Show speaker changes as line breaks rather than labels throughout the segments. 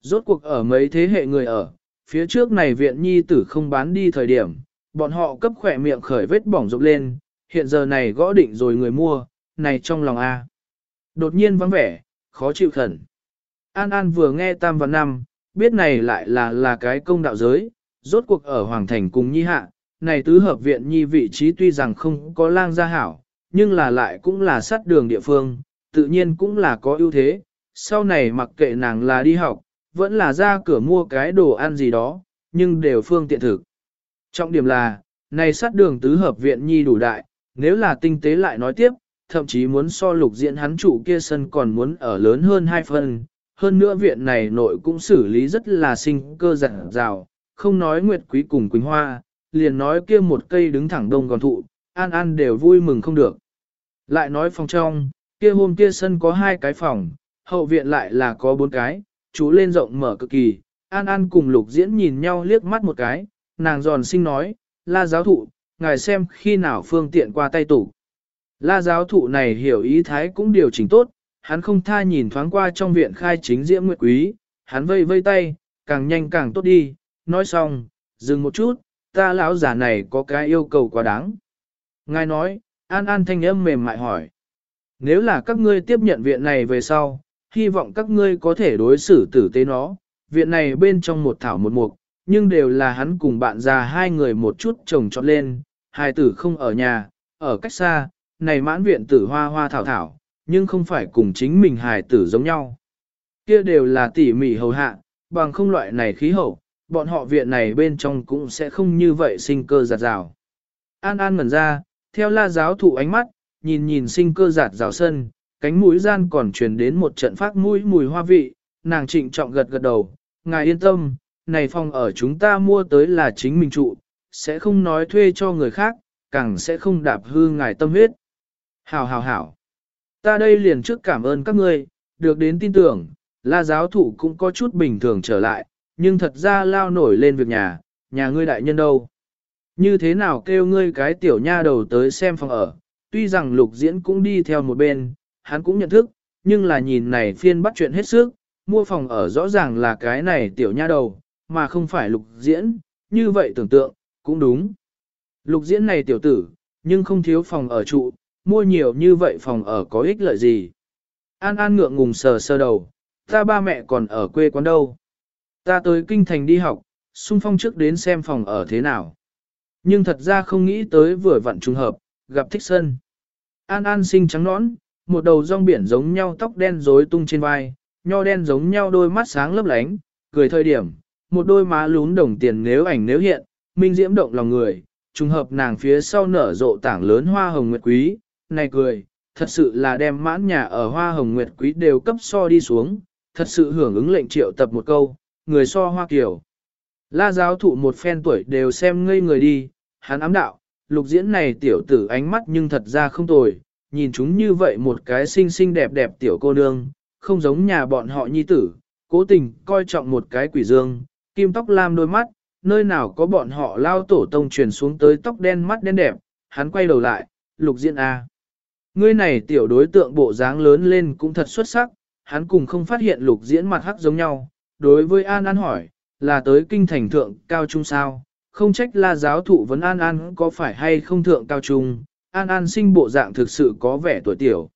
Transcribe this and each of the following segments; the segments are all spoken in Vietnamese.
rốt cuộc ở mấy thế hệ người ở, phía trước này viện nhi tử không bán đi thời điểm, bọn họ cấp khỏe miệng khởi vết bỏng rộng lên, hiện giờ này gõ định rồi người mua, này trong lòng A. Đột nhiên vắng vẻ, khó chịu khẩn. An An vừa nghe tam và năm, biết này lại là là cái công đạo giới, rốt cuộc ở Hoàng Thành cùng nhi hạ, này tứ hợp viện nhi vị trí tuy rằng không có lang gia hảo, nhưng là lại cũng là sát đường địa phương, tự nhiên cũng là có ưu thế, sau này mặc kệ nàng là đi học, vẫn là ra cửa mua cái đồ ăn gì đó, nhưng đều phương tiện thực. Trọng điểm là, này sát đường tứ hợp viện nhi đủ đại, nếu là tinh tế lại nói tiếp, thậm chí muốn so lục diện hắn chủ kia sân còn muốn ở lớn hơn hai phần. Hơn nữa viện này nội cũng xử lý rất là sinh cơ dặn rào, không nói Nguyệt Quý cùng Quỳnh Hoa, liền nói kia một cây đứng thẳng đông còn thụ, an an đều vui mừng không được. Lại nói phòng trong, kia hôm kia sân có hai cái phòng, hậu viện lại là có bốn cái, chú lên rộng mở cực kỳ, an an cùng lục diễn nhìn nhau liếc mắt một cái, nàng giòn sinh nói, la giáo thụ, ngài xem khi nào phương tiện qua tay tủ. La giáo thụ này hiểu ý thái cũng điều chỉnh tốt, hắn không tha nhìn thoáng qua trong viện khai chính diễm nguyệt quý, hắn vây vây tay, càng nhanh càng tốt đi, nói xong, dừng một chút, ta lão giả này có cái yêu cầu quá đáng. Ngài nói, an an thanh âm mềm mại hỏi. Nếu là các ngươi tiếp nhận viện này về sau, hy vọng các ngươi có thể đối xử tử tế nó, viện này bên trong một thảo một mục, nhưng đều là hắn cùng bạn già hai người một chút trồng trọt lên, hai tử không ở nhà, ở cách xa, này mãn viện tử hoa hoa thảo thảo, nhưng không phải cùng chính mình hài tử giống nhau. Kia đều là tỉ mỉ hầu hạ, bằng không loại này khí hậu, bọn họ viện này bên trong cũng sẽ không như vậy sinh cơ giạt rào. An An ngẩn ra, theo la giáo thụ ánh mắt, nhìn nhìn sinh cơ giạt rào sân, cánh mũi gian còn truyền đến một trận phát mũi mùi hoa vị, nàng trịnh trọng gật gật đầu, ngài yên tâm, này phòng ở chúng ta mua tới là chính mình trụ, sẽ không nói thuê cho người khác, càng sẽ không đạp hư ngài tâm huyết. Hảo hảo hảo. Ta đây liền trước cảm ơn các ngươi, được đến tin tưởng, la giáo thủ cũng có chút bình thường trở lại, nhưng thật ra lao nổi lên việc nhà, nhà ngươi đại nhân đâu. Như thế nào kêu ngươi cái tiểu nha đầu tới xem phòng ở, tuy rằng lục diễn cũng đi theo một bên, hắn cũng nhận thức, nhưng là nhìn này phiên bắt chuyện hết sức, mua phòng ở rõ ràng là cái này tiểu nha đầu, mà không phải lục diễn, như vậy tưởng tượng, cũng đúng. Lục diễn này tiểu tử, nhưng không thiếu phòng ở trụ, mua nhiều như vậy phòng ở có ích lợi gì. An An ngượng ngùng sờ sơ đầu, ta ba mẹ còn ở quê quán đâu. Ta tới kinh thành đi học, xung phong trước đến xem phòng ở thế nào. Nhưng thật ra không nghĩ tới vừa vặn trùng hợp, gặp thích sân. An An xinh trắng nõn, một đầu rong biển giống nhau tóc đen rối tung trên vai, nho đen giống nhau đôi mắt sáng lấp lánh, cười thời điểm, một đôi má lún đồng tiền nếu ảnh nếu hiện, minh diễm động lòng người, trùng hợp nàng phía sau nở rộ tảng lớn hoa hồng nguyệt quý, này cười, thật sự là đem mãn nhà ở hoa hồng nguyệt quý đều cấp so đi xuống, thật sự hưởng ứng lệnh triệu tập một câu, người so hoa kiểu. La giáo thụ một phen tuổi đều xem ngây người đi, hắn ám đạo, lục diễn này tiểu tử ánh mắt nhưng thật ra không tồi, nhìn chúng như vậy một cái xinh xinh đẹp đẹp tiểu cô nương, không giống nhà bọn họ nhi tử, cố tình coi trọng một cái quỷ dương, kim tóc lam đôi mắt, nơi nào có bọn họ lao tổ tông truyền xuống tới tóc đen mắt đen đẹp, hắn quay đầu lại, lục diễn A. Ngươi này tiểu đối tượng bộ dáng lớn lên cũng thật xuất sắc, hắn cùng không phát hiện lục diễn mặt hắc giống nhau, đối với An An hỏi, là tới kinh thành thượng cao trung sao, không trách là giáo thụ vấn An An có phải hay không thượng cao trung, An An sinh bộ dạng thực sự có vẻ tuổi tiểu.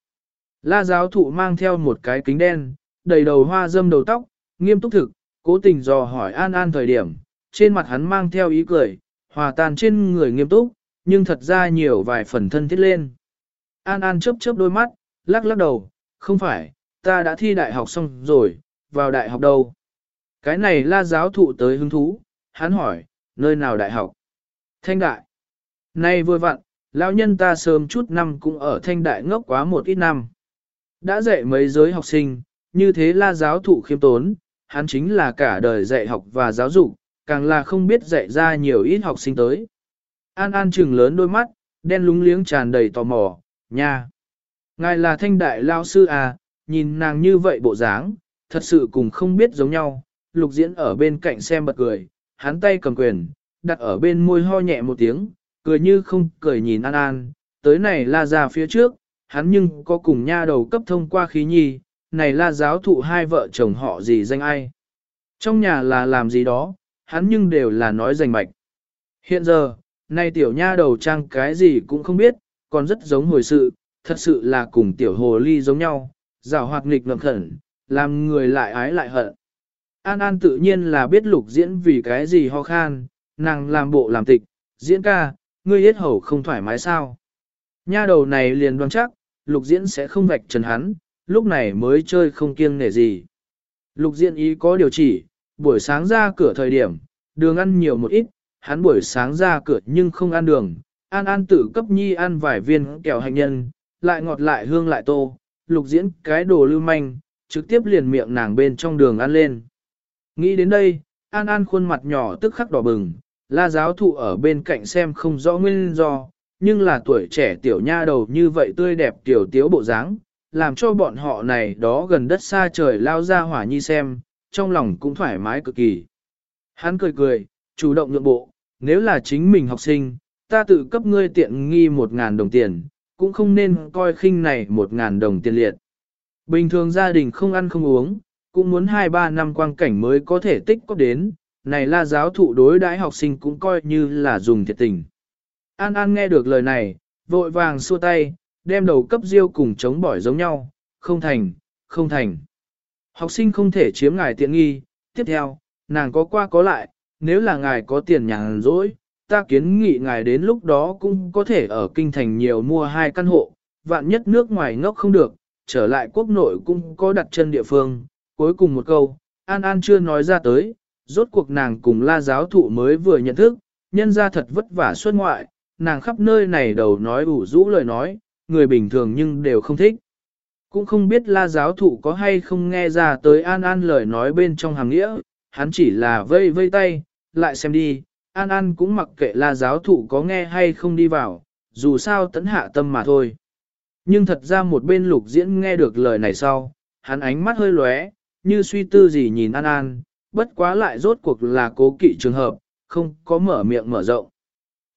La giáo thụ mang theo một cái kính đen, đầy đầu hoa dâm đầu tóc, nghiêm túc thực, cố tình dò hỏi An An thời điểm, trên mặt hắn mang theo ý cười, hòa tan trên người nghiêm túc, nhưng thật ra nhiều vài phần thân thiết lên. An An chớp chớp đôi mắt, lắc lắc đầu, không phải, ta đã thi đại học xong rồi, vào đại học đâu. Cái này la giáo thụ tới hứng thú, hắn hỏi, nơi nào đại học? Thanh đại. Nay vui vặn, lão nhân ta sớm chút năm cũng ở thanh đại ngốc quá một ít năm. Đã dạy mấy giới học sinh, như thế la giáo thụ khiêm tốn, hắn chính là cả đời dạy học và giáo dục, càng là không biết dạy ra nhiều ít học sinh tới. An An trừng lớn đôi mắt, đen lúng liếng tràn đầy tò mò, nha. Ngài là thanh đại lao sư à, nhìn nàng như vậy bộ dáng, thật sự cùng không biết giống nhau. Lục diễn ở bên cạnh xem bật cười, hắn tay cầm quyền, đặt ở bên môi ho nhẹ một tiếng, cười như không cười nhìn An An, tới này la ra phía trước, hắn nhưng có cùng nha đầu cấp thông qua khí nhi, này la giáo thụ hai vợ chồng họ gì danh ai. Trong nhà là làm gì đó, hắn nhưng đều là nói rành mạch. Hiện giờ, nay tiểu nha đầu trang cái gì cũng không biết, còn rất giống hồi sự, thật sự là cùng tiểu hồ ly giống nhau, rào hoạt nghịch ngợm khẩn, làm người lại ái lại hận. An An tự nhiên là biết lục diễn vì cái gì ho khan, nàng làm bộ làm tịch, diễn ca, ngươi yết hầu không thoải mái sao. Nha đầu này liền đoán chắc, lục diễn sẽ không vạch trần hắn, lúc này mới chơi không kiêng nể gì. Lục diễn ý có điều chỉ, buổi sáng ra cửa thời điểm, đường ăn nhiều một ít, hắn buổi sáng ra cửa nhưng không ăn đường, An An tự cấp nhi ăn vài viên kẹo hạnh nhân, lại ngọt lại hương lại tô, lục diễn cái đồ lưu manh, trực tiếp liền miệng nàng bên trong đường ăn lên. Nghĩ đến đây, An An khuôn mặt nhỏ tức khắc đỏ bừng, la giáo thụ ở bên cạnh xem không rõ nguyên do, nhưng là tuổi trẻ tiểu nha đầu như vậy tươi đẹp tiểu tiếu bộ dáng, làm cho bọn họ này đó gần đất xa trời lao ra hỏa nhi xem, trong lòng cũng thoải mái cực kỳ. Hắn cười cười, chủ động nhượng bộ, nếu là chính mình học sinh, ta tự cấp ngươi tiện nghi một ngàn đồng tiền, cũng không nên coi khinh này một ngàn đồng tiền liệt. Bình thường gia đình không ăn không uống, cũng muốn 2-3 năm quang cảnh mới có thể tích có đến, này là giáo thụ đối đãi học sinh cũng coi như là dùng thiệt tình. An An nghe được lời này, vội vàng xua tay, đem đầu cấp diêu cùng chống bỏi giống nhau, không thành, không thành. Học sinh không thể chiếm ngài tiện nghi, tiếp theo, nàng có qua có lại, nếu là ngài có tiền nhàn rỗi, ta kiến nghị ngài đến lúc đó cũng có thể ở kinh thành nhiều mua hai căn hộ, vạn nhất nước ngoài ngốc không được, trở lại quốc nội cũng có đặt chân địa phương. Cuối cùng một câu, An An chưa nói ra tới, rốt cuộc nàng cùng la giáo thụ mới vừa nhận thức, nhân ra thật vất vả xuất ngoại, nàng khắp nơi này đầu nói ủ rũ lời nói, người bình thường nhưng đều không thích. Cũng không biết la giáo thụ có hay không nghe ra tới An An lời nói bên trong hàng nghĩa, hắn chỉ là vây vây tay, lại xem đi, An An cũng mặc kệ la giáo thụ có nghe hay không đi vào, dù sao tấn hạ tâm mà thôi. Nhưng thật ra một bên lục diễn nghe được lời này sau, hắn ánh mắt hơi lóe, như suy tư gì nhìn An An, bất quá lại rốt cuộc là cố kỵ trường hợp, không có mở miệng mở rộng.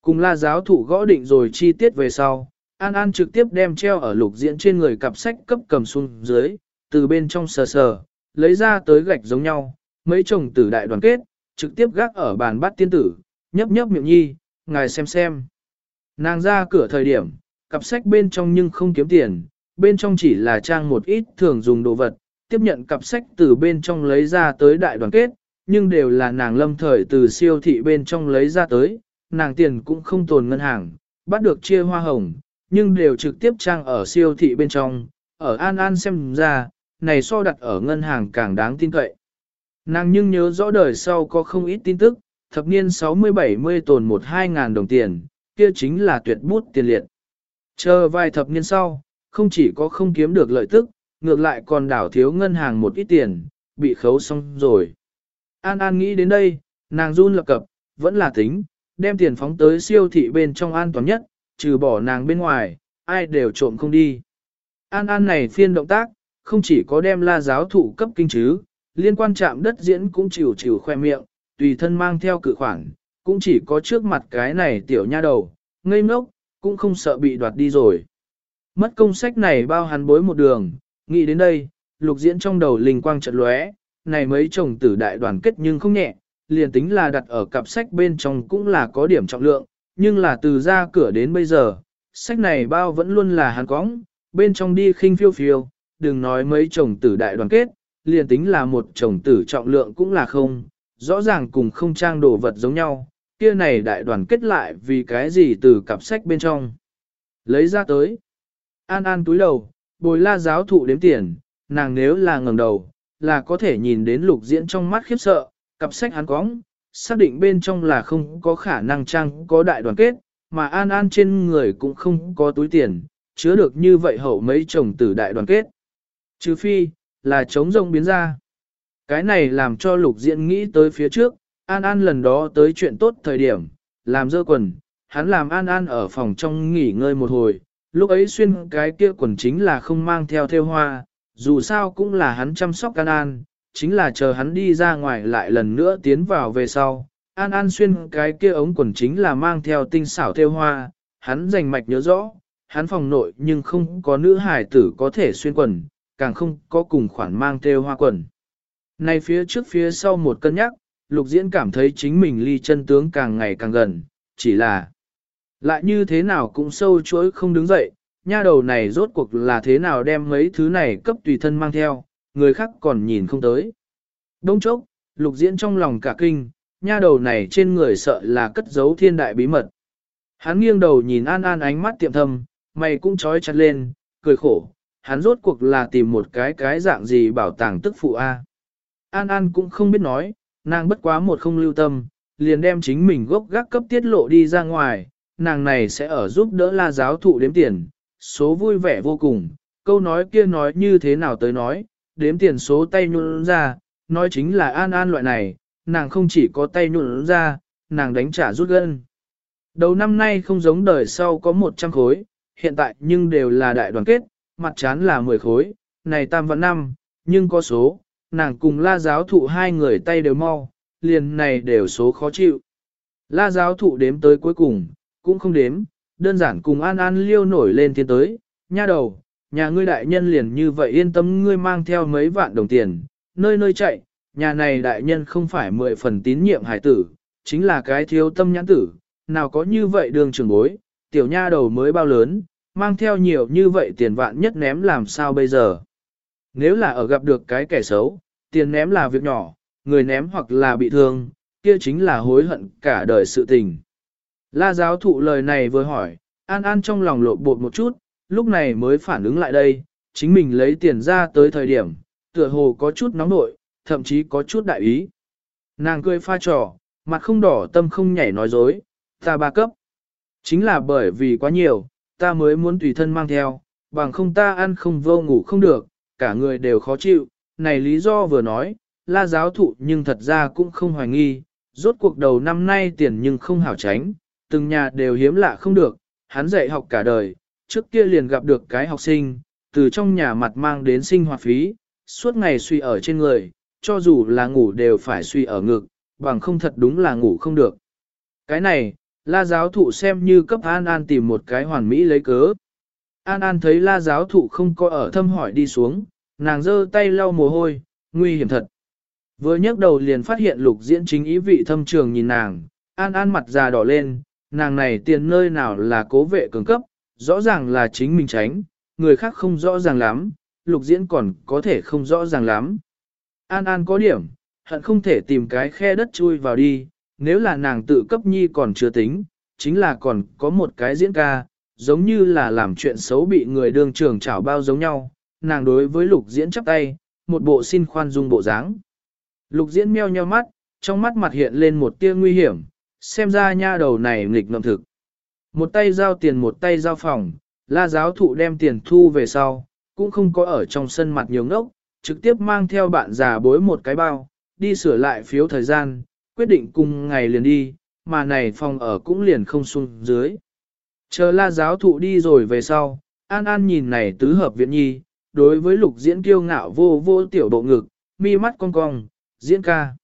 Cùng la giáo thủ gõ định rồi chi tiết về sau, An An trực tiếp đem treo ở lục diễn trên người cặp sách cấp cầm xuống dưới, từ bên trong sờ sờ, lấy ra tới gạch giống nhau, mấy chồng tử đại đoàn kết, trực tiếp gác ở bàn bát tiên tử, nhấp nhấp miệng nhi, ngài xem xem. Nàng ra cửa thời điểm, cặp sách bên trong nhưng không kiếm tiền, bên trong chỉ là trang một ít thường dùng đồ vật, tiếp nhận cặp sách từ bên trong lấy ra tới đại đoàn kết, nhưng đều là nàng lâm thời từ siêu thị bên trong lấy ra tới, nàng tiền cũng không tồn ngân hàng, bắt được chia hoa hồng, nhưng đều trực tiếp trang ở siêu thị bên trong, ở An An xem ra, này so đặt ở ngân hàng càng đáng tin cậy. Nàng nhưng nhớ rõ đời sau có không ít tin tức, thập niên 60-70 tồn một hai ngàn đồng tiền, kia chính là tuyệt bút tiền liệt. Chờ vài thập niên sau, không chỉ có không kiếm được lợi tức, ngược lại còn đảo thiếu ngân hàng một ít tiền, bị khấu xong rồi. An An nghĩ đến đây, nàng run lập cập, vẫn là tính, đem tiền phóng tới siêu thị bên trong an toàn nhất, trừ bỏ nàng bên ngoài, ai đều trộm không đi. An An này phiên động tác, không chỉ có đem la giáo thụ cấp kinh chứ, liên quan chạm đất diễn cũng chịu chịu khoe miệng, tùy thân mang theo cự khoản, cũng chỉ có trước mặt cái này tiểu nha đầu, ngây ngốc, cũng không sợ bị đoạt đi rồi. Mất công sách này bao hắn bối một đường, nghĩ đến đây, lục diễn trong đầu linh quang trận lóe, này mấy chồng tử đại đoàn kết nhưng không nhẹ, liền tính là đặt ở cặp sách bên trong cũng là có điểm trọng lượng, nhưng là từ ra cửa đến bây giờ, sách này bao vẫn luôn là hàn cóng, bên trong đi khinh phiêu phiêu, đừng nói mấy chồng tử đại đoàn kết, liền tính là một chồng tử trọng lượng cũng là không, rõ ràng cùng không trang đồ vật giống nhau, kia này đại đoàn kết lại vì cái gì từ cặp sách bên trong. Lấy ra tới. An An túi đầu, bồi la giáo thụ đếm tiền, nàng nếu là ngẩng đầu, là có thể nhìn đến lục diễn trong mắt khiếp sợ, cặp sách hắn cóng, xác định bên trong là không có khả năng trang có đại đoàn kết, mà An An trên người cũng không có túi tiền, chứa được như vậy hậu mấy chồng tử đại đoàn kết. Trừ phi, là chống rông biến ra. Cái này làm cho lục diễn nghĩ tới phía trước, An An lần đó tới chuyện tốt thời điểm, làm dơ quần, hắn làm An An ở phòng trong nghỉ ngơi một hồi, lúc ấy xuyên cái kia quần chính là không mang theo theo hoa, dù sao cũng là hắn chăm sóc An An, chính là chờ hắn đi ra ngoài lại lần nữa tiến vào về sau. An An xuyên cái kia ống quần chính là mang theo tinh xảo theo hoa, hắn rành mạch nhớ rõ, hắn phòng nội nhưng không có nữ hải tử có thể xuyên quần, càng không có cùng khoản mang theo hoa quần. Này phía trước phía sau một cân nhắc, lục diễn cảm thấy chính mình ly chân tướng càng ngày càng gần, chỉ là lại như thế nào cũng sâu chuỗi không đứng dậy, nha đầu này rốt cuộc là thế nào đem mấy thứ này cấp tùy thân mang theo, người khác còn nhìn không tới. Đông chốc, lục diễn trong lòng cả kinh, nha đầu này trên người sợ là cất giấu thiên đại bí mật. Hắn nghiêng đầu nhìn An An ánh mắt tiệm thâm, mày cũng trói chặt lên, cười khổ, hắn rốt cuộc là tìm một cái cái dạng gì bảo tàng tức phụ A. An An cũng không biết nói, nàng bất quá một không lưu tâm, liền đem chính mình gốc gác cấp tiết lộ đi ra ngoài, nàng này sẽ ở giúp đỡ la giáo thụ đếm tiền, số vui vẻ vô cùng, câu nói kia nói như thế nào tới nói, đếm tiền số tay nhuận ra, nói chính là An An loại này, nàng không chỉ có tay nhuận ra, nàng đánh trả rút gân. Đầu năm nay không giống đời sau có 100 khối, hiện tại nhưng đều là đại đoàn kết, mặt chán là 10 khối, này tam vẫn năm, nhưng có số, nàng cùng la giáo thụ hai người tay đều mau, liền này đều số khó chịu. La giáo thụ đếm tới cuối cùng, cũng không đếm, đơn giản cùng an an liêu nổi lên thiên tới, nha đầu, nhà ngươi đại nhân liền như vậy yên tâm ngươi mang theo mấy vạn đồng tiền, nơi nơi chạy, nhà này đại nhân không phải mười phần tín nhiệm hải tử, chính là cái thiếu tâm nhãn tử, nào có như vậy đường trường bối, tiểu nha đầu mới bao lớn, mang theo nhiều như vậy tiền vạn nhất ném làm sao bây giờ. Nếu là ở gặp được cái kẻ xấu, tiền ném là việc nhỏ, người ném hoặc là bị thương, kia chính là hối hận cả đời sự tình. La giáo thụ lời này vừa hỏi, An An trong lòng lộ bột một chút, lúc này mới phản ứng lại đây, chính mình lấy tiền ra tới thời điểm, tựa hồ có chút nóng nội, thậm chí có chút đại ý. Nàng cười pha trò, mặt không đỏ tâm không nhảy nói dối, ta ba cấp. Chính là bởi vì quá nhiều, ta mới muốn tùy thân mang theo, bằng không ta ăn không vô ngủ không được, cả người đều khó chịu, này lý do vừa nói, la giáo thụ nhưng thật ra cũng không hoài nghi, rốt cuộc đầu năm nay tiền nhưng không hảo tránh, từng nhà đều hiếm lạ không được, hắn dạy học cả đời, trước kia liền gặp được cái học sinh, từ trong nhà mặt mang đến sinh hoạt phí, suốt ngày suy ở trên người, cho dù là ngủ đều phải suy ở ngực, bằng không thật đúng là ngủ không được. Cái này, la giáo thụ xem như cấp An An tìm một cái hoàn mỹ lấy cớ. An An thấy la giáo thụ không có ở thâm hỏi đi xuống, nàng giơ tay lau mồ hôi, nguy hiểm thật. Vừa nhấc đầu liền phát hiện lục diễn chính ý vị thâm trường nhìn nàng, An An mặt già đỏ lên, nàng này tiền nơi nào là cố vệ cường cấp, rõ ràng là chính mình tránh, người khác không rõ ràng lắm, lục diễn còn có thể không rõ ràng lắm. An An có điểm, hận không thể tìm cái khe đất chui vào đi, nếu là nàng tự cấp nhi còn chưa tính, chính là còn có một cái diễn ca, giống như là làm chuyện xấu bị người đương trường chảo bao giống nhau, nàng đối với lục diễn chắp tay, một bộ xin khoan dung bộ dáng. Lục diễn meo nheo mắt, trong mắt mặt hiện lên một tia nguy hiểm, xem ra nha đầu này nghịch ngợm thực. Một tay giao tiền một tay giao phòng, la giáo thụ đem tiền thu về sau, cũng không có ở trong sân mặt nhiều ngốc, trực tiếp mang theo bạn già bối một cái bao, đi sửa lại phiếu thời gian, quyết định cùng ngày liền đi, mà này phòng ở cũng liền không xuống dưới. Chờ la giáo thụ đi rồi về sau, An An nhìn này tứ hợp viện nhi, đối với lục diễn kiêu ngạo vô vô tiểu độ ngực, mi mắt cong cong, diễn ca.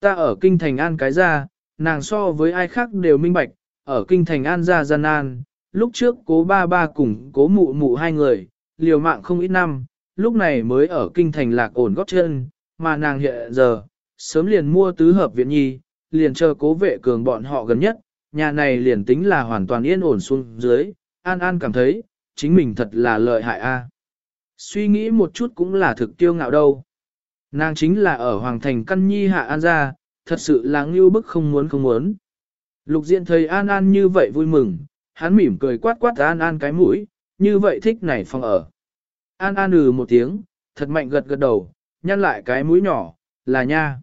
Ta ở kinh thành An cái ra, nàng so với ai khác đều minh bạch, ở kinh thành An gia gian an, lúc trước cố ba ba cùng cố mụ mụ hai người, liều mạng không ít năm, lúc này mới ở kinh thành lạc ổn góp chân, mà nàng hiện giờ, sớm liền mua tứ hợp viện nhi, liền chờ cố vệ cường bọn họ gần nhất, nhà này liền tính là hoàn toàn yên ổn xuống dưới, An An cảm thấy, chính mình thật là lợi hại a. À. Suy nghĩ một chút cũng là thực tiêu ngạo đâu. Nàng chính là ở Hoàng Thành Căn Nhi hạ An gia, thật sự là ngưu bức không muốn không muốn. Lục diện thấy An An như vậy vui mừng, hắn mỉm cười quát quát An An cái mũi, như vậy thích này phòng ở. An An ừ một tiếng, thật mạnh gật gật đầu, nhăn lại cái mũi nhỏ, là nha.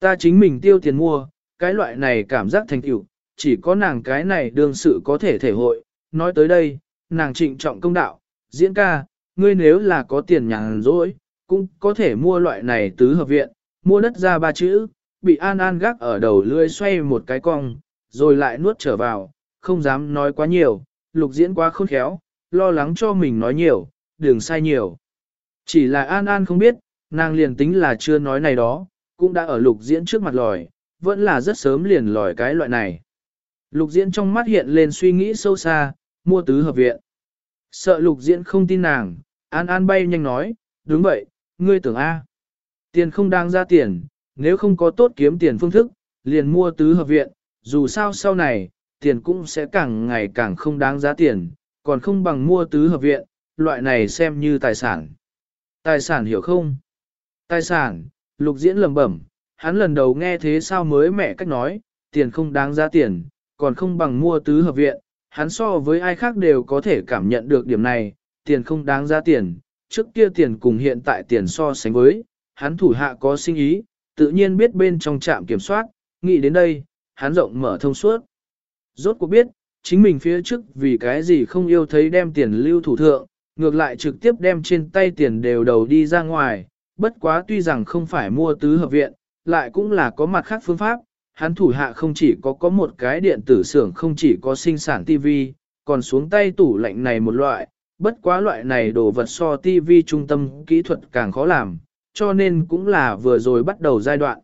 Ta chính mình tiêu tiền mua, cái loại này cảm giác thành tựu, chỉ có nàng cái này đương sự có thể thể hội. Nói tới đây, nàng trịnh trọng công đạo, diễn ca, ngươi nếu là có tiền nhàn rỗi, cũng có thể mua loại này tứ hợp viện, mua đất ra ba chữ, bị An An gác ở đầu lưỡi xoay một cái cong, rồi lại nuốt trở vào, không dám nói quá nhiều, lục diễn quá khôn khéo, lo lắng cho mình nói nhiều, đừng sai nhiều. Chỉ là An An không biết, nàng liền tính là chưa nói này đó, cũng đã ở lục diễn trước mặt lòi, vẫn là rất sớm liền lòi cái loại này. Lục diễn trong mắt hiện lên suy nghĩ sâu xa, mua tứ hợp viện. Sợ lục diễn không tin nàng, An An bay nhanh nói, đúng vậy, ngươi tưởng A. Tiền không đang ra tiền, nếu không có tốt kiếm tiền phương thức, liền mua tứ hợp viện, dù sao sau này, tiền cũng sẽ càng ngày càng không đáng giá tiền, còn không bằng mua tứ hợp viện, loại này xem như tài sản. Tài sản hiểu không? Tài sản, lục diễn lầm bẩm, hắn lần đầu nghe thế sao mới mẹ cách nói, tiền không đáng giá tiền, còn không bằng mua tứ hợp viện, hắn so với ai khác đều có thể cảm nhận được điểm này, tiền không đáng giá tiền, trước kia tiền cùng hiện tại tiền so sánh với, hắn thủ hạ có sinh ý, tự nhiên biết bên trong trạm kiểm soát, nghĩ đến đây, hắn rộng mở thông suốt. Rốt cuộc biết, chính mình phía trước vì cái gì không yêu thấy đem tiền lưu thủ thượng, ngược lại trực tiếp đem trên tay tiền đều đầu đi ra ngoài, bất quá tuy rằng không phải mua tứ hợp viện, lại cũng là có mặt khác phương pháp, hắn thủ hạ không chỉ có có một cái điện tử xưởng không chỉ có sinh sản TV, còn xuống tay tủ lạnh này một loại, bất quá loại này đồ vật so TV trung tâm kỹ thuật càng khó làm, cho nên cũng là vừa rồi bắt đầu giai đoạn.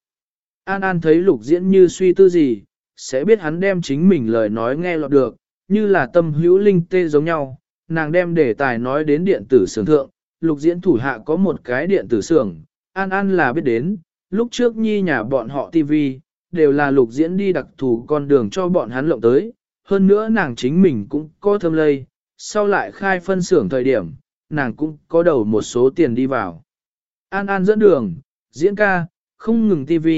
An An thấy lục diễn như suy tư gì, sẽ biết hắn đem chính mình lời nói nghe lọt được, như là tâm hữu linh tê giống nhau, nàng đem đề tài nói đến điện tử xưởng thượng, lục diễn thủ hạ có một cái điện tử xưởng, An An là biết đến, lúc trước nhi nhà bọn họ TV, đều là lục diễn đi đặc thù con đường cho bọn hắn lộng tới, hơn nữa nàng chính mình cũng có thâm lây, sau lại khai phân xưởng thời điểm, nàng cũng có đầu một số tiền đi vào. An An dẫn đường, diễn ca, không ngừng TV,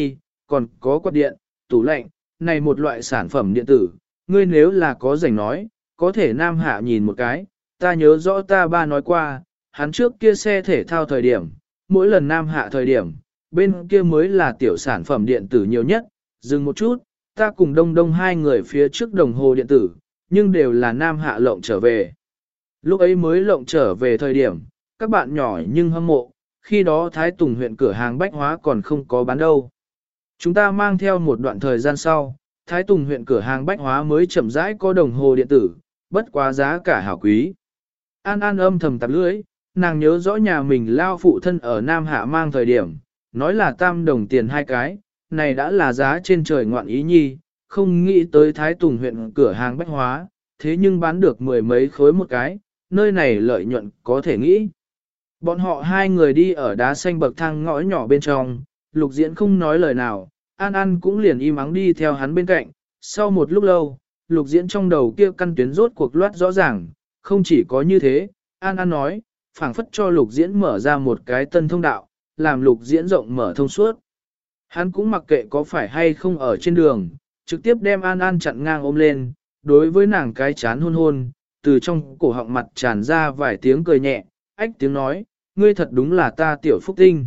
còn có quạt điện, tủ lạnh, này một loại sản phẩm điện tử, ngươi nếu là có rảnh nói, có thể nam hạ nhìn một cái, ta nhớ rõ ta ba nói qua, hắn trước kia xe thể thao thời điểm, mỗi lần nam hạ thời điểm, bên kia mới là tiểu sản phẩm điện tử nhiều nhất, dừng một chút, ta cùng đông đông hai người phía trước đồng hồ điện tử, nhưng đều là nam hạ lộng trở về. Lúc ấy mới lộng trở về thời điểm, các bạn nhỏ nhưng hâm mộ, khi đó Thái Tùng huyện cửa hàng bách hóa còn không có bán đâu. Chúng ta mang theo một đoạn thời gian sau, Thái Tùng huyện cửa hàng bách hóa mới chậm rãi có đồng hồ điện tử, bất quá giá cả hảo quý. An An âm thầm tạp lưỡi, nàng nhớ rõ nhà mình lao phụ thân ở Nam Hạ mang thời điểm, nói là tam đồng tiền hai cái, này đã là giá trên trời ngoạn ý nhi, không nghĩ tới Thái Tùng huyện cửa hàng bách hóa, thế nhưng bán được mười mấy khối một cái, nơi này lợi nhuận có thể nghĩ. Bọn họ hai người đi ở đá xanh bậc thang ngõ nhỏ bên trong, lục diễn không nói lời nào, An An cũng liền im ắng đi theo hắn bên cạnh, sau một lúc lâu, lục diễn trong đầu kia căn tuyến rốt cuộc loát rõ ràng, không chỉ có như thế, An An nói, phảng phất cho lục diễn mở ra một cái tân thông đạo, làm lục diễn rộng mở thông suốt. Hắn cũng mặc kệ có phải hay không ở trên đường, trực tiếp đem An An chặn ngang ôm lên, đối với nàng cái chán hôn hôn, từ trong cổ họng mặt tràn ra vài tiếng cười nhẹ, ách tiếng nói, ngươi thật đúng là ta tiểu phúc tinh.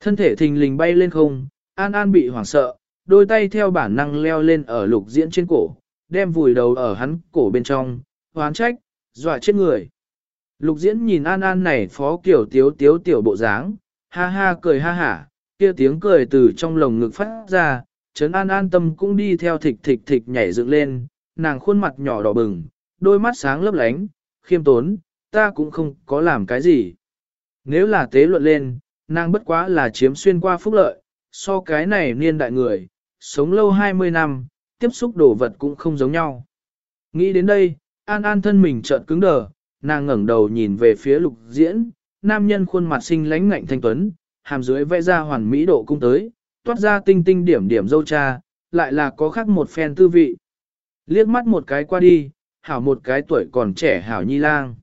Thân thể thình lình bay lên không, An An bị hoảng sợ, đôi tay theo bản năng leo lên ở lục diễn trên cổ, đem vùi đầu ở hắn cổ bên trong, hoán trách, dọa chết người. Lục diễn nhìn An An này phó kiểu tiếu tiếu tiểu bộ dáng, ha ha cười ha hả, kia tiếng cười từ trong lồng ngực phát ra, chấn An An tâm cũng đi theo thịch thịch thịch nhảy dựng lên, nàng khuôn mặt nhỏ đỏ bừng, đôi mắt sáng lấp lánh, khiêm tốn, ta cũng không có làm cái gì. Nếu là tế luận lên, nàng bất quá là chiếm xuyên qua phúc lợi, so cái này niên đại người, sống lâu 20 năm, tiếp xúc đồ vật cũng không giống nhau. Nghĩ đến đây, An An thân mình chợt cứng đờ, nàng ngẩng đầu nhìn về phía lục diễn, nam nhân khuôn mặt xinh lánh ngạnh thanh tuấn, hàm dưới vẽ ra hoàn mỹ độ cung tới, toát ra tinh tinh điểm điểm dâu cha, lại là có khác một phen tư vị. Liếc mắt một cái qua đi, hảo một cái tuổi còn trẻ hảo nhi lang.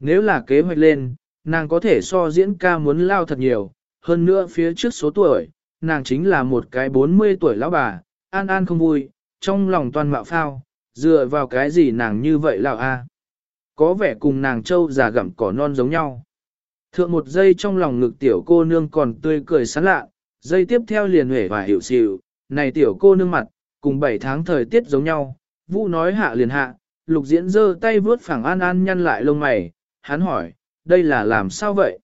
Nếu là kế hoạch lên, nàng có thể so diễn ca muốn lao thật nhiều, hơn nữa phía trước số tuổi, nàng chính là một cái 40 tuổi lão bà, an an không vui, trong lòng toàn mạo phao, dựa vào cái gì nàng như vậy lão a? Có vẻ cùng nàng châu già gặm cỏ non giống nhau. Thượng một giây trong lòng ngực tiểu cô nương còn tươi cười sán lạ, giây tiếp theo liền huệ và hiểu xỉu, này tiểu cô nương mặt, cùng 7 tháng thời tiết giống nhau, vũ nói hạ liền hạ, lục diễn giơ tay vướt phẳng an an nhăn lại lông mày, hắn hỏi, đây là làm sao vậy?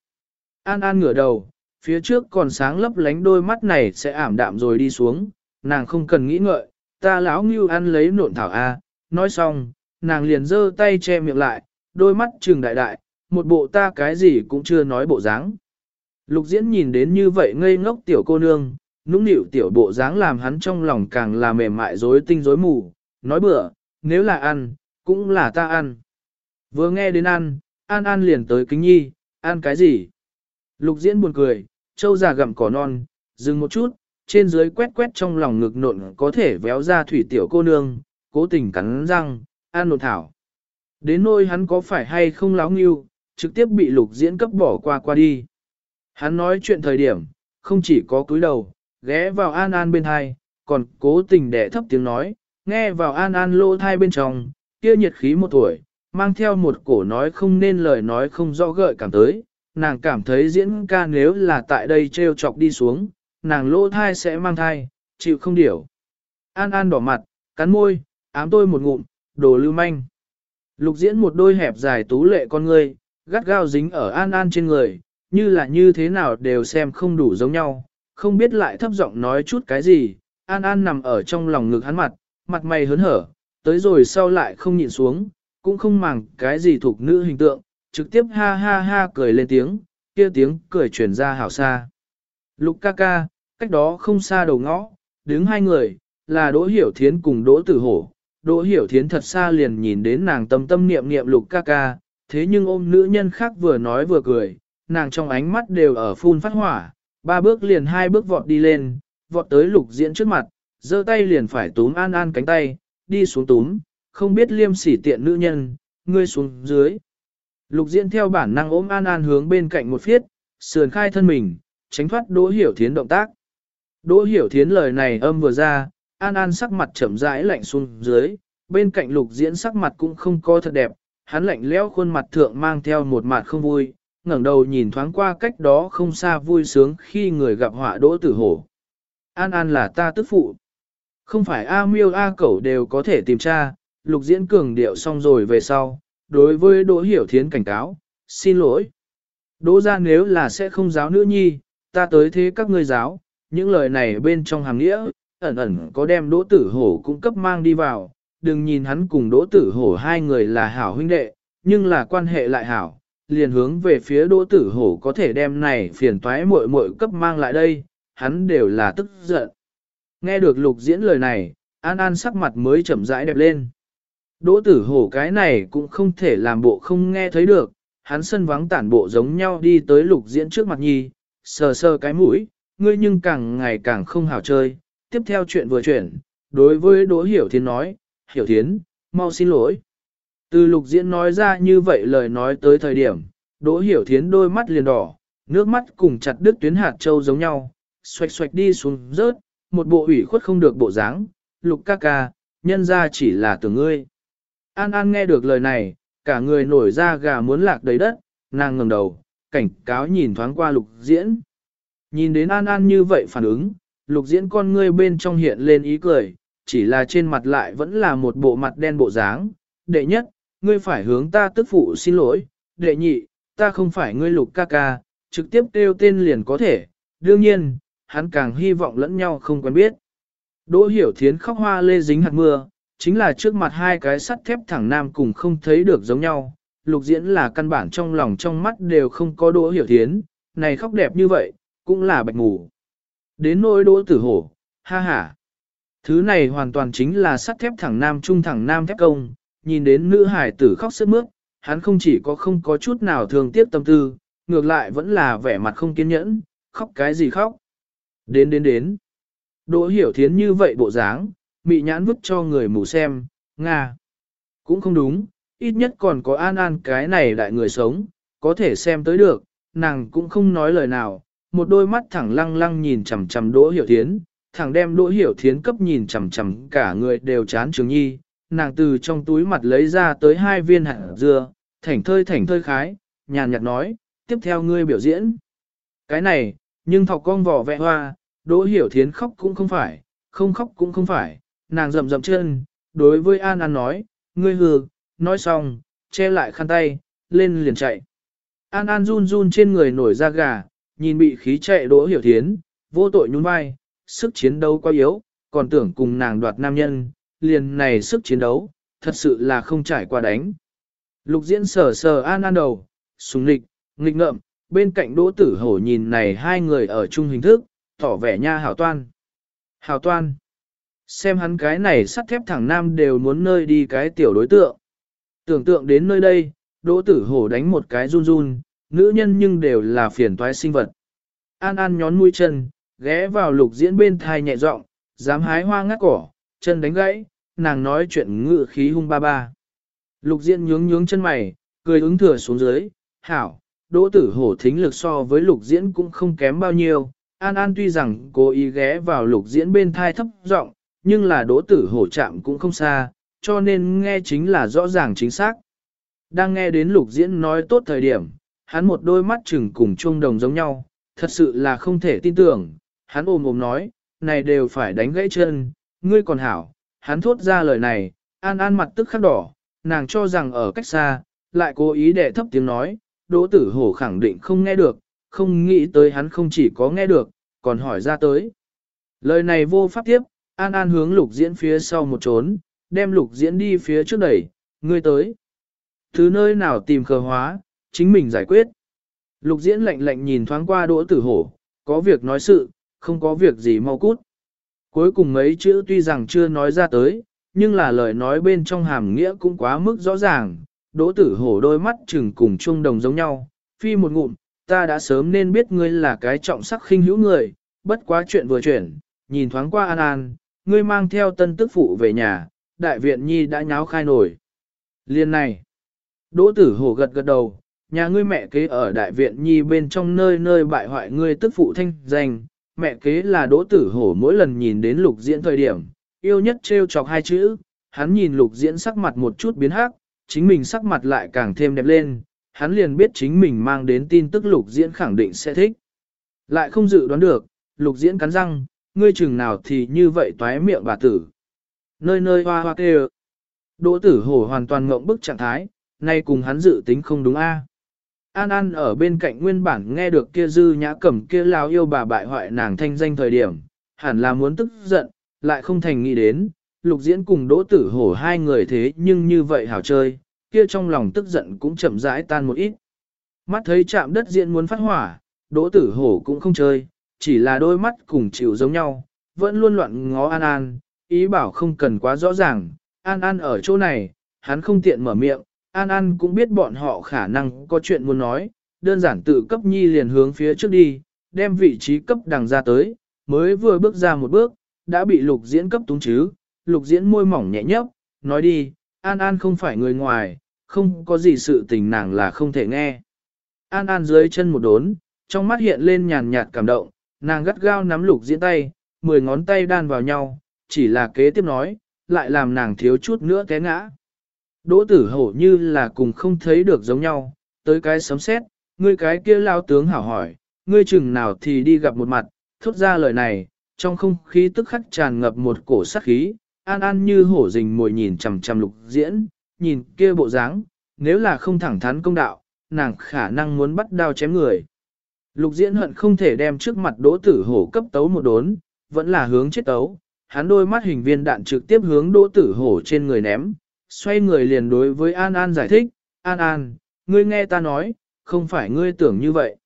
An an ngửa đầu, phía trước còn sáng lấp lánh đôi mắt này sẽ ảm đạm rồi đi xuống, nàng không cần nghĩ ngợi, ta lão ngưu ăn lấy nộn thảo A, nói xong, nàng liền giơ tay che miệng lại, đôi mắt trừng đại đại, một bộ ta cái gì cũng chưa nói bộ dáng. Lục diễn nhìn đến như vậy ngây ngốc tiểu cô nương, nũng nịu tiểu bộ dáng làm hắn trong lòng càng là mềm mại rối tinh rối mù, nói bữa, nếu là ăn, cũng là ta ăn. Vừa nghe đến ăn, An An liền tới kính nhi, ăn cái gì? Lục diễn buồn cười, châu già gặm cỏ non, dừng một chút, trên dưới quét quét trong lòng ngực nộn có thể véo ra thủy tiểu cô nương, cố tình cắn răng, an nộn thảo. Đến nôi hắn có phải hay không láo nghiêu, trực tiếp bị lục diễn cấp bỏ qua qua đi. Hắn nói chuyện thời điểm, không chỉ có cúi đầu, ghé vào an an bên hai, còn cố tình đẻ thấp tiếng nói, nghe vào an an lô thai bên trong, kia nhiệt khí một tuổi, mang theo một cổ nói không nên lời nói không rõ gợi cảm tới, nàng cảm thấy diễn ca nếu là tại đây treo chọc đi xuống, nàng lô thai sẽ mang thai, chịu không điểu. An An đỏ mặt, cắn môi, ám tôi một ngụm, đồ lưu manh. Lục diễn một đôi hẹp dài tú lệ con người, gắt gao dính ở An An trên người, như là như thế nào đều xem không đủ giống nhau, không biết lại thấp giọng nói chút cái gì. An An nằm ở trong lòng ngực hắn mặt, mặt mày hớn hở, tới rồi sau lại không nhịn xuống, cũng không màng cái gì thuộc nữ hình tượng, trực tiếp ha ha ha cười lên tiếng, kia tiếng cười truyền ra hảo xa. Lục ca ca, cách đó không xa đầu ngõ, đứng hai người, là Đỗ Hiểu Thiến cùng Đỗ Tử Hổ. Đỗ Hiểu Thiến thật xa liền nhìn đến nàng tâm tâm niệm niệm lục ca ca, thế nhưng ôm nữ nhân khác vừa nói vừa cười, nàng trong ánh mắt đều ở phun phát hỏa, ba bước liền hai bước vọt đi lên, vọt tới lục diễn trước mặt, giơ tay liền phải túm an an cánh tay, đi xuống túm, không biết liêm sỉ tiện nữ nhân, ngươi xuống dưới. Lục diễn theo bản năng ôm an an hướng bên cạnh một phiết, sườn khai thân mình, tránh thoát đỗ hiểu thiến động tác. Đỗ hiểu thiến lời này âm vừa ra, an an sắc mặt chậm rãi lạnh xuống dưới, bên cạnh lục diễn sắc mặt cũng không có thật đẹp, hắn lạnh lẽo khuôn mặt thượng mang theo một mặt không vui, ngẩng đầu nhìn thoáng qua cách đó không xa vui sướng khi người gặp họa đỗ tử hổ. An An là ta tức phụ. Không phải A miêu A cẩu đều có thể tìm tra, lục diễn cường điệu xong rồi về sau, đối với Đỗ Hiểu Thiến cảnh cáo, xin lỗi. Đỗ ra nếu là sẽ không giáo nữ nhi, ta tới thế các ngươi giáo, những lời này bên trong hàng nghĩa, ẩn ẩn có đem Đỗ Tử Hổ cung cấp mang đi vào, đừng nhìn hắn cùng Đỗ Tử Hổ hai người là hảo huynh đệ, nhưng là quan hệ lại hảo, liền hướng về phía Đỗ Tử Hổ có thể đem này phiền toái muội muội cấp mang lại đây, hắn đều là tức giận. Nghe được lục diễn lời này, An An sắc mặt mới chậm rãi đẹp lên. Đỗ tử hổ cái này cũng không thể làm bộ không nghe thấy được, hắn sân vắng tản bộ giống nhau đi tới lục diễn trước mặt nhi, sờ sờ cái mũi, ngươi nhưng càng ngày càng không hào chơi. Tiếp theo chuyện vừa chuyển, đối với Đỗ Hiểu Thiến nói, Hiểu Thiến, mau xin lỗi. Từ lục diễn nói ra như vậy lời nói tới thời điểm, Đỗ Hiểu Thiến đôi mắt liền đỏ, nước mắt cùng chặt đứt tuyến hạt châu giống nhau, xoạch xoạch đi xuống rớt, một bộ ủy khuất không được bộ dáng, lục ca ca, nhân ra chỉ là từ ngươi. An An nghe được lời này, cả người nổi ra gà muốn lạc đầy đất, nàng ngẩng đầu, cảnh cáo nhìn thoáng qua lục diễn. Nhìn đến An An như vậy phản ứng, lục diễn con ngươi bên trong hiện lên ý cười, chỉ là trên mặt lại vẫn là một bộ mặt đen bộ dáng. Đệ nhất, ngươi phải hướng ta tức phụ xin lỗi. Đệ nhị, ta không phải ngươi lục ca ca, trực tiếp kêu tên liền có thể. Đương nhiên, hắn càng hy vọng lẫn nhau không quen biết. Đỗ hiểu thiến khóc hoa lê dính hạt mưa, chính là trước mặt hai cái sắt thép thẳng nam cùng không thấy được giống nhau. Lục diễn là căn bản trong lòng trong mắt đều không có đỗ hiểu thiến, này khóc đẹp như vậy, cũng là bạch ngủ. Đến nỗi đỗ tử hổ, ha ha. Thứ này hoàn toàn chính là sắt thép thẳng nam trung thẳng nam thép công, nhìn đến nữ hải tử khóc sướt mướt, hắn không chỉ có không có chút nào thường tiếc tâm tư, ngược lại vẫn là vẻ mặt không kiên nhẫn, khóc cái gì khóc. Đến đến đến. Đỗ hiểu thiến như vậy bộ dáng, mị nhãn vứt cho người mù xem, Nga. Cũng không đúng, ít nhất còn có an an cái này đại người sống, có thể xem tới được, nàng cũng không nói lời nào, một đôi mắt thẳng lăng lăng nhìn chằm chằm đỗ hiểu thiến, thẳng đem đỗ hiểu thiến cấp nhìn chằm chằm cả người đều chán trường nhi, nàng từ trong túi mặt lấy ra tới hai viên hạt dưa, thảnh thơi thảnh thơi khái, nhàn nhạt nói, tiếp theo ngươi biểu diễn. Cái này, nhưng thọc con vỏ vẹ hoa, đỗ hiểu thiến khóc cũng không phải, không khóc cũng không phải, nàng rậm rậm chân, đối với An An nói, ngươi hừ, nói xong, che lại khăn tay, lên liền chạy. An An run run trên người nổi da gà, nhìn bị khí chạy đỗ hiểu thiến, vô tội nhún vai, sức chiến đấu quá yếu, còn tưởng cùng nàng đoạt nam nhân, liền này sức chiến đấu, thật sự là không trải qua đánh. Lục diễn sờ sờ An An đầu, súng lịch, nghịch ngợm, bên cạnh đỗ tử hổ nhìn này hai người ở chung hình thức, tỏ vẻ nha hảo toan. Hảo toan. Xem hắn cái này sắt thép thẳng nam đều muốn nơi đi cái tiểu đối tượng. Tưởng tượng đến nơi đây, đỗ tử hổ đánh một cái run run, nữ nhân nhưng đều là phiền toái sinh vật. An An nhón mũi chân, ghé vào lục diễn bên thai nhẹ giọng, dám hái hoa ngắt cỏ, chân đánh gãy, nàng nói chuyện ngự khí hung ba ba. Lục diễn nhướng nhướng chân mày, cười ứng thừa xuống dưới, hảo, đỗ tử hổ thính lực so với lục diễn cũng không kém bao nhiêu. An An tuy rằng cố ý ghé vào lục diễn bên thai thấp giọng, nhưng là đỗ tử hổ chạm cũng không xa, cho nên nghe chính là rõ ràng chính xác. Đang nghe đến lục diễn nói tốt thời điểm, hắn một đôi mắt chừng cùng chuông đồng giống nhau, thật sự là không thể tin tưởng, hắn ôm ôm nói, này đều phải đánh gãy chân, ngươi còn hảo, hắn thốt ra lời này, an an mặt tức khắc đỏ, nàng cho rằng ở cách xa, lại cố ý để thấp tiếng nói, đỗ tử hổ khẳng định không nghe được, không nghĩ tới hắn không chỉ có nghe được, còn hỏi ra tới. Lời này vô pháp tiếp, an an hướng lục diễn phía sau một trốn, đem lục diễn đi phía trước đẩy, ngươi tới. Thứ nơi nào tìm khờ hóa, chính mình giải quyết. Lục diễn lạnh lạnh nhìn thoáng qua đỗ tử hổ, có việc nói sự, không có việc gì mau cút. Cuối cùng mấy chữ tuy rằng chưa nói ra tới, nhưng là lời nói bên trong hàm nghĩa cũng quá mức rõ ràng. Đỗ tử hổ đôi mắt chừng cùng trung đồng giống nhau, phi một ngụm, ta đã sớm nên biết ngươi là cái trọng sắc khinh hữu người, bất quá chuyện vừa chuyển, nhìn thoáng qua an an, ngươi mang theo tân tức phụ về nhà, đại viện nhi đã nháo khai nổi. Liên này, đỗ tử hổ gật gật đầu, nhà ngươi mẹ kế ở đại viện nhi bên trong nơi nơi bại hoại ngươi tức phụ thanh danh, mẹ kế là đỗ tử hổ mỗi lần nhìn đến lục diễn thời điểm, yêu nhất trêu chọc hai chữ, hắn nhìn lục diễn sắc mặt một chút biến hắc, chính mình sắc mặt lại càng thêm đẹp lên, hắn liền biết chính mình mang đến tin tức lục diễn khẳng định sẽ thích. Lại không dự đoán được, lục diễn cắn răng, ngươi chừng nào thì như vậy toái miệng bà tử. Nơi nơi hoa hoa kêu. Đỗ tử hổ hoàn toàn ngộng bức trạng thái, nay cùng hắn dự tính không đúng a. An An ở bên cạnh nguyên bản nghe được kia dư nhã cẩm kia lao yêu bà bại hoại nàng thanh danh thời điểm, hẳn là muốn tức giận, lại không thành nghĩ đến, lục diễn cùng đỗ tử hổ hai người thế nhưng như vậy hảo chơi, kia trong lòng tức giận cũng chậm rãi tan một ít. Mắt thấy chạm đất diễn muốn phát hỏa, đỗ tử hổ cũng không chơi, chỉ là đôi mắt cùng chịu giống nhau, vẫn luôn loạn ngó An An, ý bảo không cần quá rõ ràng, An An ở chỗ này, hắn không tiện mở miệng, An An cũng biết bọn họ khả năng có chuyện muốn nói, đơn giản tự cấp nhi liền hướng phía trước đi, đem vị trí cấp đằng ra tới, mới vừa bước ra một bước, đã bị lục diễn cấp túng chứ, lục diễn môi mỏng nhẹ nhấp, nói đi, An An không phải người ngoài, không có gì sự tình nàng là không thể nghe. An An dưới chân một đốn, trong mắt hiện lên nhàn nhạt cảm động, nàng gắt gao nắm lục diễn tay, mười ngón tay đan vào nhau, chỉ là kế tiếp nói, lại làm nàng thiếu chút nữa té ngã. Đỗ tử hổ như là cùng không thấy được giống nhau, tới cái sấm xét, ngươi cái kia lao tướng hảo hỏi, ngươi chừng nào thì đi gặp một mặt, thốt ra lời này, trong không khí tức khắc tràn ngập một cổ sắc khí, an an như hổ rình mồi nhìn chằm chằm lục diễn, nhìn kia bộ dáng, nếu là không thẳng thắn công đạo, nàng khả năng muốn bắt đao chém người. Lục diễn hận không thể đem trước mặt đỗ tử hổ cấp tấu một đốn, vẫn là hướng chết tấu, hắn đôi mắt hình viên đạn trực tiếp hướng đỗ tử hổ trên người ném, xoay người liền đối với An An giải thích, An An, ngươi nghe ta nói, không phải ngươi tưởng như vậy.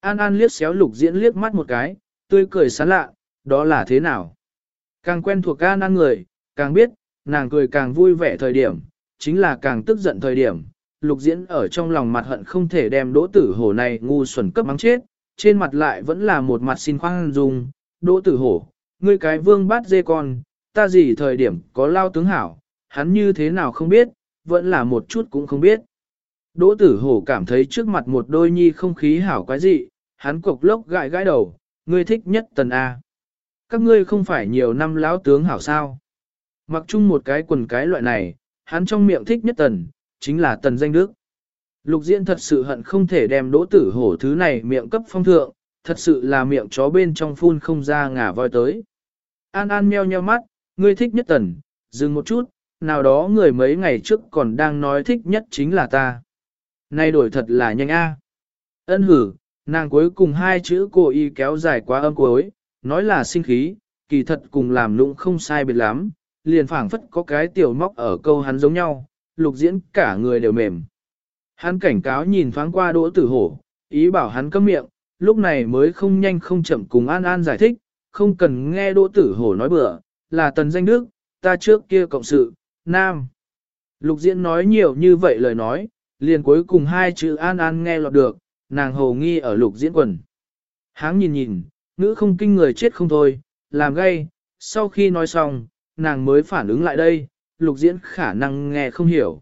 An An liếc xéo lục diễn liếc mắt một cái, tươi cười sán lạ, đó là thế nào? Càng quen thuộc An An người, càng biết, nàng cười càng vui vẻ thời điểm, chính là càng tức giận thời điểm. Lục diễn ở trong lòng mặt hận không thể đem đỗ tử hổ này ngu xuẩn cấp mắng chết, trên mặt lại vẫn là một mặt xin khoan dung, đỗ tử hổ, ngươi cái vương bát dê con, ta gì thời điểm có lao tướng hảo, hắn như thế nào không biết, vẫn là một chút cũng không biết. Đỗ tử hổ cảm thấy trước mặt một đôi nhi không khí hảo quái dị, hắn cục lốc gãi gãi đầu, ngươi thích nhất tần A. Các ngươi không phải nhiều năm lão tướng hảo sao. Mặc chung một cái quần cái loại này, hắn trong miệng thích nhất tần, chính là tần danh đức. Lục diễn thật sự hận không thể đem đỗ tử hổ thứ này miệng cấp phong thượng, thật sự là miệng chó bên trong phun không ra ngả voi tới. An An meo nheo mắt, ngươi thích nhất tần, dừng một chút, nào đó người mấy ngày trước còn đang nói thích nhất chính là ta. Nay đổi thật là nhanh a. Ân hử, nàng cuối cùng hai chữ cô y kéo dài quá âm cuối, nói là sinh khí, kỳ thật cùng làm nụng không sai biệt lắm, liền phảng phất có cái tiểu móc ở câu hắn giống nhau, lục diễn cả người đều mềm. Hắn cảnh cáo nhìn thoáng qua đỗ tử hổ, ý bảo hắn cấm miệng, lúc này mới không nhanh không chậm cùng An An giải thích, không cần nghe đỗ tử hổ nói bừa, là tần danh đức, ta trước kia cộng sự, nam. Lục diễn nói nhiều như vậy lời nói, liền cuối cùng hai chữ an an nghe lọt được, nàng hồ nghi ở lục diễn quần. Háng nhìn nhìn, ngữ không kinh người chết không thôi, làm gay, sau khi nói xong, nàng mới phản ứng lại đây, lục diễn khả năng nghe không hiểu.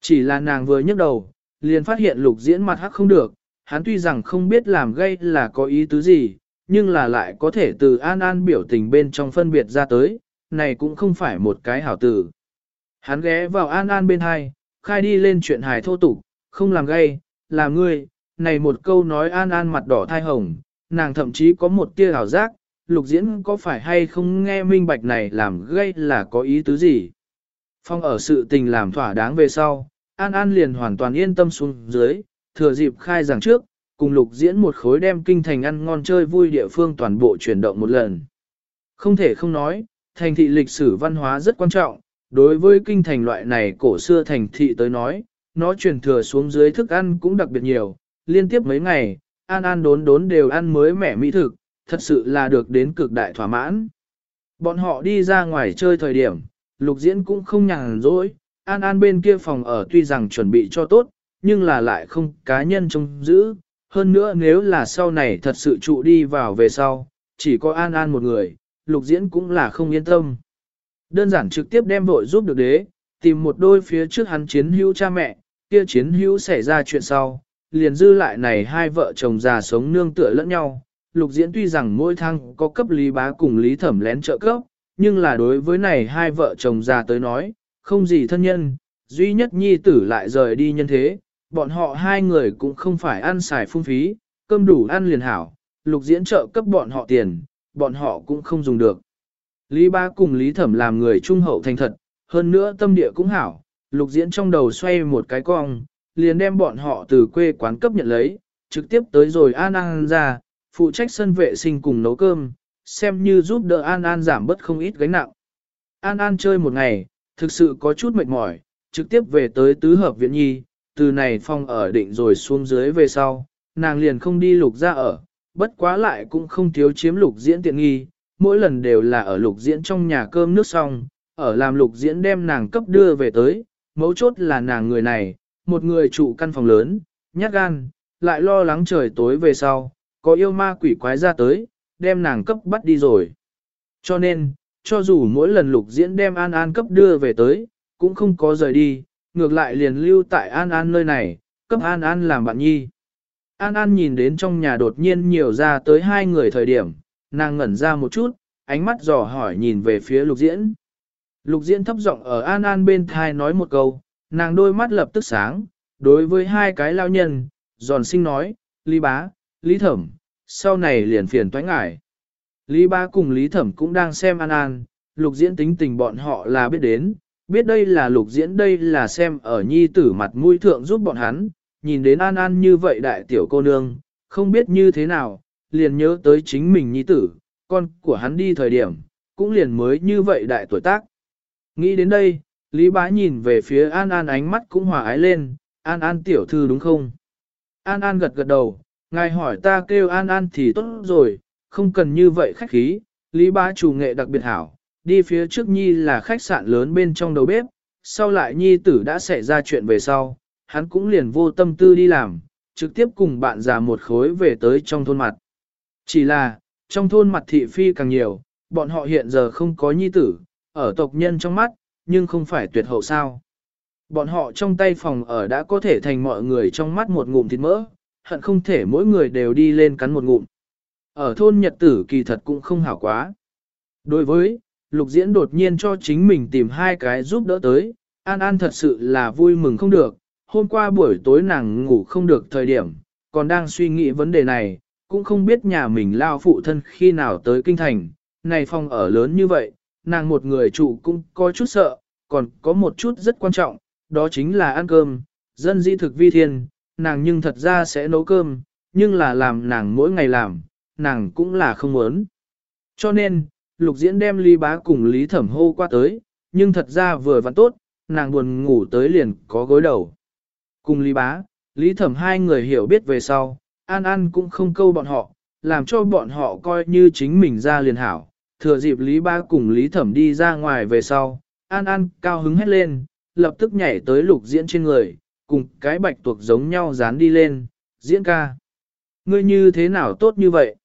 Chỉ là nàng vừa nhấc đầu, liền phát hiện lục diễn mặt hắc không được, hắn tuy rằng không biết làm gây là có ý tứ gì, nhưng là lại có thể từ an an biểu tình bên trong phân biệt ra tới, này cũng không phải một cái hảo tử. Hắn ghé vào an an bên hai, khai đi lên chuyện hài thô tục, không làm gây, làm ngươi, này một câu nói an an mặt đỏ thai hồng, nàng thậm chí có một tia hảo giác, lục diễn có phải hay không nghe minh bạch này làm gây là có ý tứ gì. Phong ở sự tình làm thỏa đáng về sau, An An liền hoàn toàn yên tâm xuống dưới, thừa dịp khai giảng trước, cùng lục diễn một khối đem kinh thành ăn ngon chơi vui địa phương toàn bộ chuyển động một lần. Không thể không nói, thành thị lịch sử văn hóa rất quan trọng, đối với kinh thành loại này cổ xưa thành thị tới nói, nó truyền thừa xuống dưới thức ăn cũng đặc biệt nhiều, liên tiếp mấy ngày, An An đốn đốn đều ăn mới mẻ mỹ thực, thật sự là được đến cực đại thỏa mãn. Bọn họ đi ra ngoài chơi thời điểm, lục diễn cũng không nhàn rỗi, An An bên kia phòng ở tuy rằng chuẩn bị cho tốt, nhưng là lại không cá nhân trông giữ. Hơn nữa nếu là sau này thật sự trụ đi vào về sau, chỉ có An An một người, lục diễn cũng là không yên tâm. Đơn giản trực tiếp đem vội giúp được đế, tìm một đôi phía trước hắn chiến hữu cha mẹ, kia chiến hữu xảy ra chuyện sau, liền dư lại này hai vợ chồng già sống nương tựa lẫn nhau. Lục diễn tuy rằng mỗi tháng có cấp lý bá cùng lý thẩm lén trợ cấp, nhưng là đối với này hai vợ chồng già tới nói, không gì thân nhân, duy nhất nhi tử lại rời đi nhân thế, bọn họ hai người cũng không phải ăn xài phung phí, cơm đủ ăn liền hảo, lục diễn trợ cấp bọn họ tiền, bọn họ cũng không dùng được. Lý ba cùng Lý Thẩm làm người trung hậu thành thật, hơn nữa tâm địa cũng hảo, lục diễn trong đầu xoay một cái cong, liền đem bọn họ từ quê quán cấp nhận lấy, trực tiếp tới rồi An An ra, phụ trách sân vệ sinh cùng nấu cơm, xem như giúp đỡ An An giảm bớt không ít gánh nặng. An An chơi một ngày, thực sự có chút mệt mỏi, trực tiếp về tới tứ hợp viện nhi, từ này phong ở định rồi xuống dưới về sau, nàng liền không đi lục ra ở, bất quá lại cũng không thiếu chiếm lục diễn tiện nghi, mỗi lần đều là ở lục diễn trong nhà cơm nước xong, ở làm lục diễn đem nàng cấp đưa về tới, mấu chốt là nàng người này, một người trụ căn phòng lớn, nhát gan, lại lo lắng trời tối về sau, có yêu ma quỷ quái ra tới, đem nàng cấp bắt đi rồi. Cho nên, cho dù mỗi lần lục diễn đem An An cấp đưa về tới, cũng không có rời đi, ngược lại liền lưu tại An An nơi này, cấp An An làm bạn nhi. An An nhìn đến trong nhà đột nhiên nhiều ra tới hai người thời điểm, nàng ngẩn ra một chút, ánh mắt dò hỏi nhìn về phía lục diễn. Lục diễn thấp giọng ở An An bên thai nói một câu, nàng đôi mắt lập tức sáng, đối với hai cái lao nhân, giòn sinh nói, Lý bá, Lý thẩm, sau này liền phiền toái ngại, Lý Ba cùng Lý Thẩm cũng đang xem An An, lục diễn tính tình bọn họ là biết đến, biết đây là lục diễn đây là xem ở nhi tử mặt mũi thượng giúp bọn hắn, nhìn đến An An như vậy đại tiểu cô nương, không biết như thế nào, liền nhớ tới chính mình nhi tử, con của hắn đi thời điểm, cũng liền mới như vậy đại tuổi tác. Nghĩ đến đây, Lý Bá nhìn về phía An An ánh mắt cũng hòa ái lên, An An tiểu thư đúng không? An An gật gật đầu, ngài hỏi ta kêu An An thì tốt rồi, không cần như vậy khách khí, Lý Bá chủ nghệ đặc biệt hảo, đi phía trước Nhi là khách sạn lớn bên trong đầu bếp, sau lại Nhi tử đã xảy ra chuyện về sau, hắn cũng liền vô tâm tư đi làm, trực tiếp cùng bạn già một khối về tới trong thôn mặt. Chỉ là, trong thôn mặt thị phi càng nhiều, bọn họ hiện giờ không có Nhi tử, ở tộc nhân trong mắt, nhưng không phải tuyệt hậu sao. Bọn họ trong tay phòng ở đã có thể thành mọi người trong mắt một ngụm thịt mỡ, hận không thể mỗi người đều đi lên cắn một ngụm. Ở thôn nhật tử kỳ thật cũng không hảo quá. Đối với, lục diễn đột nhiên cho chính mình tìm hai cái giúp đỡ tới, An An thật sự là vui mừng không được. Hôm qua buổi tối nàng ngủ không được thời điểm, còn đang suy nghĩ vấn đề này, cũng không biết nhà mình lao phụ thân khi nào tới kinh thành. Này phòng ở lớn như vậy, nàng một người trụ cũng có chút sợ, còn có một chút rất quan trọng, đó chính là ăn cơm, dân di thực vi thiên, nàng nhưng thật ra sẽ nấu cơm, nhưng là làm nàng mỗi ngày làm, nàng cũng là không muốn. Cho nên, lục diễn đem Lý Bá cùng Lý Thẩm hô qua tới, nhưng thật ra vừa vặn tốt, nàng buồn ngủ tới liền có gối đầu. Cùng Lý Bá, Lý Thẩm hai người hiểu biết về sau, An An cũng không câu bọn họ, làm cho bọn họ coi như chính mình ra liền hảo. Thừa dịp Lý Bá cùng Lý Thẩm đi ra ngoài về sau, An An cao hứng hét lên, lập tức nhảy tới lục diễn trên người, cùng cái bạch tuộc giống nhau dán đi lên, diễn ca. Ngươi như thế nào tốt như vậy?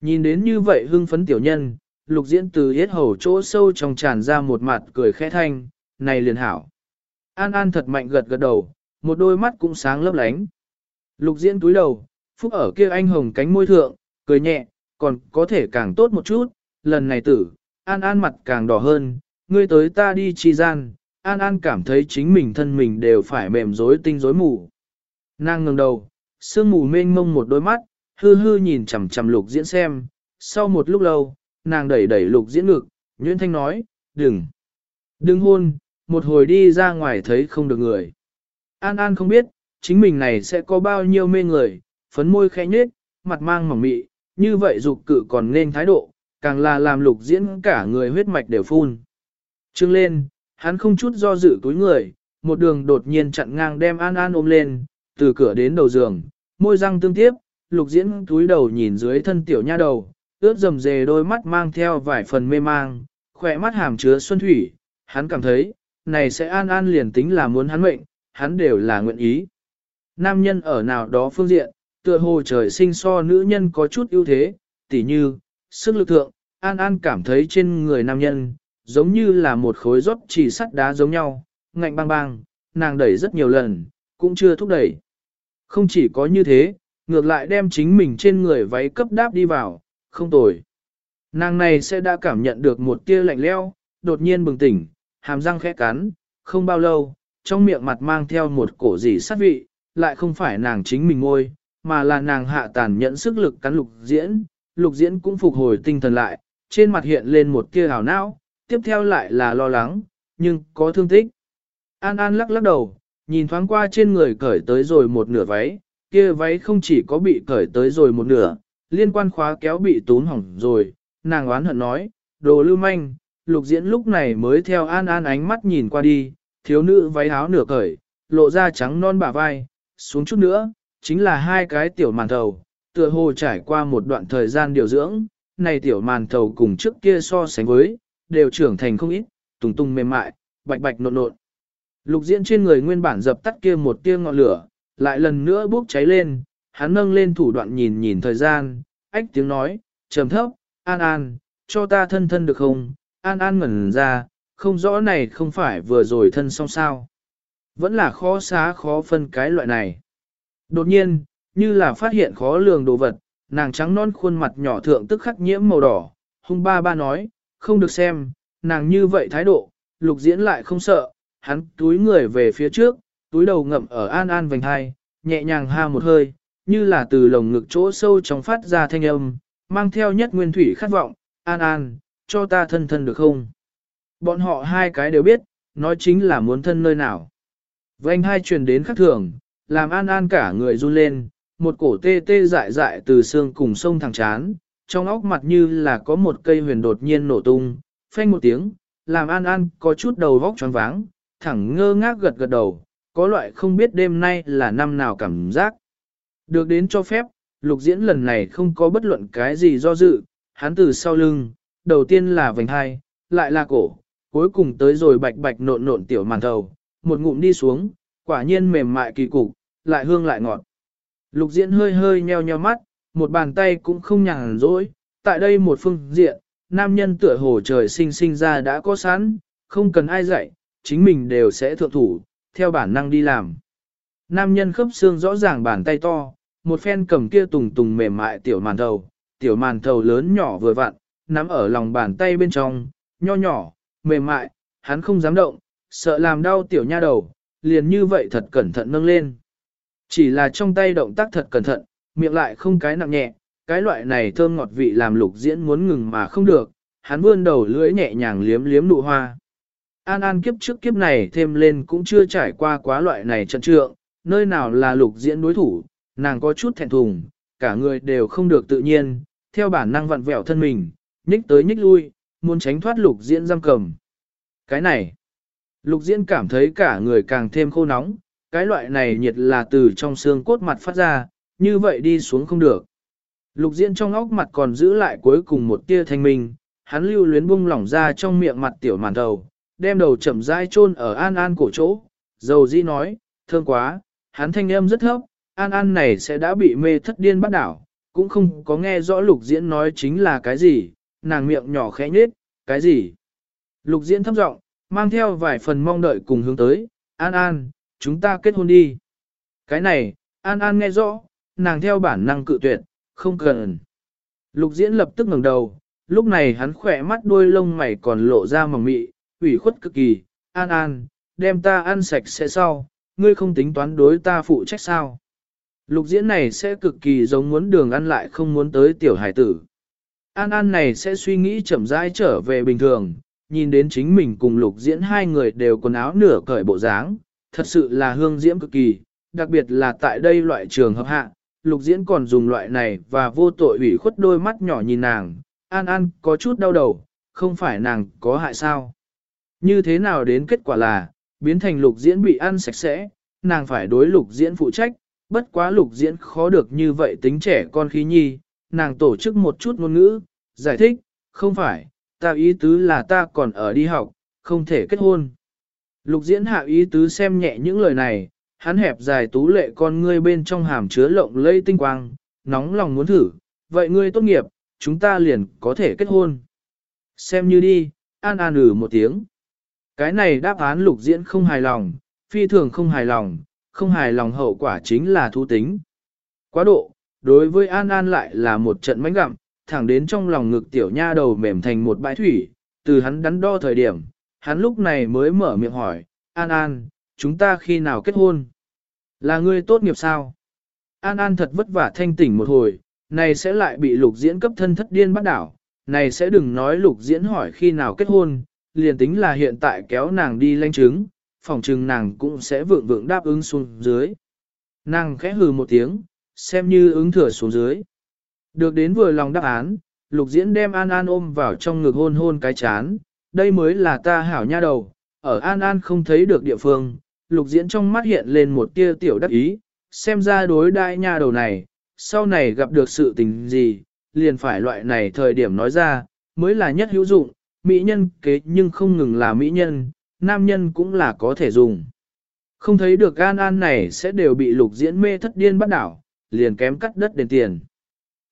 Nhìn đến như vậy hưng phấn tiểu nhân, lục diễn từ hết hầu chỗ sâu trong tràn ra một mặt cười khẽ thanh, này liền hảo. An An thật mạnh gật gật đầu, một đôi mắt cũng sáng lấp lánh. Lục diễn túi đầu, phúc ở kia anh hồng cánh môi thượng, cười nhẹ, còn có thể càng tốt một chút, lần này tử, An An mặt càng đỏ hơn, ngươi tới ta đi chi gian, An An cảm thấy chính mình thân mình đều phải mềm rối tinh rối mù. Nàng ngẩng đầu, sương mù mênh mông một đôi mắt, hư hư nhìn chằm chằm lục diễn xem, sau một lúc lâu, nàng đẩy đẩy lục diễn ngực, Nguyễn Thanh nói, đừng, đừng hôn, một hồi đi ra ngoài thấy không được người. An An không biết, chính mình này sẽ có bao nhiêu mê người, phấn môi khẽ nhếch, mặt mang mỏng mị, như vậy dục cự còn nên thái độ, càng là làm lục diễn cả người huyết mạch đều phun. trương lên, hắn không chút do dự túi người, một đường đột nhiên chặn ngang đem An An ôm lên, từ cửa đến đầu giường, môi răng tương tiếp, lục diễn túi đầu nhìn dưới thân tiểu nha đầu, ướt rầm rề đôi mắt mang theo vài phần mê mang, khỏe mắt hàm chứa xuân thủy, hắn cảm thấy, này sẽ An An liền tính là muốn hắn mệnh, hắn đều là nguyện ý. Nam nhân ở nào đó phương diện, tựa hồ trời sinh so nữ nhân có chút ưu thế, tỉ như, sức lực thượng, An An cảm thấy trên người nam nhân, giống như là một khối rót chỉ sắt đá giống nhau, ngạnh bang bang, nàng đẩy rất nhiều lần, cũng chưa thúc đẩy. Không chỉ có như thế, ngược lại đem chính mình trên người váy cấp đáp đi vào, không tồi. Nàng này sẽ đã cảm nhận được một tia lạnh leo, đột nhiên bừng tỉnh, hàm răng khẽ cắn, không bao lâu, trong miệng mặt mang theo một cổ gì sát vị, lại không phải nàng chính mình ngôi, mà là nàng hạ tàn nhẫn sức lực cắn lục diễn, lục diễn cũng phục hồi tinh thần lại, trên mặt hiện lên một tia hào não, tiếp theo lại là lo lắng, nhưng có thương tích. An An lắc lắc đầu, nhìn thoáng qua trên người cởi tới rồi một nửa váy, kia váy không chỉ có bị cởi tới rồi một nửa, liên quan khóa kéo bị tốn hỏng rồi, nàng oán hận nói, đồ lưu manh, lục diễn lúc này mới theo An An ánh mắt nhìn qua đi, thiếu nữ váy áo nửa cởi, lộ ra trắng non bả vai, xuống chút nữa, chính là hai cái tiểu màn thầu, tựa hồ trải qua một đoạn thời gian điều dưỡng, này tiểu màn thầu cùng trước kia so sánh với, đều trưởng thành không ít, tùng tung mềm mại, bạch bạch nộn nộn. Lục diễn trên người nguyên bản dập tắt kia một tia ngọn lửa, lại lần nữa bốc cháy lên, hắn nâng lên thủ đoạn nhìn nhìn thời gian, ách tiếng nói, trầm thấp, an an, cho ta thân thân được không, an an ngẩn ra, không rõ này không phải vừa rồi thân xong sao. Vẫn là khó xá khó phân cái loại này. Đột nhiên, như là phát hiện khó lường đồ vật, nàng trắng non khuôn mặt nhỏ thượng tức khắc nhiễm màu đỏ, hung ba ba nói, không được xem, nàng như vậy thái độ, lục diễn lại không sợ, hắn túi người về phía trước, túi đầu ngậm ở an an vành hai, nhẹ nhàng ha một hơi, như là từ lồng ngực chỗ sâu trong phát ra thanh âm, mang theo nhất nguyên thủy khát vọng, an an, cho ta thân thân được không? Bọn họ hai cái đều biết, nói chính là muốn thân nơi nào. Vành hai truyền đến khắc thường, làm an an cả người run lên, một cổ tê tê dại dại từ xương cùng sông thẳng chán, trong óc mặt như là có một cây huyền đột nhiên nổ tung, phanh một tiếng, làm an an có chút đầu vóc choáng váng, thẳng ngơ ngác gật gật đầu, có loại không biết đêm nay là năm nào cảm giác. Được đến cho phép, lục diễn lần này không có bất luận cái gì do dự, hắn từ sau lưng, đầu tiên là vành hai, lại là cổ, cuối cùng tới rồi bạch bạch nộn nộn tiểu màn thầu, một ngụm đi xuống, quả nhiên mềm mại kỳ cục, lại hương lại ngọt. Lục diễn hơi hơi nheo nheo mắt, một bàn tay cũng không nhàn rỗi, tại đây một phương diện, nam nhân tựa hồ trời sinh sinh ra đã có sẵn, không cần ai dạy, chính mình đều sẽ thượng thủ, theo bản năng đi làm. Nam nhân khớp xương rõ ràng bàn tay to, một phen cầm kia tùng tùng mềm mại tiểu màn thầu, tiểu màn thầu lớn nhỏ vừa vặn, nắm ở lòng bàn tay bên trong, nho nhỏ, mềm mại, hắn không dám động, sợ làm đau tiểu nha đầu, liền như vậy thật cẩn thận nâng lên. Chỉ là trong tay động tác thật cẩn thận, miệng lại không cái nặng nhẹ, cái loại này thơm ngọt vị làm lục diễn muốn ngừng mà không được, hắn vươn đầu lưỡi nhẹ nhàng liếm liếm nụ hoa. An An kiếp trước kiếp này thêm lên cũng chưa trải qua quá loại này trận trượng, nơi nào là lục diễn đối thủ, nàng có chút thẹn thùng, cả người đều không được tự nhiên, theo bản năng vặn vẹo thân mình, nhích tới nhích lui, muốn tránh thoát lục diễn giam cầm. Cái này, lục diễn cảm thấy cả người càng thêm khô nóng, cái loại này nhiệt là từ trong xương cốt mặt phát ra, như vậy đi xuống không được. Lục diễn trong óc mặt còn giữ lại cuối cùng một tia thanh minh, hắn lưu luyến bung lỏng ra trong miệng mặt tiểu màn đầu, đem đầu chậm rãi chôn ở an an cổ chỗ, dầu di nói, thương quá, hắn thanh âm rất thấp, An An này sẽ đã bị mê thất điên bắt đảo, cũng không có nghe rõ lục diễn nói chính là cái gì, nàng miệng nhỏ khẽ nhết, cái gì. Lục diễn thấp giọng, mang theo vài phần mong đợi cùng hướng tới, An An, chúng ta kết hôn đi. Cái này, An An nghe rõ, nàng theo bản năng cự tuyệt, không cần. Lục diễn lập tức ngẩng đầu, lúc này hắn khỏe mắt đuôi lông mày còn lộ ra mỏng mị, ủy khuất cực kỳ, An An, đem ta ăn sạch sẽ sau, ngươi không tính toán đối ta phụ trách sao. Lục diễn này sẽ cực kỳ giống muốn đường ăn lại không muốn tới tiểu hải tử. An An này sẽ suy nghĩ chậm rãi trở về bình thường, nhìn đến chính mình cùng lục diễn hai người đều quần áo nửa cởi bộ dáng, thật sự là hương diễm cực kỳ, đặc biệt là tại đây loại trường hợp hạ, lục diễn còn dùng loại này và vô tội ủy khuất đôi mắt nhỏ nhìn nàng, An An có chút đau đầu, không phải nàng có hại sao. Như thế nào đến kết quả là, biến thành lục diễn bị ăn sạch sẽ, nàng phải đối lục diễn phụ trách, bất quá lục diễn khó được như vậy tính trẻ con khí nhi, nàng tổ chức một chút ngôn ngữ, giải thích, không phải, ta ý tứ là ta còn ở đi học, không thể kết hôn. Lục diễn hạ ý tứ xem nhẹ những lời này, hắn hẹp dài tú lệ con ngươi bên trong hàm chứa lộng lây tinh quang, nóng lòng muốn thử, vậy ngươi tốt nghiệp, chúng ta liền có thể kết hôn. Xem như đi, an an ử một tiếng. Cái này đáp án lục diễn không hài lòng, phi thường không hài lòng, không hài lòng hậu quả chính là thu tính. Quá độ, đối với An An lại là một trận mánh gặm, thẳng đến trong lòng ngực tiểu nha đầu mềm thành một bãi thủy, từ hắn đắn đo thời điểm, hắn lúc này mới mở miệng hỏi, An An, chúng ta khi nào kết hôn? Là ngươi tốt nghiệp sao? An An thật vất vả thanh tỉnh một hồi, này sẽ lại bị lục diễn cấp thân thất điên bắt đảo, này sẽ đừng nói lục diễn hỏi khi nào kết hôn, liền tính là hiện tại kéo nàng đi lanh chứng, phòng trừng nàng cũng sẽ vượng vượng đáp ứng xuống dưới. Nàng khẽ hừ một tiếng, xem như ứng thừa xuống dưới. Được đến vừa lòng đáp án, lục diễn đem An An ôm vào trong ngực hôn hôn cái chán, đây mới là ta hảo nha đầu, ở An An không thấy được địa phương, lục diễn trong mắt hiện lên một tia tiểu đắc ý, xem ra đối đại nha đầu này, sau này gặp được sự tình gì, liền phải loại này thời điểm nói ra, mới là nhất hữu dụng, mỹ nhân kế nhưng không ngừng là mỹ nhân, nam nhân cũng là có thể dùng. Không thấy được An An này sẽ đều bị lục diễn mê thất điên bắt đảo, liền kém cắt đất đền tiền.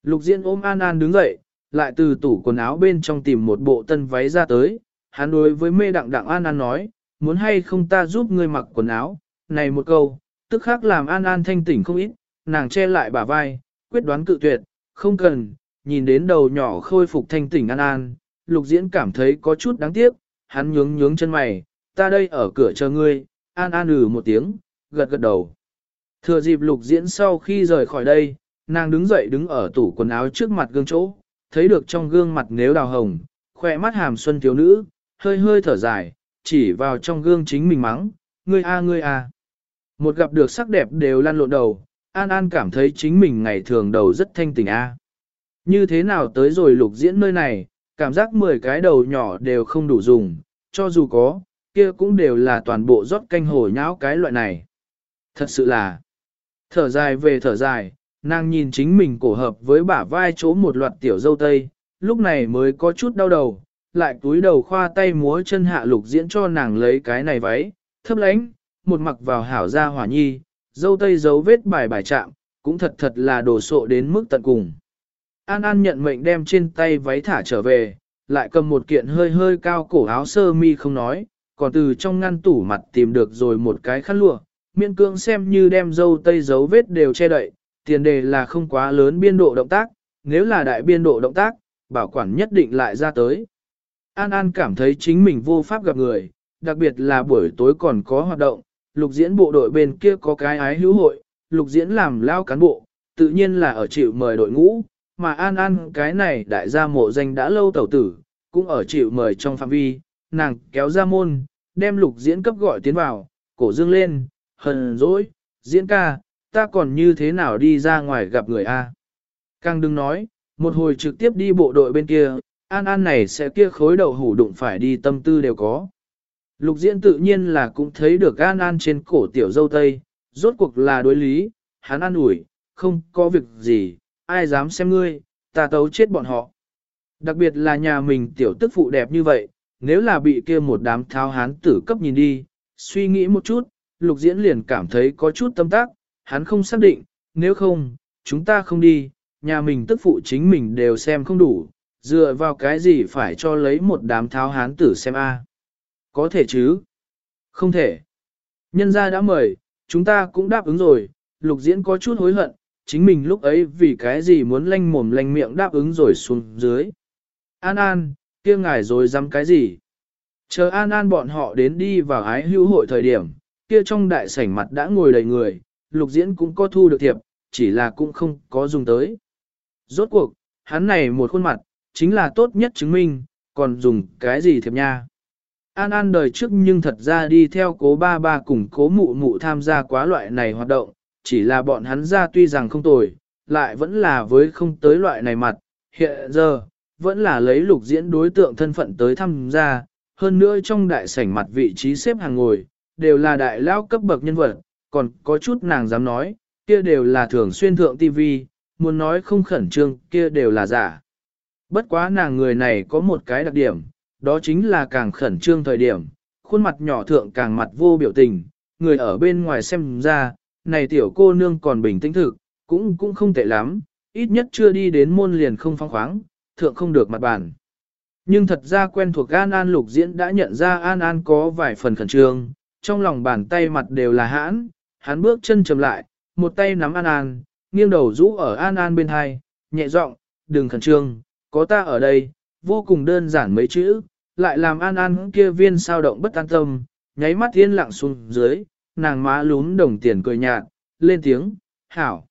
Lục diễn ôm An An đứng dậy, lại từ tủ quần áo bên trong tìm một bộ tân váy ra tới, hắn đối với mê đặng đặng An An nói, muốn hay không ta giúp ngươi mặc quần áo, này một câu, tức khác làm An An thanh tỉnh không ít, nàng che lại bả vai, quyết đoán cự tuyệt, không cần, nhìn đến đầu nhỏ khôi phục thanh tỉnh An An, lục diễn cảm thấy có chút đáng tiếc, hắn nhướng nhướng chân mày, ta đây ở cửa chờ ngươi, An An ừ một tiếng, gật gật đầu. Thừa dịp lục diễn sau khi rời khỏi đây, nàng đứng dậy đứng ở tủ quần áo trước mặt gương chỗ, thấy được trong gương mặt nếu đào hồng, khỏe mắt hàm xuân thiếu nữ, hơi hơi thở dài, chỉ vào trong gương chính mình mắng, ngươi a ngươi a. Một gặp được sắc đẹp đều lăn lộn đầu, An An cảm thấy chính mình ngày thường đầu rất thanh tỉnh a. Như thế nào tới rồi lục diễn nơi này, cảm giác 10 cái đầu nhỏ đều không đủ dùng, cho dù có, kia cũng đều là toàn bộ rót canh hồ nháo cái loại này. Thật sự là, thở dài về thở dài, nàng nhìn chính mình cổ hợp với bả vai chỗ một loạt tiểu dâu tây, lúc này mới có chút đau đầu, lại túi đầu khoa tay múa chân hạ lục diễn cho nàng lấy cái này váy, thấp lánh, một mặc vào hảo ra hỏa nhi, dâu tây dấu vết bài bài chạm, cũng thật thật là đồ sộ đến mức tận cùng. An An nhận mệnh đem trên tay váy thả trở về, lại cầm một kiện hơi hơi cao cổ áo sơ mi không nói, còn từ trong ngăn tủ mặt tìm được rồi một cái khăn lụa, miễn cương xem như đem dâu tây dấu vết đều che đậy, tiền đề là không quá lớn biên độ động tác, nếu là đại biên độ động tác, bảo quản nhất định lại ra tới. An An cảm thấy chính mình vô pháp gặp người, đặc biệt là buổi tối còn có hoạt động, lục diễn bộ đội bên kia có cái ái hữu hội, lục diễn làm lao cán bộ, tự nhiên là ở chịu mời đội ngũ, mà An An cái này đại gia mộ danh đã lâu tẩu tử, cũng ở chịu mời trong phạm vi, nàng kéo ra môn, đem lục diễn cấp gọi tiến vào, cổ dương lên, hờn dỗi, diễn ca, ta còn như thế nào đi ra ngoài gặp người A. Càng đừng nói, một hồi trực tiếp đi bộ đội bên kia, An An này sẽ kia khối đầu hủ đụng phải đi tâm tư đều có. Lục diễn tự nhiên là cũng thấy được An An trên cổ tiểu dâu tây, rốt cuộc là đối lý, hắn an ủi, không có việc gì, ai dám xem ngươi, ta tấu chết bọn họ. Đặc biệt là nhà mình tiểu tức phụ đẹp như vậy, nếu là bị kia một đám tháo hán tử cấp nhìn đi, suy nghĩ một chút, lục diễn liền cảm thấy có chút tâm tác, hắn không xác định, nếu không, chúng ta không đi, nhà mình tức phụ chính mình đều xem không đủ, dựa vào cái gì phải cho lấy một đám tháo hán tử xem a? Có thể chứ? Không thể. Nhân gia đã mời, chúng ta cũng đáp ứng rồi, lục diễn có chút hối hận, chính mình lúc ấy vì cái gì muốn lanh mồm lanh miệng đáp ứng rồi xuống dưới. An An, kia ngài rồi dám cái gì? Chờ An An bọn họ đến đi vào ái hữu hội thời điểm, kia trong đại sảnh mặt đã ngồi đầy người, lục diễn cũng có thu được thiệp, chỉ là cũng không có dùng tới. Rốt cuộc, hắn này một khuôn mặt, chính là tốt nhất chứng minh, còn dùng cái gì thiệp nha. An An đời trước nhưng thật ra đi theo cố ba ba cùng cố mụ mụ tham gia quá loại này hoạt động, chỉ là bọn hắn ra tuy rằng không tồi, lại vẫn là với không tới loại này mặt, hiện giờ, vẫn là lấy lục diễn đối tượng thân phận tới tham gia, hơn nữa trong đại sảnh mặt vị trí xếp hàng ngồi, đều là đại lao cấp bậc nhân vật, còn có chút nàng dám nói, kia đều là thường xuyên thượng TV, muốn nói không khẩn trương, kia đều là giả. Bất quá nàng người này có một cái đặc điểm, đó chính là càng khẩn trương thời điểm, khuôn mặt nhỏ thượng càng mặt vô biểu tình, người ở bên ngoài xem ra, này tiểu cô nương còn bình tĩnh thực, cũng cũng không tệ lắm, ít nhất chưa đi đến môn liền không phong khoáng, thượng không được mặt bàn. Nhưng thật ra quen thuộc An An lục diễn đã nhận ra An An có vài phần khẩn trương, trong lòng bàn tay mặt đều là hãn, hắn bước chân chầm lại, một tay nắm An An, nghiêng đầu rũ ở An An bên hai, nhẹ giọng, đừng khẩn trương, có ta ở đây, vô cùng đơn giản mấy chữ, lại làm An An kia viên sao động bất an tâm, nháy mắt yên lặng xuống dưới, nàng má lún đồng tiền cười nhạt, lên tiếng, hảo.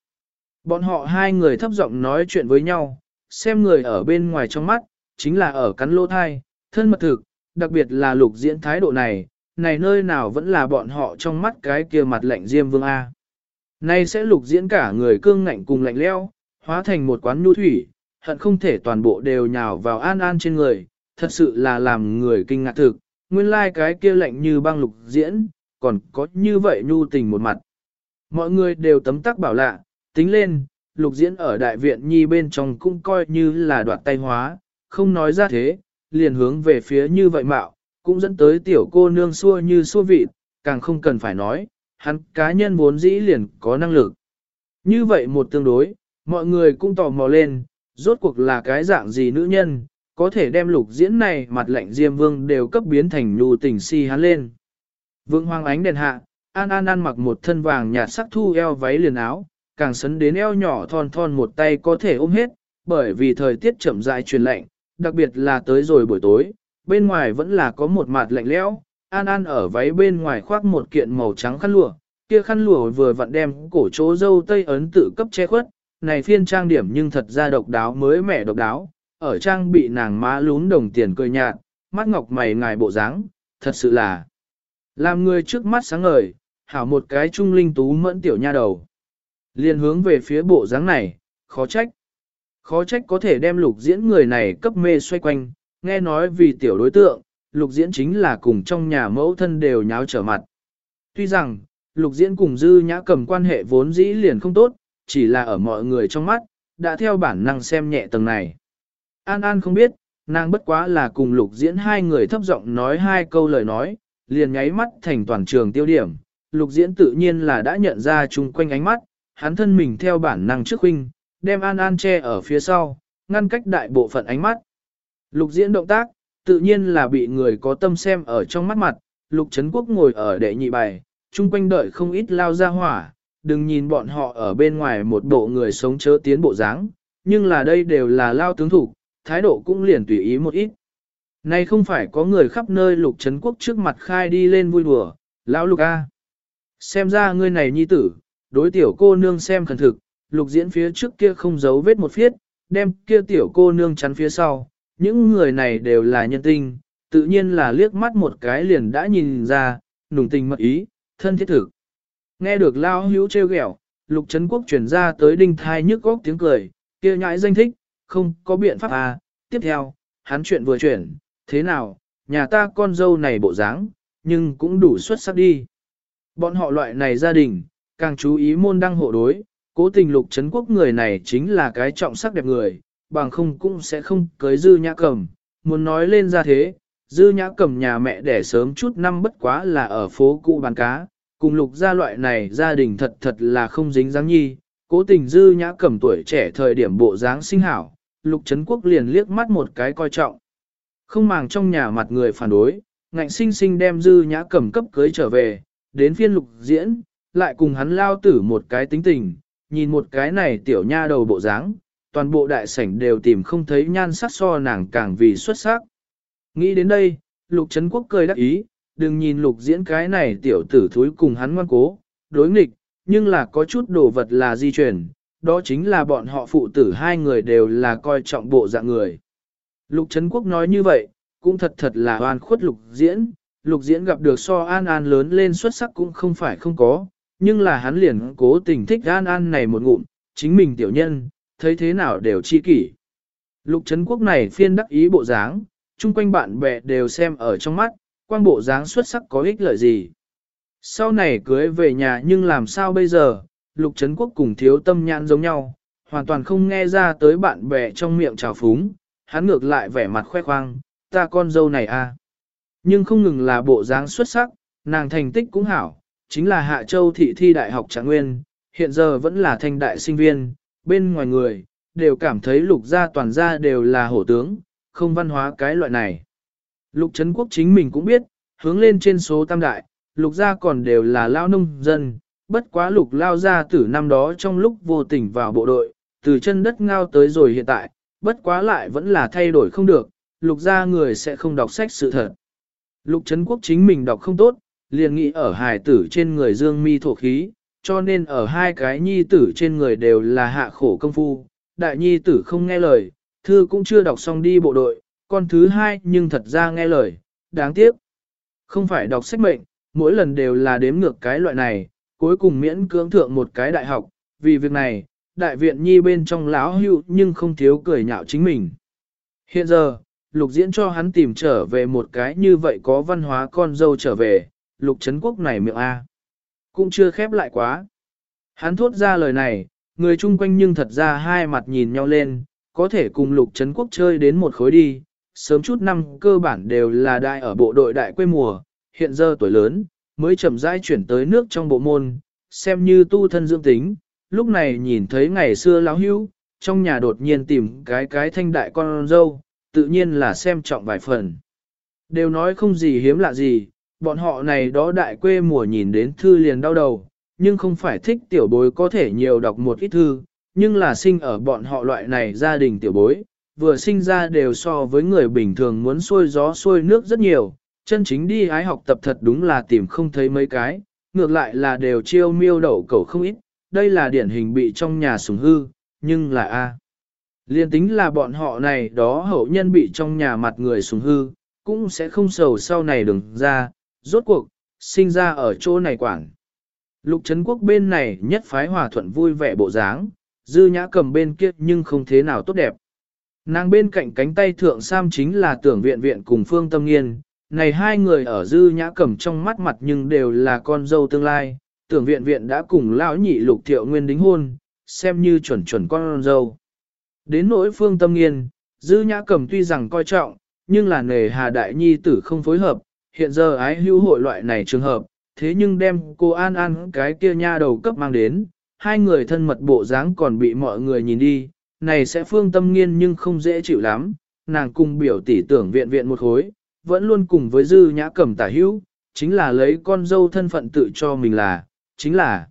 Bọn họ hai người thấp giọng nói chuyện với nhau, xem người ở bên ngoài trong mắt, chính là ở cắn lô thai, thân mật thực, đặc biệt là lục diễn thái độ này, này nơi nào vẫn là bọn họ trong mắt cái kia mặt lạnh diêm vương A. Nay sẽ lục diễn cả người cương ngạnh cùng lạnh leo, hóa thành một quán nhu thủy, hận không thể toàn bộ đều nhào vào an an trên người, thật sự là làm người kinh ngạc thực, nguyên lai like cái kia lạnh như băng lục diễn, còn có như vậy nhu tình một mặt. Mọi người đều tấm tắc bảo lạ, tính lên, lục diễn ở đại viện nhi bên trong cũng coi như là đoạt tay hóa, không nói ra thế, liền hướng về phía như vậy mạo, cũng dẫn tới tiểu cô nương xua như xua vịt, càng không cần phải nói, hắn cá nhân vốn dĩ liền có năng lực. Như vậy một tương đối, mọi người cũng tò mò lên, rốt cuộc là cái dạng gì nữ nhân, có thể đem lục diễn này mặt lạnh diêm vương đều cấp biến thành nhu tình si hắn lên. Vương hoang ánh đèn hạ, An An An mặc một thân vàng nhạt sắc thu eo váy liền áo, càng sấn đến eo nhỏ thon thon một tay có thể ôm hết, bởi vì thời tiết chậm rãi truyền lạnh, đặc biệt là tới rồi buổi tối, bên ngoài vẫn là có một mặt lạnh lẽo. An An ở váy bên ngoài khoác một kiện màu trắng khăn lụa, kia khăn lụa vừa vặn đem cổ chỗ dâu tây ấn tự cấp che khuất, này phiên trang điểm nhưng thật ra độc đáo mới mẻ độc đáo, ở trang bị nàng má lún đồng tiền cười nhạt, mắt ngọc mày ngài bộ dáng, thật sự là làm người trước mắt sáng ngời, hảo một cái trung linh tú mẫn tiểu nha đầu. Liên hướng về phía bộ dáng này, khó trách. Khó trách có thể đem lục diễn người này cấp mê xoay quanh, nghe nói vì tiểu đối tượng, lục diễn chính là cùng trong nhà mẫu thân đều nháo trở mặt. Tuy rằng, lục diễn cùng dư nhã cầm quan hệ vốn dĩ liền không tốt, chỉ là ở mọi người trong mắt, đã theo bản năng xem nhẹ tầng này. An An không biết, nàng bất quá là cùng lục diễn hai người thấp giọng nói hai câu lời nói, liền nháy mắt thành toàn trường tiêu điểm. Lục diễn tự nhiên là đã nhận ra chung quanh ánh mắt, hắn thân mình theo bản năng trước huynh, đem An An che ở phía sau, ngăn cách đại bộ phận ánh mắt. Lục diễn động tác, tự nhiên là bị người có tâm xem ở trong mắt mặt, lục Trấn quốc ngồi ở đệ nhị bài, chung quanh đợi không ít lao ra hỏa, đừng nhìn bọn họ ở bên ngoài một bộ người sống chớ tiến bộ dáng, nhưng là đây đều là lao tướng thủ, thái độ cũng liền tùy ý một ít. Này không phải có người khắp nơi lục Trấn quốc trước mặt khai đi lên vui đùa, lão lục A. Xem ra ngươi này nhi tử, đối tiểu cô nương xem khẩn thực, lục diễn phía trước kia không giấu vết một phiết, đem kia tiểu cô nương chắn phía sau, những người này đều là nhân tinh, tự nhiên là liếc mắt một cái liền đã nhìn ra, nùng tình mật ý, thân thiết thực. Nghe được lao hữu trêu ghẹo, lục Trấn quốc chuyển ra tới đinh thai nhức góc tiếng cười, kia nhãi danh thích, không có biện pháp à, tiếp theo, hắn chuyện vừa chuyển, thế nào, nhà ta con dâu này bộ dáng, nhưng cũng đủ xuất sắc đi. Bọn họ loại này gia đình, càng chú ý môn đăng hộ đối, cố tình lục Trấn quốc người này chính là cái trọng sắc đẹp người, bằng không cũng sẽ không cưới dư nhã cầm. Muốn nói lên ra thế, dư nhã cầm nhà mẹ đẻ sớm chút năm bất quá là ở phố cũ bán cá, cùng lục gia loại này gia đình thật thật là không dính dáng nhi, Cố tình dư nhã cầm tuổi trẻ thời điểm bộ dáng sinh hảo, lục Trấn quốc liền liếc mắt một cái coi trọng. Không màng trong nhà mặt người phản đối, ngạnh sinh sinh đem dư nhã cầm cấp cưới trở về, đến phiên lục diễn, lại cùng hắn lao tử một cái tính tình, nhìn một cái này tiểu nha đầu bộ dáng, toàn bộ đại sảnh đều tìm không thấy nhan sắc so nàng càng vì xuất sắc. Nghĩ đến đây, lục Trấn quốc cười đắc ý, đừng nhìn lục diễn cái này tiểu tử thúi cùng hắn ngoan cố, đối nghịch, nhưng là có chút đồ vật là di chuyển, đó chính là bọn họ phụ tử hai người đều là coi trọng bộ dạng người. Lục Trấn Quốc nói như vậy, cũng thật thật là oan khuất lục diễn, lục diễn gặp được so an an lớn lên xuất sắc cũng không phải không có, nhưng là hắn liền cố tình thích an an này một ngụm, chính mình tiểu nhân, thấy thế nào đều chi kỷ. Lục Trấn Quốc này phiên đắc ý bộ dáng, chung quanh bạn bè đều xem ở trong mắt, quang bộ dáng xuất sắc có ích lợi gì. Sau này cưới về nhà nhưng làm sao bây giờ, lục Trấn quốc cùng thiếu tâm nhãn giống nhau, hoàn toàn không nghe ra tới bạn bè trong miệng trào phúng, hắn ngược lại vẻ mặt khoe khoang, ta con dâu này à. Nhưng không ngừng là bộ dáng xuất sắc, nàng thành tích cũng hảo, chính là Hạ Châu thị thi đại học trạng nguyên, hiện giờ vẫn là thanh đại sinh viên, bên ngoài người, đều cảm thấy lục gia toàn gia đều là hổ tướng, không văn hóa cái loại này. Lục Trấn Quốc chính mình cũng biết, hướng lên trên số tam đại, lục gia còn đều là lao nông dân, bất quá lục lao gia tử năm đó trong lúc vô tình vào bộ đội, từ chân đất ngao tới rồi hiện tại, bất quá lại vẫn là thay đổi không được, lục gia người sẽ không đọc sách sự thật. Lục Trấn Quốc chính mình đọc không tốt, liền nghĩ ở hài tử trên người dương mi thổ khí, cho nên ở hai cái nhi tử trên người đều là hạ khổ công phu, đại nhi tử không nghe lời, thư cũng chưa đọc xong đi bộ đội, con thứ hai nhưng thật ra nghe lời, đáng tiếc. Không phải đọc sách mệnh, mỗi lần đều là đếm ngược cái loại này, cuối cùng miễn cưỡng thượng một cái đại học, vì việc này, đại viện nhi bên trong láo hưu nhưng không thiếu cười nhạo chính mình. Hiện giờ, lục diễn cho hắn tìm trở về một cái như vậy có văn hóa con dâu trở về, lục Trấn quốc này miệng A. Cũng chưa khép lại quá. Hắn thốt ra lời này, người chung quanh nhưng thật ra hai mặt nhìn nhau lên, có thể cùng lục Trấn quốc chơi đến một khối đi, sớm chút năm cơ bản đều là đại ở bộ đội đại quê mùa, hiện giờ tuổi lớn, mới chậm rãi chuyển tới nước trong bộ môn, xem như tu thân dưỡng tính, lúc này nhìn thấy ngày xưa lão hưu, trong nhà đột nhiên tìm cái cái thanh đại con dâu, tự nhiên là xem trọng vài phần. Đều nói không gì hiếm lạ gì, bọn họ này đó đại quê mùa nhìn đến thư liền đau đầu, nhưng không phải thích tiểu bối có thể nhiều đọc một ít thư, nhưng là sinh ở bọn họ loại này gia đình tiểu bối, vừa sinh ra đều so với người bình thường muốn xuôi gió xuôi nước rất nhiều, chân chính đi ái học tập thật đúng là tìm không thấy mấy cái, ngược lại là đều chiêu miêu đậu cầu không ít, đây là điển hình bị trong nhà sủng hư, nhưng là A. Liên tính là bọn họ này đó hậu nhân bị trong nhà mặt người sủng hư, cũng sẽ không sầu sau này đừng ra, rốt cuộc, sinh ra ở chỗ này quảng Lục Trấn Quốc bên này nhất phái hòa thuận vui vẻ bộ dáng, dư nhã cầm bên kia nhưng không thế nào tốt đẹp. Nàng bên cạnh cánh tay thượng Sam chính là tưởng viện viện cùng phương tâm nghiên, này hai người ở dư nhã cầm trong mắt mặt nhưng đều là con dâu tương lai, tưởng viện viện đã cùng lão nhị lục thiệu nguyên đính hôn, xem như chuẩn chuẩn con dâu. Đến nỗi phương tâm nghiên, dư nhã cầm tuy rằng coi trọng, nhưng là nề hà đại nhi tử không phối hợp, hiện giờ ái hữu hội loại này trường hợp, thế nhưng đem cô An An cái kia nha đầu cấp mang đến, hai người thân mật bộ dáng còn bị mọi người nhìn đi, này sẽ phương tâm nghiên nhưng không dễ chịu lắm, nàng cùng biểu tỷ tưởng viện viện một hối, vẫn luôn cùng với dư nhã cẩm tả hữu, chính là lấy con dâu thân phận tự cho mình là, chính là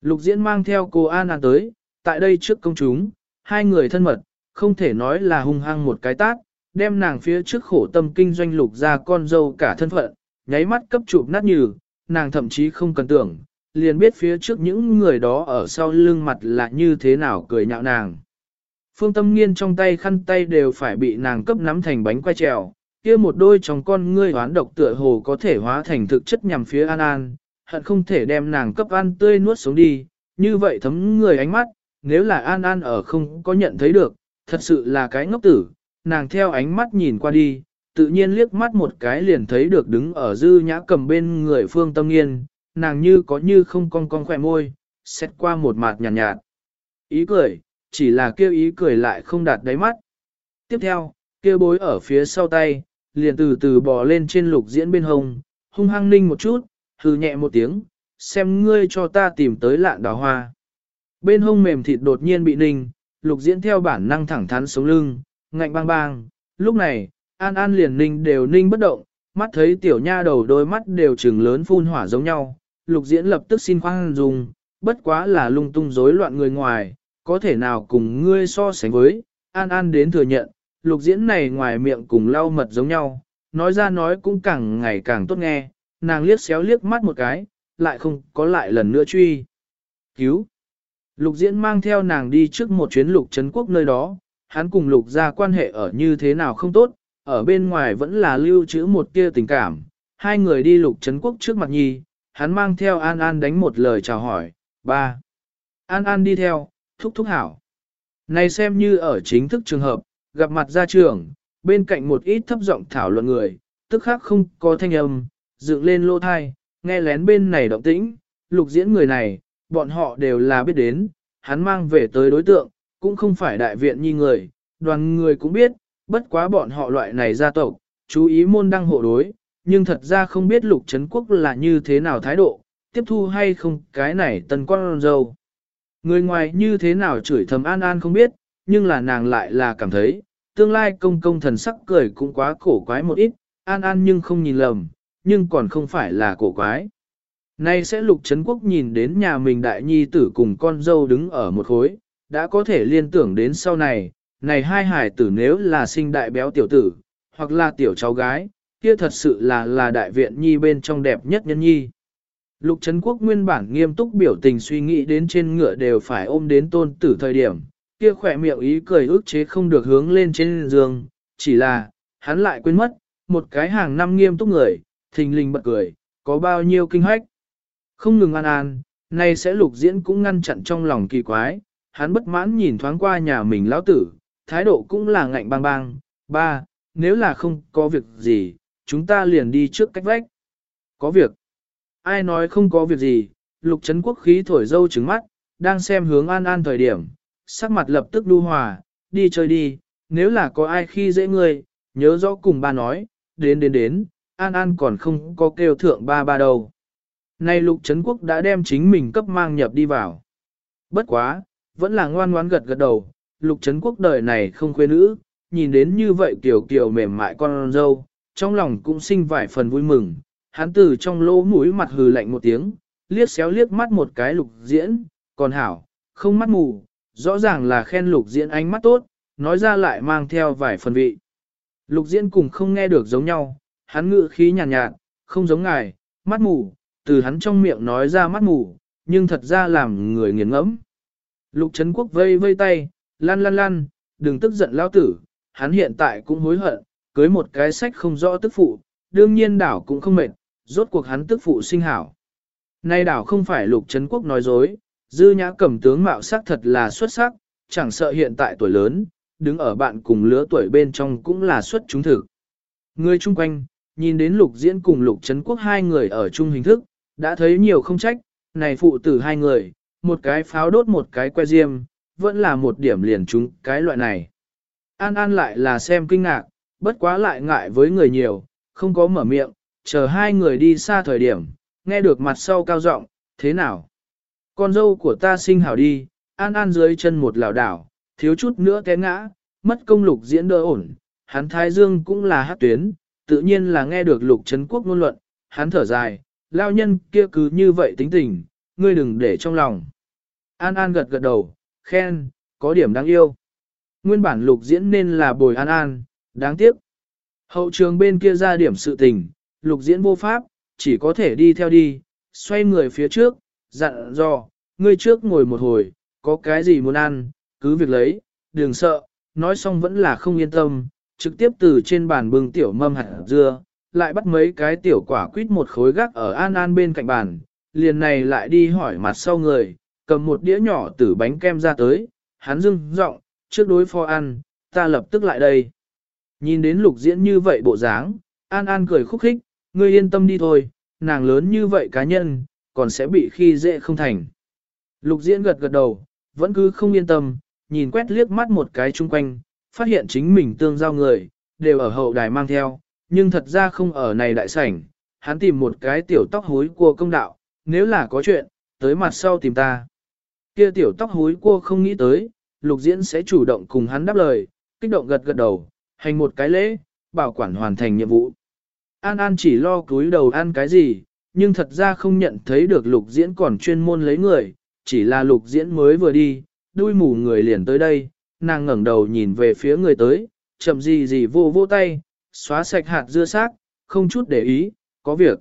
lục diễn mang theo cô An An tới, tại đây trước công chúng, hai người thân mật, không thể nói là hung hăng một cái tát, đem nàng phía trước khổ tâm kinh doanh lục ra con dâu cả thân phận, nháy mắt cấp chụp nát như, nàng thậm chí không cần tưởng, liền biết phía trước những người đó ở sau lưng mặt là như thế nào cười nhạo nàng. Phương tâm nghiên trong tay khăn tay đều phải bị nàng cấp nắm thành bánh quay trèo, kia một đôi trong con ngươi hoán độc tựa hồ có thể hóa thành thực chất nhằm phía An An, hận không thể đem nàng cấp ăn tươi nuốt xuống đi, như vậy thấm người ánh mắt, nếu là An An ở không có nhận thấy được, thật sự là cái ngốc tử, nàng theo ánh mắt nhìn qua đi, tự nhiên liếc mắt một cái liền thấy được đứng ở dư nhã cầm bên người phương tâm nghiên, nàng như có như không cong cong khỏe môi, xét qua một mặt nhàn nhạt, nhạt. Ý cười, chỉ là kêu ý cười lại không đạt đáy mắt. Tiếp theo, kêu bối ở phía sau tay, liền từ từ bò lên trên lục diễn bên hông, hung hăng ninh một chút, hừ nhẹ một tiếng, xem ngươi cho ta tìm tới lạn đào hoa. Bên hông mềm thịt đột nhiên bị ninh, lục diễn theo bản năng thẳng thắn sống lưng, ngạnh bang bang. Lúc này, An An liền ninh đều ninh bất động, mắt thấy tiểu nha đầu đôi mắt đều trừng lớn phun hỏa giống nhau. Lục diễn lập tức xin khoan dùng, bất quá là lung tung rối loạn người ngoài, có thể nào cùng ngươi so sánh với, An An đến thừa nhận, lục diễn này ngoài miệng cùng lau mật giống nhau, nói ra nói cũng càng ngày càng tốt nghe, nàng liếc xéo liếc mắt một cái, lại không có lại lần nữa truy. Cứu! Lục diễn mang theo nàng đi trước một chuyến lục Trấn quốc nơi đó, hắn cùng lục ra quan hệ ở như thế nào không tốt, ở bên ngoài vẫn là lưu trữ một tia tình cảm. Hai người đi lục Trấn quốc trước mặt nhi, hắn mang theo An An đánh một lời chào hỏi, ba. An An đi theo, thúc thúc hảo. Này xem như ở chính thức trường hợp, gặp mặt gia trưởng, bên cạnh một ít thấp giọng thảo luận người, tức khác không có thanh âm, dựng lên lô thai, nghe lén bên này động tĩnh, lục diễn người này, bọn họ đều là biết đến, hắn mang về tới đối tượng, cũng không phải đại viện nhi người, đoàn người cũng biết, bất quá bọn họ loại này gia tộc, chú ý môn đăng hộ đối, nhưng thật ra không biết lục Trấn quốc là như thế nào thái độ, tiếp thu hay không cái này tần con dâu. Người ngoài như thế nào chửi thầm an an không biết, nhưng là nàng lại là cảm thấy, tương lai công công thần sắc cười cũng quá cổ quái một ít, an an nhưng không nhìn lầm, nhưng còn không phải là cổ quái. Nay sẽ lục Trấn quốc nhìn đến nhà mình đại nhi tử cùng con dâu đứng ở một khối, đã có thể liên tưởng đến sau này, này hai hải tử nếu là sinh đại béo tiểu tử, hoặc là tiểu cháu gái, kia thật sự là là đại viện nhi bên trong đẹp nhất nhân nhi. Lục Trấn Quốc nguyên bản nghiêm túc biểu tình suy nghĩ đến trên ngựa đều phải ôm đến tôn tử thời điểm, kia khỏe miệng ý cười ức chế không được hướng lên trên giường, chỉ là, hắn lại quên mất, một cái hàng năm nghiêm túc người, thình lình bật cười, có bao nhiêu kinh hách. Không ngừng an an, nay sẽ lục diễn cũng ngăn chặn trong lòng kỳ quái, hắn bất mãn nhìn thoáng qua nhà mình lão tử, thái độ cũng là ngạnh bang bang, ba, nếu là không có việc gì, chúng ta liền đi trước cách vách. Có việc. Ai nói không có việc gì, lục chấn quốc khí thổi dâu trứng mắt, đang xem hướng an an thời điểm, sắc mặt lập tức đu hòa, đi chơi đi, nếu là có ai khi dễ ngươi, nhớ rõ cùng ba nói, đến đến đến, an an còn không có kêu thượng ba ba đâu. Nay lục chấn quốc đã đem chính mình cấp mang nhập đi vào. Bất quá, vẫn là ngoan ngoãn gật gật đầu, lục chấn quốc đời này không khuê nữ, nhìn đến như vậy kiểu kiểu mềm mại con dâu, trong lòng cũng sinh vài phần vui mừng, hắn từ trong lỗ mũi mặt hừ lạnh một tiếng, liếc xéo liếc mắt một cái lục diễn, còn hảo, không mắt mù, rõ ràng là khen lục diễn ánh mắt tốt, nói ra lại mang theo vài phần vị. Lục diễn cùng không nghe được giống nhau, hắn ngự khí nhàn nhạt, nhạt, không giống ngài, mắt mù, từ hắn trong miệng nói ra mắt mù, nhưng thật ra làm người nghiền ngẫm. Lục Trấn Quốc vây vây tay, lăn lăn lăn, đừng tức giận lao tử, hắn hiện tại cũng hối hận, cưới một cái sách không rõ tức phụ, đương nhiên đảo cũng không mệt, rốt cuộc hắn tức phụ sinh hảo. Nay đảo không phải Lục Trấn Quốc nói dối, dư nhã cẩm tướng mạo sắc thật là xuất sắc, chẳng sợ hiện tại tuổi lớn, đứng ở bạn cùng lứa tuổi bên trong cũng là xuất chúng thực. Người chung quanh, nhìn đến Lục Diễn cùng Lục Trấn Quốc hai người ở chung hình thức, đã thấy nhiều không trách, này phụ tử hai người, một cái pháo đốt một cái que diêm, vẫn là một điểm liền chúng cái loại này. An An lại là xem kinh ngạc, bất quá lại ngại với người nhiều, không có mở miệng, chờ hai người đi xa thời điểm, nghe được mặt sau cao giọng, thế nào? Con dâu của ta sinh hảo đi, An An dưới chân một lảo đảo, thiếu chút nữa té ngã, mất công lục diễn đỡ ổn, hắn thái dương cũng là hát tuyến, tự nhiên là nghe được lục Trấn quốc ngôn luận, hắn thở dài, lao nhân kia cứ như vậy tính tình, ngươi đừng để trong lòng. An An gật gật đầu, khen, có điểm đáng yêu. Nguyên bản lục diễn nên là bồi An An, đáng tiếc. Hậu trường bên kia ra điểm sự tình, lục diễn vô pháp, chỉ có thể đi theo đi, xoay người phía trước, dặn dò, ngươi trước ngồi một hồi, có cái gì muốn ăn, cứ việc lấy, đừng sợ, nói xong vẫn là không yên tâm, trực tiếp từ trên bàn bưng tiểu mâm hạt dưa, lại bắt mấy cái tiểu quả quýt một khối gác ở An An bên cạnh bàn, liền này lại đi hỏi mặt sau người, cầm một đĩa nhỏ tử bánh kem ra tới, hắn dưng giọng trước đối phó ăn, ta lập tức lại đây. Nhìn đến lục diễn như vậy bộ dáng, An An cười khúc khích, ngươi yên tâm đi thôi, nàng lớn như vậy cá nhân, còn sẽ bị khi dễ không thành. Lục diễn gật gật đầu, vẫn cứ không yên tâm, nhìn quét liếc mắt một cái chung quanh, phát hiện chính mình tương giao người, đều ở hậu đài mang theo, nhưng thật ra không ở này đại sảnh, hắn tìm một cái tiểu tóc hối của công đạo, nếu là có chuyện, tới mặt sau tìm ta. Kia tiểu tóc húi cua không nghĩ tới, lục diễn sẽ chủ động cùng hắn đáp lời, kích động gật gật đầu, hành một cái lễ, bảo quản hoàn thành nhiệm vụ. An An chỉ lo cúi đầu ăn cái gì, nhưng thật ra không nhận thấy được lục diễn còn chuyên môn lấy người, chỉ là lục diễn mới vừa đi, đuôi mù người liền tới đây, nàng ngẩng đầu nhìn về phía người tới, chậm gì gì vô vô tay, xóa sạch hạt dưa xác, không chút để ý, có việc.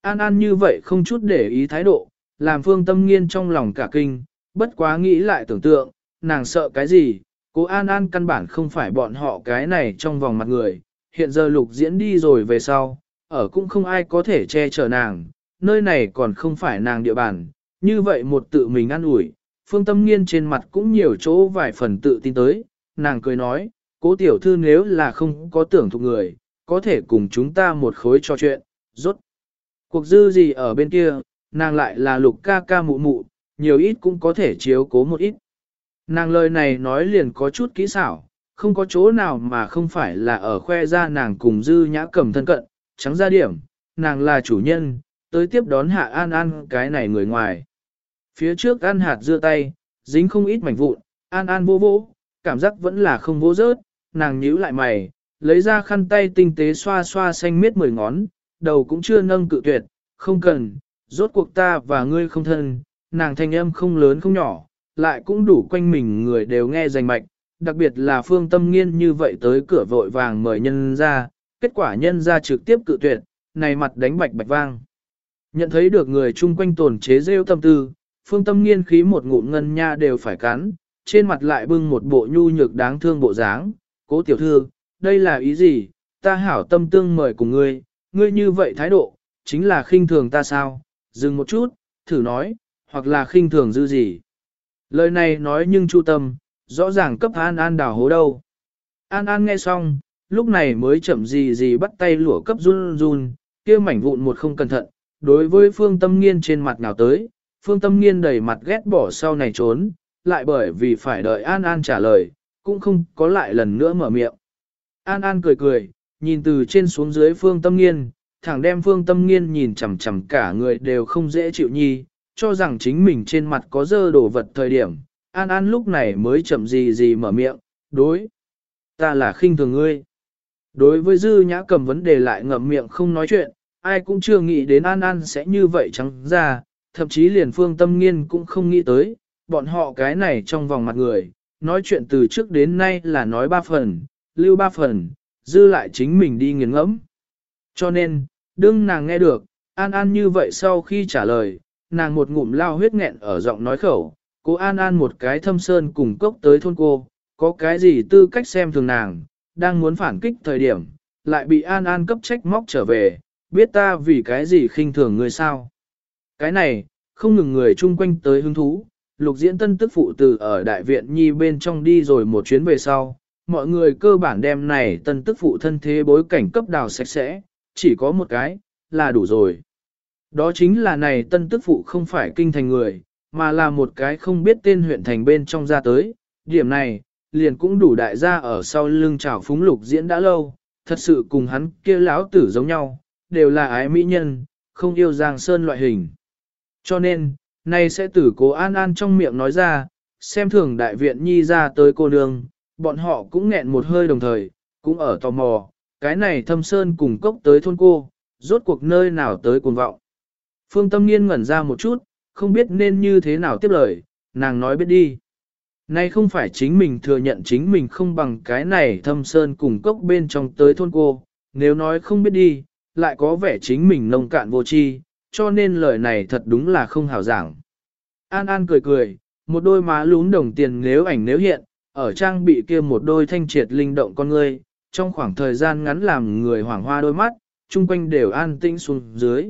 An An như vậy không chút để ý thái độ, làm phương tâm nghiên trong lòng cả kinh, bất quá nghĩ lại tưởng tượng, nàng sợ cái gì, cố An An căn bản không phải bọn họ cái này trong vòng mặt người, hiện giờ lục diễn đi rồi về sau, ở cũng không ai có thể che chở nàng, nơi này còn không phải nàng địa bàn, như vậy một tự mình ăn ủi phương tâm nghiên trên mặt cũng nhiều chỗ vài phần tự tin tới, nàng cười nói, cố tiểu thư nếu là không có tưởng thuộc người, có thể cùng chúng ta một khối trò chuyện, rốt. Cuộc dư gì ở bên kia, nàng lại là lục ca ca mụ mụ, nhiều ít cũng có thể chiếu cố một ít. Nàng lời này nói liền có chút kỹ xảo, không có chỗ nào mà không phải là ở khoe ra nàng cùng dư nhã cầm thân cận, trắng ra điểm, nàng là chủ nhân, tới tiếp đón hạ an an cái này người ngoài. Phía trước ăn hạt dưa tay, dính không ít mảnh vụn, an an vô vô, cảm giác vẫn là không vô rớt, nàng nhíu lại mày, lấy ra khăn tay tinh tế xoa xoa xanh miết mười ngón, đầu cũng chưa nâng cự tuyệt, không cần, rốt cuộc ta và ngươi không thân, nàng thanh âm không lớn không nhỏ, lại cũng đủ quanh mình người đều nghe rành mạch, đặc biệt là phương tâm nghiên như vậy tới cửa vội vàng mời nhân ra, kết quả nhân ra trực tiếp cự tuyệt, này mặt đánh bạch bạch vang. Nhận thấy được người chung quanh tổn chế rêu tâm tư, phương tâm nghiên khí một ngụm ngân nha đều phải cắn, trên mặt lại bưng một bộ nhu nhược đáng thương bộ dáng, cố tiểu thư, đây là ý gì, ta hảo tâm tương mời cùng ngươi, ngươi như vậy thái độ, chính là khinh thường ta sao, dừng một chút, thử nói, hoặc là khinh thường dư gì. Lời này nói nhưng chu tâm, rõ ràng cấp An An đào hố đâu. An An nghe xong, lúc này mới chậm gì gì bắt tay lũa cấp run run, kia mảnh vụn một không cẩn thận, đối với phương tâm nghiên trên mặt nào tới, phương tâm nghiên đầy mặt ghét bỏ sau này trốn, lại bởi vì phải đợi An An trả lời, cũng không có lại lần nữa mở miệng. An An cười cười, nhìn từ trên xuống dưới phương tâm nghiên, thẳng đem phương tâm nghiên nhìn chằm chằm cả người đều không dễ chịu nhi, cho rằng chính mình trên mặt có dơ đổ vật thời điểm. An An lúc này mới chậm gì gì mở miệng, đối. Ta là khinh thường ngươi. Đối với dư nhã cầm vấn đề lại ngậm miệng không nói chuyện, ai cũng chưa nghĩ đến An An sẽ như vậy trắng ra, thậm chí liền phương tâm nghiên cũng không nghĩ tới, bọn họ cái này trong vòng mặt người, nói chuyện từ trước đến nay là nói ba phần, lưu ba phần, dư lại chính mình đi nghiền ngẫm. Cho nên, đương nàng nghe được, An An như vậy sau khi trả lời, nàng một ngụm lao huyết nghẹn ở giọng nói khẩu, cô An An một cái thâm sơn cùng cốc tới thôn cô, có cái gì tư cách xem thường nàng, đang muốn phản kích thời điểm, lại bị An An cấp trách móc trở về, biết ta vì cái gì khinh thường người sao. Cái này, không ngừng người chung quanh tới hứng thú, lục diễn tân tức phụ từ ở đại viện nhi bên trong đi rồi một chuyến về sau, mọi người cơ bản đem này tân tức phụ thân thế bối cảnh cấp đào sạch sẽ, chỉ có một cái, là đủ rồi. Đó chính là này tân tức phụ không phải kinh thành người, mà là một cái không biết tên huyện thành bên trong ra tới, điểm này, liền cũng đủ đại gia ở sau lưng trào phúng lục diễn đã lâu, thật sự cùng hắn kia lão tử giống nhau, đều là ái mỹ nhân, không yêu giang sơn loại hình. Cho nên, nay sẽ tử cố an an trong miệng nói ra, xem thường đại viện nhi ra tới cô nương, bọn họ cũng nghẹn một hơi đồng thời, cũng ở tò mò, cái này thâm sơn cùng cốc tới thôn cô, rốt cuộc nơi nào tới cuồng vọng. Phương Tâm Nghiên ngẩn ra một chút, không biết nên như thế nào tiếp lời, nàng nói biết đi. Nay không phải chính mình thừa nhận chính mình không bằng cái này thâm sơn cùng cốc bên trong tới thôn cô, nếu nói không biết đi, lại có vẻ chính mình nông cạn vô tri, cho nên lời này thật đúng là không hào giảng. An An cười cười, một đôi má lún đồng tiền nếu ảnh nếu hiện, ở trang bị kia một đôi thanh triệt linh động con ngươi, trong khoảng thời gian ngắn làm người hoảng hoa đôi mắt, chung quanh đều an tĩnh xuống dưới.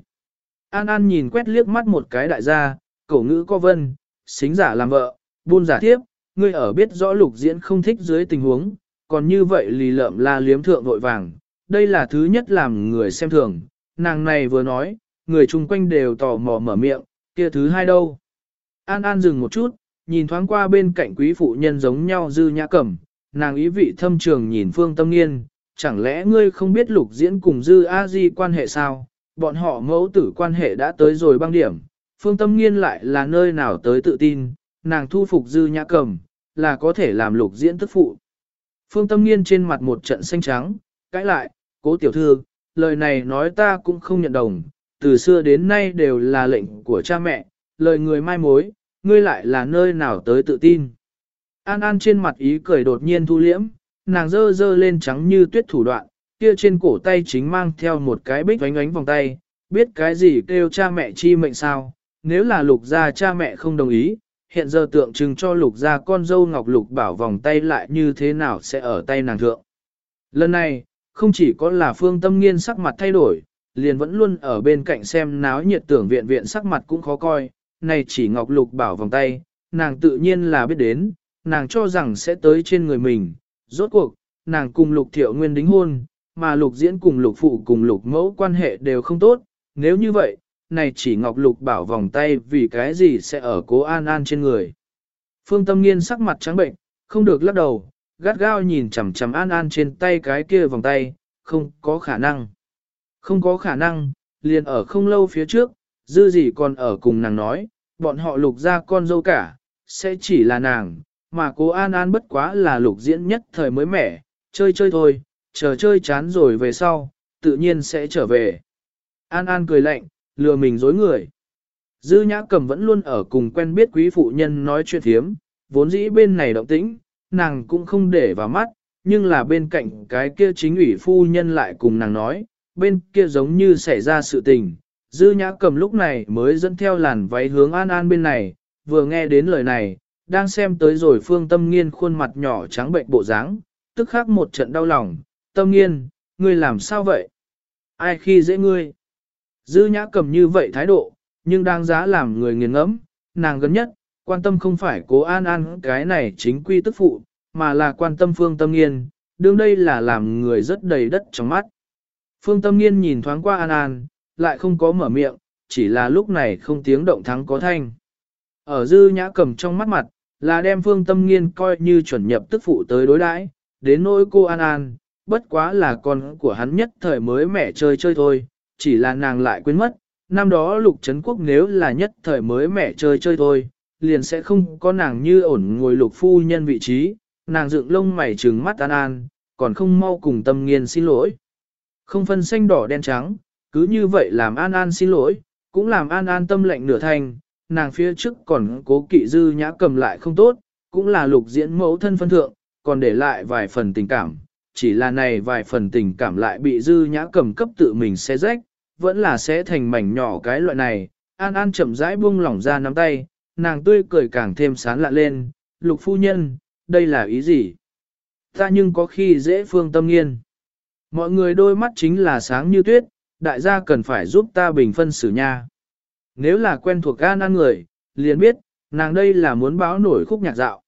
An An nhìn quét liếc mắt một cái đại gia, cổ ngữ có vân, xính giả làm vợ, buôn giả tiếp, ngươi ở biết rõ lục diễn không thích dưới tình huống, còn như vậy lì lợm la liếm thượng vội vàng, đây là thứ nhất làm người xem thường, nàng này vừa nói, người chung quanh đều tò mò mở miệng, kia thứ hai đâu. An An dừng một chút, nhìn thoáng qua bên cạnh quý phụ nhân giống nhau dư nhã cẩm, nàng ý vị thâm trường nhìn phương tâm nghiên, chẳng lẽ ngươi không biết lục diễn cùng dư a di quan hệ sao, bọn họ mẫu tử quan hệ đã tới rồi băng điểm, phương tâm nghiên lại là nơi nào tới tự tin, nàng thu phục dư nhã cầm, là có thể làm lục diễn tức phụ. Phương Tâm Nghiên trên mặt một trận xanh trắng, cãi lại, cố tiểu thư, lời này nói ta cũng không nhận đồng, từ xưa đến nay đều là lệnh của cha mẹ, lời người mai mối, ngươi lại là nơi nào tới tự tin. An An trên mặt ý cười đột nhiên thu liễm, nàng dơ dơ lên trắng như tuyết thủ đoạn, kia trên cổ tay chính mang theo một cái bích ánh ánh vòng tay, biết cái gì kêu cha mẹ chi mệnh sao, nếu là lục gia cha mẹ không đồng ý, hiện giờ tượng trưng cho lục gia con dâu ngọc lục bảo vòng tay lại như thế nào sẽ ở tay nàng thượng. Lần này, không chỉ có là phương tâm nghiên sắc mặt thay đổi, liền vẫn luôn ở bên cạnh xem náo nhiệt tưởng viện viện sắc mặt cũng khó coi, này chỉ ngọc lục bảo vòng tay, nàng tự nhiên là biết đến, nàng cho rằng sẽ tới trên người mình, rốt cuộc, nàng cùng lục thiệu nguyên đính hôn, mà lục diễn cùng lục phụ cùng lục mẫu quan hệ đều không tốt, nếu như vậy, này chỉ ngọc lục bảo vòng tay vì cái gì sẽ ở cố an an trên người. Phương tâm nghiên sắc mặt trắng bệnh, không được lắc đầu, gắt gao nhìn chằm chằm an an trên tay cái kia vòng tay, không có khả năng. Không có khả năng, liền ở không lâu phía trước, dư gì còn ở cùng nàng nói, bọn họ lục ra con dâu cả, sẽ chỉ là nàng, mà cố an an bất quá là lục diễn nhất thời mới mẻ, chơi chơi thôi, chờ chơi chán rồi về sau, tự nhiên sẽ trở về. An An cười lạnh, lừa mình dối người. Dư nhã cầm vẫn luôn ở cùng quen biết quý phụ nhân nói chuyện thiếm, vốn dĩ bên này động tĩnh, nàng cũng không để vào mắt, nhưng là bên cạnh cái kia chính ủy phu nhân lại cùng nàng nói, bên kia giống như xảy ra sự tình. Dư nhã cầm lúc này mới dẫn theo làn váy hướng an an bên này, vừa nghe đến lời này, đang xem tới rồi phương tâm nghiên khuôn mặt nhỏ trắng bệnh bộ dáng, tức khắc một trận đau lòng, tâm nghiên, ngươi làm sao vậy? Ai khi dễ ngươi? Dư nhã cầm như vậy thái độ, nhưng đang giá làm người nghiền ngẫm, nàng gần nhất, quan tâm không phải cố an an cái này chính quy tức phụ, mà là quan tâm phương tâm nghiên, đương đây là làm người rất đầy đất trong mắt. Phương tâm nghiên nhìn thoáng qua an an, lại không có mở miệng, chỉ là lúc này không tiếng động thắng có thanh. Ở dư nhã cầm trong mắt mặt, là đem phương tâm nghiên coi như chuẩn nhập tức phụ tới đối đãi, đến nỗi cô an an, bất quá là con của hắn nhất thời mới mẹ chơi chơi thôi, chỉ là nàng lại quên mất, năm đó lục trấn quốc nếu là nhất thời mới mẹ chơi chơi thôi, liền sẽ không có nàng như ổn ngồi lục phu nhân vị trí, nàng dựng lông mày trừng mắt an an, còn không mau cùng tâm nghiên xin lỗi. Không phân xanh đỏ đen trắng, cứ như vậy làm an an xin lỗi, cũng làm an an tâm lệnh nửa thành, nàng phía trước còn cố kỵ dư nhã cầm lại không tốt, cũng là lục diễn mẫu thân phân thượng, còn để lại vài phần tình cảm, chỉ là này vài phần tình cảm lại bị dư nhã cầm cấp tự mình xé rách, vẫn là sẽ thành mảnh nhỏ cái loại này, an an chậm rãi buông lỏng ra nắm tay, nàng tươi cười càng thêm sán lạ lên, lục phu nhân, đây là ý gì? Ta nhưng có khi dễ phương tâm nghiên. Mọi người đôi mắt chính là sáng như tuyết, đại gia cần phải giúp ta bình phân xử nha. Nếu là quen thuộc an an người, liền biết, nàng đây là muốn báo nổi khúc nhạc dạo.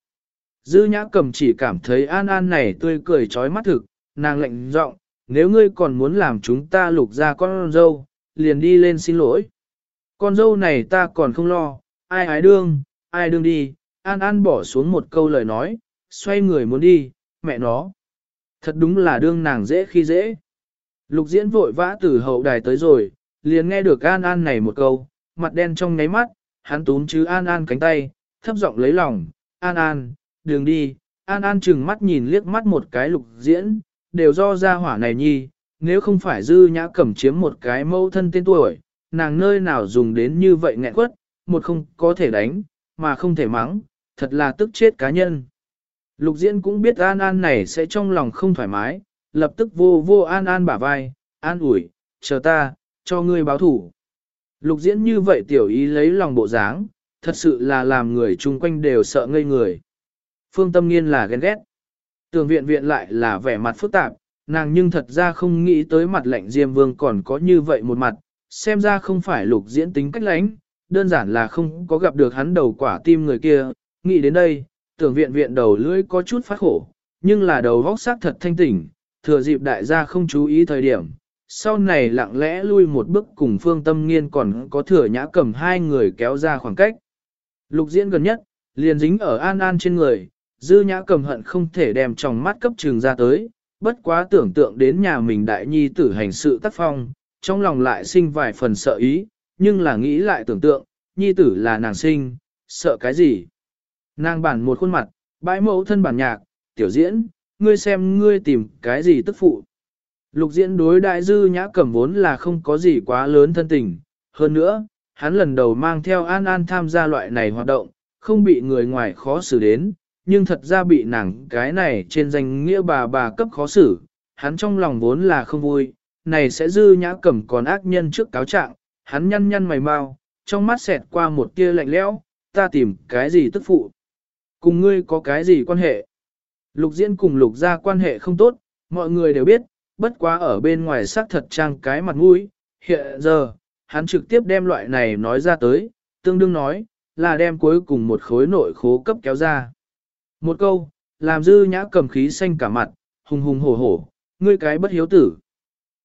Dư nhã cầm chỉ cảm thấy an an này tươi cười trói mắt thực, nàng lệnh giọng, nếu ngươi còn muốn làm chúng ta lục ra con dâu, liền đi lên xin lỗi. Con dâu này ta còn không lo, ai ái đương, ai đương đi, an an bỏ xuống một câu lời nói, xoay người muốn đi, mẹ nó. Thật đúng là đương nàng dễ khi dễ. Lục diễn vội vã từ hậu đài tới rồi, liền nghe được an an này một câu, mặt đen trong ngáy mắt, hắn túm chứ an an cánh tay, thấp giọng lấy lòng, an an, đường đi, An An chừng mắt nhìn liếc mắt một cái lục diễn, đều do ra hỏa này nhi, nếu không phải dư nhã cẩm chiếm một cái mâu thân tên tuổi, nàng nơi nào dùng đến như vậy nghẹn quất, một không có thể đánh, mà không thể mắng, thật là tức chết cá nhân. Lục diễn cũng biết An An này sẽ trong lòng không thoải mái, lập tức vô vô An An bả vai, an ủi, chờ ta, cho ngươi báo thủ. Lục diễn như vậy tiểu ý lấy lòng bộ dáng, thật sự là làm người chung quanh đều sợ ngây người. Phương Tâm Nghiên là ghen ghét. Tường viện viện lại là vẻ mặt phức tạp, nàng nhưng thật ra không nghĩ tới mặt lạnh Diêm Vương còn có như vậy một mặt, xem ra không phải lục diễn tính cách lãnh, đơn giản là không có gặp được hắn đầu quả tim người kia, nghĩ đến đây, tưởng viện viện đầu lưỡi có chút phát khổ, nhưng là đầu vóc sắc thật thanh tỉnh, thừa dịp đại gia không chú ý thời điểm, sau này lặng lẽ lui một bước cùng phương tâm nghiên còn có thừa nhã cầm hai người kéo ra khoảng cách. Lục diễn gần nhất, liền dính ở an an trên người, dư nhã cầm hận không thể đem trong mắt cấp trường ra tới, bất quá tưởng tượng đến nhà mình đại nhi tử hành sự tác phong, trong lòng lại sinh vài phần sợ ý, nhưng là nghĩ lại tưởng tượng, nhi tử là nàng sinh, sợ cái gì? Nàng bản một khuôn mặt, bãi mẫu thân bản nhạc, tiểu diễn, ngươi xem ngươi tìm cái gì tức phụ. Lục diễn đối đại dư nhã cẩm vốn là không có gì quá lớn thân tình. Hơn nữa, hắn lần đầu mang theo An An tham gia loại này hoạt động, không bị người ngoài khó xử đến, nhưng thật ra bị nàng cái này trên danh nghĩa bà bà cấp khó xử, hắn trong lòng vốn là không vui, này sẽ dư nhã cẩm còn ác nhân trước cáo trạng, hắn nhăn nhăn mày mau, trong mắt xẹt qua một tia lạnh lẽo, ta tìm cái gì tức phụ. Cùng ngươi có cái gì quan hệ? Lục diễn cùng lục gia quan hệ không tốt, mọi người đều biết, bất quá ở bên ngoài xác thật trang cái mặt mũi. Hiện giờ, hắn trực tiếp đem loại này nói ra tới, tương đương nói, là đem cuối cùng một khối nội khố cấp kéo ra. Một câu, làm dư nhã cầm khí xanh cả mặt, hùng hùng hổ hổ, ngươi cái bất hiếu tử.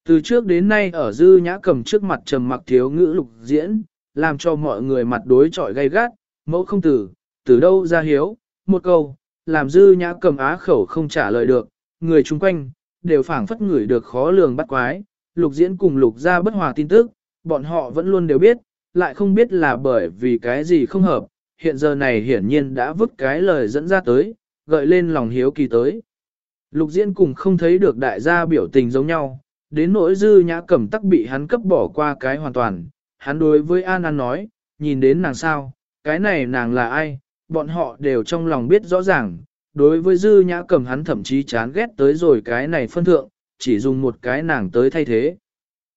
Từ trước đến nay ở dư nhã cầm trước mặt trầm mặc thiếu ngữ lục diễn, làm cho mọi người mặt đối trọi gay gắt, mẫu không tử, từ đâu ra hiếu, một câu, làm dư nhã cầm á khẩu không trả lời được, người chung quanh, đều phảng phất ngửi được khó lường bắt quái, lục diễn cùng lục ra bất hòa tin tức, bọn họ vẫn luôn đều biết, lại không biết là bởi vì cái gì không hợp, hiện giờ này hiển nhiên đã vứt cái lời dẫn ra tới, gợi lên lòng hiếu kỳ tới. Lục diễn cùng không thấy được đại gia biểu tình giống nhau, đến nỗi dư nhã cẩm tắc bị hắn cấp bỏ qua cái hoàn toàn, hắn đối với An An nói, nhìn đến nàng sao, cái này nàng là ai, bọn họ đều trong lòng biết rõ ràng, đối với dư nhã cẩm hắn thậm chí chán ghét tới rồi cái này phân thượng, chỉ dùng một cái nàng tới thay thế.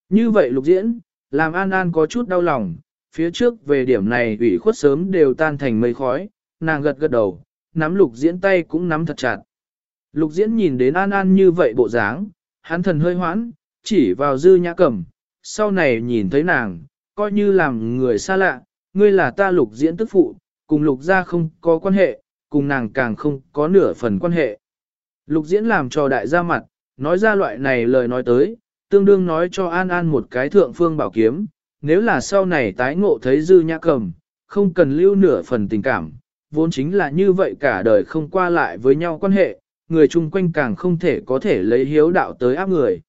Như vậy lục diễn, làm An An có chút đau lòng, phía trước về điểm này ủy khuất sớm đều tan thành mây khói, nàng gật gật đầu, nắm lục diễn tay cũng nắm thật chặt. Lục diễn nhìn đến An An như vậy bộ dáng, hắn thần hơi hoãn, chỉ vào dư nhã cẩm, sau này nhìn thấy nàng, coi như làm người xa lạ, ngươi là ta lục diễn tức phụ, cùng lục gia không có quan hệ, cùng nàng càng không có nửa phần quan hệ. Lục diễn làm cho đại gia mặt, nói ra loại này lời nói tới, tương đương nói cho An An một cái thượng phương bảo kiếm, nếu là sau này tái ngộ thấy dư nhã cầm, không cần lưu nửa phần tình cảm, vốn chính là như vậy cả đời không qua lại với nhau quan hệ, người chung quanh càng không thể có thể lấy hiếu đạo tới áp người.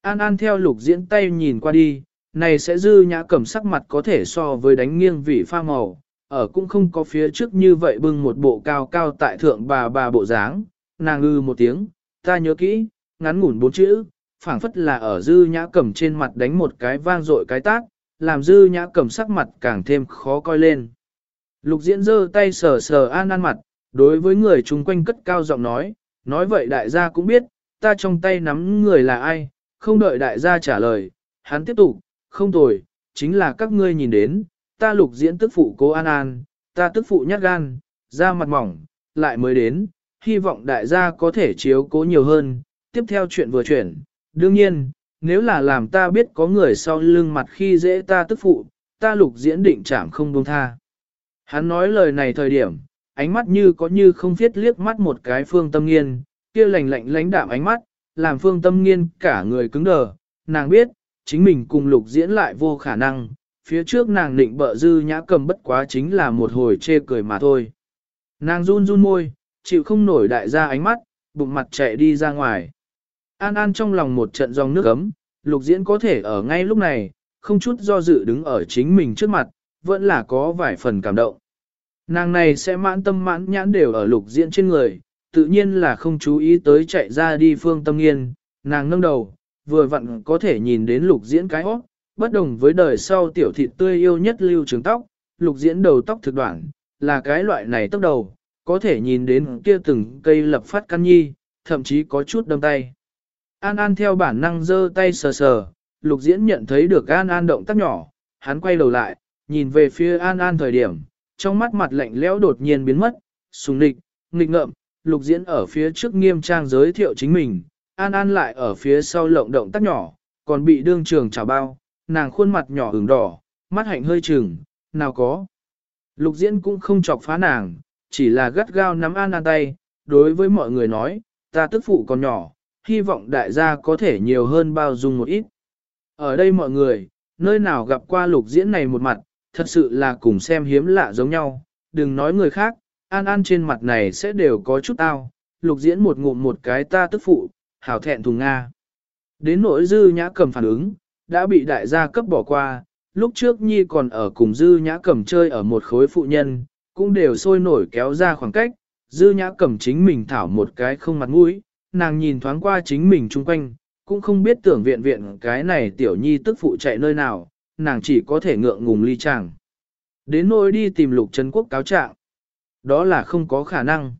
An An theo lục diễn tay nhìn qua đi, này sẽ dư nhã cầm sắc mặt có thể so với đánh nghiêng vị pha màu, ở cũng không có phía trước như vậy bưng một bộ cao cao tại thượng bà bà bộ dáng, nàng ư một tiếng, ta nhớ kỹ, ngắn ngủn bốn chữ, phảng phất là ở dư nhã cầm trên mặt đánh một cái vang dội cái tác, làm dư nhã cầm sắc mặt càng thêm khó coi lên. Lục diễn giơ tay sờ sờ an an mặt, đối với người chung quanh cất cao giọng nói, nói vậy đại gia cũng biết, ta trong tay nắm người là ai, không đợi đại gia trả lời, hắn tiếp tục, không tồi, chính là các ngươi nhìn đến, ta lục diễn tức phụ cố an an, ta tức phụ nhát gan, da mặt mỏng, lại mới đến, hy vọng đại gia có thể chiếu cố nhiều hơn, tiếp theo chuyện vừa chuyển, đương nhiên, nếu là làm ta biết có người sau lưng mặt khi dễ ta tức phụ, ta lục diễn định chảm không buông tha. Hắn nói lời này thời điểm, ánh mắt như có như không viết liếc mắt một cái phương tâm nghiên, kia lạnh lạnh lánh đạm ánh mắt, làm phương tâm nghiên cả người cứng đờ, nàng biết, chính mình cùng lục diễn lại vô khả năng, phía trước nàng định bợ dư nhã cầm bất quá chính là một hồi chê cười mà thôi. Nàng run run môi, chịu không nổi đại gia ánh mắt, bụng mặt chạy đi ra ngoài. An An trong lòng một trận dòng nước ấm, lục diễn có thể ở ngay lúc này, không chút do dự đứng ở chính mình trước mặt, vẫn là có vài phần cảm động. Nàng này sẽ mãn tâm mãn nhãn đều ở lục diễn trên người, tự nhiên là không chú ý tới chạy ra đi phương tâm nghiên, nàng nâng đầu, vừa vặn có thể nhìn đến lục diễn cái óc, bất đồng với đời sau tiểu thịt tươi yêu nhất lưu trường tóc, lục diễn đầu tóc thực đoạn, là cái loại này tóc đầu, có thể nhìn đến kia từng cây lập phát căn nhi, thậm chí có chút đâm tay. An An theo bản năng giơ tay sờ sờ, lục diễn nhận thấy được An An động tác nhỏ, hắn quay đầu lại, nhìn về phía An An thời điểm, trong mắt mặt lạnh lẽo đột nhiên biến mất, sùng nịch, nghịch ngợm, lục diễn ở phía trước nghiêm trang giới thiệu chính mình, An An lại ở phía sau lộng động tác nhỏ, còn bị đương trường chào bao, nàng khuôn mặt nhỏ ửng đỏ, mắt hạnh hơi trừng, nào có. Lục diễn cũng không chọc phá nàng, chỉ là gắt gao nắm An An tay, đối với mọi người nói, ta tức phụ còn nhỏ, hy vọng đại gia có thể nhiều hơn bao dung một ít. Ở đây mọi người, nơi nào gặp qua lục diễn này một mặt, thật sự là cùng xem hiếm lạ giống nhau, đừng nói người khác, An An trên mặt này sẽ đều có chút ao, lục diễn một ngụm một cái ta tức phụ, hảo thẹn thùng Nga. Đến nỗi dư nhã cầm phản ứng, đã bị đại gia cấp bỏ qua, lúc trước Nhi còn ở cùng dư nhã cầm chơi ở một khối phụ nhân, cũng đều sôi nổi kéo ra khoảng cách, dư nhã cầm chính mình thảo một cái không mặt mũi, nàng nhìn thoáng qua chính mình chung quanh, cũng không biết tưởng viện viện cái này tiểu nhi tức phụ chạy nơi nào, nàng chỉ có thể ngượng ngùng ly chàng. Đến nỗi đi tìm lục Trấn quốc cáo trạng, đó là không có khả năng.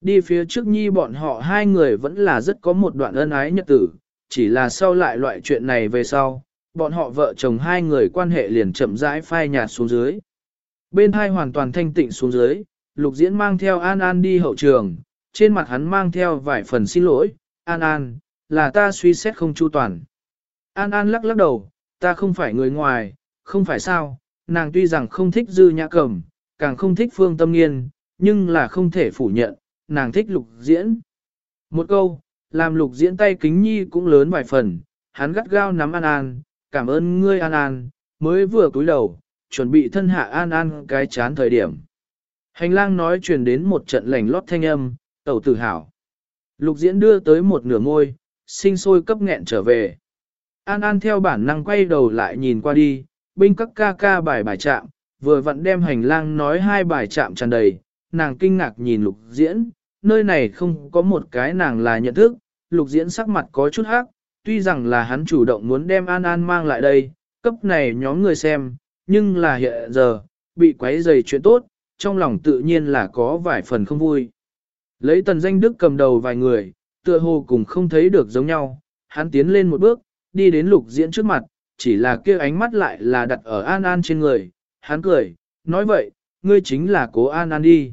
Đi phía trước nhi bọn họ hai người vẫn là rất có một đoạn ân ái nhật tử, chỉ là sau lại loại chuyện này về sau, bọn họ vợ chồng hai người quan hệ liền chậm rãi phai nhạt xuống dưới. Bên hai hoàn toàn thanh tịnh xuống dưới, lục diễn mang theo An An đi hậu trường, trên mặt hắn mang theo vài phần xin lỗi, An An, là ta suy xét không chu toàn. An An lắc lắc đầu, ta không phải người ngoài, không phải sao, nàng tuy rằng không thích dư nhã cầm, càng không thích phương tâm nghiên, nhưng là không thể phủ nhận, nàng thích lục diễn. Một câu, làm lục diễn tay kính nhi cũng lớn vài phần, hắn gắt gao nắm An An, cảm ơn ngươi An An, mới vừa cúi đầu, chuẩn bị thân hạ An An cái chán thời điểm. Hành lang nói truyền đến một trận lảnh lót thanh âm, tẩu tử hảo. Lục diễn đưa tới một nửa môi, sinh sôi cấp nghẹn trở về. An An theo bản năng quay đầu lại nhìn qua đi, binh các ca ca bài bài chạm, vừa vặn đem hành lang nói hai bài chạm tràn đầy, nàng kinh ngạc nhìn lục diễn, nơi này không có một cái nàng là nhận thức, lục diễn sắc mặt có chút hắc, tuy rằng là hắn chủ động muốn đem An An mang lại đây, cấp này nhóm người xem, nhưng là hiện giờ, bị quấy dày chuyện tốt, trong lòng tự nhiên là có vài phần không vui. Lấy tần danh đức cầm đầu vài người, tựa hồ cùng không thấy được giống nhau, hắn tiến lên một bước, đi đến lục diễn trước mặt, chỉ là kia ánh mắt lại là đặt ở An An trên người, hắn cười, nói vậy, ngươi chính là cố An An đi.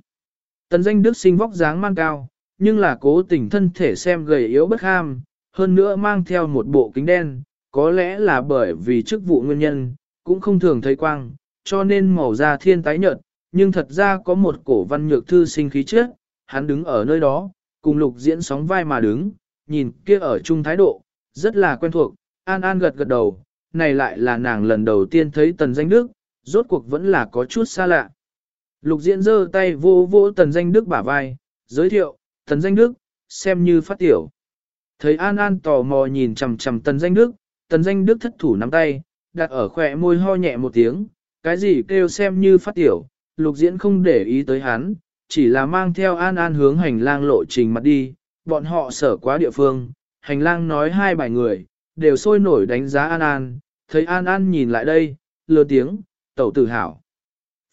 Tần danh đức sinh vóc dáng man cao, nhưng là cố tình thân thể xem gầy yếu bất ham, hơn nữa mang theo một bộ kính đen, có lẽ là bởi vì chức vụ nguyên nhân, cũng không thường thấy quang, cho nên màu da thiên tái nhợt, nhưng thật ra có một cổ văn nhược thư sinh khí trước, hắn đứng ở nơi đó, cùng lục diễn sóng vai mà đứng, nhìn kia ở chung thái độ, rất là quen thuộc, An An gật gật đầu, này lại là nàng lần đầu tiên thấy tần danh đức, rốt cuộc vẫn là có chút xa lạ. Lục diễn giơ tay vô vô tần danh đức bả vai, giới thiệu, tần danh đức, xem như phát tiểu. Thấy An An tò mò nhìn chằm chằm tần danh đức, tần danh đức thất thủ nắm tay, đặt ở khỏe môi ho nhẹ một tiếng, cái gì kêu xem như phát tiểu, lục diễn không để ý tới hắn, chỉ là mang theo An An hướng hành lang lộ trình mặt đi, bọn họ sở quá địa phương, hành lang nói hai bài người, đều sôi nổi đánh giá An An, thấy An An nhìn lại đây, lừa tiếng, tẩu tử hảo.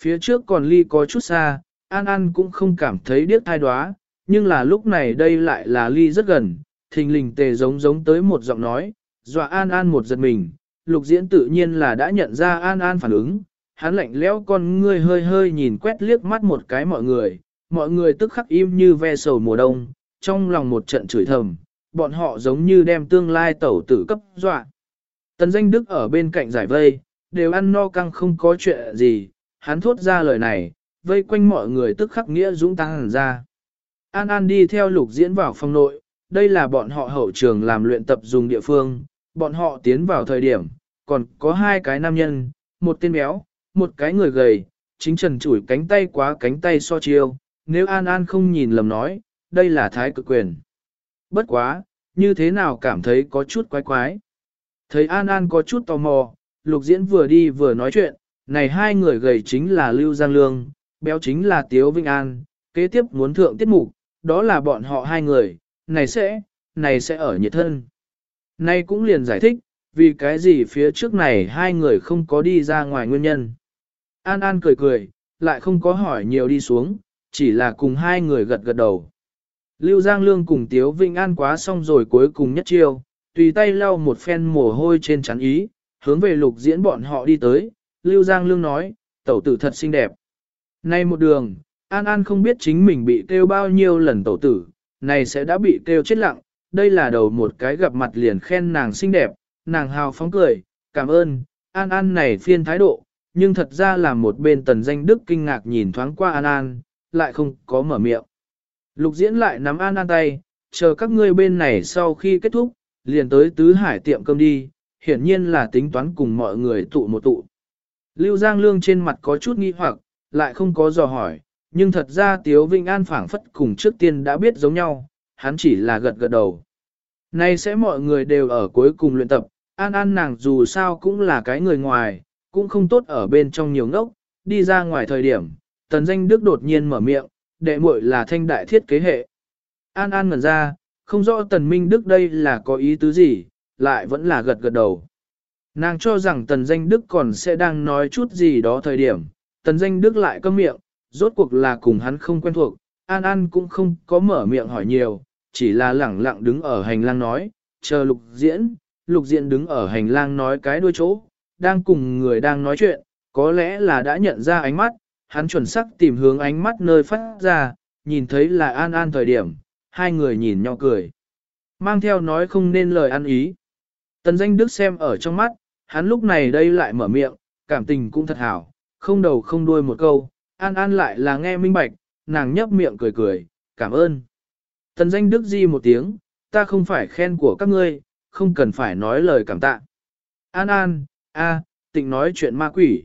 Phía trước còn ly có chút xa, An An cũng không cảm thấy điếc thai đoá, nhưng là lúc này đây lại là ly rất gần, thình lình tề giống giống tới một giọng nói, dọa An An một giật mình, lục diễn tự nhiên là đã nhận ra An An phản ứng, hắn lạnh lẽo con ngươi hơi hơi nhìn quét liếc mắt một cái mọi người, mọi người tức khắc im như ve sầu mùa đông, trong lòng một trận chửi thầm, bọn họ giống như đem tương lai tẩu tử cấp dọa. Tần danh đức ở bên cạnh giải vây, đều ăn no căng không có chuyện gì, hắn thốt ra lời này, vây quanh mọi người tức khắc nghĩa dũng tăng hẳn ra. An An đi theo lục diễn vào phòng nội, đây là bọn họ hậu trường làm luyện tập dùng địa phương, bọn họ tiến vào thời điểm, còn có hai cái nam nhân, một tên béo, một cái người gầy, chính trần chủi cánh tay quá cánh tay so chiêu, nếu An An không nhìn lầm nói, đây là thái cực quyền. Bất quá, như thế nào cảm thấy có chút quái quái. Thấy An An có chút tò mò, lục diễn vừa đi vừa nói chuyện, này hai người gầy chính là Lưu Giang Lương, béo chính là Tiếu Vinh An, kế tiếp muốn thượng tiết mục, đó là bọn họ hai người, này sẽ, này sẽ ở nhiệt thân. Này cũng liền giải thích, vì cái gì phía trước này hai người không có đi ra ngoài nguyên nhân. An An cười cười, lại không có hỏi nhiều đi xuống, chỉ là cùng hai người gật gật đầu. Lưu Giang Lương cùng Tiếu Vinh An quá xong rồi cuối cùng nhất chiêu, tùy tay lau một phen mồ hôi trên chắn ý, hướng về lục diễn bọn họ đi tới, Lưu Giang Lương nói, tẩu tử thật xinh đẹp. Nay một đường, An An không biết chính mình bị kêu bao nhiêu lần tẩu tử, này sẽ đã bị kêu chết lặng, đây là đầu một cái gặp mặt liền khen nàng xinh đẹp, nàng hào phóng cười, cảm ơn, An An này phiên thái độ, nhưng thật ra là một bên tần danh đức kinh ngạc nhìn thoáng qua An An, lại không có mở miệng. Lục diễn lại nắm An An tay, chờ các ngươi bên này sau khi kết thúc, liền tới tứ hải tiệm cơm đi, hiển nhiên là tính toán cùng mọi người tụ một tụ. Lưu Giang Lương trên mặt có chút nghi hoặc, lại không có dò hỏi, nhưng thật ra Tiếu Vinh An phảng phất cùng trước tiên đã biết giống nhau, hắn chỉ là gật gật đầu. Nay sẽ mọi người đều ở cuối cùng luyện tập, An An nàng dù sao cũng là cái người ngoài, cũng không tốt ở bên trong nhiều ngốc, đi ra ngoài thời điểm, tần danh đức đột nhiên mở miệng, đệ muội là thanh đại thiết kế hệ. An An ngẩn ra, không rõ tần minh đức đây là có ý tứ gì, lại vẫn là gật gật đầu. Nàng cho rằng tần danh đức còn sẽ đang nói chút gì đó thời điểm, tần danh đức lại câm miệng, rốt cuộc là cùng hắn không quen thuộc, An An cũng không có mở miệng hỏi nhiều, chỉ là lẳng lặng đứng ở hành lang nói, chờ lục diễn, lục diễn đứng ở hành lang nói cái đuôi chỗ, đang cùng người đang nói chuyện, có lẽ là đã nhận ra ánh mắt, hắn chuẩn xác tìm hướng ánh mắt nơi phát ra, nhìn thấy là An An thời điểm, hai người nhìn nhau cười. Mang theo nói không nên lời ăn ý. Tần danh đức xem ở trong mắt, hắn lúc này đây lại mở miệng, cảm tình cũng thật hảo, không đầu không đuôi một câu, An An lại là nghe minh bạch, nàng nhấp miệng cười cười, cảm ơn. Tần danh đức di một tiếng, ta không phải khen của các ngươi, không cần phải nói lời cảm tạ. An An, a, tịnh nói chuyện ma quỷ.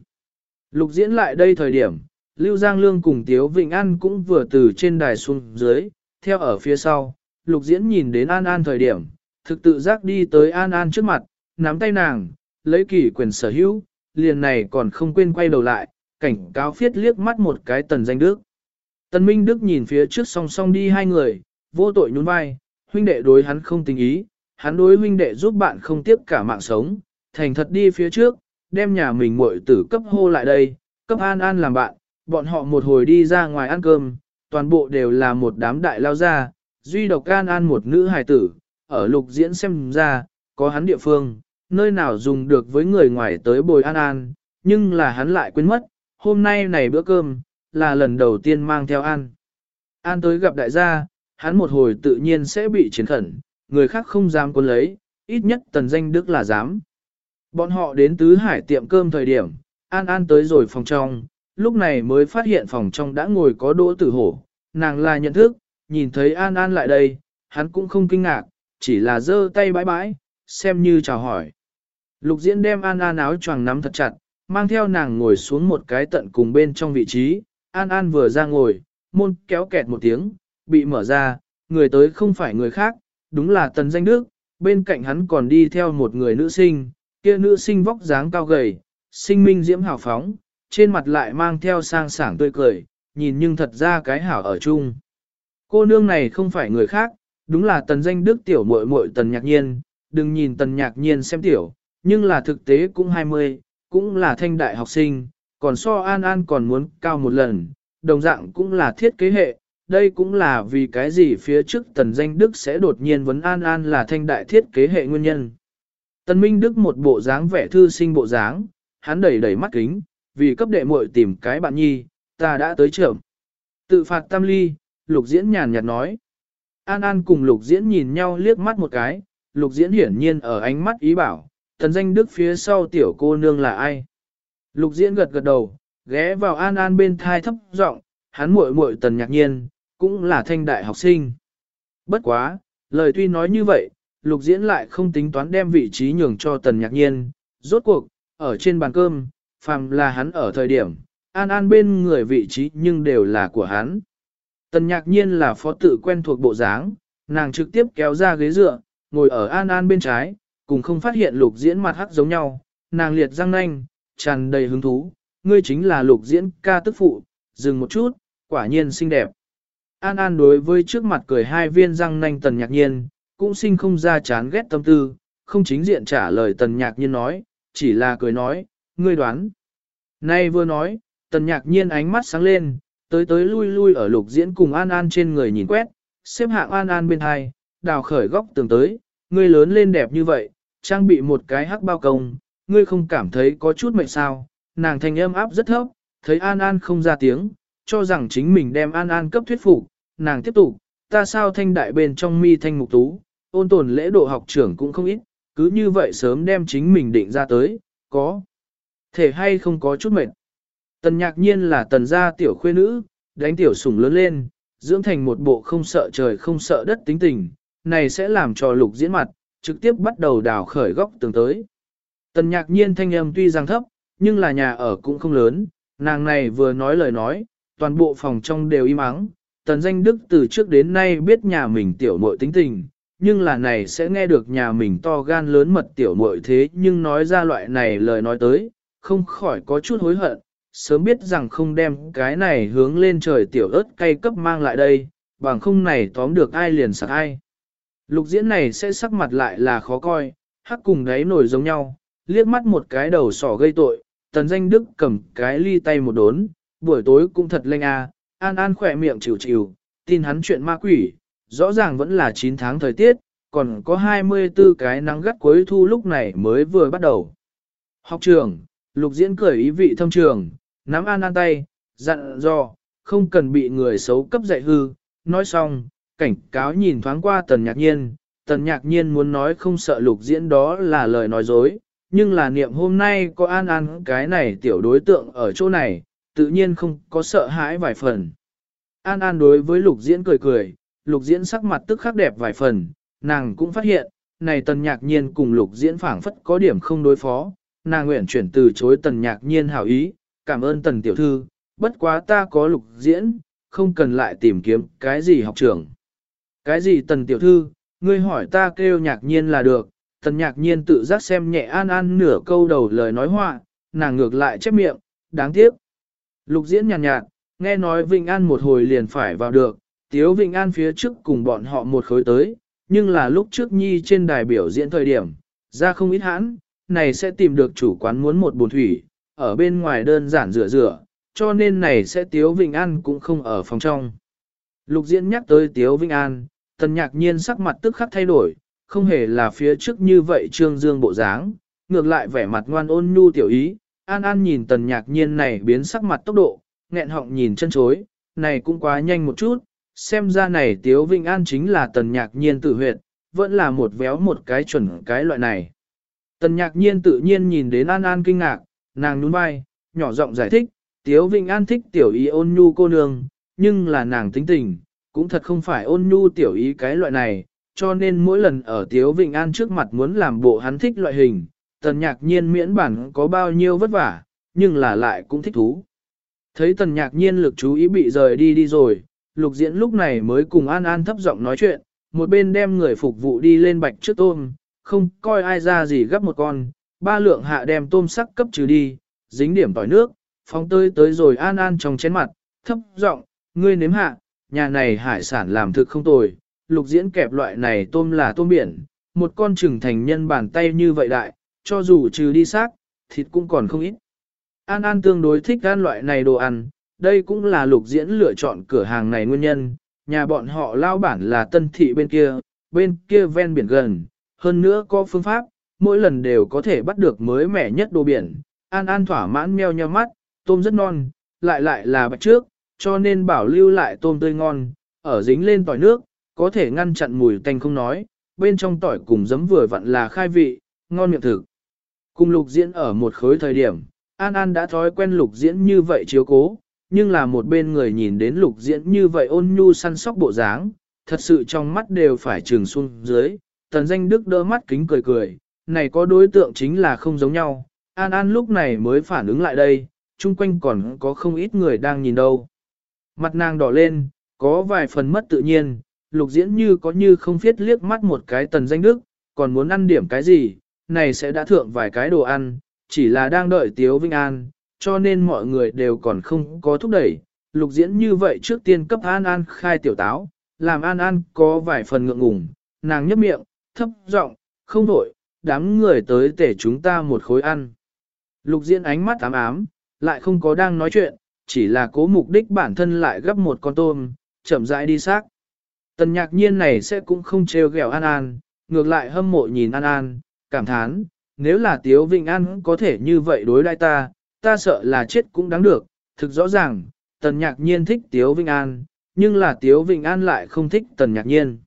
Lục diễn lại đây thời điểm, Lưu Giang Lương cùng Tiếu Vịnh An cũng vừa từ trên đài xuống dưới, theo ở phía sau, lục diễn nhìn đến An An thời điểm, thực tự giác đi tới An An trước mặt, nắm tay nàng, lấy kỷ quyền sở hữu, liền này còn không quên quay đầu lại, cảnh cáo phiết liếc mắt một cái tần danh đức. Tần Minh Đức nhìn phía trước song song đi hai người, vô tội nhún vai, huynh đệ đối hắn không tình ý, hắn đối huynh đệ giúp bạn không tiếp cả mạng sống, thành thật đi phía trước, đem nhà mình muội tử cấp hô lại đây, cấp an an làm bạn, bọn họ một hồi đi ra ngoài ăn cơm, toàn bộ đều là một đám đại lao gia, duy độc an an một nữ hài tử, ở lục diễn xem ra, có hắn địa phương, nơi nào dùng được với người ngoài tới bồi an an, nhưng là hắn lại quên mất, hôm nay này bữa cơm, là lần đầu tiên mang theo an. An tới gặp đại gia, hắn một hồi tự nhiên sẽ bị chiến khẩn, người khác không dám quân lấy, ít nhất tần danh đức là dám. Bọn họ đến tứ hải tiệm cơm thời điểm, An An tới rồi phòng trong, lúc này mới phát hiện phòng trong đã ngồi có đỗ tử hổ, nàng là nhận thức, nhìn thấy An An lại đây, hắn cũng không kinh ngạc, chỉ là giơ tay bãi bãi, xem như chào hỏi. Lục diễn đem An An áo choàng nắm thật chặt, mang theo nàng ngồi xuống một cái tận cùng bên trong vị trí, An An vừa ra ngồi, môn kéo kẹt một tiếng, bị mở ra, người tới không phải người khác, đúng là Tần Danh Đức, bên cạnh hắn còn đi theo một người nữ sinh, kia nữ sinh vóc dáng cao gầy, sinh minh diễm hào phóng, trên mặt lại mang theo sang sảng tươi cười, nhìn nhưng thật ra cái hảo ở chung. Cô nương này không phải người khác, đúng là Tần Danh Đức tiểu muội muội Tần Nhạc Nhiên, đừng nhìn Tần Nhạc Nhiên xem tiểu, nhưng là thực tế cũng 20, cũng là thanh đại học sinh, còn so An An còn muốn cao một lần, đồng dạng cũng là thiết kế hệ, đây cũng là vì cái gì phía trước tần danh Đức sẽ đột nhiên vấn An An là thanh đại thiết kế hệ nguyên nhân. Tần Minh Đức một bộ dáng vẻ thư sinh bộ dáng, hắn đẩy đẩy mắt kính, vì cấp đệ muội tìm cái bạn nhi, ta đã tới trưởng. Tự phạt tam ly, lục diễn nhàn nhạt nói. An An cùng lục diễn nhìn nhau liếc mắt một cái, lục diễn hiển nhiên ở ánh mắt ý bảo, tần danh Đức phía sau tiểu cô nương là ai. Lục diễn gật gật đầu, ghé vào An An bên thai thấp giọng, hắn muội muội tần nhạc nhiên, cũng là thanh đại học sinh. Bất quá, lời tuy nói như vậy, lục diễn lại không tính toán đem vị trí nhường cho tần nhạc nhiên, rốt cuộc, ở trên bàn cơm, phàm là hắn ở thời điểm, an an bên người vị trí nhưng đều là của hắn. Tần nhạc nhiên là phó tự quen thuộc bộ dáng, nàng trực tiếp kéo ra ghế dựa, ngồi ở an an bên trái, cùng không phát hiện lục diễn mặt hắc giống nhau, nàng liệt răng nanh, tràn đầy hứng thú, ngươi chính là lục diễn ca tức phụ, dừng một chút, quả nhiên xinh đẹp. An An đối với trước mặt cười hai viên răng nanh tần nhạc nhiên, cũng sinh không ra chán ghét tâm tư, không chính diện trả lời tần nhạc nhiên nói, chỉ là cười nói, ngươi đoán. Nay vừa nói, tần nhạc nhiên ánh mắt sáng lên, tới tới lui lui ở lục diễn cùng An An trên người nhìn quét, xếp hạng An An bên hai, đào khởi góc tường tới, ngươi lớn lên đẹp như vậy, trang bị một cái hắc bao công, ngươi không cảm thấy có chút mệt sao, nàng thanh âm áp rất thấp, thấy An An không ra tiếng, cho rằng chính mình đem An An cấp thuyết phục, nàng tiếp tục, ta sao thanh đại bên trong mi thanh mục tú, ôn tồn lễ độ học trưởng cũng không ít, cứ như vậy sớm đem chính mình định ra tới, có thể hay không có chút mệt. Tần nhạc nhiên là tần gia tiểu khuê nữ, đánh tiểu sủng lớn lên, dưỡng thành một bộ không sợ trời không sợ đất tính tình, này sẽ làm cho lục diễn mặt, trực tiếp bắt đầu đào khởi góc tường tới. Tần nhạc nhiên thanh âm tuy rằng thấp, nhưng là nhà ở cũng không lớn, nàng này vừa nói lời nói, toàn bộ phòng trong đều im ắng. Tần danh đức từ trước đến nay biết nhà mình tiểu muội tính tình, nhưng là này sẽ nghe được nhà mình to gan lớn mật tiểu muội thế nhưng nói ra loại này lời nói tới, không khỏi có chút hối hận, sớm biết rằng không đem cái này hướng lên trời tiểu ớt cay cấp mang lại đây, bằng không này tóm được ai liền sạc ai. Lục diễn này sẽ sắc mặt lại là khó coi, hắc cùng đáy nổi giống nhau, liếc mắt một cái đầu sỏ gây tội, tần danh đức cầm cái ly tay một đốn, buổi tối cũng thật lênh a, à, an an khỏe miệng chịu chịu, tin hắn chuyện ma quỷ, rõ ràng vẫn là 9 tháng thời tiết, còn có 24 cái nắng gắt cuối thu lúc này mới vừa bắt đầu. Học trường, lục diễn cười ý vị thông trường, nắm an an tay, dặn dò, không cần bị người xấu cấp dạy hư, nói xong, cảnh cáo nhìn thoáng qua tần nhạc nhiên, tần nhạc nhiên muốn nói không sợ lục diễn đó là lời nói dối, nhưng là niệm hôm nay có an an cái này tiểu đối tượng ở chỗ này, tự nhiên không có sợ hãi vài phần. An an đối với lục diễn cười cười, lục diễn sắc mặt tức khắc đẹp vài phần, nàng cũng phát hiện, này tần nhạc nhiên cùng lục diễn phảng phất có điểm không đối phó, nàng nguyện chuyển từ chối tần nhạc nhiên hảo ý, cảm ơn tần tiểu thư, bất quá ta có lục diễn, không cần lại tìm kiếm cái gì học trưởng. Cái gì tần tiểu thư, ngươi hỏi ta kêu nhạc nhiên là được, tần nhạc nhiên tự giác xem nhẹ an an nửa câu đầu lời nói họa, nàng ngược lại chép miệng, đáng tiếc. Lục diễn nhàn nhạt, nhạt, nghe nói Vinh An một hồi liền phải vào được, Tiếu Vinh An phía trước cùng bọn họ một khối tới, nhưng là lúc trước Nhi trên đài biểu diễn thời điểm, ra không ít hãn, này sẽ tìm được chủ quán muốn một bồn thủy, ở bên ngoài đơn giản rửa rửa, cho nên này sẽ Tiếu Vinh An cũng không ở phòng trong. Lục diễn nhắc tới Tiếu Vinh An, tần nhạc nhiên sắc mặt tức khắc thay đổi, không hề là phía trước như vậy trương dương bộ dáng, ngược lại vẻ mặt ngoan ôn nhu tiểu ý, an an nhìn tần nhạc nhiên này biến sắc mặt tốc độ, nghẹn họng nhìn chân chối, này cũng quá nhanh một chút, xem ra này Tiếu Vinh An chính là tần nhạc nhiên tự huyệt, vẫn là một véo một cái chuẩn cái loại này. Tần nhạc nhiên tự nhiên nhìn đến An An kinh ngạc, nàng nhún vai, nhỏ giọng giải thích, Tiếu Vinh An thích tiểu ý ôn nhu cô nương, nhưng là nàng tính tình, cũng thật không phải ôn nhu tiểu ý cái loại này, cho nên mỗi lần ở Tiếu Vinh An trước mặt muốn làm bộ hắn thích loại hình, tần nhạc nhiên miễn bản có bao nhiêu vất vả, nhưng là lại cũng thích thú. Thấy tần nhạc nhiên lực chú ý bị rời đi đi rồi, lục diễn lúc này mới cùng An An thấp giọng nói chuyện, một bên đem người phục vụ đi lên bạch trước tôm, không coi ai ra gì gấp một con, ba lượng hạ đem tôm sắc cấp trừ đi, dính điểm tỏi nước, phóng tơi tới rồi An An trong chén mặt, thấp giọng, ngươi nếm hạ, nhà này hải sản làm thực không tồi, lục diễn kẹp loại này tôm là tôm biển, một con trưởng thành nhân bàn tay như vậy đại, cho dù trừ đi xác, thịt cũng còn không ít. An An tương đối thích ăn loại này đồ ăn, đây cũng là lục diễn lựa chọn cửa hàng này nguyên nhân, nhà bọn họ lao bản là tân thị bên kia, bên kia ven biển gần, hơn nữa có phương pháp, mỗi lần đều có thể bắt được mới mẻ nhất đồ biển. An An thỏa mãn meo nheo mắt, tôm rất non, lại lại là bạch trước, cho nên bảo lưu lại tôm tươi ngon, ở dính lên tỏi nước, có thể ngăn chặn mùi tanh không nói, bên trong tỏi cùng giấm vừa vặn là khai vị, ngon miệng thực. Cùng lục diễn ở một khối thời điểm, An An đã thói quen lục diễn như vậy chiếu cố, nhưng là một bên người nhìn đến lục diễn như vậy ôn nhu săn sóc bộ dáng, thật sự trong mắt đều phải trường xuống dưới, tần danh đức đỡ mắt kính cười cười, này có đối tượng chính là không giống nhau, An An lúc này mới phản ứng lại đây, chung quanh còn có không ít người đang nhìn đâu. Mặt nàng đỏ lên, có vài phần mất tự nhiên, lục diễn như có như không phiết liếc mắt một cái tần danh đức, còn muốn ăn điểm cái gì, này sẽ đã thượng vài cái đồ ăn, chỉ là đang đợi Tiếu Vinh An, cho nên mọi người đều còn không có thúc đẩy. Lục diễn như vậy trước tiên cấp An An khai tiểu táo, làm An An có vài phần ngượng ngùng, nàng nhấp miệng, thấp giọng, không đổi, đám người tới tể chúng ta một khối ăn. Lục diễn ánh mắt ám ám, lại không có đang nói chuyện, chỉ là cố mục đích bản thân lại gấp một con tôm, chậm rãi đi xác. Tần nhạc nhiên này sẽ cũng không trêu ghẹo An An, ngược lại hâm mộ nhìn An An, cảm thán, nếu là Tiếu Vinh An có thể như vậy đối đãi ta, ta sợ là chết cũng đáng được, thực rõ ràng, tần nhạc nhiên thích Tiếu Vinh An, nhưng là Tiếu Vinh An lại không thích tần nhạc nhiên.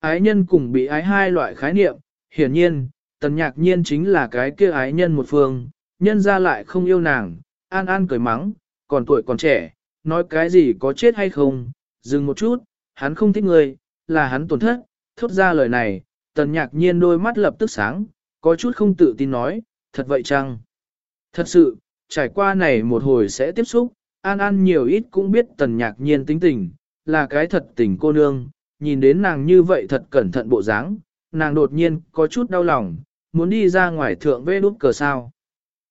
Ái nhân cùng bị ái hai loại khái niệm, hiển nhiên, tần nhạc nhiên chính là cái kia ái nhân một phương, nhân ra lại không yêu nàng, An An cười mắng, còn tuổi còn trẻ, nói cái gì có chết hay không, dừng một chút, hắn không thích người, là hắn tổn thất, thốt ra lời này, tần nhạc nhiên đôi mắt lập tức sáng, có chút không tự tin nói, thật vậy chăng? Thật sự, trải qua này một hồi sẽ tiếp xúc, An An nhiều ít cũng biết tần nhạc nhiên tính tình, là cái thật tình cô nương, nhìn đến nàng như vậy thật cẩn thận bộ dáng, nàng đột nhiên có chút đau lòng, muốn đi ra ngoài thượng vê đút cờ sao.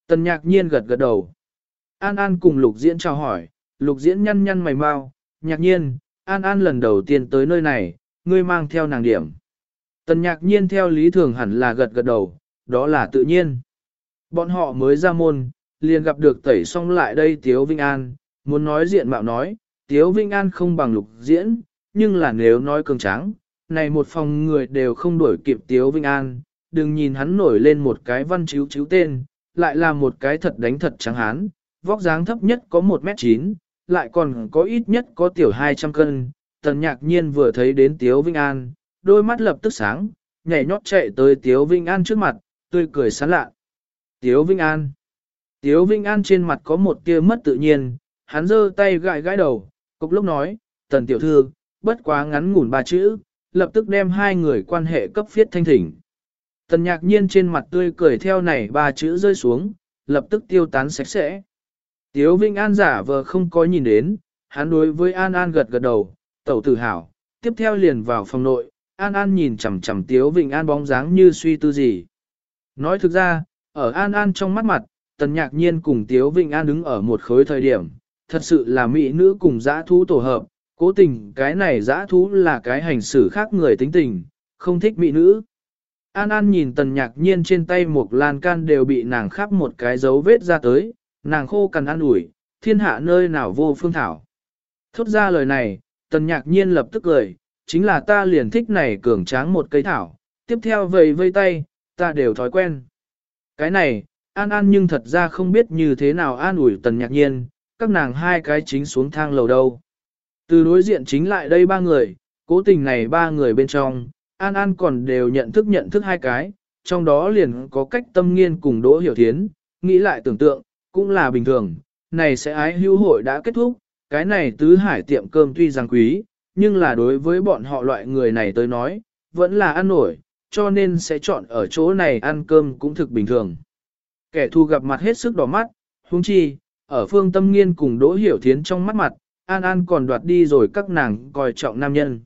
Tần nhạc nhiên gật gật đầu. An An cùng lục diễn chào hỏi, lục diễn nhăn nhăn mày mau, nhạc nhiên, An An lần đầu tiên tới nơi này, ngươi mang theo nàng điểm. Tần nhạc nhiên theo lý thường hẳn là gật gật đầu, đó là tự nhiên. Bọn họ mới ra môn, liền gặp được tẩy xong lại đây Tiếu Vinh An, muốn nói diện mạo nói, Tiếu Vinh An không bằng lục diễn, nhưng là nếu nói cường tráng, này một phòng người đều không đuổi kịp Tiếu Vinh An, đừng nhìn hắn nổi lên một cái văn chiếu chiếu tên, lại là một cái thật đánh thật trắng hán, vóc dáng thấp nhất có 1m9, lại còn có ít nhất có tiểu 200 cân. Tần nhạc nhiên vừa thấy đến Tiếu Vinh An, đôi mắt lập tức sáng, nhảy nhót chạy tới Tiếu Vinh An trước mặt, tươi cười sán lạ. Tiếu Vinh An Tiếu Vinh An trên mặt có một tia mất tự nhiên, hắn giơ tay gãi gãi đầu, cục lúc nói, tần tiểu thư, bất quá ngắn ngủn ba chữ, lập tức đem hai người quan hệ cấp phiết thanh thỉnh. Tần nhạc nhiên trên mặt tươi cười theo này ba chữ rơi xuống, lập tức tiêu tán sạch sẽ. Tiếu Vinh An giả vờ không có nhìn đến, hắn đối với An An gật gật đầu, tẩu tử hảo, tiếp theo liền vào phòng nội, An An nhìn chằm chằm Tiếu Vinh An bóng dáng như suy tư gì. Nói thực ra, ở An An trong mắt mặt, Tần Nhạc Nhiên cùng Tiếu Vinh An đứng ở một khối thời điểm, thật sự là mỹ nữ cùng dã thú tổ hợp, cố tình cái này dã thú là cái hành xử khác người tính tình, không thích mỹ nữ. An An nhìn Tần Nhạc Nhiên trên tay một lan can đều bị nàng khắp một cái dấu vết ra tới, nàng khô cằn an ủi, thiên hạ nơi nào vô phương thảo. Thốt ra lời này, Tần Nhạc Nhiên lập tức cười, chính là ta liền thích này cường tráng một cây thảo, tiếp theo vầy vây tay, ta đều thói quen. Cái này, An An nhưng thật ra không biết như thế nào an ủi tần nhạc nhiên, các nàng hai cái chính xuống thang lầu đâu. Từ đối diện chính lại đây ba người, cố tình này ba người bên trong, An An còn đều nhận thức nhận thức hai cái, trong đó liền có cách tâm nghiên cùng Đỗ Hiểu Thiến, nghĩ lại tưởng tượng, cũng là bình thường, này sẽ ái hữu hội đã kết thúc, cái này tứ hải tiệm cơm tuy rằng quý, nhưng là đối với bọn họ loại người này tới nói, vẫn là ăn nổi, cho nên sẽ chọn ở chỗ này ăn cơm cũng thực bình thường. Kẻ thù gặp mặt hết sức đỏ mắt, huống chi, ở phương tâm nghiên cùng Đỗ Hiểu Thiến trong mắt mặt, An An còn đoạt đi rồi các nàng coi trọng nam nhân.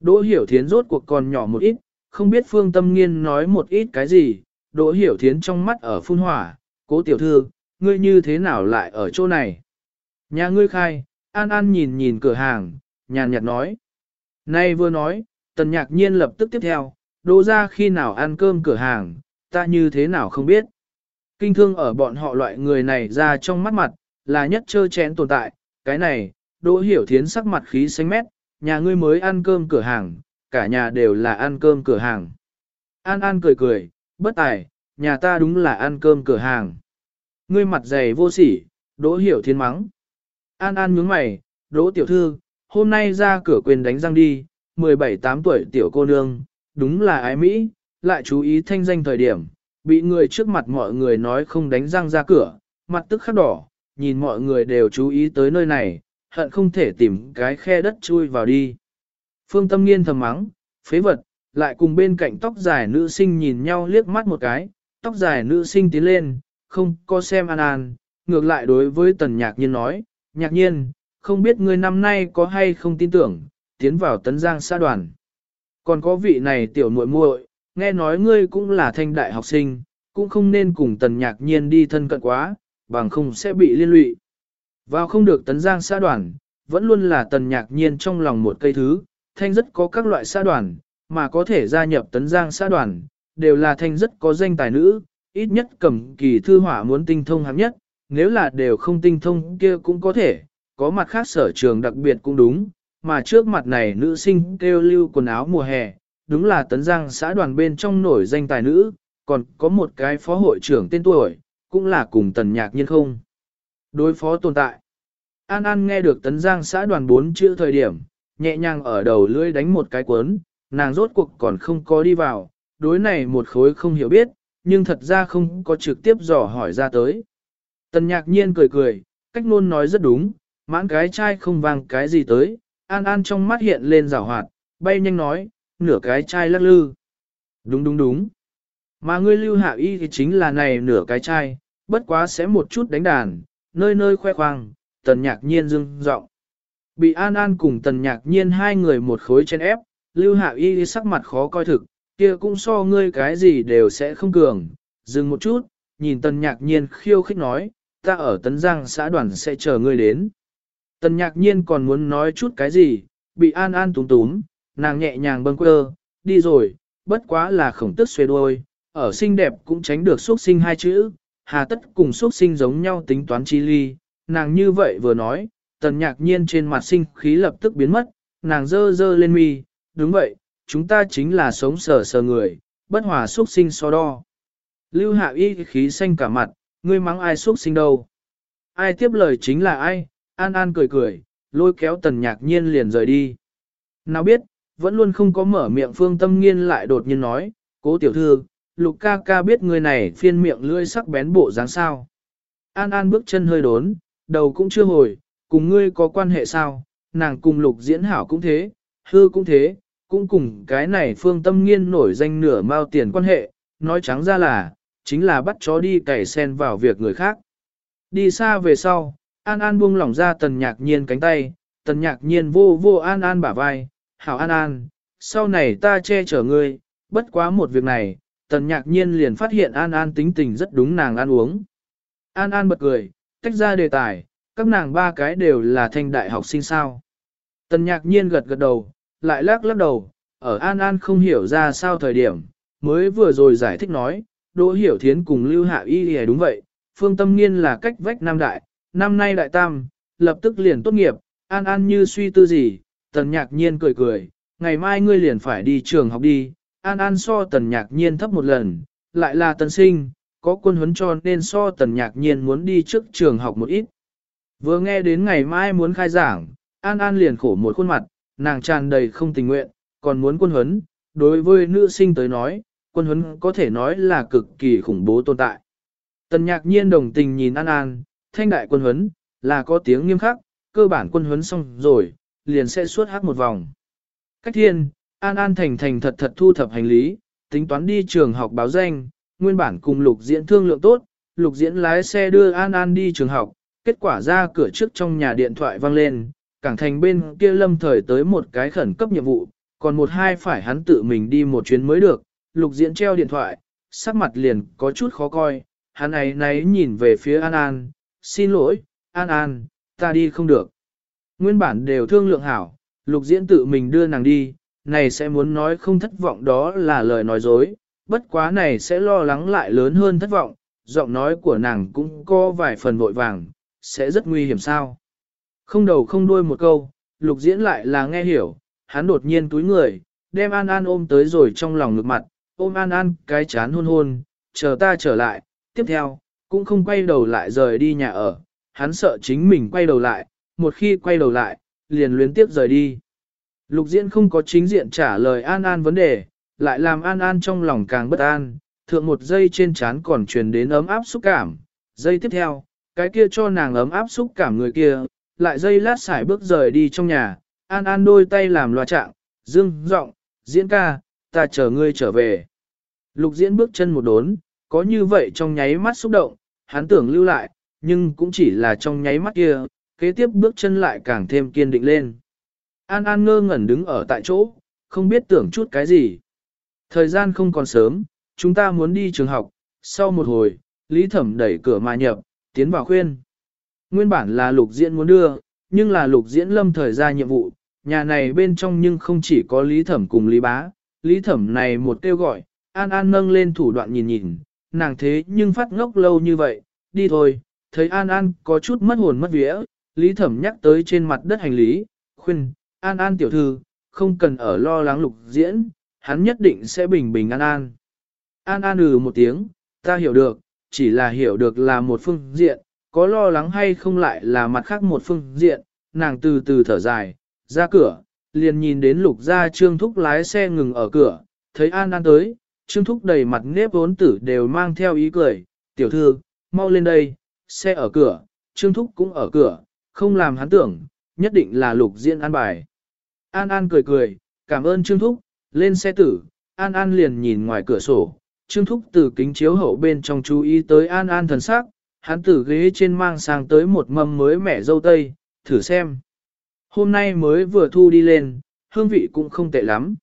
Đỗ Hiểu Thiến rốt cuộc còn nhỏ một ít, không biết phương tâm nghiên nói một ít cái gì, Đỗ Hiểu Thiến trong mắt ở phun hỏa, cố tiểu thư, ngươi như thế nào lại ở chỗ này? Nhà ngươi khai, An An nhìn nhìn cửa hàng, nhàn nhạt nói. Nay vừa nói, tần nhạc nhiên lập tức tiếp theo, đỗ ra khi nào ăn cơm cửa hàng, ta như thế nào không biết. Kinh thương ở bọn họ loại người này ra trong mắt mặt, là nhất chơ chén tồn tại, cái này, Đỗ Hiểu Thiến sắc mặt khí xanh mét, nhà ngươi mới ăn cơm cửa hàng, cả nhà đều là ăn cơm cửa hàng. An An cười cười, bất tài, nhà ta đúng là ăn cơm cửa hàng. Ngươi mặt dày vô sỉ, Đỗ Hiểu Thiến mắng. An An nhướng mày, Đỗ Tiểu Thư, hôm nay ra cửa quyền đánh răng đi, 17-8 tuổi tiểu cô nương, đúng là ái Mỹ, lại chú ý thanh danh thời điểm, bị người trước mặt mọi người nói không đánh răng ra cửa, mặt tức khắc đỏ, nhìn mọi người đều chú ý tới nơi này, hận không thể tìm cái khe đất chui vào đi. Phương Tâm Nghiên thầm mắng, phế vật, lại cùng bên cạnh tóc dài nữ sinh nhìn nhau liếc mắt một cái, tóc dài nữ sinh tiến lên, không có xem an an, ngược lại đối với tần nhạc nhiên nói, nhạc nhiên, không biết người năm nay có hay không tin tưởng, tiến vào tấn giang xã đoàn. Còn có vị này tiểu muội muội, nghe nói ngươi cũng là thanh đại học sinh, cũng không nên cùng tần nhạc nhiên đi thân cận quá, bằng không sẽ bị liên lụy. Vào không được tấn giang xã đoàn, vẫn luôn là tần nhạc nhiên trong lòng một cây thứ, thanh rất có các loại xã đoàn, mà có thể gia nhập tấn giang xã đoàn, đều là thanh rất có danh tài nữ, ít nhất cầm kỳ thư hỏa muốn tinh thông hạng nhất, nếu là đều không tinh thông kia cũng có thể, có mặt khác sở trường đặc biệt cũng đúng, mà trước mặt này nữ sinh kêu lưu quần áo mùa hè, đúng là tấn giang xã đoàn bên trong nổi danh tài nữ, còn có một cái phó hội trưởng tên tuổi, cũng là cùng tần nhạc nhiên không. Đối phó tồn tại. An An nghe được tấn giang xã đoàn bốn chữ thời điểm, nhẹ nhàng ở đầu lưỡi đánh một cái cuốn, nàng rốt cuộc còn không có đi vào, đối này một khối không hiểu biết, nhưng thật ra không có trực tiếp dò hỏi ra tới. Tần nhạc nhiên cười cười, cách luôn nói rất đúng, mãn cái chai không vang cái gì tới, An An trong mắt hiện lên rào hoạt, bay nhanh nói, nửa cái chai lắc lư. Đúng đúng đúng. Mà ngươi lưu hạ y thì chính là này nửa cái chai, bất quá sẽ một chút đánh đàn, nơi nơi khoe khoang, tần nhạc nhiên dưng giọng Bị An An cùng tần nhạc nhiên hai người một khối chen ép, lưu hạ y sắc mặt khó coi thực, kia cũng so ngươi cái gì đều sẽ không cường. Dừng một chút, nhìn tần nhạc nhiên khiêu khích nói, ta ở Tấn Giang xã đoàn sẽ chờ ngươi đến. Tần nhạc nhiên còn muốn nói chút cái gì, bị an an túm túm, nàng nhẹ nhàng bâng quơ, đi rồi, bất quá là khổng tức xuê đôi, ở xinh đẹp cũng tránh được xuất sinh hai chữ, hà tất cùng xuất sinh giống nhau tính toán chi ly, nàng như vậy vừa nói, tần nhạc nhiên trên mặt sinh khí lập tức biến mất, nàng dơ dơ lên mi, đúng vậy, chúng ta chính là sống sờ sờ người, bất hòa xuất sinh so đo. Lưu hạ y khí xanh cả mặt, ngươi mắng ai xuất sinh đâu. Ai tiếp lời chính là ai, an an cười cười, lôi kéo tần nhạc nhiên liền rời đi. Nào biết, vẫn luôn không có mở miệng phương tâm nghiên lại đột nhiên nói, cố tiểu thư, lục ca ca biết người này phiên miệng lưỡi sắc bén bộ dáng sao. An An bước chân hơi đốn, đầu cũng chưa hồi, cùng ngươi có quan hệ sao, nàng cùng lục diễn hảo cũng thế, hư cũng thế, cũng cùng cái này phương tâm nghiên nổi danh nửa mao tiền quan hệ, nói trắng ra là, chính là bắt chó đi cày sen vào việc người khác. Đi xa về sau, An An buông lỏng ra tần nhạc nhiên cánh tay, tần nhạc nhiên vô vô An An bả vai, hảo An An, sau này ta che chở ngươi, bất quá một việc này, tần nhạc nhiên liền phát hiện An An tính tình rất đúng nàng ăn uống. An An bật cười, tách ra đề tài, các nàng ba cái đều là thanh đại học sinh sao. Tần nhạc nhiên gật gật đầu, lại lắc lắc đầu, ở An An không hiểu ra sao thời điểm, mới vừa rồi giải thích nói, Đỗ Hiểu Thiến cùng Lưu Hạ Y thì đúng vậy, Phương Tâm Nghiên là cách vách Nam Đại, năm nay Đại Tam, lập tức liền tốt nghiệp, An An như suy tư gì, Tần Nhạc Nhiên cười cười, ngày mai ngươi liền phải đi trường học đi, An An so Tần Nhạc Nhiên thấp một lần, lại là tần sinh, có quân huấn cho nên so Tần Nhạc Nhiên muốn đi trước trường học một ít. Vừa nghe đến ngày mai muốn khai giảng, An An liền khổ một khuôn mặt, nàng tràn đầy không tình nguyện, còn muốn quân huấn, đối với nữ sinh tới nói, quân huấn có thể nói là cực kỳ khủng bố tồn tại. Tần nhạc nhiên đồng tình nhìn An An, thanh đại quân huấn, là có tiếng nghiêm khắc, cơ bản quân huấn xong rồi, liền sẽ suốt hát một vòng. Cách thiên, An An thành thành thật thật thu thập hành lý, tính toán đi trường học báo danh, nguyên bản cùng lục diễn thương lượng tốt, lục diễn lái xe đưa An An đi trường học, kết quả ra cửa trước trong nhà điện thoại vang lên, cảng thành bên kia lâm thời tới một cái khẩn cấp nhiệm vụ, còn một hai phải hắn tự mình đi một chuyến mới được, lục diễn treo điện thoại, sắc mặt liền có chút khó coi, hắn ấy náy nhìn về phía An An, xin lỗi, An An, ta đi không được. Nguyên bản đều thương lượng hảo, lục diễn tự mình đưa nàng đi, này sẽ muốn nói không thất vọng đó là lời nói dối, bất quá này sẽ lo lắng lại lớn hơn thất vọng, giọng nói của nàng cũng có vài phần vội vàng, sẽ rất nguy hiểm sao. Không đầu không đuôi một câu, lục diễn lại là nghe hiểu, hắn đột nhiên túi người, đem An An ôm tới rồi trong lòng ngực mặt, ôm An An cái chán hôn hôn, chờ ta trở lại, tiếp theo, cũng không quay đầu lại rời đi nhà ở, hắn sợ chính mình quay đầu lại, một khi quay đầu lại, liền luyến tiếp rời đi. Lục diễn không có chính diện trả lời An An vấn đề, lại làm An An trong lòng càng bất an, thượng một giây trên chán còn truyền đến ấm áp xúc cảm, giây tiếp theo, cái kia cho nàng ấm áp xúc cảm người kia, lại giây lát xài bước rời đi trong nhà, An An đôi tay làm loa trạng, dương giọng, diễn ca, ta chờ ngươi trở về. Lục diễn bước chân một đốn, có như vậy trong nháy mắt xúc động, hắn tưởng lưu lại, nhưng cũng chỉ là trong nháy mắt kia, kế tiếp bước chân lại càng thêm kiên định lên. An An ngơ ngẩn đứng ở tại chỗ, không biết tưởng chút cái gì. Thời gian không còn sớm, chúng ta muốn đi trường học, sau một hồi, Lý Thẩm đẩy cửa mà nhập, tiến vào khuyên. Nguyên bản là lục diễn muốn đưa, nhưng là lục diễn lâm thời ra nhiệm vụ, nhà này bên trong nhưng không chỉ có Lý Thẩm cùng Lý Bá, Lý Thẩm này một kêu gọi, An An nâng lên thủ đoạn nhìn nhìn, nàng thế nhưng phát ngốc lâu như vậy, đi thôi, thấy An An có chút mất hồn mất vía, Lý Thẩm nhắc tới trên mặt đất hành lý, khuyên, An An tiểu thư, không cần ở lo lắng lục diễn, hắn nhất định sẽ bình bình an an. An An ừ một tiếng, ta hiểu được, chỉ là hiểu được là một phương diện, có lo lắng hay không lại là mặt khác một phương diện, nàng từ từ thở dài, ra cửa, liền nhìn đến lục gia trương thúc lái xe ngừng ở cửa, thấy An An tới, trương thúc đầy mặt nếp vốn tử đều mang theo ý cười, tiểu thư, mau lên đây, xe ở cửa, trương thúc cũng ở cửa, không làm hắn tưởng, nhất định là lục diễn an bài. An An cười cười, cảm ơn trương thúc, lên xe tử, An An liền nhìn ngoài cửa sổ, trương thúc từ kính chiếu hậu bên trong chú ý tới An An thần sắc, hắn từ ghế trên mang sang tới một mâm mới mẻ dâu tây, thử xem. Hôm nay mới vừa thu đi lên, hương vị cũng không tệ lắm.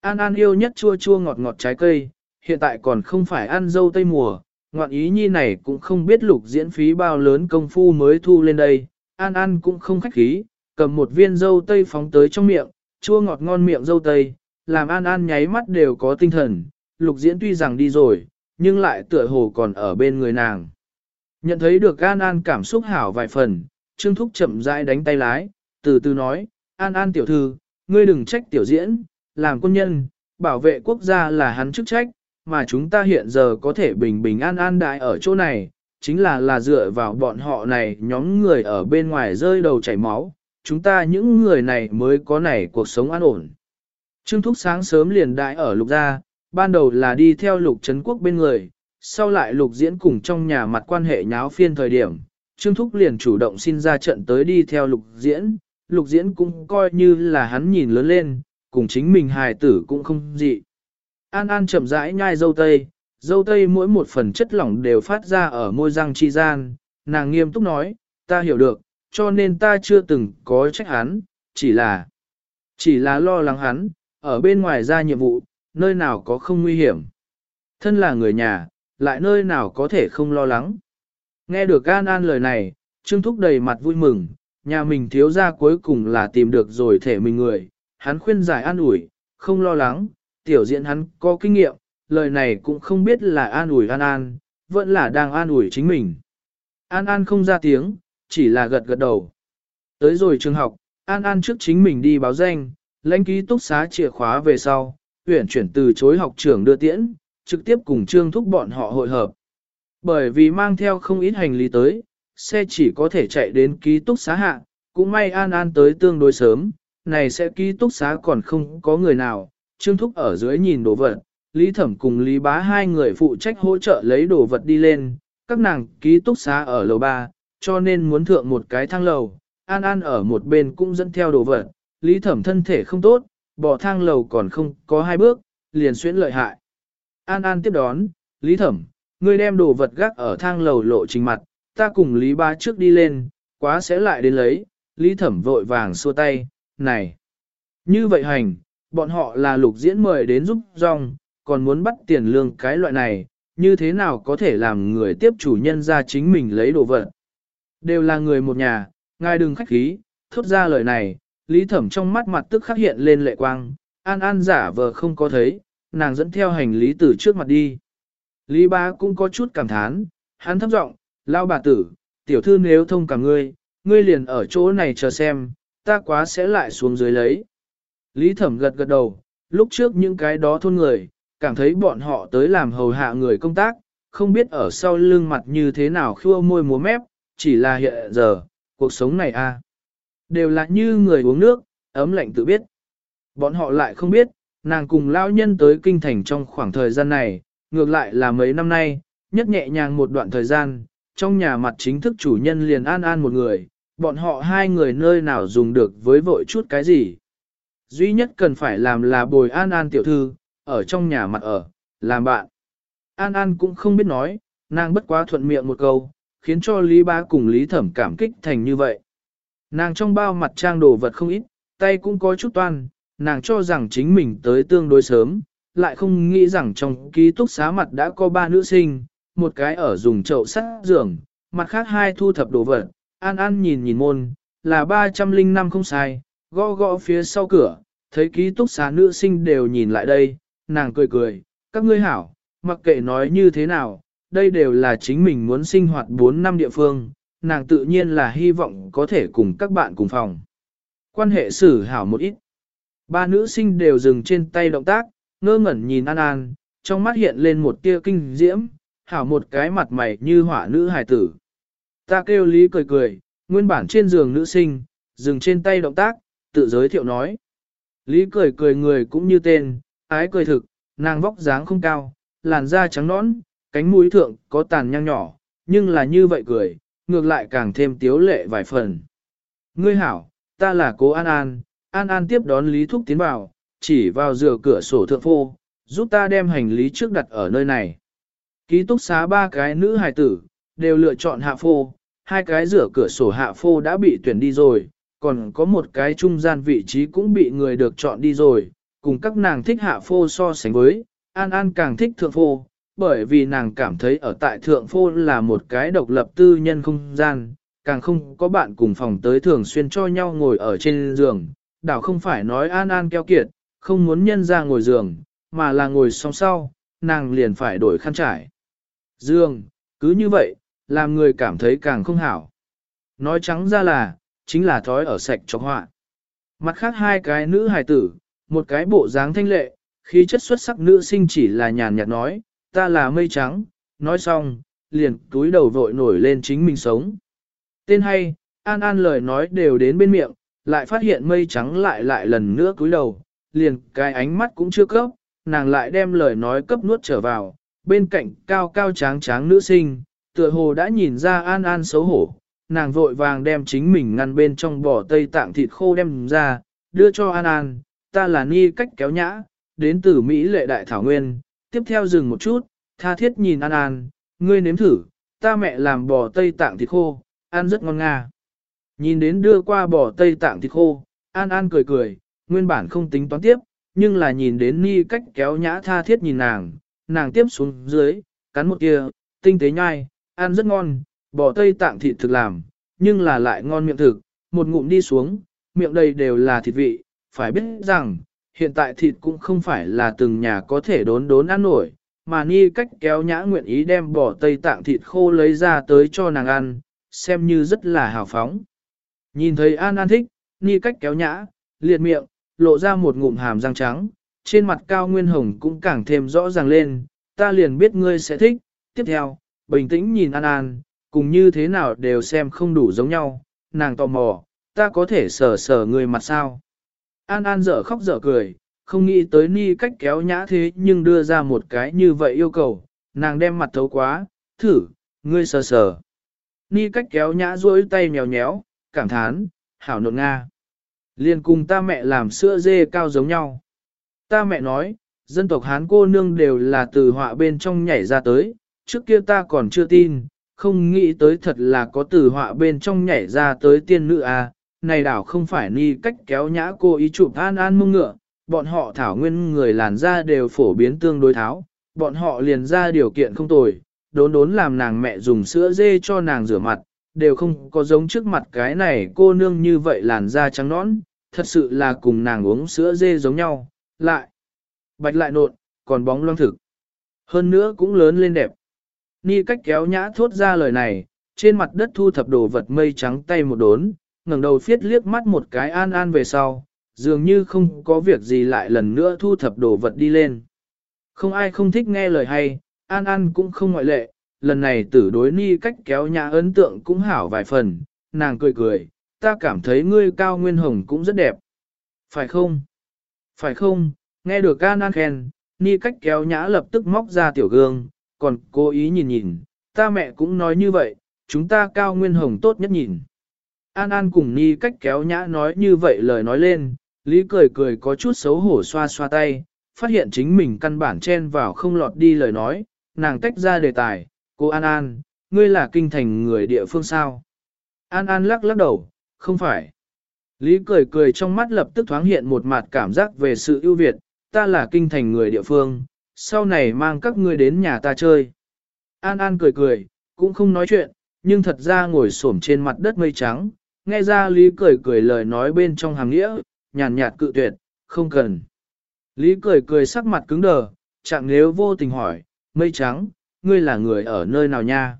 An An yêu nhất chua chua ngọt ngọt trái cây, hiện tại còn không phải ăn dâu tây mùa, ngoạn ý nhi này cũng không biết lục diễn phí bao lớn công phu mới thu lên đây, An An cũng không khách khí, cầm một viên dâu tây phóng tới trong miệng, chua ngọt ngon miệng dâu tây, làm An An nháy mắt đều có tinh thần, lục diễn tuy rằng đi rồi, nhưng lại tựa hồ còn ở bên người nàng. Nhận thấy được An An cảm xúc hảo vài phần, Trương Thúc chậm rãi đánh tay lái, từ từ nói, An An tiểu thư, ngươi đừng trách tiểu diễn, làm quân nhân, bảo vệ quốc gia là hắn chức trách, mà chúng ta hiện giờ có thể bình bình an an đại ở chỗ này, chính là là dựa vào bọn họ này nhóm người ở bên ngoài rơi đầu chảy máu, chúng ta những người này mới có này cuộc sống an ổn. Trương Thúc sáng sớm liền đại ở lục gia, ban đầu là đi theo lục Trấn quốc bên người, sau lại lục diễn cùng trong nhà mặt quan hệ nháo phiên thời điểm, Trương Thúc liền chủ động xin ra trận tới đi theo lục diễn, lục diễn cũng coi như là hắn nhìn lớn lên, cùng chính mình hài tử cũng không dị. An An chậm rãi nhai dâu tây, dâu tây mỗi một phần chất lỏng đều phát ra ở môi răng chi gian, nàng nghiêm túc nói, ta hiểu được, cho nên ta chưa từng có trách hắn, chỉ là, chỉ là lo lắng hắn, ở bên ngoài ra nhiệm vụ, nơi nào có không nguy hiểm. Thân là người nhà, lại nơi nào có thể không lo lắng. Nghe được An An lời này, Trương Thúc đầy mặt vui mừng, nhà mình thiếu ra cuối cùng là tìm được rồi thể mình người, hắn khuyên giải an ủi, không lo lắng, tiểu diện hắn có kinh nghiệm, lời này cũng không biết là an ủi An An, vẫn là đang an ủi chính mình. An An không ra tiếng, chỉ là gật gật đầu. Tới rồi trường học, An An trước chính mình đi báo danh, lãnh ký túc xá chìa khóa về sau, huyển chuyển từ chối học trưởng đưa tiễn, trực tiếp cùng trương thúc bọn họ hội hợp. Bởi vì mang theo không ít hành lý tới, xe chỉ có thể chạy đến ký túc xá hạ, cũng may An An tới tương đối sớm, này sẽ ký túc xá còn không có người nào, Trương Thúc ở dưới nhìn đồ vật, Lý Thẩm cùng Lý Bá hai người phụ trách hỗ trợ lấy đồ vật đi lên, các nàng ký túc xá ở lầu 3, cho nên muốn thượng một cái thang lầu, An An ở một bên cũng dẫn theo đồ vật, Lý Thẩm thân thể không tốt, bỏ thang lầu còn không có hai bước, liền xuyễn lợi hại. An An tiếp đón, Lý Thẩm, ngươi đem đồ vật gác ở thang lầu lộ trình mặt, ta cùng Lý Ba trước đi lên, quá sẽ lại đến lấy, Lý Thẩm vội vàng xua tay, này. Như vậy hành, bọn họ là lục diễn mời đến giúp rong, còn muốn bắt tiền lương cái loại này, như thế nào có thể làm người tiếp chủ nhân ra chính mình lấy đồ vật. Đều là người một nhà, ngài đừng khách khí, thốt ra lời này, lý thẩm trong mắt mặt tức khắc hiện lên lệ quang, an an giả vờ không có thấy, nàng dẫn theo hành lý từ trước mặt đi. Lý ba cũng có chút cảm thán, hắn thấp giọng, lao bà tử, tiểu thư nếu thông cả ngươi, ngươi liền ở chỗ này chờ xem, ta quá sẽ lại xuống dưới lấy. Lý thẩm gật gật đầu, lúc trước những cái đó thôn người, cảm thấy bọn họ tới làm hầu hạ người công tác, không biết ở sau lưng mặt như thế nào khua môi múa mép, chỉ là hiện giờ, cuộc sống này a Đều là như người uống nước, ấm lạnh tự biết. Bọn họ lại không biết, nàng cùng lao nhân tới kinh thành trong khoảng thời gian này, ngược lại là mấy năm nay, nhất nhẹ nhàng một đoạn thời gian, trong nhà mặt chính thức chủ nhân liền an an một người, bọn họ hai người nơi nào dùng được với vội chút cái gì. Duy nhất cần phải làm là bồi an an tiểu thư, ở trong nhà mặt ở, làm bạn. An An cũng không biết nói, nàng bất quá thuận miệng một câu, khiến cho Lý Ba cùng Lý Thẩm cảm kích thành như vậy. Nàng trong bao mặt trang đồ vật không ít, tay cũng có chút toan, nàng cho rằng chính mình tới tương đối sớm, lại không nghĩ rằng trong ký túc xá mặt đã có ba nữ sinh, một cái ở dùng chậu sắt giường, mặt khác hai thu thập đồ vật. An An nhìn nhìn môn, là 305 không sai, gõ gõ phía sau cửa, thấy ký túc xá nữ sinh đều nhìn lại đây, nàng cười cười, các ngươi hảo, mặc kệ nói như thế nào, đây đều là chính mình muốn sinh hoạt 4 năm địa phương, nàng tự nhiên là hy vọng có thể cùng các bạn cùng phòng. Quan hệ xử hảo một ít. Ba nữ sinh đều dừng trên tay động tác, ngơ ngẩn nhìn An An, trong mắt hiện lên một tia kinh diễm, hảo một cái mặt mày như hỏa nữ hài tử. Ta kêu Lý cười cười, nguyên bản trên giường nữ sinh, dừng trên tay động tác, tự giới thiệu nói. Lý cười cười người cũng như tên, ái cười thực, nàng vóc dáng không cao, làn da trắng nõn, cánh mũi thượng có tàn nhang nhỏ, nhưng là như vậy cười, ngược lại càng thêm tiếu lệ vài phần. Ngươi hảo, ta là cố An An, An An tiếp đón Lý Thúc tiến vào, chỉ vào rửa cửa sổ thượng phô, giúp ta đem hành lý trước đặt ở nơi này. Ký túc xá ba cái nữ hài tử, đều lựa chọn hạ phô, hai cái rửa cửa sổ hạ phô đã bị tuyển đi rồi, còn có một cái trung gian vị trí cũng bị người được chọn đi rồi, cùng các nàng thích hạ phô so sánh với, An An càng thích thượng phô, bởi vì nàng cảm thấy ở tại thượng phô là một cái độc lập tư nhân không gian, càng không có bạn cùng phòng tới thường xuyên cho nhau ngồi ở trên giường, đảo không phải nói an an keo kiệt, không muốn nhân ra ngồi giường, mà là ngồi song sau, nàng liền phải đổi khăn trải. Dương, cứ như vậy, làm người cảm thấy càng không hảo. Nói trắng ra là, chính là thói ở sạch cho họa. Mặt khác hai cái nữ hài tử, một cái bộ dáng thanh lệ, khí chất xuất sắc nữ sinh chỉ là nhàn nhạt nói, ta là mây trắng, nói xong, liền túi đầu vội nổi lên chính mình sống. Tên hay, an an lời nói đều đến bên miệng, lại phát hiện mây trắng lại lại lần nữa cúi đầu, liền cái ánh mắt cũng chưa cấp, nàng lại đem lời nói cấp nuốt trở vào, bên cạnh cao cao tráng tráng nữ sinh, tựa hồ đã nhìn ra an an xấu hổ, nàng vội vàng đem chính mình ngăn bên trong bỏ tây tạng thịt khô đem ra, đưa cho an an, ta là ni cách kéo nhã, đến từ Mỹ lệ đại thảo nguyên, tiếp theo dừng một chút, tha thiết nhìn an an, ngươi nếm thử, ta mẹ làm bò tây tạng thịt khô, ăn rất ngon nga. Nhìn đến đưa qua bò tây tạng thịt khô, an an cười cười, nguyên bản không tính toán tiếp, nhưng là nhìn đến ni cách kéo nhã tha thiết nhìn nàng, nàng tiếp xuống dưới, cắn một kia, tinh tế nhai, ăn rất ngon, bò tây tạng thịt thực làm, nhưng là lại ngon miệng thực, một ngụm đi xuống, miệng đầy đều là thịt vị, phải biết rằng, hiện tại thịt cũng không phải là từng nhà có thể đốn đốn ăn nổi, mà ni cách kéo nhã nguyện ý đem bỏ tây tạng thịt khô lấy ra tới cho nàng ăn, xem như rất là hào phóng. Nhìn thấy An An thích, ni cách kéo nhã, liệt miệng, lộ ra một ngụm hàm răng trắng, trên mặt cao nguyên hồng cũng càng thêm rõ ràng lên, ta liền biết ngươi sẽ thích, tiếp theo, bình tĩnh nhìn An An, cùng như thế nào đều xem không đủ giống nhau, nàng tò mò, ta có thể sờ sờ người mặt sao. An An dở khóc dở cười, không nghĩ tới ni cách kéo nhã thế nhưng đưa ra một cái như vậy yêu cầu, nàng đem mặt thấu quá, thử, ngươi sờ sờ. Ni cách kéo nhã duỗi tay mèo nhéo, cảm thán, hảo nột nga. Liên cùng ta mẹ làm sữa dê cao giống nhau. Ta mẹ nói, dân tộc Hán cô nương đều là từ họa bên trong nhảy ra tới, trước kia ta còn chưa tin, không nghĩ tới thật là có từ họa bên trong nhảy ra tới tiên nữ à, này đảo không phải ni cách kéo nhã cô ý chụp an an mông ngựa, bọn họ thảo nguyên người làn da đều phổ biến tương đối tháo, bọn họ liền ra điều kiện không tồi, đốn đốn làm nàng mẹ dùng sữa dê cho nàng rửa mặt, đều không có giống trước mặt cái này cô nương như vậy làn da trắng nõn, thật sự là cùng nàng uống sữa dê giống nhau, lại, bạch lại nộn, còn bóng loang thực. Hơn nữa cũng lớn lên đẹp. Ni cách kéo nhã thốt ra lời này, trên mặt đất thu thập đồ vật mây trắng tay một đốn, ngẩng đầu phiết liếc mắt một cái an an về sau, dường như không có việc gì lại lần nữa thu thập đồ vật đi lên. Không ai không thích nghe lời hay, an an cũng không ngoại lệ, lần này tử đối ni cách kéo nhã ấn tượng cũng hảo vài phần, nàng cười cười, ta cảm thấy ngươi cao nguyên hồng cũng rất đẹp. Phải không? Phải không? Nghe được an an khen, ni cách kéo nhã lập tức móc ra tiểu gương, còn cố ý nhìn nhìn, ta mẹ cũng nói như vậy, chúng ta cao nguyên hồng tốt nhất nhìn. An An cùng Ni cách kéo nhã nói như vậy lời nói lên, Lý cười cười có chút xấu hổ xoa xoa tay, phát hiện chính mình căn bản chen vào không lọt đi lời nói, nàng tách ra đề tài, cô An An, ngươi là kinh thành người địa phương sao? An An lắc lắc đầu, không phải. Lý cười cười trong mắt lập tức thoáng hiện một mặt cảm giác về sự ưu việt, ta là kinh thành người địa phương, sau này mang các ngươi đến nhà ta chơi. An An cười cười, cũng không nói chuyện, nhưng thật ra ngồi xổm trên mặt đất mây trắng, nghe ra Lý cười cười lời nói bên trong hàng nghĩa, nhàn nhạt cự tuyệt, không cần. Lý cười cười sắc mặt cứng đờ, chẳng nếu vô tình hỏi, mây trắng, ngươi là người ở nơi nào nha?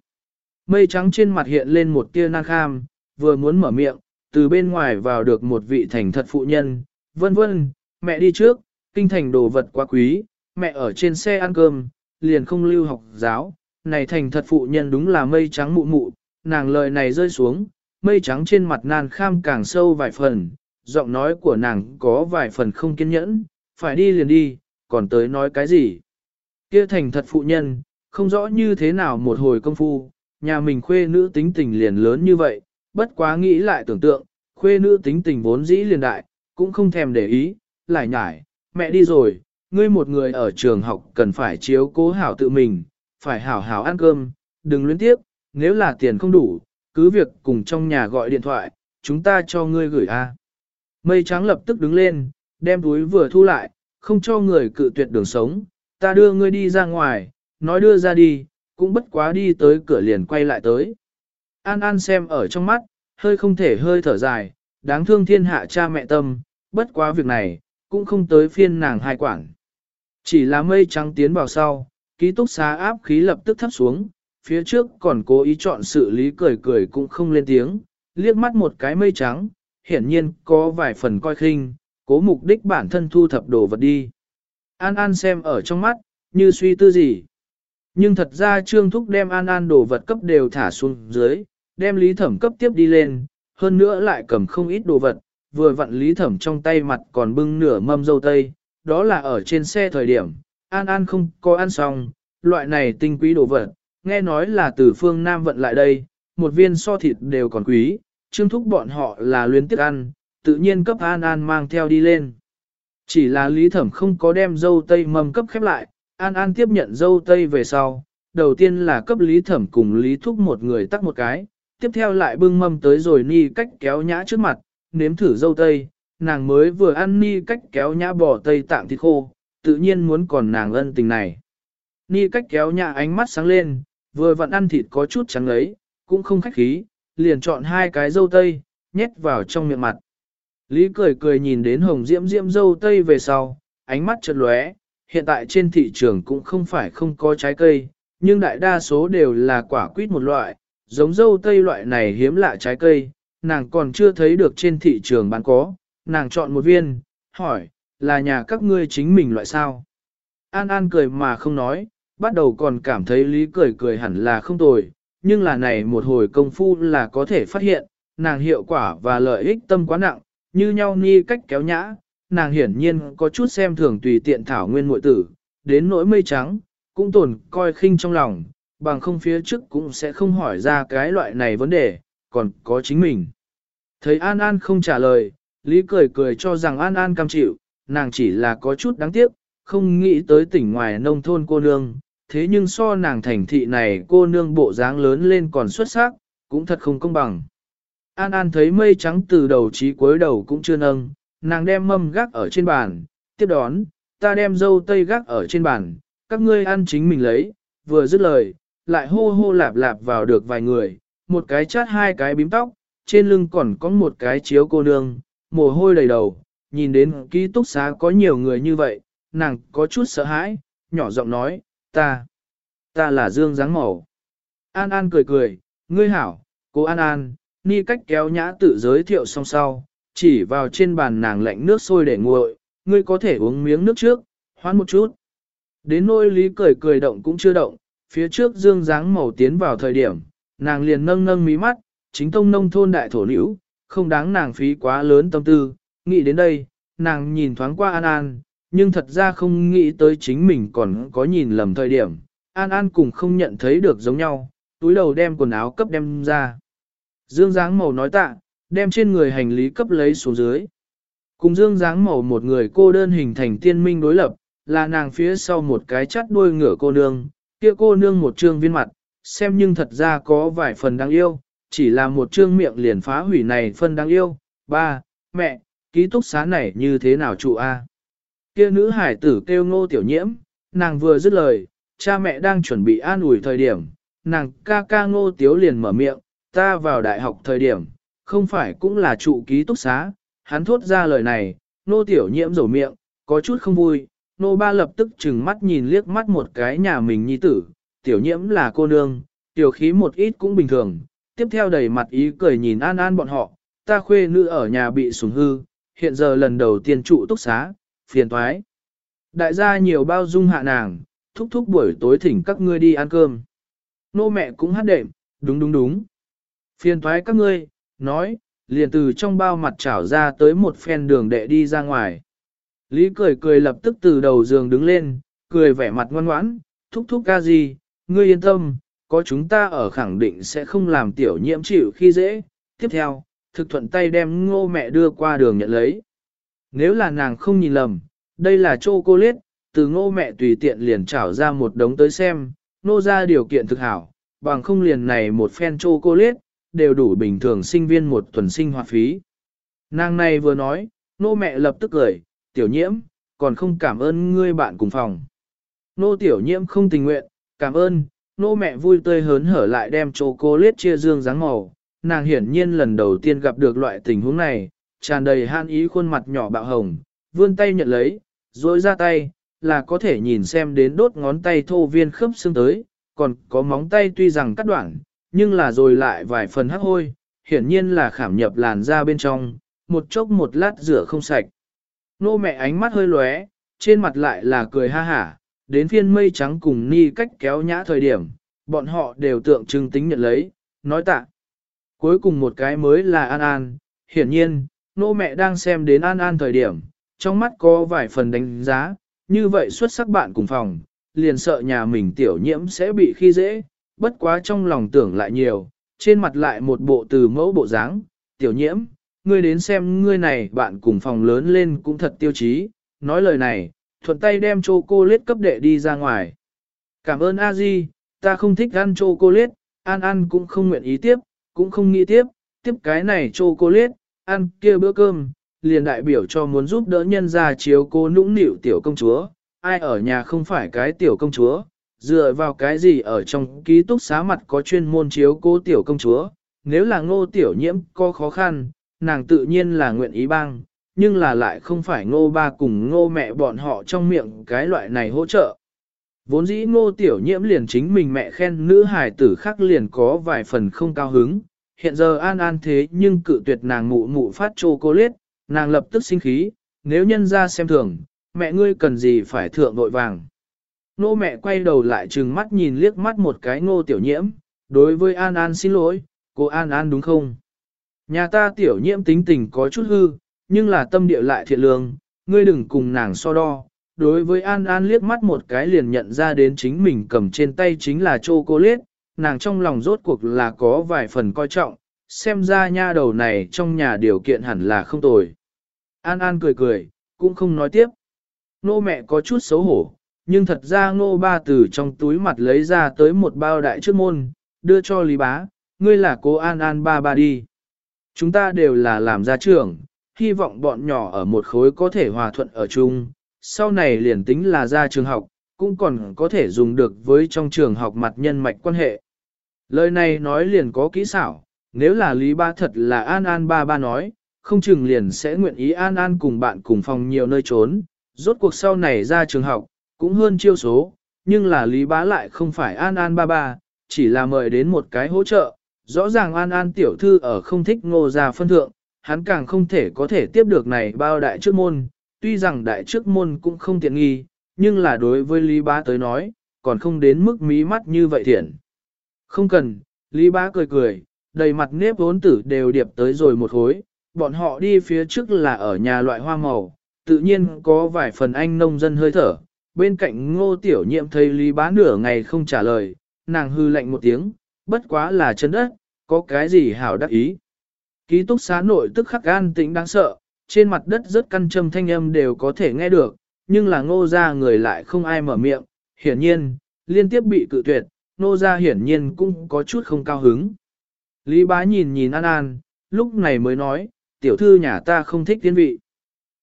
Mây trắng trên mặt hiện lên một tia nan kham, vừa muốn mở miệng, từ bên ngoài vào được một vị thành thật phụ nhân, vân vân, mẹ đi trước, kinh thành đồ vật quá quý, mẹ ở trên xe ăn cơm, liền không lưu học giáo, này thành thật phụ nhân đúng là mây trắng mụ mụ, nàng lời này rơi xuống, mây trắng trên mặt nan kham càng sâu vài phần, giọng nói của nàng có vài phần không kiên nhẫn, phải đi liền đi, còn tới nói cái gì. Kia thành thật phụ nhân, không rõ như thế nào một hồi công phu, nhà mình khuê nữ tính tình liền lớn như vậy, bất quá nghĩ lại tưởng tượng, khuê nữ tính tình vốn dĩ liền đại, cũng không thèm để ý, lại nhải, mẹ đi rồi, ngươi một người ở trường học cần phải chiếu cố hảo tự mình, phải hảo hảo ăn cơm, đừng luyến tiếp, nếu là tiền không đủ, cứ việc cùng trong nhà gọi điện thoại, chúng ta cho ngươi gửi A. Mây trắng lập tức đứng lên, đem túi vừa thu lại, không cho người cự tuyệt đường sống, ta đưa ngươi đi ra ngoài, nói đưa ra đi, cũng bất quá đi tới cửa liền quay lại tới. An An xem ở trong mắt, hơi không thể hơi thở dài, đáng thương thiên hạ cha mẹ tâm, bất quá việc này, cũng không tới phiên nàng hai quản. Chỉ là mây trắng tiến vào sau, ký túc xá áp khí lập tức thấp xuống, phía trước còn cố ý chọn sự lý cười cười cũng không lên tiếng, liếc mắt một cái mây trắng, hiển nhiên có vài phần coi khinh, cố mục đích bản thân thu thập đồ vật đi. An An xem ở trong mắt, như suy tư gì. Nhưng thật ra Trương Thúc đem An An đồ vật cấp đều thả xuống dưới, đem Lý Thẩm cấp tiếp đi lên, hơn nữa lại cầm không ít đồ vật, vừa vặn Lý Thẩm trong tay mặt còn bưng nửa mâm dâu tây, đó là ở trên xe thời điểm, An An không có ăn xong, loại này tinh quý đồ vật, nghe nói là từ phương Nam vận lại đây, một viên so thịt đều còn quý, Trương Thúc bọn họ là luyến tiếc ăn, tự nhiên cấp An An mang theo đi lên. Chỉ là Lý Thẩm không có đem dâu tây mầm cấp khép lại, An An tiếp nhận dâu tây về sau, đầu tiên là cấp Lý Thẩm cùng Lý Thúc một người tắt một cái, tiếp theo lại bưng mâm tới rồi ni cách kéo nhã trước mặt, nếm thử dâu tây, nàng mới vừa ăn ni cách kéo nhã bò tây tạm thịt khô, tự nhiên muốn còn nàng ân tình này. Ni cách kéo nhã ánh mắt sáng lên, vừa vặn ăn thịt có chút trắng ấy, cũng không khách khí, liền chọn hai cái dâu tây, nhét vào trong miệng mặt. Lý cười cười nhìn đến hồng diễm diễm dâu tây về sau, ánh mắt chợt lóe, hiện tại trên thị trường cũng không phải không có trái cây, nhưng đại đa số đều là quả quýt một loại, giống dâu tây loại này hiếm lạ trái cây, nàng còn chưa thấy được trên thị trường bán có, nàng chọn một viên, hỏi, là nhà các ngươi chính mình loại sao? An An cười mà không nói, bắt đầu còn cảm thấy lý cười cười hẳn là không tồi, nhưng là này một hồi công phu là có thể phát hiện, nàng hiệu quả và lợi ích tâm quá nặng, như nhau ni cách kéo nhã, nàng hiển nhiên có chút xem thường tùy tiện thảo nguyên muội tử, đến nỗi mây trắng, cũng tồn coi khinh trong lòng, bằng không phía trước cũng sẽ không hỏi ra cái loại này vấn đề, còn có chính mình. Thấy An An không trả lời, Lý cười cười cho rằng An An cam chịu, nàng chỉ là có chút đáng tiếc, không nghĩ tới tỉnh ngoài nông thôn cô nương, thế nhưng so nàng thành thị này cô nương bộ dáng lớn lên còn xuất sắc, cũng thật không công bằng. An An thấy mây trắng từ đầu chí cuối đầu cũng chưa nâng, nàng đem mâm gác ở trên bàn, tiếp đón, ta đem dâu tây gác ở trên bàn, các ngươi ăn chính mình lấy, vừa dứt lời, lại hô hô lạp lạp vào được vài người, một cái chát hai cái bím tóc, trên lưng còn có một cái chiếu cô nương, mồ hôi đầy đầu, nhìn đến ký túc xá có nhiều người như vậy, nàng có chút sợ hãi, nhỏ giọng nói, ta, ta là Dương dáng màu. An An cười cười, ngươi hảo, cô An An, ni cách kéo nhã tự giới thiệu xong sau, chỉ vào trên bàn nàng lạnh nước sôi để nguội, ngươi có thể uống miếng nước trước, hoán một chút. Đến nôi lý cười cười động cũng chưa động, phía trước dương dáng màu tiến vào thời điểm, nàng liền nâng nâng mí mắt, chính tông nông thôn đại thổ nữ, không đáng nàng phí quá lớn tâm tư, nghĩ đến đây, nàng nhìn thoáng qua An An, nhưng thật ra không nghĩ tới chính mình còn có nhìn lầm thời điểm, An An cũng không nhận thấy được giống nhau, túi đầu đem quần áo cấp đem ra. Dương dáng màu nói tạ, đem trên người hành lý cấp lấy xuống dưới. Cùng dương dáng màu một người cô đơn hình thành tiên minh đối lập, là nàng phía sau một cái chắt đuôi ngựa cô nương, kia cô nương một trương viên mặt, xem nhưng thật ra có vài phần đáng yêu, chỉ là một trương miệng liền phá hủy này phân đáng yêu. Ba, mẹ, ký túc xá này như thế nào trụ A? Kia nữ hải tử kêu ngô tiểu nhiễm, nàng vừa dứt lời, cha mẹ đang chuẩn bị an ủi thời điểm, nàng ca ca ngô tiếu liền mở miệng, ta vào đại học thời điểm, không phải cũng là trụ ký túc xá, hắn thốt ra lời này, nô tiểu nhiễm rổ miệng, có chút không vui, nô ba lập tức chừng mắt nhìn liếc mắt một cái nhà mình nhi tử, tiểu nhiễm là cô nương, tiểu khí một ít cũng bình thường, tiếp theo đầy mặt ý cười nhìn an an bọn họ, ta khuê nữ ở nhà bị sủng hư, hiện giờ lần đầu tiên trụ túc xá, phiền thoái. Đại gia nhiều bao dung hạ nàng, thúc thúc buổi tối thỉnh các ngươi đi ăn cơm. Nô mẹ cũng hát đệm, đúng đúng đúng. Phiền thoái các ngươi, nói, liền từ trong bao mặt trảo ra tới một phen đường đệ đi ra ngoài. Lý cười cười lập tức từ đầu giường đứng lên, cười vẻ mặt ngoan ngoãn, thúc thúc ca gì, ngươi yên tâm, có chúng ta ở khẳng định sẽ không làm tiểu nhiễm chịu khi dễ. Tiếp theo, thực thuận tay đem ngô mẹ đưa qua đường nhận lấy. Nếu là nàng không nhìn lầm, đây là chocolate, từ ngô mẹ tùy tiện liền trảo ra một đống tới xem, nô ra điều kiện thực hảo, bằng không liền này một phen chocolate, đều đủ bình thường sinh viên một tuần sinh hoạt phí. Nàng này vừa nói, nô mẹ lập tức cười, tiểu nhiễm, còn không cảm ơn ngươi bạn cùng phòng. Nô tiểu nhiễm không tình nguyện, Cảm ơn, nô mẹ vui tươi hớn hở lại đem chocolate chia dương dáng màu. Nàng hiển nhiên lần đầu tiên gặp được loại tình huống này, tràn đầy han ý khuôn mặt nhỏ bạo hồng, vươn tay nhận lấy, rồi ra tay, là có thể nhìn xem đến đốt ngón tay thô viên khớp xương tới, còn có móng tay tuy rằng cắt đoạn, nhưng là rồi lại vài phần hắc hôi, hiển nhiên là khảm nhập làn da bên trong, một chốc một lát rửa không sạch. Nô mẹ ánh mắt hơi lóe, trên mặt lại là cười ha hả, đến phiên mây trắng cùng ni cách kéo nhã thời điểm, bọn họ đều tượng trưng tính nhận lấy, nói tạ. Cuối cùng một cái mới là An An, hiển nhiên, nô mẹ đang xem đến An An thời điểm, trong mắt có vài phần đánh giá, như vậy xuất sắc bạn cùng phòng, liền sợ nhà mình tiểu nhiễm sẽ bị khi dễ, bất quá trong lòng tưởng lại nhiều, trên mặt lại một bộ từ mẫu bộ dáng, tiểu nhiễm, ngươi đến xem ngươi này bạn cùng phòng lớn lên cũng thật tiêu chí, nói lời này, thuận tay đem châu cô lết cấp đệ đi ra ngoài. Cảm ơn a di, ta không thích ăn châu cô lết, An An cũng không nguyện ý tiếp, cũng không nghĩ tiếp, tiếp cái này cho cô liết ăn kia bữa cơm, liền đại biểu cho muốn giúp đỡ nhân gia chiếu cô nũng nịu tiểu công chúa, ai ở nhà không phải cái tiểu công chúa, dựa vào cái gì ở trong ký túc xá mặt có chuyên môn chiếu cô tiểu công chúa, nếu là ngô tiểu nhiễm có khó khăn, nàng tự nhiên là nguyện ý bang, nhưng là lại không phải ngô ba cùng ngô mẹ bọn họ trong miệng cái loại này hỗ trợ. Vốn dĩ ngô tiểu nhiễm liền chính mình mẹ khen nữ hài tử khác liền có vài phần không cao hứng, hiện giờ an an thế nhưng cự tuyệt nàng mụ mụ phát chocolate, nàng lập tức sinh khí, nếu nhân ra xem thường, mẹ ngươi cần gì phải thượng vội vàng. Nô mẹ quay đầu lại trừng mắt nhìn liếc mắt một cái ngô tiểu nhiễm, đối với An An xin lỗi, cô An An đúng không? Nhà ta tiểu nhiễm tính tình có chút hư, nhưng là tâm địa lại thiện lương, ngươi đừng cùng nàng so đo. Đối với An An liếc mắt một cái liền nhận ra đến chính mình cầm trên tay chính là chocolate, nàng trong lòng rốt cuộc là có vài phần coi trọng, xem ra nha đầu này trong nhà điều kiện hẳn là không tồi. An An cười cười, cũng không nói tiếp. Nô mẹ có chút xấu hổ, nhưng thật ra ngô ba từ trong túi mặt lấy ra tới một bao đại trước môn, đưa cho Lý Bá, ngươi là cô An An ba ba đi. Chúng ta đều là làm gia trưởng, hy vọng bọn nhỏ ở một khối có thể hòa thuận ở chung, sau này liền tính là ra trường học, cũng còn có thể dùng được với trong trường học mặt nhân mạch quan hệ. Lời này nói liền có kỹ xảo, nếu là Lý Ba thật là An An ba ba nói, không chừng liền sẽ nguyện ý An An cùng bạn cùng phòng nhiều nơi trốn, rốt cuộc sau này ra trường học, cũng hơn chiêu số, nhưng là Lý Bá lại không phải An An ba ba, chỉ là mời đến một cái hỗ trợ, rõ ràng An An tiểu thư ở không thích ngô gia phân thượng, hắn càng không thể có thể tiếp được này bao đại trước môn, tuy rằng đại trước môn cũng không tiện nghi, nhưng là đối với Lý Bá tới nói, còn không đến mức mí mắt như vậy thiện. Không cần, Lý Bá cười cười, đầy mặt nếp vốn tử đều điệp tới rồi một hối, bọn họ đi phía trước là ở nhà loại hoa màu, tự nhiên có vài phần anh nông dân hơi thở. Bên cạnh ngô tiểu nhiệm thấy Lý Bá nửa ngày không trả lời, nàng hư lạnh một tiếng, bất quá là chân đất, có cái gì hảo đắc ý. Ký túc xá nội tức khắc gan tĩnh đáng sợ, trên mặt đất rất căn châm thanh âm đều có thể nghe được, nhưng là ngô ra người lại không ai mở miệng, hiển nhiên, liên tiếp bị cự tuyệt, Nô gia hiển nhiên cũng có chút không cao hứng. Lý bá nhìn nhìn An An, lúc này mới nói, tiểu thư nhà ta không thích tiến vị.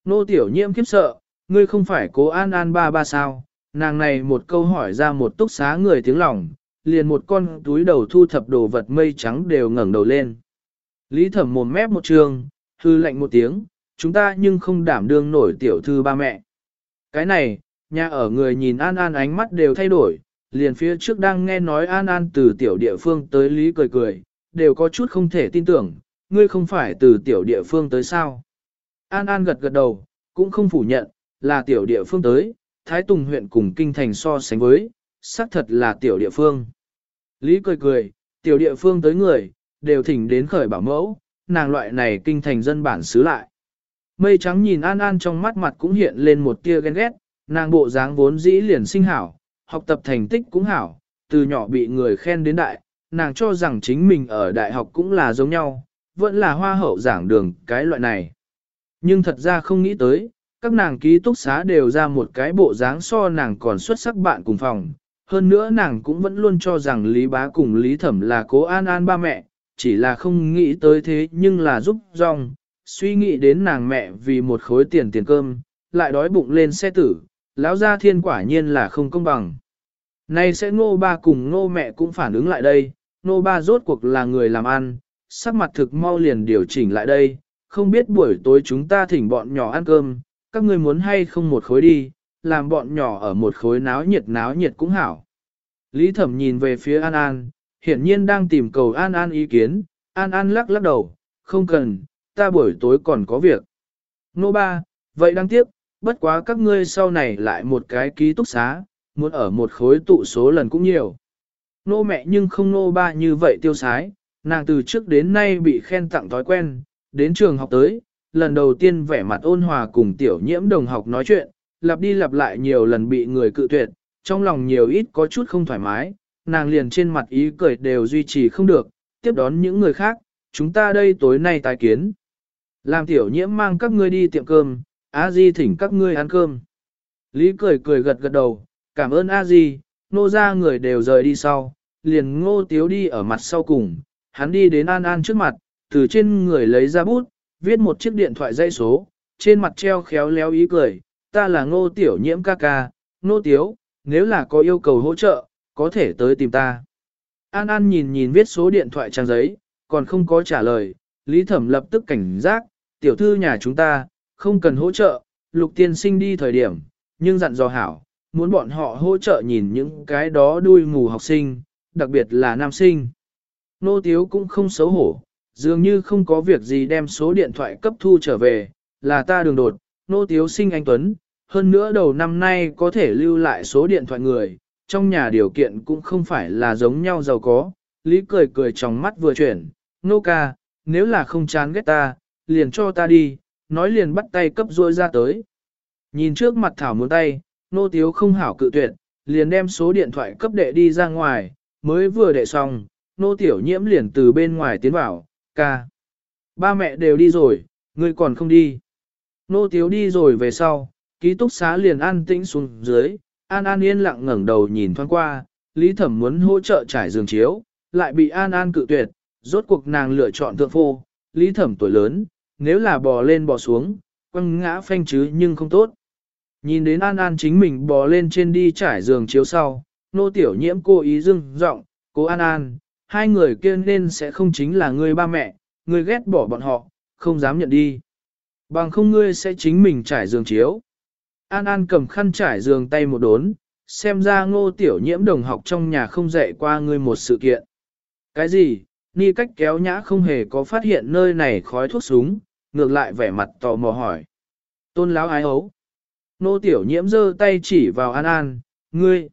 Nô tiểu nhiễm khiếp sợ, ngươi không phải cố An An ba ba sao, nàng này một câu hỏi ra một túc xá người tiếng lòng, liền một con túi đầu thu thập đồ vật mây trắng đều ngẩng đầu lên. Lý thẩm mồm mép một trường, hư lạnh một tiếng, chúng ta nhưng không đảm đương nổi tiểu thư ba mẹ. Cái này, nhà ở người nhìn An An ánh mắt đều thay đổi, liền phía trước đang nghe nói An An từ tiểu địa phương tới Lý cười cười, đều có chút không thể tin tưởng, ngươi không phải từ tiểu địa phương tới sao. An An gật gật đầu, cũng không phủ nhận, là tiểu địa phương tới, Thái Tùng huyện cùng kinh thành so sánh với, xác thật là tiểu địa phương. Lý cười cười, tiểu địa phương tới người, đều thỉnh đến khởi bảo mẫu, nàng loại này kinh thành dân bản xứ lại. Mây trắng nhìn An An trong mắt mặt cũng hiện lên một tia ghen ghét, nàng bộ dáng vốn dĩ liền sinh hảo, học tập thành tích cũng hảo, từ nhỏ bị người khen đến đại, nàng cho rằng chính mình ở đại học cũng là giống nhau, vẫn là hoa hậu giảng đường cái loại này. Nhưng thật ra không nghĩ tới, các nàng ký túc xá đều ra một cái bộ dáng so nàng còn xuất sắc bạn cùng phòng. Hơn nữa nàng cũng vẫn luôn cho rằng Lý Bá cùng Lý Thẩm là cố an an ba mẹ, chỉ là không nghĩ tới thế nhưng là giúp rong, suy nghĩ đến nàng mẹ vì một khối tiền tiền cơm, lại đói bụng lên xe tử, lão gia thiên quả nhiên là không công bằng. Nay sẽ ngô ba cùng ngô mẹ cũng phản ứng lại đây, ngô ba rốt cuộc là người làm ăn, sắc mặt thực mau liền điều chỉnh lại đây, không biết buổi tối chúng ta thỉnh bọn nhỏ ăn cơm, các ngươi muốn hay không một khối đi, làm bọn nhỏ ở một khối náo nhiệt náo nhiệt cũng hảo. Lý thẩm nhìn về phía An An, hiển nhiên đang tìm cầu An An ý kiến, An An lắc lắc đầu, không cần, ta buổi tối còn có việc. Nô ba, vậy đáng tiếc, bất quá các ngươi sau này lại một cái ký túc xá, muốn ở một khối tụ số lần cũng nhiều. Nô mẹ nhưng không nô ba như vậy tiêu sái, nàng từ trước đến nay bị khen tặng thói quen, đến trường học tới, lần đầu tiên vẻ mặt ôn hòa cùng tiểu nhiễm đồng học nói chuyện, lặp đi lặp lại nhiều lần bị người cự tuyệt, trong lòng nhiều ít có chút không thoải mái, nàng liền trên mặt ý cười đều duy trì không được, tiếp đón những người khác, chúng ta đây tối nay tái kiến. Làm tiểu nhiễm mang các ngươi đi tiệm cơm, A Di thỉnh các ngươi ăn cơm. Lý cười cười gật gật đầu, cảm ơn A Di, nô ra người đều rời đi sau, liền ngô tiếu đi ở mặt sau cùng, hắn đi đến An An trước mặt, từ trên người lấy ra bút, viết một chiếc điện thoại dây số, trên mặt treo khéo léo ý cười, ta là ngô tiểu nhiễm ca ca, ngô tiếu, nếu là có yêu cầu hỗ trợ, có thể tới tìm ta. An An nhìn nhìn viết số điện thoại trang giấy, còn không có trả lời, Lý Thẩm lập tức cảnh giác, tiểu thư nhà chúng ta, không cần hỗ trợ, lục tiên sinh đi thời điểm, nhưng dặn dò hảo, muốn bọn họ hỗ trợ nhìn những cái đó đuôi mù học sinh, đặc biệt là nam sinh. Nô Tiếu cũng không xấu hổ, dường như không có việc gì đem số điện thoại cấp thu trở về, là ta đường đột, Nô Tiếu sinh anh Tuấn, hơn nữa đầu năm nay có thể lưu lại số điện thoại người, trong nhà điều kiện cũng không phải là giống nhau giàu có. Lý cười cười trong mắt vừa chuyển, nô ca, nếu là không chán ghét ta, liền cho ta đi, nói liền bắt tay cấp ruôi ra tới. Nhìn trước mặt Thảo muốn tay, nô tiếu không hảo cự tuyệt, liền đem số điện thoại cấp đệ đi ra ngoài, mới vừa đệ xong, nô tiểu nhiễm liền từ bên ngoài tiến vào, ca. Ba mẹ đều đi rồi, ngươi còn không đi. Nô tiếu đi rồi về sau, ký túc xá liền an tĩnh xuống dưới, An An yên lặng ngẩng đầu nhìn thoáng qua, Lý Thẩm muốn hỗ trợ trải giường chiếu, lại bị An An cự tuyệt, rốt cuộc nàng lựa chọn thượng phô, Lý Thẩm tuổi lớn, nếu là bò lên bò xuống, quăng ngã phanh chứ nhưng không tốt. Nhìn đến An An chính mình bò lên trên đi trải giường chiếu sau, nô tiểu nhiễm cô ý dưng giọng, cô An An, hai người kia nên sẽ không chính là người ba mẹ, người ghét bỏ bọn họ, không dám nhận đi. Bằng không ngươi sẽ chính mình trải giường chiếu. An An cầm khăn trải giường tay một đốn, xem ra ngô tiểu nhiễm đồng học trong nhà không dạy qua ngươi một sự kiện. Cái gì? Ni cách kéo nhã không hề có phát hiện nơi này khói thuốc súng, ngược lại vẻ mặt tò mò hỏi. Tôn láo ái ấu. Nô tiểu nhiễm giơ tay chỉ vào An An, ngươi.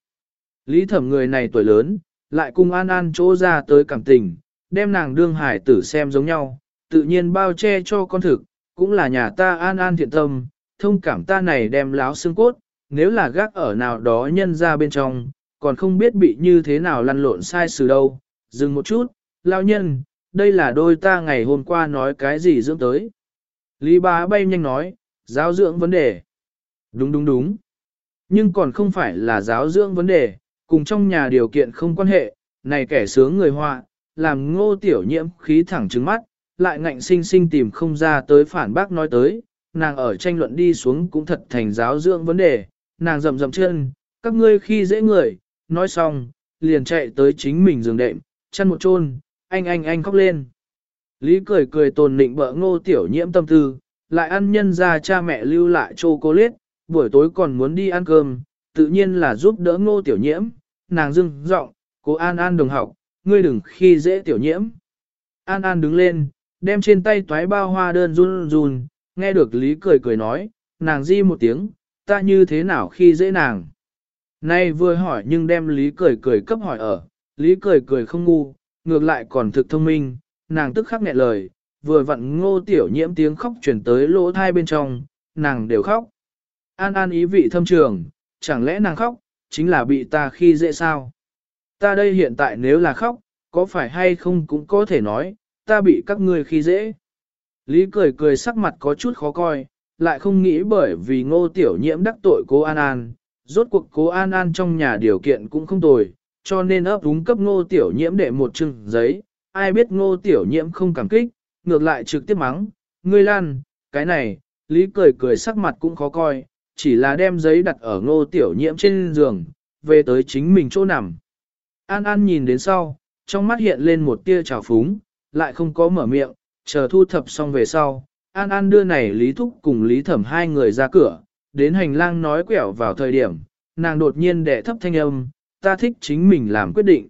Lý thẩm người này tuổi lớn, lại cùng An An chỗ ra tới cảm tình, đem nàng đương hải tử xem giống nhau, tự nhiên bao che cho con thực, cũng là nhà ta An An thiện tâm, thông cảm ta này đem láo xương cốt, nếu là gác ở nào đó nhân ra bên trong, còn không biết bị như thế nào lăn lộn sai sự đâu. Dừng một chút, lao nhân, đây là đôi ta ngày hôm qua nói cái gì dưỡng tới. Lý bá bay nhanh nói, giáo dưỡng vấn đề. Đúng đúng đúng. Nhưng còn không phải là giáo dưỡng vấn đề, cùng trong nhà điều kiện không quan hệ, này kẻ sướng người họa, làm ngô tiểu nhiễm khí thẳng trứng mắt, lại ngạnh sinh sinh tìm không ra tới phản bác nói tới, nàng ở tranh luận đi xuống cũng thật thành giáo dưỡng vấn đề, nàng rầm rầm chân, các ngươi khi dễ người, nói xong, liền chạy tới chính mình giường đệm, chăn một chôn, anh anh anh khóc lên. Lý cười cười tồn nịnh bỡ ngô tiểu nhiễm tâm tư, lại ăn nhân ra cha mẹ lưu lại chocolate, buổi tối còn muốn đi ăn cơm, tự nhiên là giúp đỡ ngô tiểu nhiễm, nàng dưng giọng, cô An An đồng học, ngươi đừng khi dễ tiểu nhiễm. An An đứng lên, đem trên tay toái bao hoa đơn run run, nghe được Lý cười cười nói, nàng di một tiếng, ta như thế nào khi dễ nàng. Nay vừa hỏi nhưng đem Lý cười cười cấp hỏi ở, Lý cười cười không ngu, ngược lại còn thực thông minh, nàng tức khắc nghẹn lời, vừa vặn ngô tiểu nhiễm tiếng khóc chuyển tới lỗ thai bên trong, nàng đều khóc. An an ý vị thâm trường, chẳng lẽ nàng khóc, chính là bị ta khi dễ sao? Ta đây hiện tại nếu là khóc, có phải hay không cũng có thể nói, ta bị các ngươi khi dễ. Lý cười cười sắc mặt có chút khó coi, lại không nghĩ bởi vì ngô tiểu nhiễm đắc tội cố An An, rốt cuộc cố An An trong nhà điều kiện cũng không tồi, cho nên ấp úng cấp ngô tiểu nhiễm để một chừng giấy, ai biết ngô tiểu nhiễm không cảm kích, ngược lại trực tiếp mắng, ngươi lan, cái này, Lý cười cười sắc mặt cũng khó coi, chỉ là đem giấy đặt ở ngô tiểu nhiễm trên giường, về tới chính mình chỗ nằm. An An nhìn đến sau, trong mắt hiện lên một tia trào phúng, lại không có mở miệng, chờ thu thập xong về sau. An An đưa này Lý Thúc cùng Lý Thẩm hai người ra cửa, đến hành lang nói quẹo vào thời điểm, nàng đột nhiên đẻ thấp thanh âm, ta thích chính mình làm quyết định.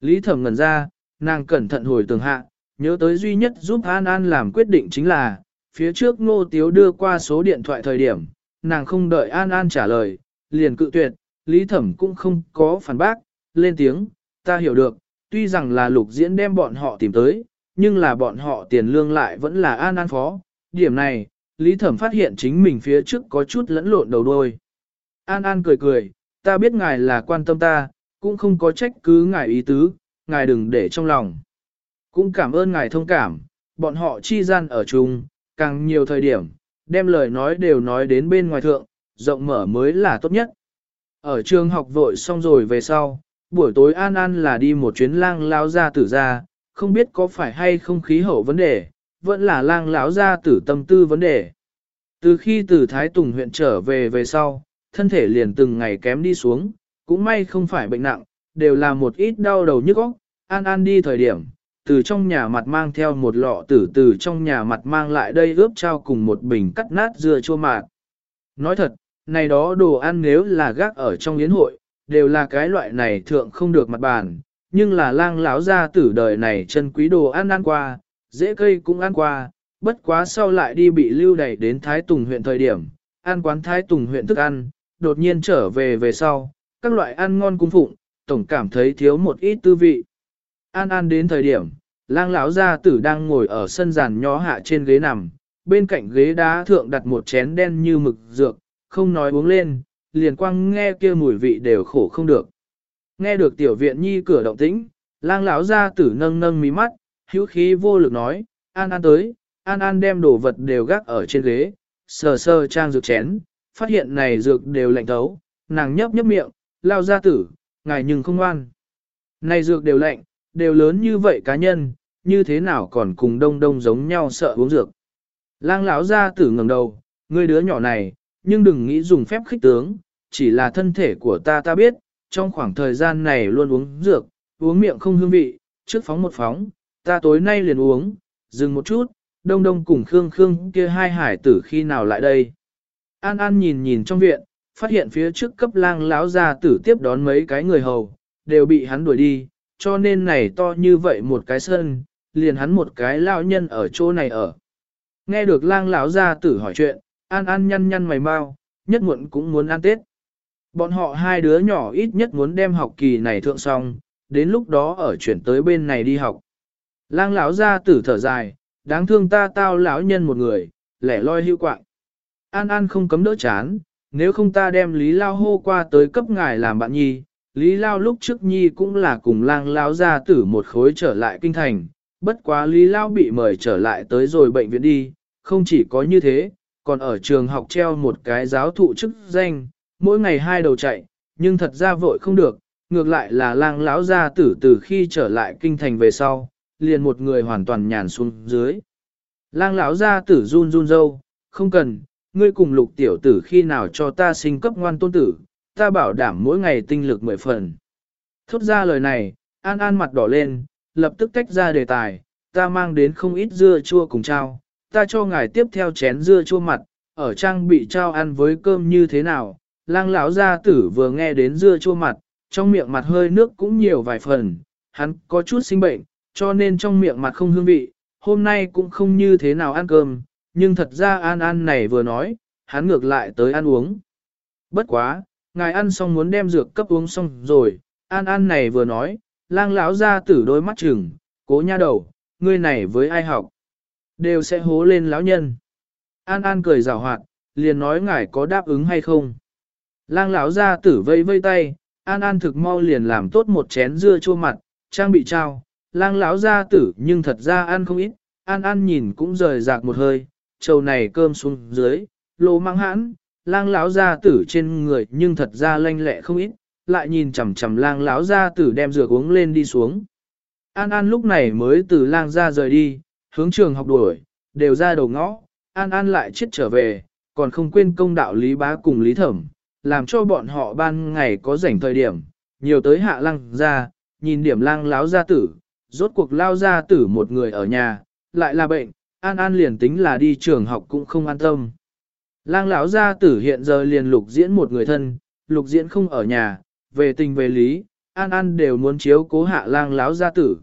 Lý Thẩm ngẩn ra, nàng cẩn thận hồi tường hạ, nhớ tới duy nhất giúp An An làm quyết định chính là, phía trước Ngô Tiếu đưa qua số điện thoại thời điểm, nàng không đợi An An trả lời, liền cự tuyệt, Lý Thẩm cũng không có phản bác, lên tiếng, ta hiểu được, tuy rằng là lục diễn đem bọn họ tìm tới, nhưng là bọn họ tiền lương lại vẫn là An An phó, điểm này, Lý Thẩm phát hiện chính mình phía trước có chút lẫn lộn đầu đôi. An An cười cười, ta biết ngài là quan tâm ta, cũng không có trách cứ ngài ý tứ, ngài đừng để trong lòng. Cũng cảm ơn ngài thông cảm, bọn họ chi gian ở chung, càng nhiều thời điểm, đem lời nói đều nói đến bên ngoài thượng, rộng mở mới là tốt nhất. Ở trường học vội xong rồi về sau, buổi tối An An là đi một chuyến lang lao ra tử ra, không biết có phải hay không khí hậu vấn đề, vẫn là lang lão ra tử tâm tư vấn đề. Từ khi từ Thái Tùng huyện trở về về sau, thân thể liền từng ngày kém đi xuống, cũng may không phải bệnh nặng, đều là một ít đau đầu nhức óc. An An đi thời điểm, từ trong nhà mặt mang theo một lọ tử từ trong nhà mặt mang lại đây ướp trao cùng một bình cắt nát dưa chua mạt. Nói thật, này đó đồ ăn nếu là gác ở trong yến hội, đều là cái loại này thượng không được mặt bàn, nhưng là lang lão gia tử đời này chân quý đồ ăn ăn qua, dễ cây cũng ăn qua, bất quá sau lại đi bị lưu đẩy đến Thái Tùng huyện thời điểm, ăn quán Thái Tùng huyện thức ăn, đột nhiên trở về về sau, các loại ăn ngon cung phụng, tổng cảm thấy thiếu một ít tư vị. An An đến thời điểm, lang lão gia tử đang ngồi ở sân giàn nhỏ hạ trên ghế nằm, bên cạnh ghế đá thượng đặt một chén đen như mực dược, không nói uống lên, liền quăng nghe kia mùi vị đều khổ không được. Nghe được tiểu viện nhi cửa động tĩnh, lang lão gia tử nâng nâng mí mắt, hữu khí vô lực nói, An An tới, An An đem đồ vật đều gác ở trên ghế, sờ sờ trang dược chén, phát hiện này dược đều lạnh thấu, nàng nhấp nhấp miệng, lao ra tử, ngài nhưng không ngoan. Này dược đều lạnh, đều lớn như vậy cá nhân, như thế nào còn cùng đông đông giống nhau sợ uống dược. Lang lão ra tử ngẩng đầu, ngươi đứa nhỏ này, nhưng đừng nghĩ dùng phép khích tướng, chỉ là thân thể của ta ta biết, trong khoảng thời gian này luôn uống dược, uống miệng không hương vị, trước phóng một phóng, ta tối nay liền uống, dừng một chút, đông đông cùng Khương Khương kia hai hải tử khi nào lại đây. An An nhìn nhìn trong viện, phát hiện phía trước cấp lang lão gia tử tiếp đón mấy cái người hầu, đều bị hắn đuổi đi, cho nên này to như vậy một cái sân, liền hắn một cái lão nhân ở chỗ này ở. Nghe được lang lão gia tử hỏi chuyện, An An nhăn nhăn mày mau, nhất muộn cũng muốn ăn Tết. Bọn họ hai đứa nhỏ ít nhất muốn đem học kỳ này thượng xong, đến lúc đó ở chuyển tới bên này đi học. Lang lão gia tử thở dài, đáng thương ta tao lão nhân một người, lẻ loi hưu quạng. An An không cấm đỡ chán, nếu không ta đem Lý Lao hô qua tới cấp ngài làm bạn nhi, Lý Lao lúc trước nhi cũng là cùng lang lão gia tử một khối trở lại kinh thành, bất quá Lý Lao bị mời trở lại tới rồi bệnh viện đi, không chỉ có như thế, còn ở trường học treo một cái giáo thụ chức danh, mỗi ngày hai đầu chạy, nhưng thật ra vội không được, ngược lại là lang lão gia tử từ khi trở lại kinh thành về sau, liền một người hoàn toàn nhàn xuống dưới. Lang lão gia tử run run dâu, không cần, ngươi cùng lục tiểu tử khi nào cho ta sinh cấp ngoan tôn tử, ta bảo đảm mỗi ngày tinh lực mười phần. Thốt ra lời này, An An mặt đỏ lên, lập tức tách ra đề tài, ta mang đến không ít dưa chua cùng trao, ta cho ngài tiếp theo chén dưa chua mặt, ở trang bị trao ăn với cơm như thế nào. Lang lão gia tử vừa nghe đến dưa chua mặt, trong miệng mặt hơi nước cũng nhiều vài phần, hắn có chút sinh bệnh, cho nên trong miệng mặt không hương vị, hôm nay cũng không như thế nào ăn cơm, nhưng thật ra An An này vừa nói, hắn ngược lại tới ăn uống. Bất quá, ngài ăn xong muốn đem dược cấp uống xong rồi, An An này vừa nói, lang lão ra tử đôi mắt chừng, cố nha đầu, ngươi này với ai học, đều sẽ hố lên lão nhân. An An cười rào hoạt, liền nói ngài có đáp ứng hay không. Lang lão ra tử vây vây tay, An An thực mau liền làm tốt một chén dưa chua mặt, trang bị trao, lang lão ra tử nhưng thật ra ăn không ít, An An nhìn cũng rời rạc một hơi, trầu này cơm xuống dưới, lô mang hãn, lang lão gia tử trên người nhưng thật ra lanh lẹ không ít, lại nhìn chằm chằm lang lão gia tử đem dược uống lên đi xuống. An An lúc này mới từ lang ra rời đi, hướng trường học đuổi, đều ra đầu ngõ, An An lại chết trở về, còn không quên công đạo Lý Bá cùng Lý Thẩm, làm cho bọn họ ban ngày có rảnh thời điểm, nhiều tới hạ lang ra, nhìn điểm lang láo gia tử, rốt cuộc lao gia tử một người ở nhà, lại là bệnh, an an liền tính là đi trường học cũng không an tâm. Lang lão gia tử hiện giờ liền lục diễn một người thân, lục diễn không ở nhà, về tình về lý, an an đều muốn chiếu cố hạ lang lão gia tử.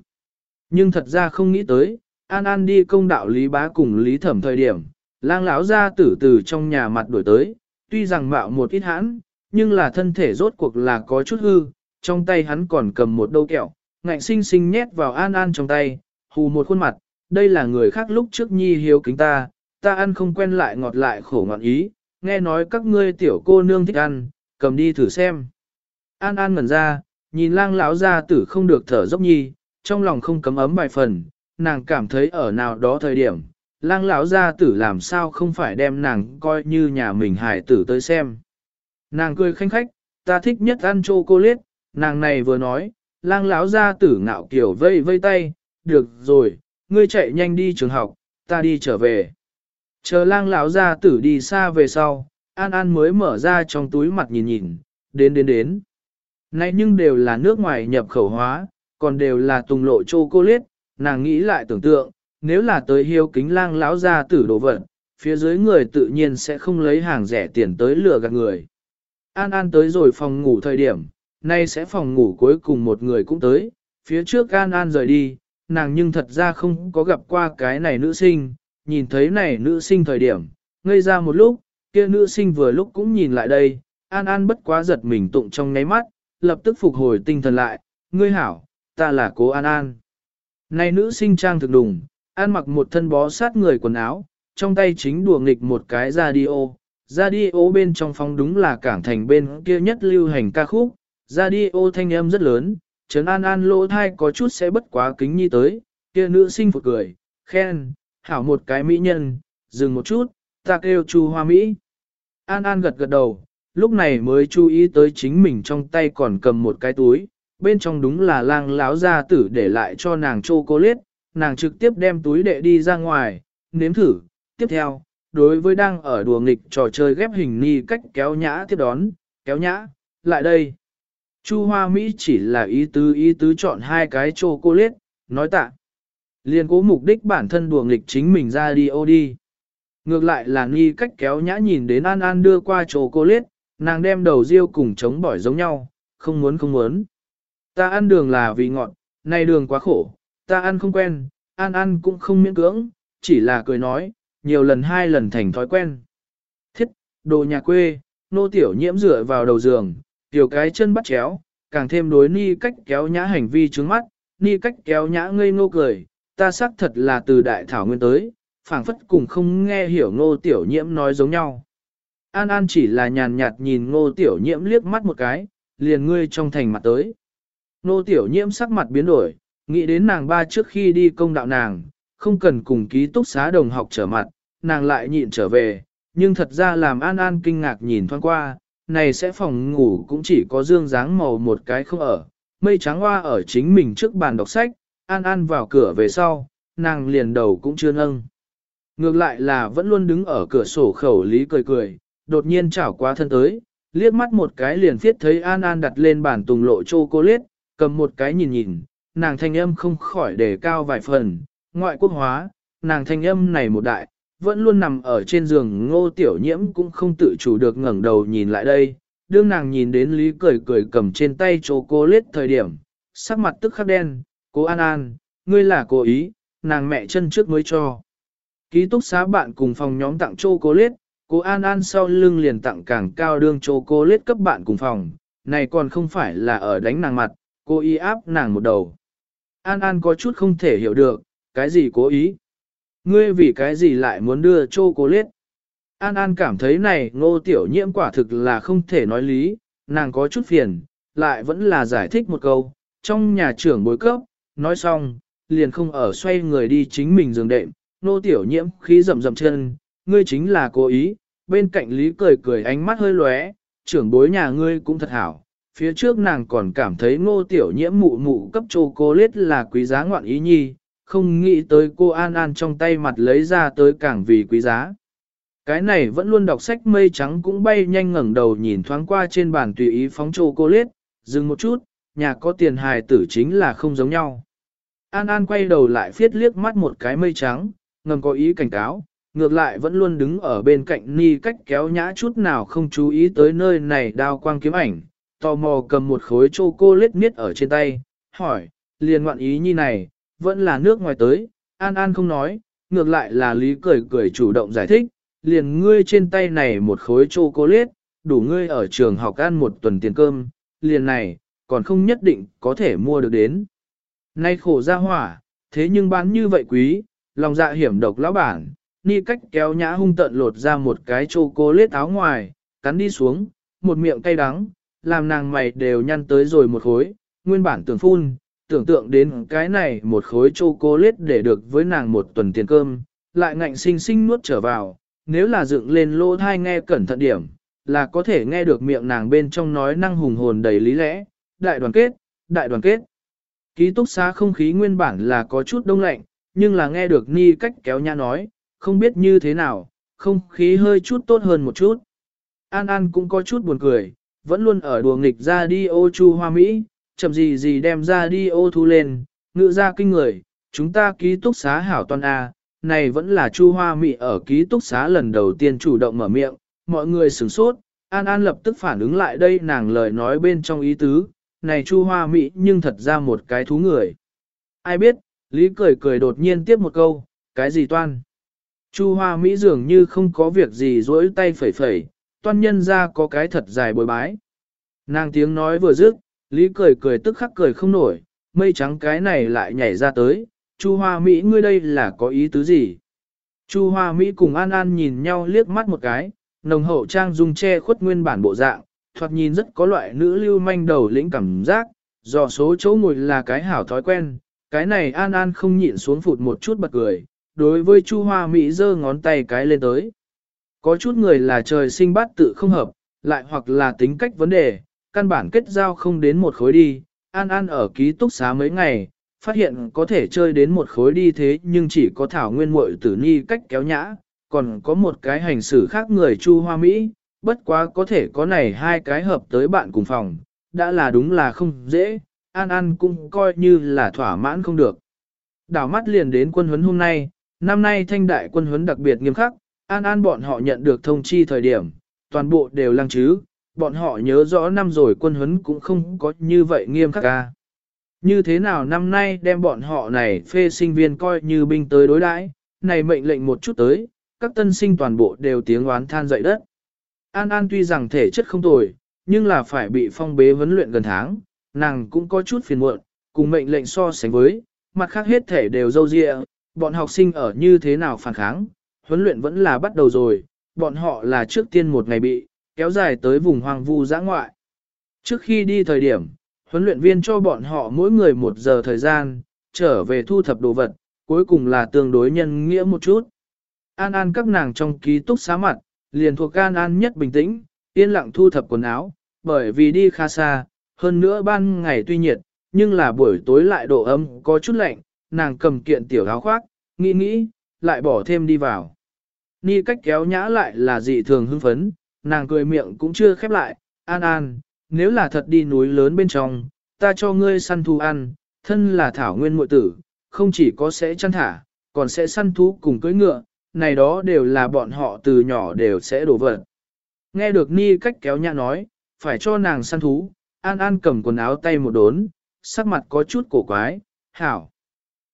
Nhưng thật ra không nghĩ tới, an an đi công đạo lý bá cùng lý thẩm thời điểm, lang lão gia tử từ trong nhà mặt đổi tới, tuy rằng mạo một ít hãn, nhưng là thân thể rốt cuộc là có chút hư, trong tay hắn còn cầm một đâu kẹo, ngạnh sinh sinh nhét vào an an trong tay, hù một khuôn mặt, đây là người khác lúc trước nhi hiếu kính ta, ta ăn không quen lại ngọt lại khổ ngọt ý, nghe nói các ngươi tiểu cô nương thích ăn, cầm đi thử xem. An An ngẩn ra, nhìn lang lão gia tử không được thở dốc nhi, trong lòng không cấm ấm vài phần, nàng cảm thấy ở nào đó thời điểm, lang lão gia tử làm sao không phải đem nàng coi như nhà mình hải tử tới xem. Nàng cười khanh khách, ta thích nhất ăn chocolate, nàng này vừa nói, lang lão gia tử ngạo kiểu vây vây tay, được rồi, ngươi chạy nhanh đi trường học, ta đi trở về. Chờ lang lão gia tử đi xa về sau, An An mới mở ra trong túi mặt nhìn nhìn, đến đến đến. Nay nhưng đều là nước ngoài nhập khẩu hóa, còn đều là tùng lộ chocolate, nàng nghĩ lại tưởng tượng, nếu là tới hiếu kính lang lão gia tử đồ vật, phía dưới người tự nhiên sẽ không lấy hàng rẻ tiền tới lừa gạt người. An An tới rồi phòng ngủ thời điểm, nay sẽ phòng ngủ cuối cùng một người cũng tới, phía trước An An rời đi, nàng nhưng thật ra không có gặp qua cái này nữ sinh, nhìn thấy này nữ sinh thời điểm, ngây ra một lúc, kia nữ sinh vừa lúc cũng nhìn lại đây, An An bất quá giật mình tụng trong ngáy mắt, lập tức phục hồi tinh thần lại, ngươi hảo, ta là cố An An. Này nữ sinh trang thực đùng, An mặc một thân bó sát người quần áo, trong tay chính đùa nghịch một cái radio, radio bên trong phòng đúng là cảng thành bên kia nhất lưu hành ca khúc, radio thanh âm rất lớn, Trấn An An lỗ thai có chút sẽ bất quá kính nhi tới, kia nữ sinh phụt cười, khen, hảo một cái mỹ nhân, dừng một chút, ta kêu chu hoa mỹ. An An gật gật đầu, lúc này mới chú ý tới chính mình trong tay còn cầm một cái túi, bên trong đúng là lang láo gia tử để lại cho nàng chocolate, nàng trực tiếp đem túi đệ đi ra ngoài, nếm thử, tiếp theo, đối với đang ở đùa nghịch trò chơi ghép hình ni cách kéo nhã tiếp đón, kéo nhã, lại đây. Chu Hoa Mỹ chỉ là ý tứ ý tứ chọn hai cái châu cô liết, nói tạ. Liên cố mục đích bản thân đùa nghịch chính mình ra đi ô đi. Ngược lại là nghi cách kéo nhã nhìn đến An An đưa qua châu cô liết, nàng đem đầu riêu cùng chống bỏi giống nhau, không muốn không muốn. Ta ăn đường là vì ngọt, nay đường quá khổ, ta ăn không quen, An An cũng không miễn cưỡng, chỉ là cười nói, nhiều lần hai lần thành thói quen. Thiết, đồ nhà quê, nô tiểu nhiễm rửa vào đầu giường, tiểu cái chân bắt chéo, càng thêm đối ni cách kéo nhã hành vi trướng mắt, ni cách kéo nhã ngây ngô cười, ta xác thật là từ đại thảo nguyên tới, phảng phất cùng không nghe hiểu ngô tiểu nhiễm nói giống nhau. An An chỉ là nhàn nhạt nhìn ngô tiểu nhiễm liếc mắt một cái, liền ngươi trong thành mặt tới. Ngô tiểu nhiễm sắc mặt biến đổi, nghĩ đến nàng ba trước khi đi công đạo nàng, không cần cùng ký túc xá đồng học trở mặt, nàng lại nhịn trở về, nhưng thật ra làm An An kinh ngạc nhìn thoáng qua, này sẽ phòng ngủ cũng chỉ có dương dáng màu một cái không ở, mây trắng hoa ở chính mình trước bàn đọc sách, An An vào cửa về sau, nàng liền đầu cũng chưa nâng. Ngược lại là vẫn luôn đứng ở cửa sổ khẩu lý cười cười, đột nhiên chảo qua thân tới, liếc mắt một cái liền thiết thấy An An đặt lên bàn tùng lộ chocolate, cầm một cái nhìn nhìn, nàng thanh âm không khỏi đề cao vài phần, ngoại quốc hóa, nàng thanh âm này một đại, vẫn luôn nằm ở trên giường ngô tiểu nhiễm cũng không tự chủ được ngẩng đầu nhìn lại đây, đương nàng nhìn đến Lý cười cười cầm trên tay Châu Cô Lết thời điểm, sắc mặt tức khắc đen, cô An An, ngươi là cố ý, nàng mẹ chân trước mới cho. Ký túc xá bạn cùng phòng nhóm tặng chocolate, cô Lết. Cô An An sau lưng liền tặng càng cao đương Châu Cô Lết cấp bạn cùng phòng, này còn không phải là ở đánh nàng mặt, cô y áp nàng một đầu. An An có chút không thể hiểu được, cái gì cố ý. Ngươi vì cái gì lại muốn đưa chocolate? An An cảm thấy này ngô tiểu nhiễm quả thực là không thể nói lý, nàng có chút phiền, lại vẫn là giải thích một câu, trong nhà trưởng bối cấp, nói xong, liền không ở xoay người đi chính mình giường đệm, nô tiểu nhiễm khí rầm rầm chân, ngươi chính là cố ý, bên cạnh lý cười cười ánh mắt hơi lóe, trưởng bối nhà ngươi cũng thật hảo. Phía trước nàng còn cảm thấy ngô tiểu nhiễm mụ mụ cấp Châu Cô Lết là quý giá ngoạn ý nhi, không nghĩ tới cô An An trong tay mặt lấy ra tới càng vì quý giá. Cái này vẫn luôn đọc sách mây trắng cũng bay nhanh ngẩng đầu nhìn thoáng qua trên bàn tùy ý phóng trô cô liết, dừng một chút, nhà có tiền hài tử chính là không giống nhau. An An quay đầu lại phiết liếc mắt một cái mây trắng, ngầm có ý cảnh cáo, ngược lại vẫn luôn đứng ở bên cạnh ni cách kéo nhã chút nào không chú ý tới nơi này đao quang kiếm ảnh, tò mò cầm một khối chô cô lết miết ở trên tay, hỏi, liền ngoạn ý như này, vẫn là nước ngoài tới, An An không nói, ngược lại là Lý cười cười chủ động giải thích, liền ngươi trên tay này một khối chocolate đủ ngươi ở trường học ăn một tuần tiền cơm, liền này, còn không nhất định có thể mua được đến. Nay khổ ra hỏa, thế nhưng bán như vậy quý, lòng dạ hiểm độc lão bản, ni cách kéo nhã hung tận lột ra một cái chocolate áo ngoài, cắn đi xuống, một miệng cay đắng, làm nàng mày đều nhăn tới rồi một khối, nguyên bản tưởng phun, tưởng tượng đến cái này một khối chô cô lết để được với nàng một tuần tiền cơm, lại ngạnh sinh sinh nuốt trở vào, nếu là dựng lên lỗ thai nghe cẩn thận điểm, là có thể nghe được miệng nàng bên trong nói năng hùng hồn đầy lý lẽ, đại đoàn kết, đại đoàn kết. Ký túc xá không khí nguyên bản là có chút đông lạnh, nhưng là nghe được ni cách kéo nhã nói, không biết như thế nào, không khí hơi chút tốt hơn một chút. An An cũng có chút buồn cười, vẫn luôn ở đùa nghịch ra đi ô chu hoa Mỹ, chậm gì gì đem ra đi ô thu lên, ngự ra kinh người, chúng ta ký túc xá hảo toàn A, này vẫn là chu hoa Mỹ ở ký túc xá lần đầu tiên chủ động mở miệng, mọi người sửng sốt, An An lập tức phản ứng lại đây nàng lời nói bên trong ý tứ, này chu hoa Mỹ nhưng thật ra một cái thú người. Ai biết, Lý cười cười đột nhiên tiếp một câu, cái gì toan? Chu hoa Mỹ dường như không có việc gì rỗi tay phẩy phẩy, toan nhân ra có cái thật dài bồi bái. Nàng tiếng nói vừa dứt, Lý cười cười tức khắc cười không nổi, mây trắng cái này lại nhảy ra tới, Chu Hoa Mỹ ngươi đây là có ý tứ gì? Chu Hoa Mỹ cùng An An nhìn nhau liếc mắt một cái, nồng hậu trang dung che khuất nguyên bản bộ dạng, thoạt nhìn rất có loại nữ lưu manh đầu lĩnh cảm giác, do số chỗ ngồi là cái hảo thói quen, cái này An An không nhịn xuống phụt một chút bật cười, đối với Chu Hoa Mỹ giơ ngón tay cái lên tới. Có chút người là trời sinh bát tự không hợp, lại hoặc là tính cách vấn đề, căn bản kết giao không đến một khối đi, An An ở ký túc xá mấy ngày, phát hiện có thể chơi đến một khối đi thế nhưng chỉ có Thảo Nguyên muội tử ni cách kéo nhã, còn có một cái hành xử khác người Chu Hoa Mỹ, bất quá có thể có này hai cái hợp tới bạn cùng phòng, đã là đúng là không dễ, An An cũng coi như là thỏa mãn không được. Đảo mắt liền đến quân huấn hôm nay, năm nay thanh đại quân huấn đặc biệt nghiêm khắc, An An bọn họ nhận được thông chi thời điểm, toàn bộ đều lăng chứ, bọn họ nhớ rõ năm rồi quân huấn cũng không có như vậy nghiêm khắc ca. Như thế nào năm nay đem bọn họ này phê sinh viên coi như binh tới đối đãi, này mệnh lệnh một chút tới, các tân sinh toàn bộ đều tiếng oán than dậy đất. An An tuy rằng thể chất không tồi, nhưng là phải bị phong bế huấn luyện gần tháng, nàng cũng có chút phiền muộn, cùng mệnh lệnh so sánh với, mặt khác hết thể đều dâu dịa, bọn học sinh ở như thế nào phản kháng, huấn luyện vẫn là bắt đầu rồi, bọn họ là trước tiên một ngày bị, kéo dài tới vùng hoang vu giã ngoại. Trước khi đi thời điểm, huấn luyện viên cho bọn họ mỗi người một giờ thời gian, trở về thu thập đồ vật, cuối cùng là tương đối nhân nghĩa một chút. An An các nàng trong ký túc xá mặt, liền thuộc An An nhất bình tĩnh, yên lặng thu thập quần áo, bởi vì đi khá xa, hơn nữa ban ngày tuy nhiệt, nhưng là buổi tối lại độ ấm có chút lạnh, nàng cầm kiện tiểu áo khoác, nghĩ nghĩ, lại bỏ thêm đi vào. Ni cách kéo nhã lại là dị thường hưng phấn, nàng cười miệng cũng chưa khép lại, an an, nếu là thật đi núi lớn bên trong, ta cho ngươi săn thú ăn, thân là thảo nguyên muội tử, không chỉ có sẽ chăn thả, còn sẽ săn thú cùng cưỡi ngựa, này đó đều là bọn họ từ nhỏ đều sẽ đổ vật. Nghe được Ni cách kéo nhã nói, phải cho nàng săn thú, an an cầm quần áo tay một đốn, sắc mặt có chút cổ quái, hảo.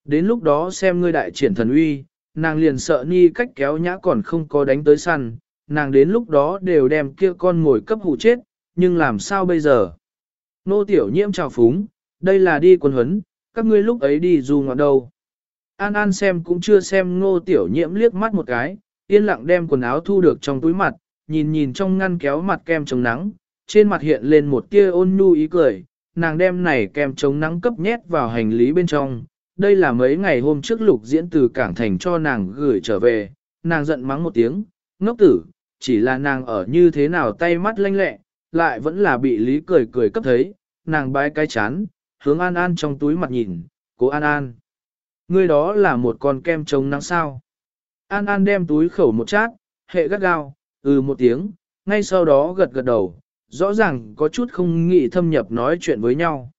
Đến lúc đó xem ngươi đại triển thần uy, nàng liền sợ Ni cách kéo nhã còn không có đánh tới săn, nàng đến lúc đó đều đem kia con ngồi cấp hụ chết, nhưng làm sao bây giờ? Nô tiểu nhiễm chào phúng, đây là đi quân huấn, các ngươi lúc ấy đi dù ngọn đâu. An An xem cũng chưa xem ngô tiểu nhiễm liếc mắt một cái, yên lặng đem quần áo thu được trong túi mặt, nhìn nhìn trong ngăn kéo mặt kem chống nắng, trên mặt hiện lên một tia ôn nhu ý cười, nàng đem này kem chống nắng cấp nhét vào hành lý bên trong. Đây là mấy ngày hôm trước lục diễn từ cảng thành cho nàng gửi trở về, nàng giận mắng một tiếng, ngốc tử, chỉ là nàng ở như thế nào tay mắt lanh lẹ, lại vẫn là bị lý cười cười cấp thấy, nàng bái cái chán, hướng An An trong túi mặt nhìn, cố An An. Ngươi đó là một con kem chống nắng sao. An An đem túi khẩu một chát, hệ gắt gao, ừ một tiếng, ngay sau đó gật gật đầu, rõ ràng có chút không nghĩ thâm nhập nói chuyện với nhau.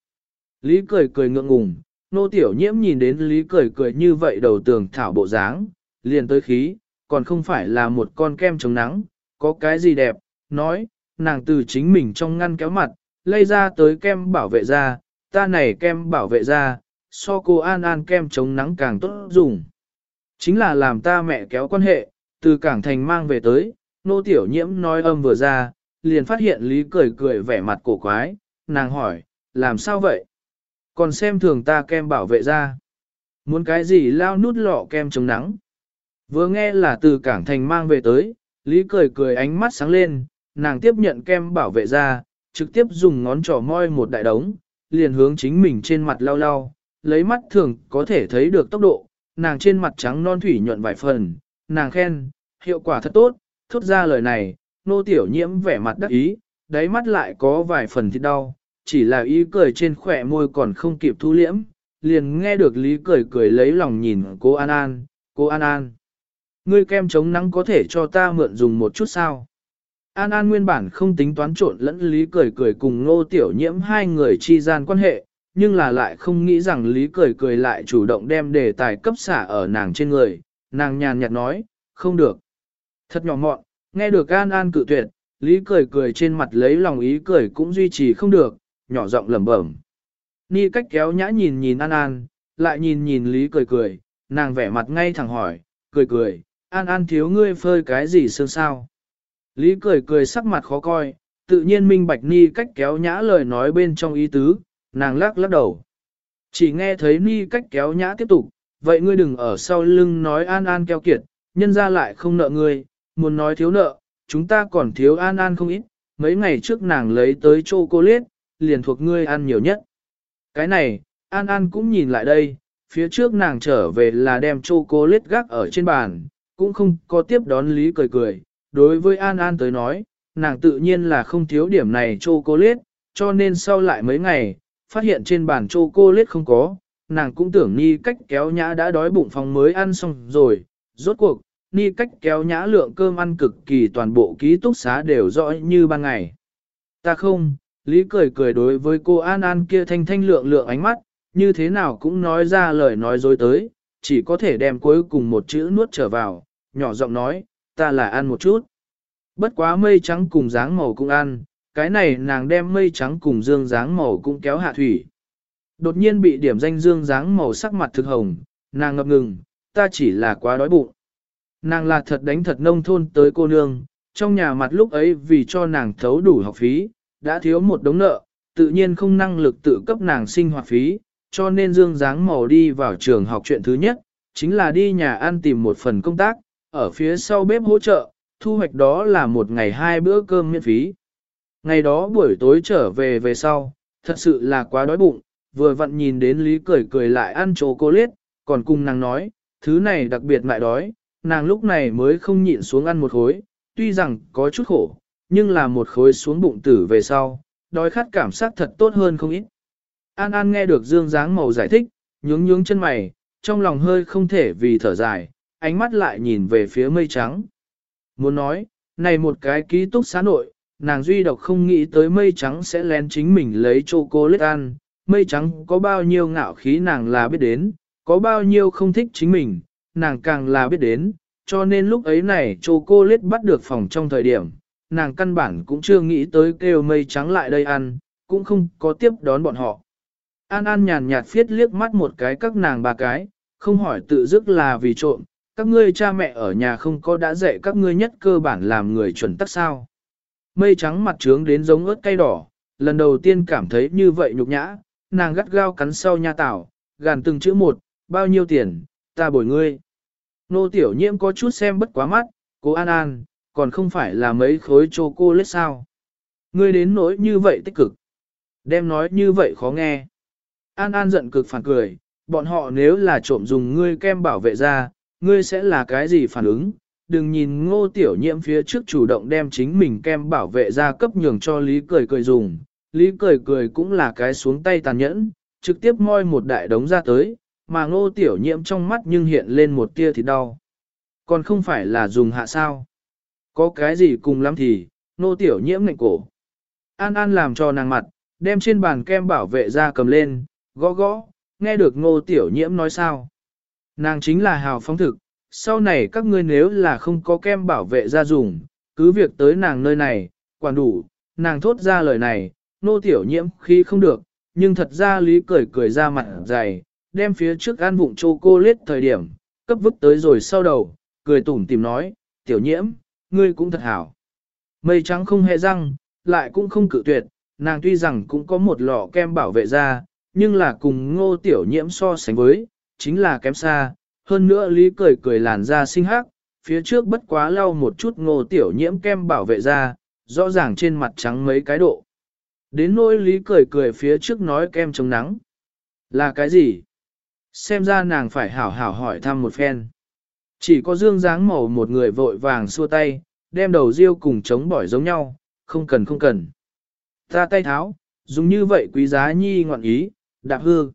Lý cười cười ngượng ngùng, nô tiểu nhiễm nhìn đến Lý cười cười như vậy đầu tường thảo bộ dáng, liền tới khí, còn không phải là một con kem chống nắng, có cái gì đẹp, nói, nàng từ chính mình trong ngăn kéo mặt, lây ra tới kem bảo vệ da, ta này kem bảo vệ da, so cô An An kem chống nắng càng tốt dùng. Chính là làm ta mẹ kéo quan hệ, từ cảng thành mang về tới, nô tiểu nhiễm nói âm vừa ra, liền phát hiện Lý cười cười vẻ mặt cổ quái, nàng hỏi, làm sao vậy? Còn xem thường ta kem bảo vệ da. Muốn cái gì lao nút lọ kem chống nắng? Vừa nghe là từ cảng thành mang về tới, Lý cười cười ánh mắt sáng lên, nàng tiếp nhận kem bảo vệ da, trực tiếp dùng ngón trỏ moi một đại đống, liền hướng chính mình trên mặt lau lau, lấy mắt thường có thể thấy được tốc độ, nàng trên mặt trắng non thủy nhuận vài phần, nàng khen, hiệu quả thật tốt, thốt ra lời này, nô tiểu nhiễm vẻ mặt đắc ý, đáy mắt lại có vài phần thịt đau, chỉ là ý cười trên khỏe môi còn không kịp thu liễm, liền nghe được lý cười cười lấy lòng nhìn cô An An, cô An An. Ngươi kem chống nắng có thể cho ta mượn dùng một chút sao? An An nguyên bản không tính toán trộn lẫn lý cười cười cùng Ngô tiểu nhiễm hai người chi gian quan hệ, nhưng là lại không nghĩ rằng lý cười cười lại chủ động đem đề tài cấp xả ở nàng trên người, nàng nhàn nhạt nói, không được. Thật nhỏ mọn, nghe được An An cự tuyệt, lý cười cười trên mặt lấy lòng ý cười cũng duy trì không được, nhỏ giọng lẩm bẩm. Ni cách kéo nhã nhìn nhìn An An, lại nhìn nhìn lý cười cười, nàng vẻ mặt ngay thẳng hỏi, cười cười, An An thiếu ngươi phơi cái gì sương sao. Lý cười cười sắc mặt khó coi, tự nhiên minh bạch Ni cách kéo nhã lời nói bên trong ý tứ, nàng lắc lắc đầu. Chỉ nghe thấy Ni cách kéo nhã tiếp tục, vậy ngươi đừng ở sau lưng nói An An keo kiệt, nhân ra lại không nợ ngươi, muốn nói thiếu nợ, chúng ta còn thiếu An An không ít, mấy ngày trước nàng lấy tới chocolate, liền thuộc ngươi ăn nhiều nhất. Cái này, An An cũng nhìn lại đây, phía trước nàng trở về là đem chocolate gác ở trên bàn, cũng không có tiếp đón Lý cười cười. Đối với An An tới nói, nàng tự nhiên là không thiếu điểm này chocolate, cho nên sau lại mấy ngày, phát hiện trên bàn chocolate không có, nàng cũng tưởng Ni cách kéo nhã đã đói bụng phòng mới ăn xong rồi. Rốt cuộc, Ni cách kéo nhã lượng cơm ăn cực kỳ toàn bộ ký túc xá đều rõ như ban ngày. Ta không, Lý cười cười đối với cô An An kia thanh thanh lượng lượng ánh mắt, như thế nào cũng nói ra lời nói dối tới, chỉ có thể đem cuối cùng một chữ nuốt trở vào, nhỏ giọng nói, ta là ăn một chút. Bất quá mây trắng cùng dáng màu cũng ăn, cái này nàng đem mây trắng cùng dương dáng màu cũng kéo hạ thủy. Đột nhiên bị điểm danh dương dáng màu sắc mặt thực hồng, nàng ngập ngừng, ta chỉ là quá đói bụng. Nàng là thật đánh thật nông thôn tới cô nương, trong nhà mặt lúc ấy vì cho nàng thấu đủ học phí, đã thiếu một đống nợ, tự nhiên không năng lực tự cấp nàng sinh hoạt phí, cho nên dương dáng màu đi vào trường học chuyện thứ nhất, chính là đi nhà ăn tìm một phần công tác, ở phía sau bếp hỗ trợ, thu hoạch đó là một ngày hai bữa cơm miễn phí. Ngày đó buổi tối trở về về sau, thật sự là quá đói bụng, vừa vặn nhìn đến Lý cười cười lại ăn chô cô liết, còn cùng nàng nói, thứ này đặc biệt mại đói, nàng lúc này mới không nhịn xuống ăn một khối, tuy rằng có chút khổ, nhưng là một khối xuống bụng tử về sau, đói khát cảm giác thật tốt hơn không ít. An An nghe được Dương dáng màu giải thích, nhướng nhướng chân mày, trong lòng hơi không thể vì thở dài, ánh mắt lại nhìn về phía mây trắng. Muốn nói, này một cái ký túc xá nội, nàng duy độc không nghĩ tới mây trắng sẽ lén chính mình lấy chocolate ăn, mây trắng có bao nhiêu ngạo khí nàng là biết đến, có bao nhiêu không thích chính mình, nàng càng là biết đến, cho nên lúc ấy này chocolate bắt được phòng trong thời điểm, nàng căn bản cũng chưa nghĩ tới kêu mây trắng lại đây ăn, cũng không có tiếp đón bọn họ. An An nhàn nhạt phiết liếc mắt một cái các nàng ba cái, không hỏi tự dứt là vì trộm, các ngươi cha mẹ ở nhà không có đã dạy các ngươi nhất cơ bản làm người chuẩn tắc sao. Mây trắng mặt trướng đến giống ớt cay đỏ, lần đầu tiên cảm thấy như vậy nhục nhã, nàng gắt gao cắn sau nha tảo, gàn từng chữ một, bao nhiêu tiền, ta bồi ngươi. Nô tiểu nhiễm có chút xem bất quá mắt, cô An An, còn không phải là mấy khối châu cô lết sao. Ngươi đến nỗi như vậy tích cực. Đem nói như vậy khó nghe. An An giận cực phản cười, bọn họ nếu là trộm dùng ngươi kem bảo vệ ra, ngươi sẽ là cái gì phản ứng? Đừng nhìn ngô tiểu nhiễm phía trước chủ động đem chính mình kem bảo vệ ra cấp nhường cho Lý cười cười dùng. Lý cười cười cũng là cái xuống tay tàn nhẫn, trực tiếp moi một đại đống ra tới, mà ngô tiểu nhiễm trong mắt nhưng hiện lên một tia thì đau. Còn không phải là dùng hạ sao. Có cái gì cùng lắm thì, Ngô tiểu nhiễm ngạnh cổ. An An làm cho nàng mặt, đem trên bàn kem bảo vệ ra cầm lên, gõ gõ, nghe được ngô tiểu nhiễm nói sao. Nàng chính là hào phóng thực, sau này các ngươi nếu là không có kem bảo vệ ra dùng, cứ việc tới nàng nơi này, quản đủ, nàng thốt ra lời này, nô tiểu nhiễm khi không được, nhưng thật ra lý cười cười ra mặt dày, đem phía trước ăn vụng lết thời điểm, cấp vứt tới rồi sau đầu, cười tủm tìm nói, tiểu nhiễm, ngươi cũng thật hảo. Mây trắng không hề răng, lại cũng không cự tuyệt, nàng tuy rằng cũng có một lọ kem bảo vệ da, nhưng là cùng ngô tiểu nhiễm so sánh với, chính là kém xa, hơn nữa lý cười cười làn da xinh hắc, phía trước bất quá lau một chút ngô tiểu nhiễm kem bảo vệ da, rõ ràng trên mặt trắng mấy cái độ. Đến nỗi lý cười cười phía trước nói kem chống nắng. Là cái gì? Xem ra nàng phải hảo hảo hỏi thăm một phen. Chỉ có dương dáng màu một người vội vàng xua tay, đem đầu riêu cùng chống bỏi giống nhau, không cần không cần. Ta tay tháo, dùng như vậy quý giá nhi ngọn ý, đạp hư.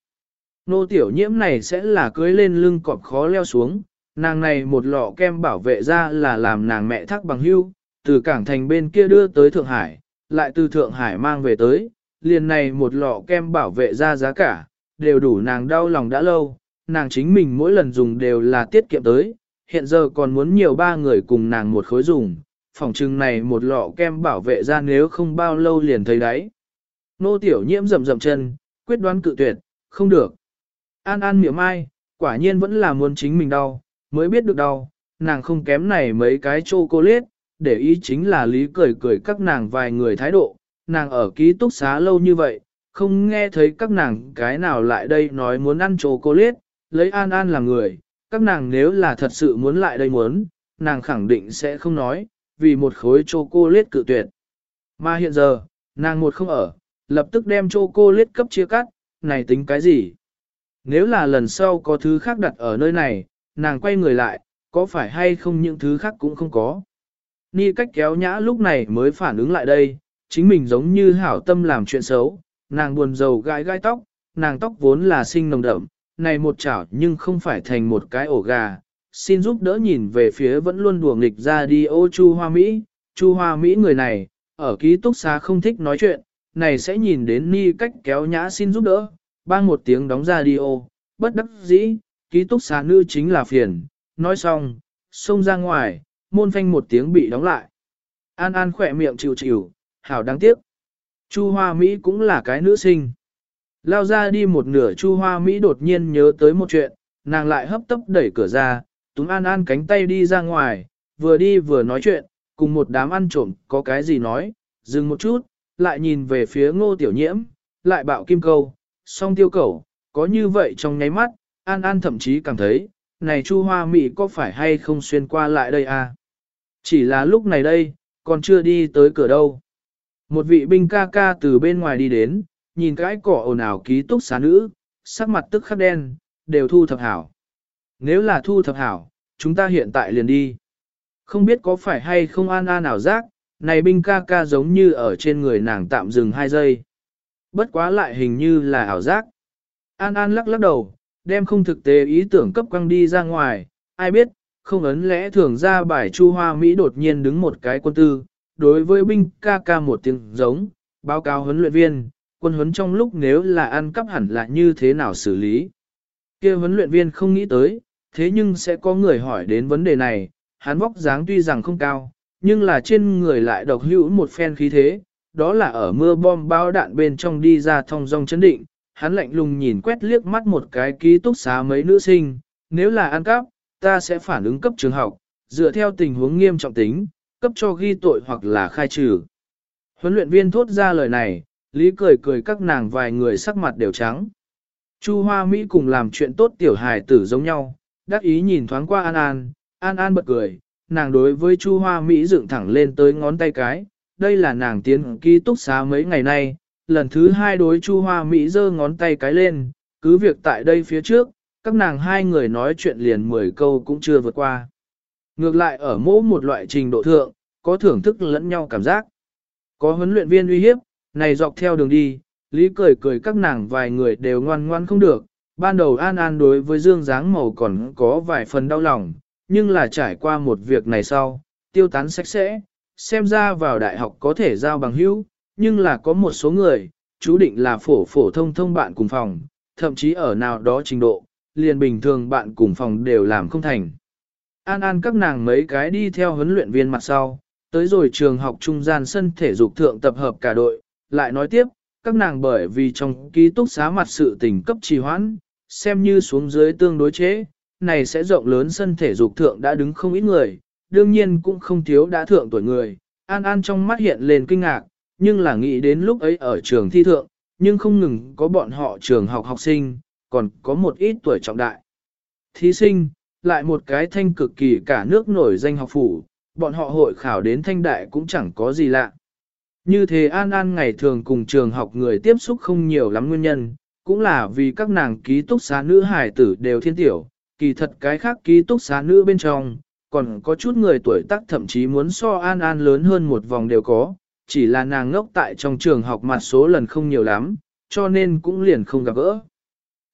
Nô tiểu nhiễm này sẽ là cưới lên lưng cọp khó leo xuống, nàng này một lọ kem bảo vệ ra là làm nàng mẹ thắc bằng hưu, từ cảng thành bên kia đưa tới Thượng Hải, lại từ Thượng Hải mang về tới, liền này một lọ kem bảo vệ ra giá cả, đều đủ nàng đau lòng đã lâu, nàng chính mình mỗi lần dùng đều là tiết kiệm tới, hiện giờ còn muốn nhiều ba người cùng nàng một khối dùng, phòng trưng này một lọ kem bảo vệ ra nếu không bao lâu liền thấy đấy Nô tiểu nhiễm rầm rầm chân, quyết đoán cự tuyệt, không được. An an miệng mai, quả nhiên vẫn là muốn chính mình đau, mới biết được đau, nàng không kém này mấy cái chocolate, để ý chính là lý cười cười các nàng vài người thái độ, nàng ở ký túc xá lâu như vậy, không nghe thấy các nàng cái nào lại đây nói muốn ăn chocolate, lấy an an làm người, các nàng nếu là thật sự muốn lại đây muốn, nàng khẳng định sẽ không nói, vì một khối chocolate cự tuyệt. Mà hiện giờ, nàng một không ở, lập tức đem cho cô lết cấp chia cắt, này tính cái gì? Nếu là lần sau có thứ khác đặt ở nơi này, nàng quay người lại, có phải hay không những thứ khác cũng không có. Ni cách kéo nhã lúc này mới phản ứng lại đây, chính mình giống như hảo tâm làm chuyện xấu, nàng buồn rầu gai gai tóc, nàng tóc vốn là sinh nồng đậm, này một chảo nhưng không phải thành một cái ổ gà, xin giúp đỡ nhìn về phía vẫn luôn đùa nghịch ra đi ô Chu Hoa Mỹ, Chu Hoa Mỹ người này, ở ký túc xá không thích nói chuyện, này sẽ nhìn đến ni cách kéo nhã xin giúp đỡ, bang một tiếng đóng ra đi ô, bất đắc dĩ, ký túc xá nữ chính là phiền, nói xong, xông ra ngoài, môn phanh một tiếng bị đóng lại. An An khỏe miệng chịu chịu, hảo đáng tiếc. Chu Hoa Mỹ cũng là cái nữ sinh. Lao ra đi một nửa Chu Hoa Mỹ đột nhiên nhớ tới một chuyện, nàng lại hấp tấp đẩy cửa ra, túm An An cánh tay đi ra ngoài, vừa đi vừa nói chuyện, cùng một đám ăn trộm có cái gì nói, dừng một chút, lại nhìn về phía ngô tiểu nhiễm, lại bạo kim câu, song tiêu Cầu, có như vậy trong nháy mắt, An An thậm chí cảm thấy, này Chu Hoa Mị có phải hay không xuyên qua lại đây à? Chỉ là lúc này đây, còn chưa đi tới cửa đâu. Một vị binh ca ca từ bên ngoài đi đến, nhìn cái cỏ ồn ào ký túc xá nữ, sắc mặt tức khắc đen, đều thu thập hảo. Nếu là thu thập hảo, chúng ta hiện tại liền đi. Không biết có phải hay không an an ảo giác, này binh ca ca giống như ở trên người nàng tạm dừng hai giây. Bất quá lại hình như là ảo giác. An an lắc lắc đầu, đem không thực tế ý tưởng cấp quăng đi ra ngoài, ai biết, không ấn lẽ thường ra bài chu hoa Mỹ đột nhiên đứng một cái quân tư, đối với binh ca ca một tiếng giống, báo cáo huấn luyện viên, quân huấn trong lúc nếu là ăn cắp hẳn là như thế nào xử lý. kia huấn luyện viên không nghĩ tới, thế nhưng sẽ có người hỏi đến vấn đề này, hắn vóc dáng tuy rằng không cao, nhưng là trên người lại độc hữu một phen khí thế, đó là ở mưa bom bao đạn bên trong đi ra thông dong chấn định, hắn lạnh lùng nhìn quét liếc mắt một cái ký túc xá mấy nữ sinh, nếu là ăn cắp, ta sẽ phản ứng cấp trường học, dựa theo tình huống nghiêm trọng tính, cấp cho ghi tội hoặc là khai trừ. Huấn luyện viên thốt ra lời này, Lý cười cười các nàng vài người sắc mặt đều trắng. Chu Hoa Mỹ cùng làm chuyện tốt tiểu hài tử giống nhau, đắc ý nhìn thoáng qua An An, An An bật cười, nàng đối với Chu Hoa Mỹ dựng thẳng lên tới ngón tay cái, đây là nàng tiến ký túc xá mấy ngày nay, lần thứ hai đối Chu Hoa Mỹ giơ ngón tay cái lên, cứ việc tại đây phía trước, các nàng hai người nói chuyện liền 10 câu cũng chưa vượt qua. Ngược lại ở mỗi một loại trình độ thượng, có thưởng thức lẫn nhau cảm giác. Có huấn luyện viên uy hiếp, này dọc theo đường đi, Lý cười cười các nàng vài người đều ngoan ngoan không được. Ban đầu An An đối với Dương dáng màu còn có vài phần đau lòng, nhưng là trải qua một việc này sau, tiêu tán sạch sẽ, xem ra vào đại học có thể giao bằng hữu, nhưng là có một số người, chú định là phổ phổ thông thông bạn cùng phòng, thậm chí ở nào đó trình độ, liền bình thường bạn cùng phòng đều làm không thành. An An các nàng mấy cái đi theo huấn luyện viên mặt sau, tới rồi trường học trung gian sân thể dục thượng tập hợp cả đội, lại nói tiếp, các nàng bởi vì trong ký túc xá mặt sự tình cấp trì hoãn, xem như xuống dưới tương đối chế, này sẽ rộng lớn sân thể dục thượng đã đứng không ít người, đương nhiên cũng không thiếu đã thượng tuổi người. An An trong mắt hiện lên kinh ngạc, nhưng là nghĩ đến lúc ấy ở trường thi thượng, nhưng không ngừng có bọn họ trường học học sinh, còn có một ít tuổi trọng đại. Thí sinh, lại một cái thanh cực kỳ cả nước nổi danh học phủ, bọn họ hội khảo đến thanh đại cũng chẳng có gì lạ. Như thế An An ngày thường cùng trường học người tiếp xúc không nhiều lắm nguyên nhân, cũng là vì các nàng ký túc xá nữ hải tử đều thiên tiểu, kỳ thật cái khác ký túc xá nữ bên trong, còn có chút người tuổi tác thậm chí muốn so An An lớn hơn một vòng đều có, chỉ là nàng ngốc tại trong trường học mặt số lần không nhiều lắm, cho nên cũng liền không gặp gỡ.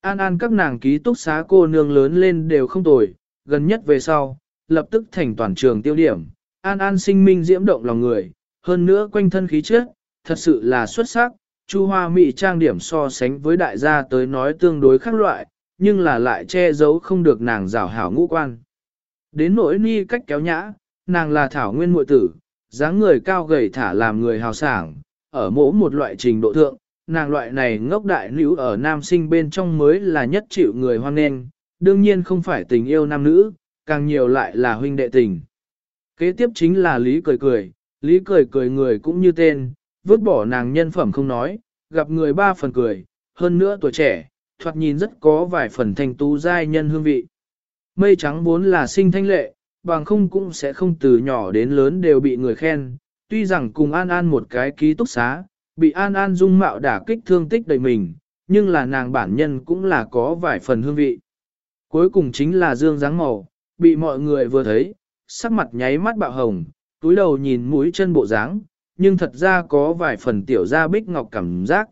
An An các nàng ký túc xá cô nương lớn lên đều không tồi, gần nhất về sau, lập tức thành toàn trường tiêu điểm. An An sinh minh diễm động lòng người, hơn nữa quanh thân khí chất, thật sự là xuất sắc. Chu Hoa Mỹ trang điểm so sánh với đại gia tới nói tương đối khác loại, nhưng là lại che giấu không được nàng rào hảo ngũ quan. Đến nỗi ni cách kéo nhã, nàng là thảo nguyên muội tử, dáng người cao gầy thả làm người hào sảng, ở mỗi một loại trình độ thượng, nàng loại này ngốc đại nữ ở nam sinh bên trong mới là nhất chịu người hoan nghênh, đương nhiên không phải tình yêu nam nữ, càng nhiều lại là huynh đệ tình. Kế tiếp chính là Lý cười cười, Lý cười cười người cũng như tên, vứt bỏ nàng nhân phẩm không nói, gặp người ba phần cười, hơn nữa tuổi trẻ, thoạt nhìn rất có vài phần thanh tú giai nhân hương vị. Mây trắng vốn là sinh thanh lệ, bằng không cũng sẽ không từ nhỏ đến lớn đều bị người khen, tuy rằng cùng An An một cái ký túc xá, bị An An dung mạo đả kích thương tích đầy mình, nhưng là nàng bản nhân cũng là có vài phần hương vị. Cuối cùng chính là dương dáng màu, bị mọi người vừa thấy, sắc mặt nháy mắt bạo hồng, túi đầu nhìn mũi chân bộ dáng, nhưng thật ra có vài phần tiểu gia bích ngọc cảm giác.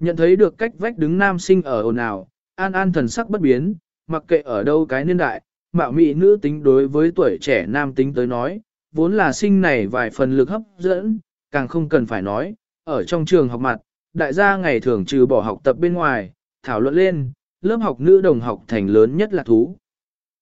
Nhận thấy được cách vách đứng nam sinh ở ồn ào, an an thần sắc bất biến, mặc kệ ở đâu cái niên đại, mạo mị nữ tính đối với tuổi trẻ nam tính tới nói, vốn là sinh này vài phần lực hấp dẫn, càng không cần phải nói, ở trong trường học mặt, đại gia ngày thường trừ bỏ học tập bên ngoài, thảo luận lên, lớp học nữ đồng học thành lớn nhất là thú.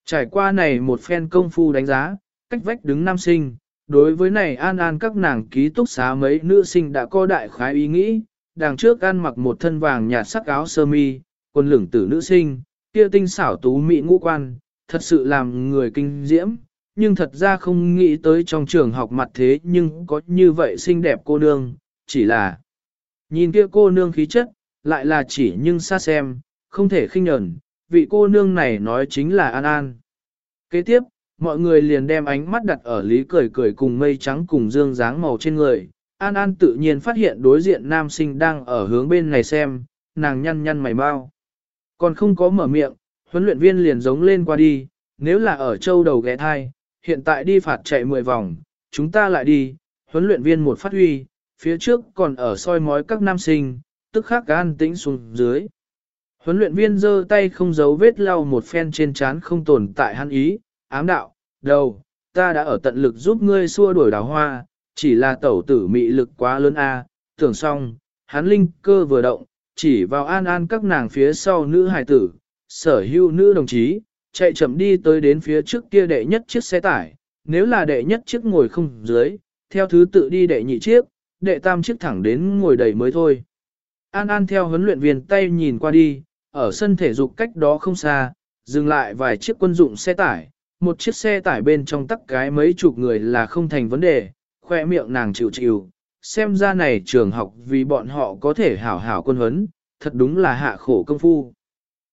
Trải qua này một phen công phu đánh giá, cách vách đứng nam sinh, đối với này an an các nàng ký túc xá mấy nữ sinh đã có đại khái ý nghĩ, đằng trước ăn mặc một thân vàng nhạt sắc áo sơ mi, quần lửng tử nữ sinh, kia tinh xảo tú mỹ ngũ quan, thật sự làm người kinh diễm, nhưng thật ra không nghĩ tới trong trường học mặt thế nhưng có như vậy xinh đẹp cô nương, chỉ là nhìn kia cô nương khí chất, lại là chỉ nhưng xa xem, không thể khinh nhẫn, vị cô nương này nói chính là An An. Kế tiếp, mọi người liền đem ánh mắt đặt ở lý cười cười cùng mây trắng cùng dương dáng màu trên người. An An tự nhiên phát hiện đối diện nam sinh đang ở hướng bên này xem, nàng nhăn nhăn mày bao. Còn không có mở miệng, huấn luyện viên liền giống lên qua đi, nếu là ở châu đầu ghé thai, hiện tại đi phạt chạy 10 vòng, chúng ta lại đi, huấn luyện viên một phát huy, phía trước còn ở soi mói các nam sinh, tức khắc gan tĩnh xuống dưới. Huấn luyện viên giơ tay không giấu vết lau một phen trên trán không tồn tại hắn ý, ám đạo, đầu, ta đã ở tận lực giúp ngươi xua đuổi đào hoa, chỉ là tẩu tử mị lực quá lớn a. tưởng xong, hắn linh cơ vừa động, chỉ vào an an các nàng phía sau nữ hài tử, sở hữu nữ đồng chí, chạy chậm đi tới đến phía trước kia đệ nhất chiếc xe tải, nếu là đệ nhất chiếc ngồi không dưới, theo thứ tự đi đệ nhị chiếc, đệ tam chiếc thẳng đến ngồi đầy mới thôi. An An theo huấn luyện viên tay nhìn qua đi, ở sân thể dục cách đó không xa, dừng lại vài chiếc quân dụng xe tải, một chiếc xe tải bên trong tắc cái mấy chục người là không thành vấn đề, khoe miệng nàng chịu chịu, xem ra này trường học vì bọn họ có thể hảo hảo quân huấn, thật đúng là hạ khổ công phu.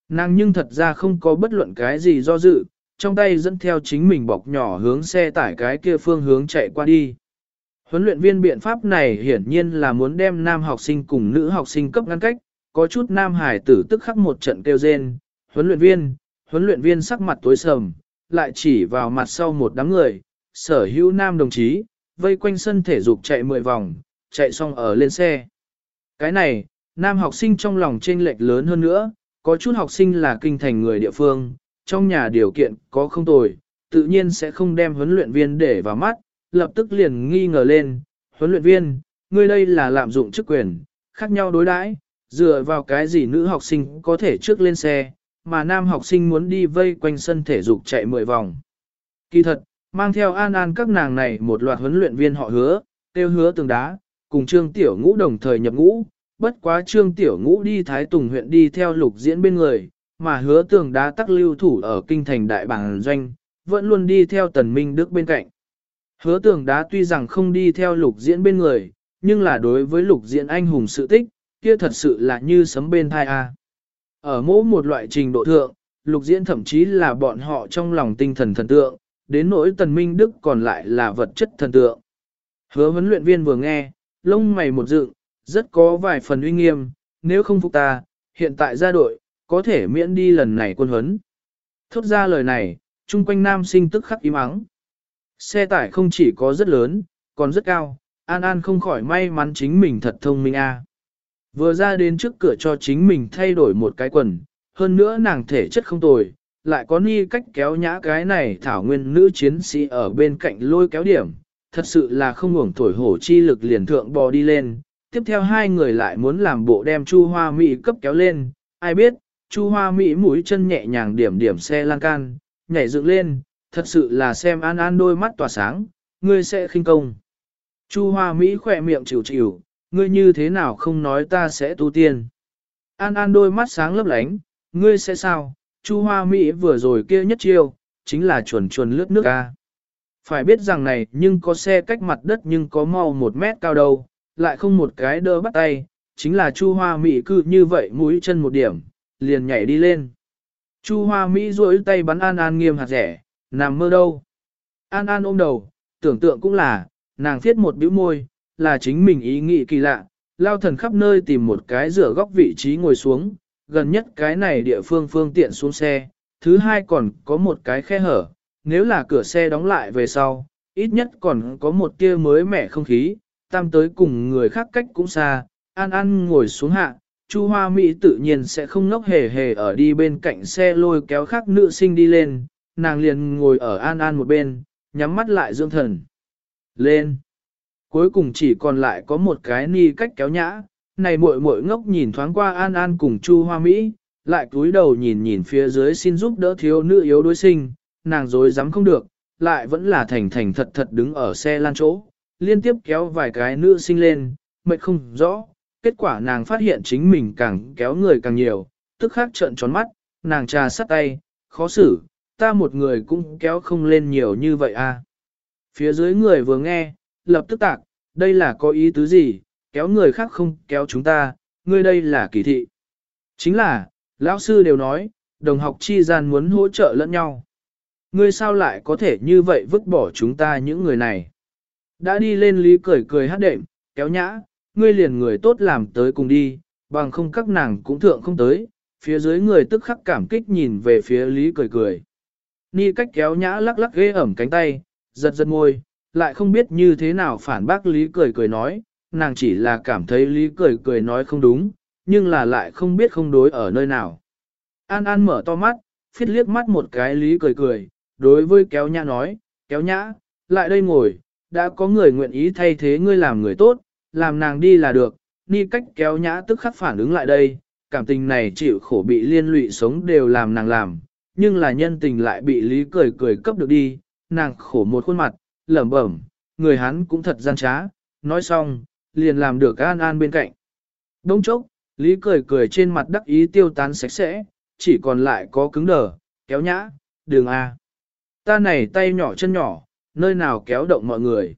Nàng nhưng thật ra không có bất luận cái gì do dự, trong tay dẫn theo chính mình bọc nhỏ hướng xe tải cái kia phương hướng chạy qua đi. Huấn luyện viên biện pháp này hiển nhiên là muốn đem nam học sinh cùng nữ học sinh cấp ngăn cách, có chút nam hải tử tức khắc một trận kêu rên, huấn luyện viên, huấn luyện viên sắc mặt tối sầm, lại chỉ vào mặt sau một đám người, sở hữu nam đồng chí, vây quanh sân thể dục chạy 10 vòng, chạy xong ở lên xe. Cái này, nam học sinh trong lòng chênh lệch lớn hơn nữa, có chút học sinh là kinh thành người địa phương, trong nhà điều kiện có không tồi, tự nhiên sẽ không đem huấn luyện viên để vào mắt, lập tức liền nghi ngờ lên, huấn luyện viên, ngươi đây là lạm dụng chức quyền, khác nhau đối đãi, dựa vào cái gì nữ học sinh có thể trước lên xe, mà nam học sinh muốn đi vây quanh sân thể dục chạy 10 vòng. Kỳ thật, mang theo an an các nàng này một loạt huấn luyện viên họ hứa, tiêu hứa tường đá, cùng Trương Tiểu Ngũ đồng thời nhập ngũ, bất quá Trương Tiểu Ngũ đi Thái Tùng huyện đi theo lục diễn bên người, mà hứa tường đá tắc lưu thủ ở kinh thành đại bảng doanh, vẫn luôn đi theo tần minh đức bên cạnh. Hứa tường đá tuy rằng không đi theo lục diễn bên người, nhưng là đối với lục diễn anh hùng sự tích, kia thật sự là như sấm bên thai A. Ở mỗi một loại trình độ thượng, lục diễn thậm chí là bọn họ trong lòng tinh thần thần tượng, đến nỗi tần minh đức còn lại là vật chất thần tượng. Hứa huấn luyện viên vừa nghe, lông mày một dựng, rất có vài phần uy nghiêm, nếu không phục ta, hiện tại ra đội, có thể miễn đi lần này quân huấn. Thốt ra lời này, chung quanh nam sinh tức khắc im ắng. Xe tải không chỉ có rất lớn, còn rất cao, An An không khỏi may mắn chính mình thật thông minh a. À. Vừa ra đến trước cửa cho chính mình thay đổi một cái quần, hơn nữa nàng thể chất không tồi, lại có ni cách kéo nhã cái này thảo nguyên nữ chiến sĩ ở bên cạnh lôi kéo điểm, thật sự là không ngủng thổi hổ chi lực liền thượng bò đi lên. Tiếp theo hai người lại muốn làm bộ đem Chu Hoa Mỹ cấp kéo lên, ai biết, Chu Hoa Mỹ mũi chân nhẹ nhàng điểm điểm xe lan can, nhảy dựng lên, thật sự là xem An An đôi mắt tỏa sáng, ngươi sẽ khinh công. Chu Hoa Mỹ khỏe miệng chịu chịu, ngươi như thế nào không nói ta sẽ tu tiên. An An đôi mắt sáng lấp lánh, ngươi sẽ sao, Chu Hoa Mỹ vừa rồi kia nhất chiêu, chính là chuẩn chuẩn lướt nước ca. Phải biết rằng này nhưng có xe cách mặt đất nhưng có mau một mét cao đâu, lại không một cái đỡ bắt tay, chính là Chu Hoa Mỹ cứ như vậy mũi chân một điểm, liền nhảy đi lên. Chu Hoa Mỹ duỗi tay bắn An An nghiêm hạt rẻ, nằm mơ đâu. An An ôm đầu, tưởng tượng cũng là, nàng thiết một bĩu môi, là chính mình ý nghĩ kỳ lạ, lao thần khắp nơi tìm một cái rửa góc vị trí ngồi xuống, gần nhất cái này địa phương phương tiện xuống xe, thứ hai còn có một cái khe hở, nếu là cửa xe đóng lại về sau, ít nhất còn có một tia mới mẻ không khí, tam tới cùng người khác cách cũng xa, an an ngồi xuống hạ, Chu Hoa Mỹ tự nhiên sẽ không ngốc hề hề ở đi bên cạnh xe lôi kéo khác nữ sinh đi lên, nàng liền ngồi ở an an một bên, nhắm mắt lại dưỡng thần. Lên! Cuối cùng chỉ còn lại có một cái ni cách kéo nhã, này muội muội ngốc nhìn thoáng qua an an cùng Chu Hoa Mỹ, lại cúi đầu nhìn nhìn phía dưới xin giúp đỡ thiếu nữ yếu đối sinh, nàng dối dám không được, lại vẫn là thành thành thật thật đứng ở xe lan chỗ, liên tiếp kéo vài cái nữ sinh lên, mệt không rõ, kết quả nàng phát hiện chính mình càng kéo người càng nhiều, tức khắc trợn tròn mắt, nàng trà sắt tay, khó xử, ta một người cũng kéo không lên nhiều như vậy à. Phía dưới người vừa nghe, lập tức tạc, đây là có ý tứ gì, kéo người khác không kéo chúng ta, ngươi đây là kỳ thị. Chính là, lão sư đều nói, đồng học chi gian muốn hỗ trợ lẫn nhau. Ngươi sao lại có thể như vậy vứt bỏ chúng ta những người này? Đã đi lên lý cười cười hát đệm, kéo nhã, ngươi liền người tốt làm tới cùng đi, bằng không các nàng cũng thượng không tới, phía dưới người tức khắc cảm kích nhìn về phía lý cười cười. Ni cách kéo nhã lắc lắc ghê ẩm cánh tay, giật giật môi, lại không biết như thế nào phản bác lý cười cười nói, nàng chỉ là cảm thấy lý cười cười nói không đúng, nhưng là lại không biết không đối ở nơi nào. An An mở to mắt, phiết liếc mắt một cái lý cười cười, đối với kéo nhã nói, kéo nhã, lại đây ngồi, đã có người nguyện ý thay thế ngươi làm người tốt, làm nàng đi là được, ni cách kéo nhã tức khắc phản ứng lại đây, cảm tình này chịu khổ bị liên lụy sống đều làm nàng làm, nhưng là nhân tình lại bị lý cười cười cấp được đi, nàng khổ một khuôn mặt, lẩm bẩm, người hắn cũng thật gian trá, nói xong, liền làm được an an bên cạnh. Đông chốc, lý cười cười trên mặt đắc ý tiêu tán sạch sẽ, chỉ còn lại có cứng đờ, kéo nhã, đường A. Ta này tay nhỏ chân nhỏ, nơi nào kéo động mọi người.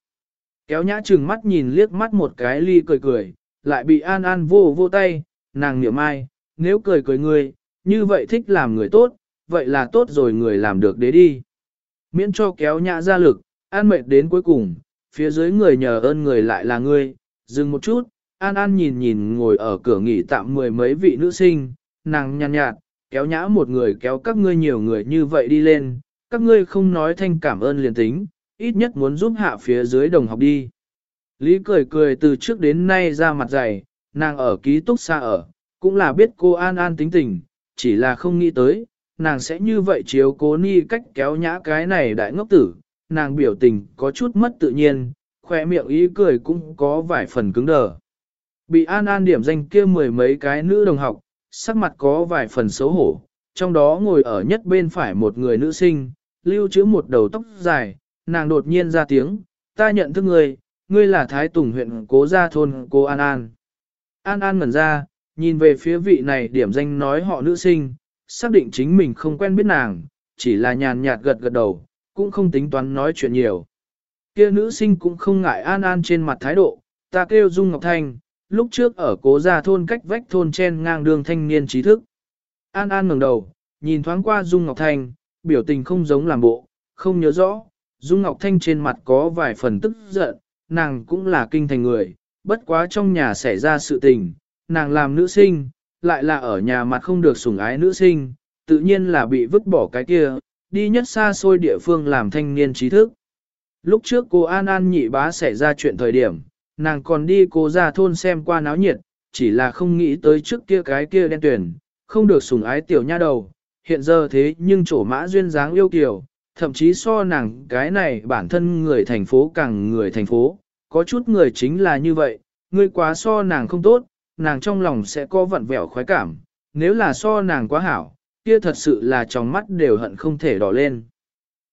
Kéo nhã chừng mắt nhìn liếc mắt một cái ly cười cười, lại bị an an vô vô tay, nàng niệm ai, nếu cười cười người, như vậy thích làm người tốt, vậy là tốt rồi người làm được đế đi. Miễn cho kéo nhã ra lực, an mệt đến cuối cùng, phía dưới người nhờ ơn người lại là ngươi, dừng một chút, an an nhìn nhìn ngồi ở cửa nghỉ tạm mười mấy vị nữ sinh, nàng nhàn nhạt, nhạt, kéo nhã một người kéo các ngươi nhiều người như vậy đi lên, các ngươi không nói thanh cảm ơn liền tính, ít nhất muốn giúp hạ phía dưới đồng học đi. Lý cười cười từ trước đến nay ra mặt dày, nàng ở ký túc xa ở, cũng là biết cô An An tính tình, chỉ là không nghĩ tới, nàng sẽ như vậy chiếu cố ni cách kéo nhã cái này đại ngốc tử, nàng biểu tình có chút mất tự nhiên, khỏe miệng ý cười cũng có vài phần cứng đờ. Bị An An điểm danh kia mười mấy cái nữ đồng học, sắc mặt có vài phần xấu hổ, trong đó ngồi ở nhất bên phải một người nữ sinh, lưu trữ một đầu tóc dài, nàng đột nhiên ra tiếng, ta nhận thức ngươi, ngươi là Thái Tùng huyện cố gia thôn cô An An. An An ngẩn ra, nhìn về phía vị này điểm danh nói họ nữ sinh, xác định chính mình không quen biết nàng, chỉ là nhàn nhạt gật gật đầu, cũng không tính toán nói chuyện nhiều. Kia nữ sinh cũng không ngại An An trên mặt thái độ, ta kêu Dung Ngọc Thanh, lúc trước ở cố gia thôn cách vách thôn chen ngang đường thanh niên trí thức. An An ngẩng đầu, nhìn thoáng qua Dung Ngọc Thanh, biểu tình không giống làm bộ, không nhớ rõ, Dung Ngọc Thanh trên mặt có vài phần tức giận, nàng cũng là kinh thành người, bất quá trong nhà xảy ra sự tình, nàng làm nữ sinh, lại là ở nhà mặt không được sủng ái nữ sinh, tự nhiên là bị vứt bỏ cái kia, đi nhất xa xôi địa phương làm thanh niên trí thức. Lúc trước cô An An nhị bá xảy ra chuyện thời điểm, nàng còn đi cô ra thôn xem qua náo nhiệt, chỉ là không nghĩ tới trước kia cái kia đen tuyển, không được sủng ái tiểu nha đầu, hiện giờ thế nhưng chỗ mã duyên dáng yêu kiều, thậm chí so nàng cái này bản thân người thành phố càng người thành phố, có chút người chính là như vậy, người quá so nàng không tốt, nàng trong lòng sẽ có vặn vẹo khoái cảm, nếu là so nàng quá hảo, kia thật sự là trong mắt đều hận không thể đỏ lên.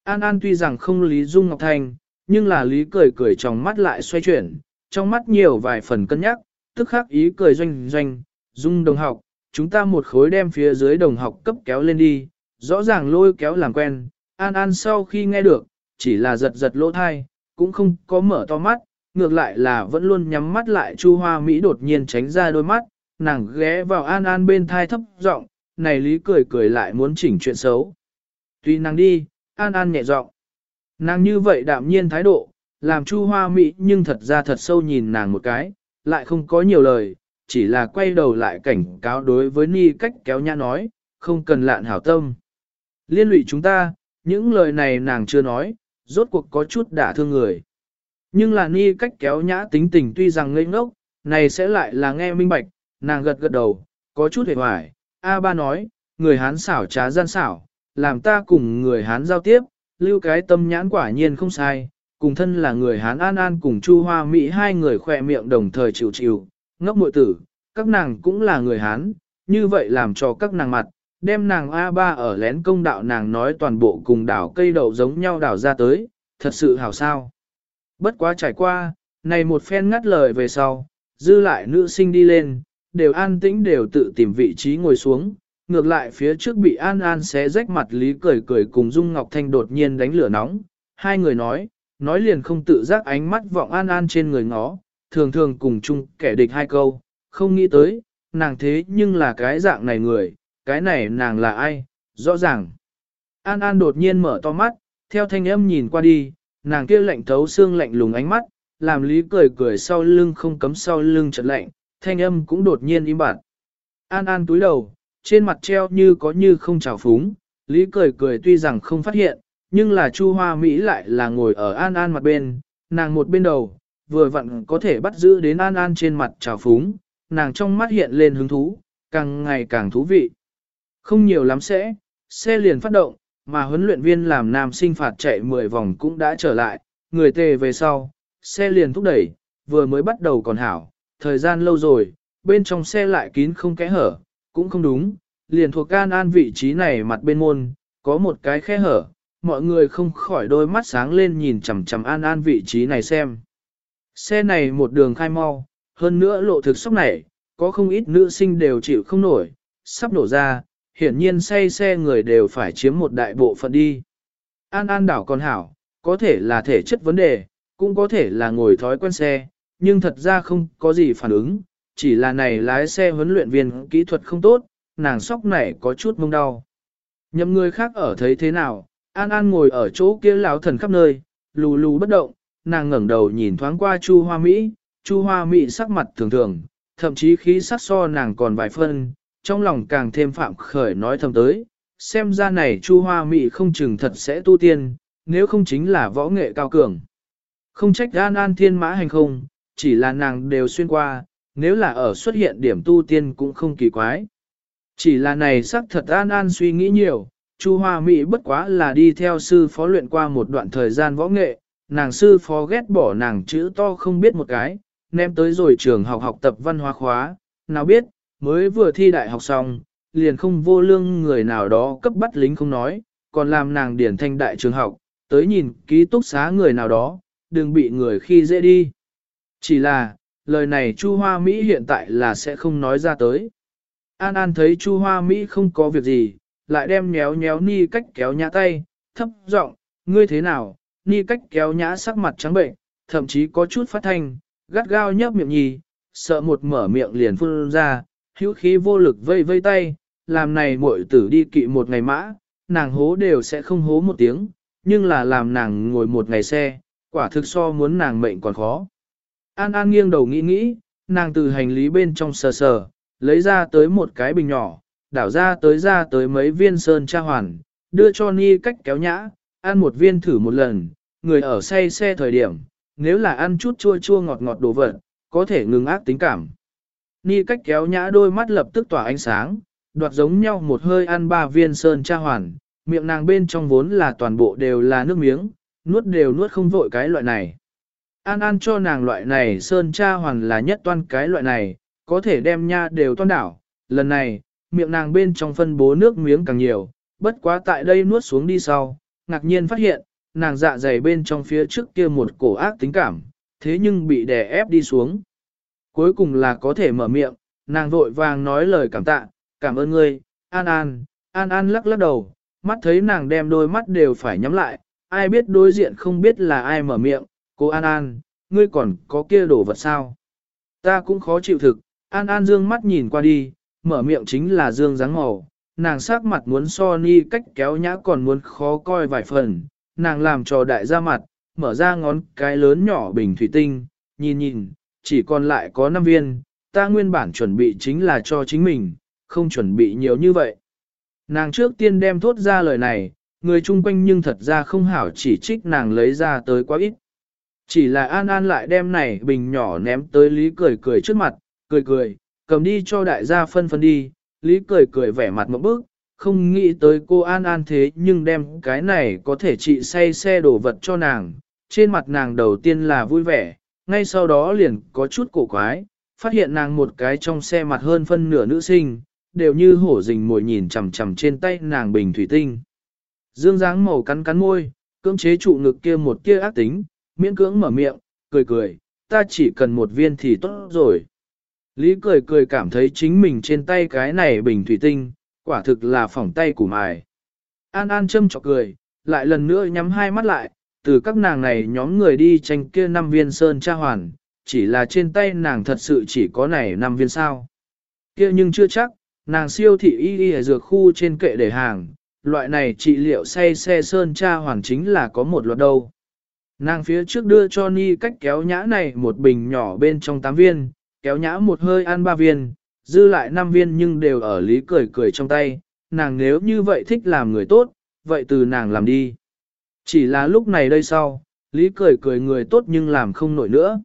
An An tuy rằng không lý dung Ngọc Thanh, nhưng là lý cười cười trong mắt lại xoay chuyển, trong mắt nhiều vài phần cân nhắc, tức khắc ý cười doanh doanh, dung đồng học, chúng ta một khối đem phía dưới đồng học cấp kéo lên đi, rõ ràng lôi kéo làm quen, An An sau khi nghe được, chỉ là giật giật lỗ thai, cũng không có mở to mắt, ngược lại là vẫn luôn nhắm mắt lại Chu Hoa Mỹ đột nhiên tránh ra đôi mắt, nàng ghé vào An An bên thai thấp giọng, này lý cười cười lại muốn chỉnh chuyện xấu. Tuy nàng đi, An An nhẹ giọng. Nàng như vậy đạm nhiên thái độ, làm Chu Hoa Mỹ nhưng thật ra thật sâu nhìn nàng một cái, lại không có nhiều lời, chỉ là quay đầu lại cảnh cáo đối với Ni cách kéo nhã nói, không cần lạn hảo tâm. Liên lụy chúng ta, những lời này nàng chưa nói, rốt cuộc có chút đả thương người. Nhưng là Ni cách kéo nhã tính tình tuy rằng ngây ngốc, này sẽ lại là nghe minh bạch, nàng gật gật đầu, có chút hề hoài. A ba nói, người Hán xảo trá gian xảo, làm ta cùng người Hán giao tiếp, lưu cái tâm nhãn quả nhiên không sai, cùng thân là người Hán An An cùng Chu Hoa Mỹ hai người khỏe miệng đồng thời chịu chịu, ngốc mội tử, các nàng cũng là người Hán, như vậy làm cho các nàng mặt, đem nàng A3 ở lén công đạo nàng nói toàn bộ cùng đảo cây đậu giống nhau đảo ra tới, thật sự hảo sao. Bất quá trải qua, này một phen ngắt lời về sau, dư lại nữ sinh đi lên, đều an tĩnh đều tự tìm vị trí ngồi xuống, ngược lại phía trước bị An An xé rách mặt Lý cười cười cùng Dung Ngọc Thanh đột nhiên đánh lửa nóng, hai người nói, nói liền không tự giác ánh mắt vọng An An trên người ngó, thường thường cùng chung kẻ địch hai câu, không nghĩ tới, nàng thế nhưng là cái dạng này người, cái này nàng là ai, rõ ràng. An An đột nhiên mở to mắt, theo thanh âm nhìn qua đi, nàng kia lạnh thấu xương lạnh lùng ánh mắt, làm lý cười cười sau lưng không cấm sau lưng chợt lạnh, thanh âm cũng đột nhiên im bặt. An An túi đầu, trên mặt treo như có như không trào phúng, lý cười cười tuy rằng không phát hiện, nhưng là Chu Hoa Mỹ lại là ngồi ở An An mặt bên, nàng một bên đầu, vừa vặn có thể bắt giữ đến An An trên mặt trào phúng, nàng trong mắt hiện lên hứng thú, càng ngày càng thú vị. Không nhiều lắm sẽ, xe liền phát động, mà huấn luyện viên làm nam sinh phạt chạy 10 vòng cũng đã trở lại, người tề về sau, xe liền thúc đẩy, vừa mới bắt đầu còn hảo, thời gian lâu rồi, bên trong xe lại kín không kẽ hở, cũng không đúng, liền thuộc can an vị trí này mặt bên môn, có một cái khe hở, mọi người không khỏi đôi mắt sáng lên nhìn chằm chằm an an vị trí này xem. Xe này một đường khai mau, hơn nữa lộ thực sốc này, có không ít nữ sinh đều chịu không nổi, sắp nổ ra, hiển nhiên say xe người đều phải chiếm một đại bộ phận đi. An An đảo còn hảo, có thể là thể chất vấn đề, cũng có thể là ngồi thói quen xe, nhưng thật ra không có gì phản ứng, chỉ là này lái xe huấn luyện viên kỹ thuật không tốt, nàng sóc này có chút mông đau. Nhậm người khác ở thấy thế nào, An An ngồi ở chỗ kia lão thần khắp nơi, lù lù bất động, nàng ngẩng đầu nhìn thoáng qua Chu Hoa Mỹ, Chu Hoa Mỹ sắc mặt thường thường, thậm chí khí sắc so nàng còn vài phân, trong lòng càng thêm phạm khởi nói thầm tới, xem ra này Chu Hoa Mỹ không chừng thật sẽ tu tiên, nếu không chính là võ nghệ cao cường. Không trách An An thiên mã hành không, chỉ là nàng đều xuyên qua, nếu là ở xuất hiện điểm tu tiên cũng không kỳ quái. Chỉ là này sắc thật An An suy nghĩ nhiều, Chu Hoa Mỹ bất quá là đi theo sư phó luyện qua một đoạn thời gian võ nghệ, nàng sư phó ghét bỏ nàng chữ to không biết một cái, ném tới rồi trường học học tập văn hóa khóa, nào biết, mới vừa thi đại học xong, liền không vô lương người nào đó cấp bắt lính không nói, còn làm nàng điển thanh đại trường học, tới nhìn ký túc xá người nào đó, đừng bị người khi dễ đi. Chỉ là, lời này Chu Hoa Mỹ hiện tại là sẽ không nói ra tới. An An thấy Chu Hoa Mỹ không có việc gì, lại đem nhéo nhéo ni cách kéo nhã tay, thấp giọng, ngươi thế nào, ni cách kéo nhã sắc mặt trắng bệnh, thậm chí có chút phát thanh, gắt gao nhấp miệng nhì, sợ một mở miệng liền phun ra, hữu khí vô lực vây vây tay, làm này muội tử đi kỵ một ngày mã, nàng hố đều sẽ không hố một tiếng, nhưng là làm nàng ngồi một ngày xe, quả thực so muốn nàng mệnh còn khó. An An nghiêng đầu nghĩ nghĩ, nàng từ hành lý bên trong sờ sờ, lấy ra tới một cái bình nhỏ, đảo ra tới ra tới mấy viên sơn tra hoàn, đưa cho Ni cách kéo nhã, ăn một viên thử một lần, người ở say xe thời điểm, nếu là ăn chút chua chua ngọt ngọt đồ vật, có thể ngừng ác tính cảm. Ni cách kéo nhã đôi mắt lập tức tỏa ánh sáng, đoạt giống nhau một hơi ăn ba viên sơn tra hoàn, miệng nàng bên trong vốn là toàn bộ đều là nước miếng, nuốt đều nuốt không vội cái loại này. An An cho nàng loại này sơn cha hoàn là nhất toan cái loại này, có thể đem nha đều toan đảo. Lần này, miệng nàng bên trong phân bố nước miếng càng nhiều, bất quá tại đây nuốt xuống đi sau, ngạc nhiên phát hiện, nàng dạ dày bên trong phía trước kia một cổ ác tính cảm, thế nhưng bị đè ép đi xuống. Cuối cùng là có thể mở miệng, nàng vội vàng nói lời cảm tạ, cảm ơn ngươi, An An, An An lắc lắc đầu, mắt thấy nàng đem đôi mắt đều phải nhắm lại, ai biết đối diện không biết là ai mở miệng, cô An An, ngươi còn có kia đổ vật sao? Ta cũng khó chịu thực, An An dương mắt nhìn qua đi, mở miệng chính là dương dáng màu, nàng sắc mặt muốn so ni cách kéo nhã còn muốn khó coi vài phần, nàng làm trò đại ra mặt, mở ra ngón cái lớn nhỏ bình thủy tinh, nhìn nhìn, chỉ còn lại có 5 viên, ta nguyên bản chuẩn bị chính là cho chính mình, không chuẩn bị nhiều như vậy. Nàng trước tiên đem thốt ra lời này, người chung quanh nhưng thật ra không hảo chỉ trích nàng lấy ra tới quá ít. Chỉ là An An lại đem này bình nhỏ ném tới Lý cười cười trước mặt, cười cười, cầm đi cho đại gia phân phân đi, Lý cười cười vẻ mặt một bước, không nghĩ tới cô An An thế nhưng đem cái này có thể trị say xe đổ vật cho nàng. Trên mặt nàng đầu tiên là vui vẻ, ngay sau đó liền có chút cổ quái, phát hiện nàng một cái trong xe mặt hơn phân nửa nữ sinh, đều như hổ rình mồi nhìn chằm chằm trên tay nàng bình thủy tinh. Dương dáng màu cắn cắn môi, cưỡng chế trụ ngực kia một kia ác tính, miễn cưỡng mở miệng, cười cười, ta chỉ cần một viên thì tốt rồi. Lý cười cười cảm thấy chính mình trên tay cái này bình thủy tinh, quả thực là phỏng tay của mài. An An châm chọc cười, lại lần nữa nhắm hai mắt lại, từ các nàng này nhóm người đi tranh kia năm viên sơn tra hoàn, chỉ là trên tay nàng thật sự chỉ có này năm viên sao. Kia nhưng chưa chắc, nàng siêu thị y y dược khu trên kệ để hàng, loại này trị liệu say xe sơn tra hoàn chính là có một luật đâu. Nàng phía trước đưa cho Ni cách kéo nhã này một bình nhỏ bên trong tám viên, kéo nhã một hơi ăn ba viên, dư lại năm viên nhưng đều ở lý cười cười trong tay, nàng nếu như vậy thích làm người tốt, vậy từ nàng làm đi. Chỉ là lúc này đây sau, lý cười cười người tốt nhưng làm không nổi nữa.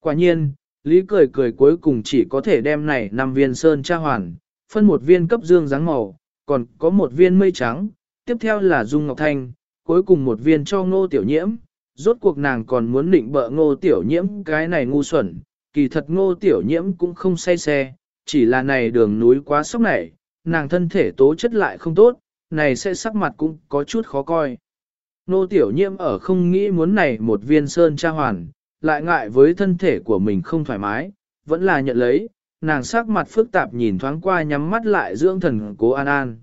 Quả nhiên, lý cười cười cuối cùng chỉ có thể đem này năm viên sơn tra hoàn, phân một viên cấp dương dáng màu, còn có một viên mây trắng, tiếp theo là dung ngọc thanh, cuối cùng một viên cho ngô tiểu nhiễm, rốt cuộc nàng còn muốn định bợ ngô tiểu nhiễm cái này ngu xuẩn, kỳ thật ngô tiểu nhiễm cũng không say xe, chỉ là này đường núi quá sốc này, nàng thân thể tố chất lại không tốt, này sẽ sắc mặt cũng có chút khó coi. Ngô tiểu nhiễm ở không nghĩ muốn này một viên sơn tra hoàn, lại ngại với thân thể của mình không thoải mái, vẫn là nhận lấy, nàng sắc mặt phức tạp nhìn thoáng qua nhắm mắt lại dưỡng thần cố an an.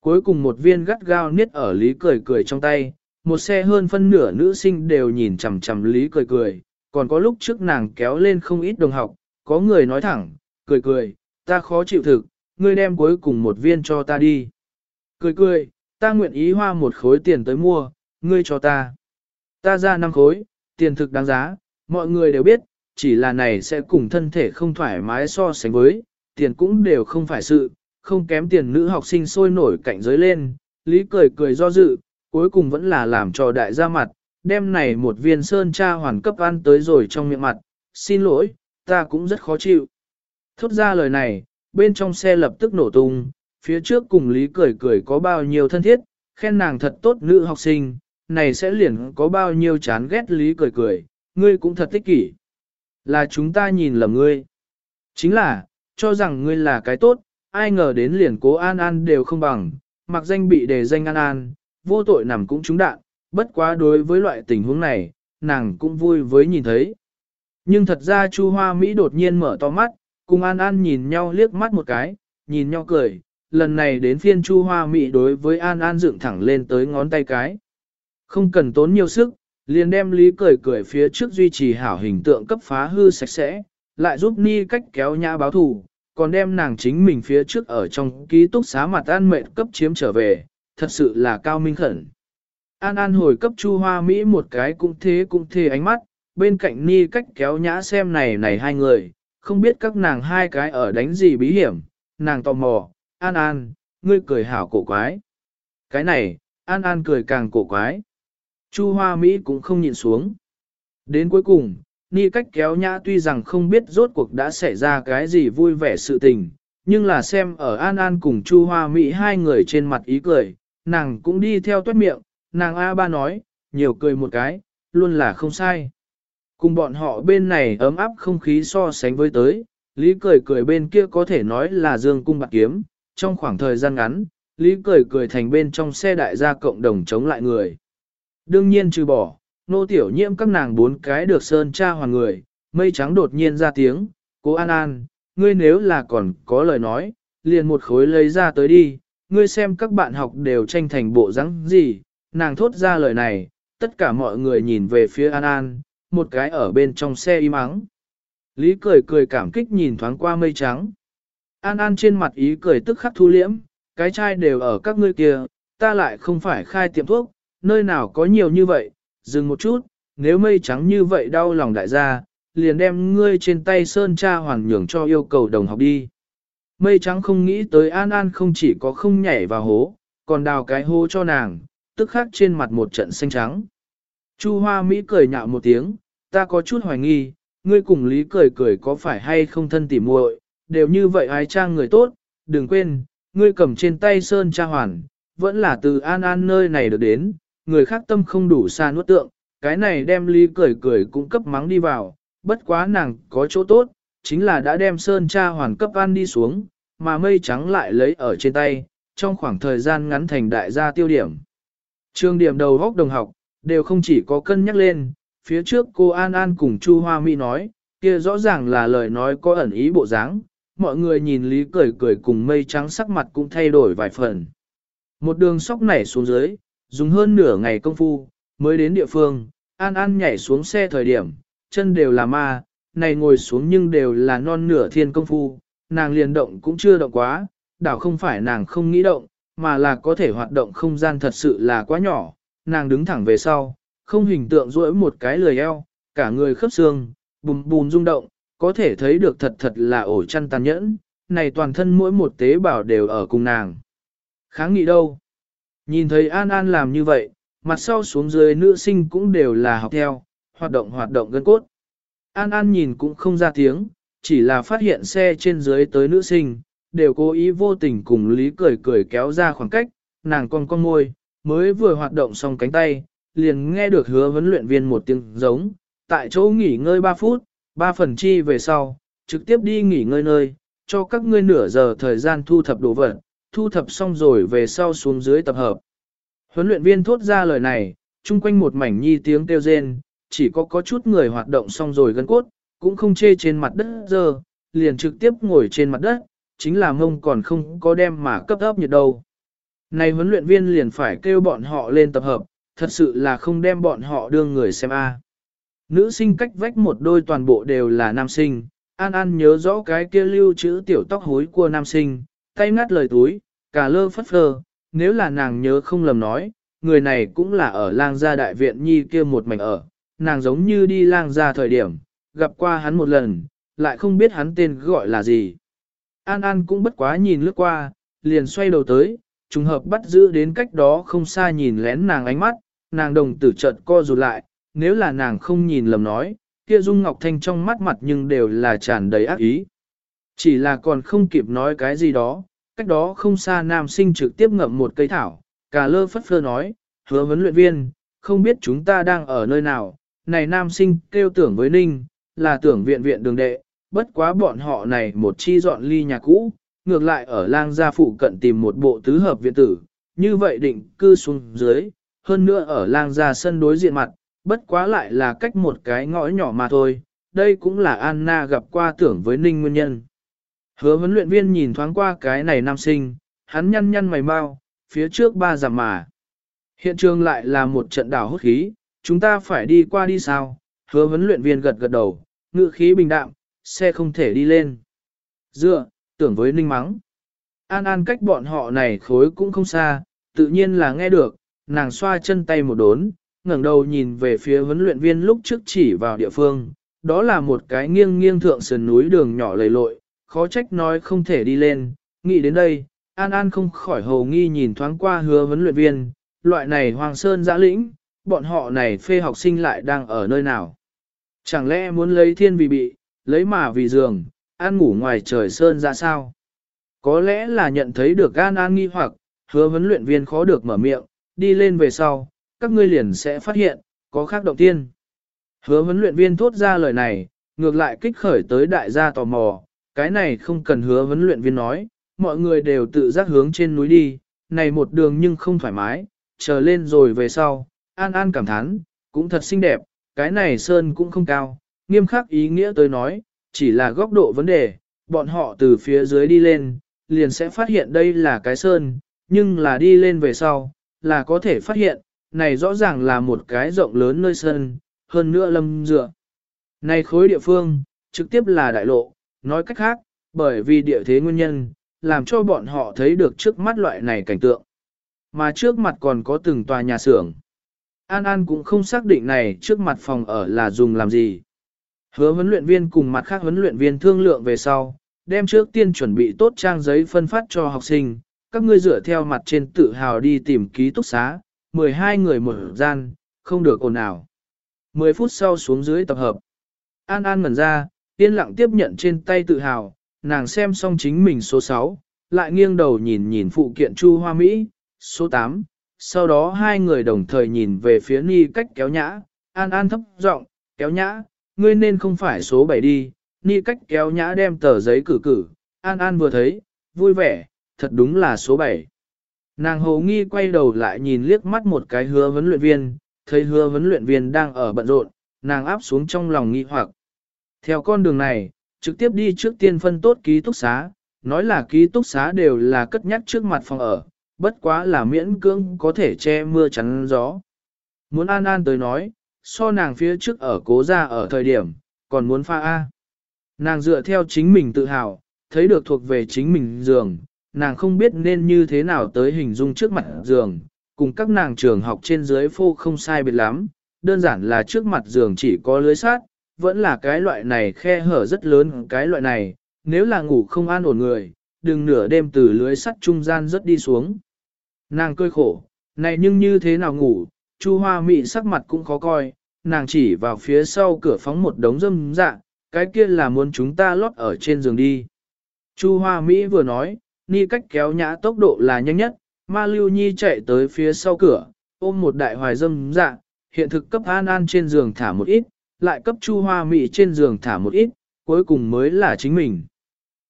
Cuối cùng một viên gắt gao niết ở lý cười cười trong tay, một xe hơn phân nửa nữ sinh đều nhìn chằm chằm lý cười cười, còn có lúc trước nàng kéo lên không ít đồng học, có người nói thẳng, cười cười, ta khó chịu thực, ngươi đem cuối cùng một viên cho ta đi. Cười cười, ta nguyện ý hoa một khối tiền tới mua, ngươi cho ta. Ta ra năm khối, tiền thực đáng giá, mọi người đều biết, chỉ là này sẽ cùng thân thể không thoải mái so sánh với, tiền cũng đều không phải sự, không kém tiền nữ học sinh sôi nổi cạnh giới lên, lý cười cười do dự, cuối cùng vẫn là làm cho đại gia mặt, đem này một viên sơn cha hoàn cấp ăn tới rồi trong miệng mặt, xin lỗi, ta cũng rất khó chịu. Thốt ra lời này, bên trong xe lập tức nổ tung, phía trước cùng Lý cười cười có bao nhiêu thân thiết, khen nàng thật tốt nữ học sinh, này sẽ liền có bao nhiêu chán ghét Lý cười cười, ngươi cũng thật tích kỷ. Là chúng ta nhìn lầm ngươi. Chính là, cho rằng ngươi là cái tốt, ai ngờ đến liền cố An An đều không bằng, mặc danh bị đề danh An An, vô tội nằm cũng trúng đạn, bất quá đối với loại tình huống này, nàng cũng vui với nhìn thấy. Nhưng thật ra Chu Hoa Mỹ đột nhiên mở to mắt, cùng An An nhìn nhau liếc mắt một cái, nhìn nhau cười, lần này đến phiên Chu Hoa Mỹ đối với An An dựng thẳng lên tới ngón tay cái. Không cần tốn nhiều sức, liền đem Lý cười cười phía trước duy trì hảo hình tượng cấp phá hư sạch sẽ, lại giúp Ni cách kéo nhã báo thù, còn đem nàng chính mình phía trước ở trong ký túc xá mặt an mệnh cấp chiếm trở về, thật sự là cao minh khẩn. An An hồi cấp Chu Hoa Mỹ một cái cũng thế cũng thế ánh mắt, bên cạnh Ni cách kéo nhã xem này này hai người, không biết các nàng hai cái ở đánh gì bí hiểm, nàng tò mò, An An, ngươi cười hảo cổ quái. Cái này, An An cười càng cổ quái. Chu Hoa Mỹ cũng không nhịn xuống. Đến cuối cùng, Ni cách kéo nhã tuy rằng không biết rốt cuộc đã xảy ra cái gì vui vẻ sự tình, nhưng là xem ở An An cùng Chu Hoa Mỹ hai người trên mặt ý cười, nàng cũng đi theo tuét miệng, nàng A ba nói, nhiều cười một cái, luôn là không sai. Cùng bọn họ bên này ấm áp không khí so sánh với tới, Lý cười cười bên kia có thể nói là dương cung bạc kiếm, trong khoảng thời gian ngắn, Lý cười cười thành bên trong xe đại gia cộng đồng chống lại người. Đương nhiên trừ bỏ, nô tiểu nhiễm các nàng bốn cái được sơn cha hoàng người, mây trắng đột nhiên ra tiếng, cố An An, ngươi nếu là còn có lời nói, liền một khối lấy ra tới đi, ngươi xem các bạn học đều tranh thành bộ dáng gì, nàng thốt ra lời này, tất cả mọi người nhìn về phía An An, một cái ở bên trong xe im ắng. Lý cười cười cảm kích nhìn thoáng qua mây trắng. An An trên mặt ý cười tức khắc thu liễm, cái chai đều ở các ngươi kia, ta lại không phải khai tiệm thuốc, nơi nào có nhiều như vậy, dừng một chút, nếu mây trắng như vậy đau lòng đại gia, liền đem ngươi trên tay sơn cha hoàng nhường cho yêu cầu đồng học đi. Mây trắng không nghĩ tới An An không chỉ có không nhảy vào hố, còn đào cái hố cho nàng, tức khắc trên mặt một trận xanh trắng. Chu Hoa Mỹ cười nhạo một tiếng, ta có chút hoài nghi, ngươi cùng Lý cười cười có phải hay không thân tỉ muội, đều như vậy ai trang người tốt, đừng quên, ngươi cầm trên tay sơn cha hoàn, vẫn là từ An An nơi này được đến, người khác tâm không đủ xa nuốt tượng, cái này đem Lý cười cười cũng cấp mắng đi vào, bất quá nàng có chỗ tốt, chính là đã đem sơn cha hoàn cấp ăn đi xuống, mà mây trắng lại lấy ở trên tay, trong khoảng thời gian ngắn thành đại gia tiêu điểm. Trường điểm đầu góc đồng học, đều không chỉ có cân nhắc lên, phía trước cô An An cùng Chu Hoa Mỹ nói, kia rõ ràng là lời nói có ẩn ý bộ dáng, mọi người nhìn Lý cười cười cùng mây trắng sắc mặt cũng thay đổi vài phần. Một đường sóc nảy xuống dưới, dùng hơn nửa ngày công phu, mới đến địa phương, An An nhảy xuống xe thời điểm, chân đều là ma, này ngồi xuống nhưng đều là non nửa thiên công phu, nàng liền động cũng chưa động quá, đảo không phải nàng không nghĩ động, mà là có thể hoạt động không gian thật sự là quá nhỏ, nàng đứng thẳng về sau, không hình tượng duỗi một cái lười eo, cả người khớp xương, bùm bùm rung động, có thể thấy được thật thật là ổ chăn tàn nhẫn, này toàn thân mỗi một tế bào đều ở cùng nàng. Kháng nghị đâu? Nhìn thấy An An làm như vậy, mặt sau xuống dưới nữ sinh cũng đều là học theo, hoạt động hoạt động gân cốt. An An nhìn cũng không ra tiếng, chỉ là phát hiện xe trên dưới tới nữ sinh, đều cố ý vô tình cùng Lý cười cười kéo ra khoảng cách, nàng con con môi, mới vừa hoạt động xong cánh tay, liền nghe được hứa huấn luyện viên một tiếng giống, tại chỗ nghỉ ngơi 3 phút, 3 phần chi về sau, trực tiếp đi nghỉ ngơi nơi, cho các ngươi nửa giờ thời gian thu thập đồ vật, thu thập xong rồi về sau xuống dưới tập hợp. Huấn luyện viên thốt ra lời này, chung quanh một mảnh nhi tiếng kêu rên, chỉ có có chút người hoạt động xong rồi gân cốt, cũng không chê trên mặt đất giờ, liền trực tiếp ngồi trên mặt đất, chính là mông còn không có đem mà cấp ấp nhiệt đâu. Này huấn luyện viên liền phải kêu bọn họ lên tập hợp, thật sự là không đem bọn họ đưa người xem a. Nữ sinh cách vách một đôi toàn bộ đều là nam sinh, An An nhớ rõ cái kia lưu chữ tiểu tóc hối của nam sinh, tay ngắt lời túi, cả lơ phất phơ, nếu là nàng nhớ không lầm nói, người này cũng là ở lang gia đại viện nhi kia một mảnh ở, nàng giống như đi lang gia thời điểm, gặp qua hắn một lần, lại không biết hắn tên gọi là gì. An An cũng bất quá nhìn lướt qua, liền xoay đầu tới, trùng hợp bắt giữ đến cách đó không xa nhìn lén nàng ánh mắt, nàng đồng tử chợt co rụt lại, nếu là nàng không nhìn lầm nói, kia Dung Ngọc Thanh trong mắt mặt nhưng đều là tràn đầy ác ý. Chỉ là còn không kịp nói cái gì đó, cách đó không xa nam sinh trực tiếp ngậm một cây thảo, cả lơ phất phơ nói, hứa vấn luyện viên, không biết chúng ta đang ở nơi nào, này nam sinh kêu tưởng với Ninh, là tưởng viện viện đường đệ, bất quá bọn họ này một chi dọn ly nhà cũ, ngược lại ở lang gia phụ cận tìm một bộ tứ hợp viện tử, như vậy định cư xuống dưới, hơn nữa ở lang gia sân đối diện mặt, bất quá lại là cách một cái ngõ nhỏ mà thôi, đây cũng là Anna gặp qua tưởng với Ninh nguyên nhân. Hứa huấn luyện viên nhìn thoáng qua cái này nam sinh, hắn nhăn nhăn mày mau, phía trước ba giảm mà. Hiện trường lại là một trận đảo hốt khí, chúng ta phải đi qua đi sao? Hứa huấn luyện viên gật gật đầu, ngự khí bình đạm, xe không thể đi lên. Dựa, tưởng với ninh mắng. An An cách bọn họ này khối cũng không xa, tự nhiên là nghe được, nàng xoa chân tay một đốn, ngẩng đầu nhìn về phía huấn luyện viên lúc trước chỉ vào địa phương, đó là một cái nghiêng nghiêng thượng sườn núi đường nhỏ lầy lội, khó trách nói không thể đi lên, nghĩ đến đây, An An không khỏi hồ nghi nhìn thoáng qua hứa huấn luyện viên, loại này hoàng sơn giã lĩnh, bọn họ này phê học sinh lại đang ở nơi nào. Chẳng lẽ muốn lấy thiên vì bị, lấy mà vì giường, an ngủ ngoài trời sơn ra sao? Có lẽ là nhận thấy được gan An nghi hoặc, hứa huấn luyện viên khó được mở miệng, đi lên về sau, các ngươi liền sẽ phát hiện, có khác động tiên. Hứa huấn luyện viên thốt ra lời này, ngược lại kích khởi tới đại gia tò mò, cái này không cần hứa huấn luyện viên nói, mọi người đều tự giác hướng trên núi đi, này một đường nhưng không thoải mái, chờ lên rồi về sau, An An cảm thán, cũng thật xinh đẹp, cái này sơn cũng không cao, nghiêm khắc ý nghĩa tới nói, chỉ là góc độ vấn đề, bọn họ từ phía dưới đi lên, liền sẽ phát hiện đây là cái sơn, nhưng là đi lên về sau, là có thể phát hiện, này rõ ràng là một cái rộng lớn nơi sơn, hơn nữa lâm dựa. Này khối địa phương, trực tiếp là đại lộ, nói cách khác, bởi vì địa thế nguyên nhân, làm cho bọn họ thấy được trước mắt loại này cảnh tượng. Mà trước mặt còn có từng tòa nhà xưởng. An An cũng không xác định này trước mặt phòng ở là dùng làm gì. Hứa huấn luyện viên cùng mặt khác huấn luyện viên thương lượng về sau, đem trước tiên chuẩn bị tốt trang giấy phân phát cho học sinh, các ngươi dựa theo mặt trên tự hào đi tìm ký túc xá, 12 người một gian, không được ồn ào. 10 phút sau xuống dưới tập hợp. An An ngẩn ra, yên lặng tiếp nhận trên tay tự hào, nàng xem xong chính mình số 6, lại nghiêng đầu nhìn nhìn phụ kiện Chu Hoa Mỹ, số 8, sau đó hai người đồng thời nhìn về phía Ni cách kéo nhã, An An thấp giọng, kéo nhã, ngươi nên không phải số 7 đi, Ni cách kéo nhã đem tờ giấy cử cử, An An vừa thấy, vui vẻ, thật đúng là số 7. Nàng hồ nghi quay đầu lại nhìn liếc mắt một cái hứa vấn luyện viên, thấy hứa vấn luyện viên đang ở bận rộn, nàng áp xuống trong lòng nghi hoặc. Theo con đường này, trực tiếp đi trước tiên phân tốt ký túc xá, nói là ký túc xá đều là cất nhắc trước mặt phòng ở, bất quá là miễn cưỡng có thể che mưa chắn gió. Muốn an an tới nói, so nàng phía trước ở cố ra ở thời điểm, còn muốn pha A. Nàng dựa theo chính mình tự hào, thấy được thuộc về chính mình giường, nàng không biết nên như thế nào tới hình dung trước mặt giường, cùng các nàng trường học trên dưới phô không sai biệt lắm, đơn giản là trước mặt giường chỉ có lưới sát, vẫn là cái loại này khe hở rất lớn cái loại này, nếu là ngủ không an ổn người, đừng nửa đêm từ lưới sắt trung gian rất đi xuống. Nàng cơi khổ, này nhưng như thế nào ngủ, Chu Hoa Mị sắc mặt cũng khó coi, nàng chỉ vào phía sau cửa phóng một đống dâm dạ, cái kia là muốn chúng ta lót ở trên giường đi. Chu Hoa Mỹ vừa nói, ni cách kéo nhã tốc độ là nhanh nhất, Ma Lưu Nhi chạy tới phía sau cửa, ôm một đại hoài dâm dạ, hiện thực cấp An An trên giường thả một ít, lại cấp Chu Hoa Mỹ trên giường thả một ít, cuối cùng mới là chính mình.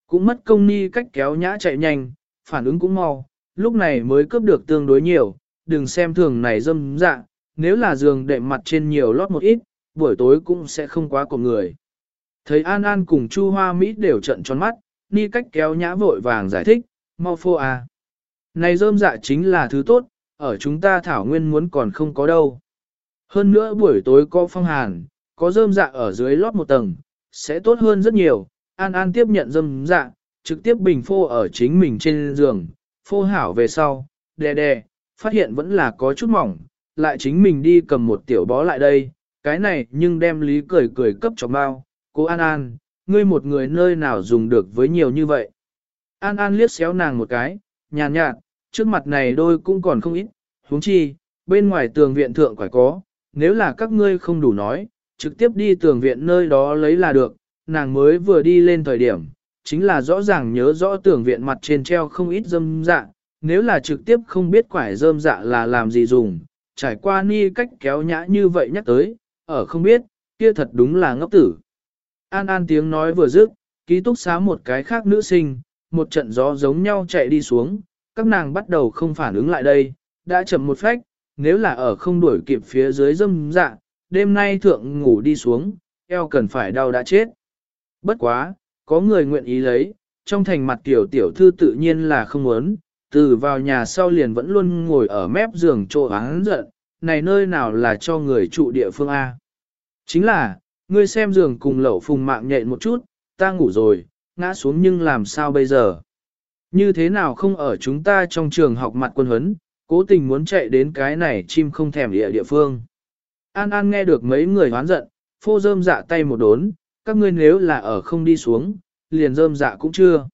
Cũng mất công ni cách kéo nhã chạy nhanh, phản ứng cũng mau, lúc này mới cướp được tương đối nhiều, đừng xem thường này dâm dạ, nếu là giường đệm mặt trên nhiều lót một ít, buổi tối cũng sẽ không quá của người. Thấy An An cùng Chu Hoa Mỹ đều trận tròn mắt, ni cách kéo nhã vội vàng giải thích, mau phô à. Này dơm dạ chính là thứ tốt, ở chúng ta thảo nguyên muốn còn không có đâu. Hơn nữa buổi tối có phong hàn, có dơm dạ ở dưới lót một tầng, sẽ tốt hơn rất nhiều. An An tiếp nhận dơm dạ, trực tiếp bình phô ở chính mình trên giường, phô hảo về sau, đè đè, phát hiện vẫn là có chút mỏng, lại chính mình đi cầm một tiểu bó lại đây, cái này nhưng đem lý cười cười cấp cho bao, cô An An, ngươi một người nơi nào dùng được với nhiều như vậy. An An liếc xéo nàng một cái, nhàn nhạt, trước mặt này đôi cũng còn không ít, huống chi, bên ngoài tường viện thượng quả có, nếu là các ngươi không đủ nói, trực tiếp đi tường viện nơi đó lấy là được, nàng mới vừa đi lên thời điểm, chính là rõ ràng nhớ rõ tưởng viện mặt trên treo không ít dâm dạ, nếu là trực tiếp không biết quải dơm dạ là làm gì dùng, trải qua ni cách kéo nhã như vậy nhắc tới, ở không biết, kia thật đúng là ngốc tử. An An tiếng nói vừa dứt, ký túc xá một cái khác nữ sinh, một trận gió giống nhau chạy đi xuống, các nàng bắt đầu không phản ứng lại đây, đã chậm một phách, nếu là ở không đuổi kịp phía dưới dâm dạ, đêm nay thượng ngủ đi xuống, eo cần phải đau đã chết. Bất quá, có người nguyện ý lấy, trong thành mặt tiểu tiểu thư tự nhiên là không muốn, từ vào nhà sau liền vẫn luôn ngồi ở mép giường trô án giận, này nơi nào là cho người trụ địa phương A. Chính là, ngươi xem giường cùng lẩu phùng mạng nhện một chút, ta ngủ rồi, ngã xuống nhưng làm sao bây giờ? Như thế nào không ở chúng ta trong trường học mặt quân huấn, cố tình muốn chạy đến cái này chim không thèm địa địa phương. An An nghe được mấy người hoán giận, phô rơm dạ tay một đốn, các ngươi nếu là ở không đi xuống, liền rơm dạ cũng chưa.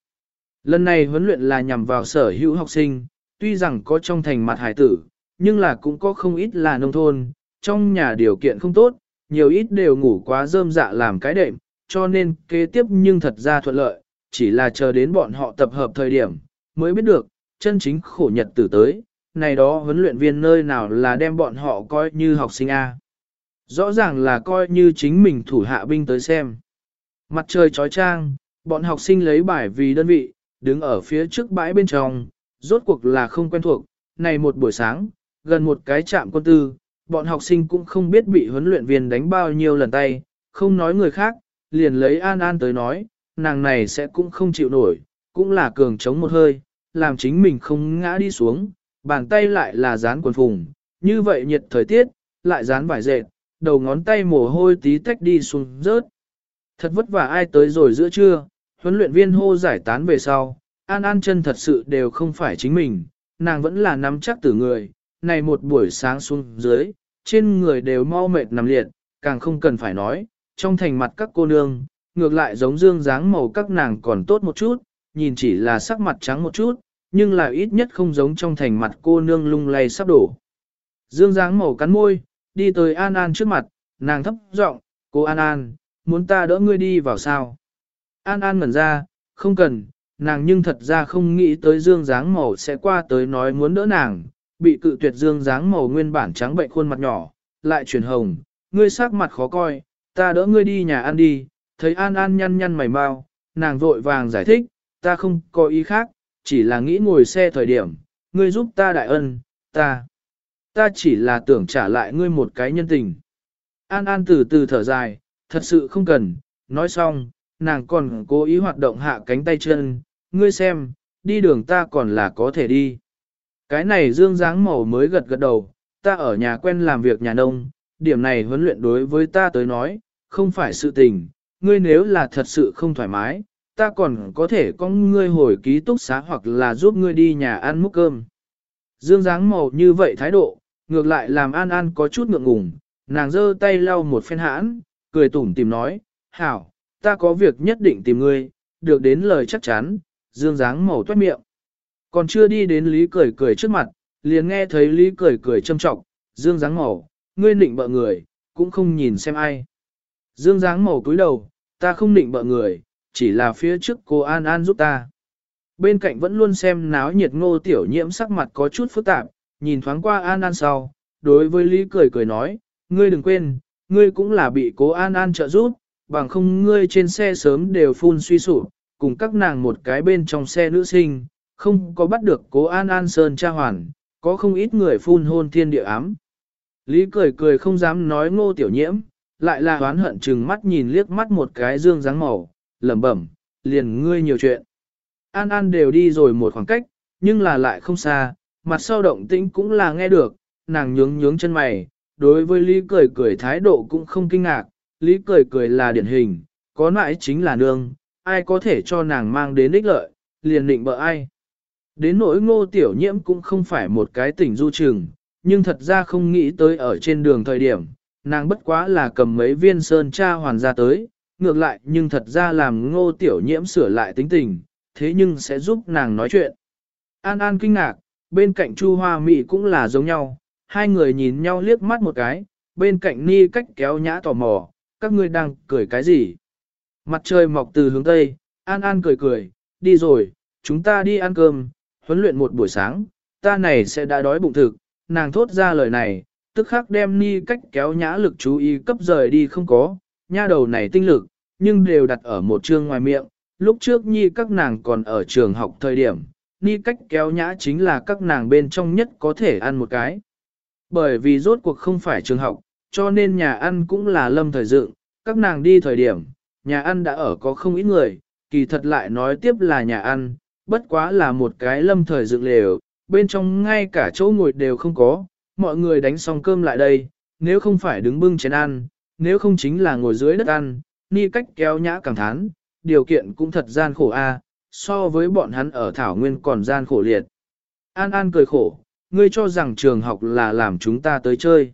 Lần này huấn luyện là nhằm vào sở hữu học sinh, tuy rằng có trong thành mặt hải tử, nhưng là cũng có không ít là nông thôn, trong nhà điều kiện không tốt, nhiều ít đều ngủ quá rơm dạ làm cái đệm, cho nên kế tiếp nhưng thật ra thuận lợi, chỉ là chờ đến bọn họ tập hợp thời điểm, mới biết được, chân chính khổ nhật tử tới, này đó huấn luyện viên nơi nào là đem bọn họ coi như học sinh A. Rõ ràng là coi như chính mình thủ hạ binh tới xem. Mặt trời trói trang, bọn học sinh lấy bài vì đơn vị, đứng ở phía trước bãi bên trong, rốt cuộc là không quen thuộc, này một buổi sáng, gần một cái trạm quân tư, bọn học sinh cũng không biết bị huấn luyện viên đánh bao nhiêu lần tay, không nói người khác, liền lấy An An tới nói, nàng này sẽ cũng không chịu nổi, cũng là cường chống một hơi, làm chính mình không ngã đi xuống, bàn tay lại là dán quần phùng, như vậy nhiệt thời tiết, lại dán vải dệt, đầu ngón tay mồ hôi tí tách đi xuống rớt. Thật vất vả ai tới rồi giữa trưa, huấn luyện viên hô giải tán về sau, An An chân thật sự đều không phải chính mình, nàng vẫn là nắm chắc tử người, này một buổi sáng xuống dưới, trên người đều mau mệt nằm liệt, càng không cần phải nói, trong thành mặt các cô nương, ngược lại giống dương dáng màu các nàng còn tốt một chút, nhìn chỉ là sắc mặt trắng một chút, nhưng là ít nhất không giống trong thành mặt cô nương lung lay sắp đổ. Dương dáng màu cắn môi, đi tới An An trước mặt, nàng thấp giọng, cô An An, muốn ta đỡ ngươi đi vào sao? An An ngẩn ra, không cần, nàng nhưng thật ra không nghĩ tới dương dáng màu sẽ qua tới nói muốn đỡ nàng, bị cự tuyệt dương dáng màu nguyên bản trắng bệnh khuôn mặt nhỏ, lại chuyển hồng, ngươi sắc mặt khó coi, ta đỡ ngươi đi nhà ăn đi, thấy An An nhăn nhăn mày mau, nàng vội vàng giải thích, ta không có ý khác, chỉ là nghĩ ngồi xe thời điểm, ngươi giúp ta đại ân, ta, ta chỉ là tưởng trả lại ngươi một cái nhân tình. An An từ từ thở dài, thật sự không cần, nói xong, nàng còn cố ý hoạt động hạ cánh tay chân, ngươi xem, đi đường ta còn là có thể đi. Cái này dương dáng màu mới gật gật đầu, ta ở nhà quen làm việc nhà nông, điểm này huấn luyện đối với ta tới nói, không phải sự tình, ngươi nếu là thật sự không thoải mái, ta còn có thể có ngươi hồi ký túc xá hoặc là giúp ngươi đi nhà ăn múc cơm. Dương dáng màu như vậy thái độ, ngược lại làm An An có chút ngượng ngùng, nàng giơ tay lau một phen hãn, cười tủm tìm nói, hảo, ta có việc nhất định tìm ngươi, được đến lời chắc chắn, dương dáng màu toát miệng. Còn chưa đi đến Lý cười cười trước mặt, liền nghe thấy Lý cười cười châm trọng, dương dáng màu, ngươi nịnh bợ người, cũng không nhìn xem ai. Dương dáng màu cúi đầu, ta không nịnh bợ người, chỉ là phía trước cô An An giúp ta. Bên cạnh vẫn luôn xem náo nhiệt ngô tiểu nhiễm sắc mặt có chút phức tạp, nhìn thoáng qua An An sau, đối với Lý cười cười nói, ngươi đừng quên, ngươi cũng là bị cố An An trợ giúp, bằng không ngươi trên xe sớm đều phun suy sụp, cùng các nàng một cái bên trong xe nữ sinh, không có bắt được cố An An Sơn tra hoàn, có không ít người phun hôn thiên địa ám. Lý cười cười không dám nói ngô tiểu nhiễm, lại là oán hận chừng mắt nhìn liếc mắt một cái dương dáng màu, lẩm bẩm, liền ngươi nhiều chuyện. An An đều đi rồi một khoảng cách, nhưng là lại không xa, mặt sau động tĩnh cũng là nghe được, nàng nhướng nhướng chân mày, đối với Lý cười cười thái độ cũng không kinh ngạc, Lý cười cười là điển hình, có nãi chính là nương, ai có thể cho nàng mang đến ích lợi, liền định bợ ai. Đến nỗi ngô tiểu nhiễm cũng không phải một cái tỉnh du trường, nhưng thật ra không nghĩ tới ở trên đường thời điểm, nàng bất quá là cầm mấy viên sơn cha hoàn ra tới, ngược lại nhưng thật ra làm ngô tiểu nhiễm sửa lại tính tình, thế nhưng sẽ giúp nàng nói chuyện. An An kinh ngạc, bên cạnh Chu Hoa Mỹ cũng là giống nhau, hai người nhìn nhau liếc mắt một cái, bên cạnh Ni cách kéo nhã tò mò, các ngươi đang cười cái gì? Mặt trời mọc từ hướng Tây, An An cười cười, đi rồi, chúng ta đi ăn cơm, huấn luyện một buổi sáng, ta này sẽ đã đói bụng thực, nàng thốt ra lời này, tức khắc đem ni cách kéo nhã lực chú ý cấp rời đi không có, nha đầu này tinh lực, nhưng đều đặt ở một chương ngoài miệng, lúc trước nhi các nàng còn ở trường học thời điểm, ni cách kéo nhã chính là các nàng bên trong nhất có thể ăn một cái. Bởi vì rốt cuộc không phải trường học, cho nên nhà ăn cũng là lâm thời dựng, các nàng đi thời điểm, nhà ăn đã ở có không ít người, kỳ thật lại nói tiếp là nhà ăn, bất quá là một cái lâm thời dựng lều, bên trong ngay cả chỗ ngồi đều không có, mọi người đánh xong cơm lại đây, nếu không phải đứng bưng chén ăn, nếu không chính là ngồi dưới đất ăn, ni cách kéo nhã cảm thán, điều kiện cũng thật gian khổ a, so với bọn hắn ở Thảo Nguyên còn gian khổ liệt. An An cười khổ, ngươi cho rằng trường học là làm chúng ta tới chơi.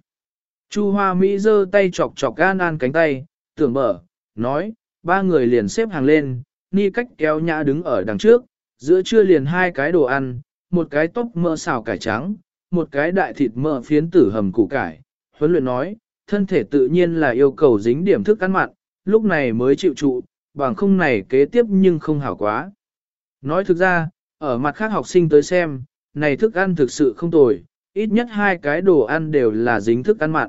Chu Hoa Mỹ giơ tay chọc chọc An An cánh tay, tưởng mở, nói, ba người liền xếp hàng lên, ni cách kéo nhã đứng ở đằng trước, giữa trưa liền hai cái đồ ăn, một cái tóc mỡ xào cải trắng, một cái đại thịt mỡ phiến tử hầm củ cải. Huấn luyện nói, thân thể tự nhiên là yêu cầu dính điểm thức ăn mặn, lúc này mới chịu trụ, bằng không này kế tiếp nhưng không hảo quá. Nói thực ra, ở mặt khác học sinh tới xem, này thức ăn thực sự không tồi, ít nhất hai cái đồ ăn đều là dính thức ăn mặn.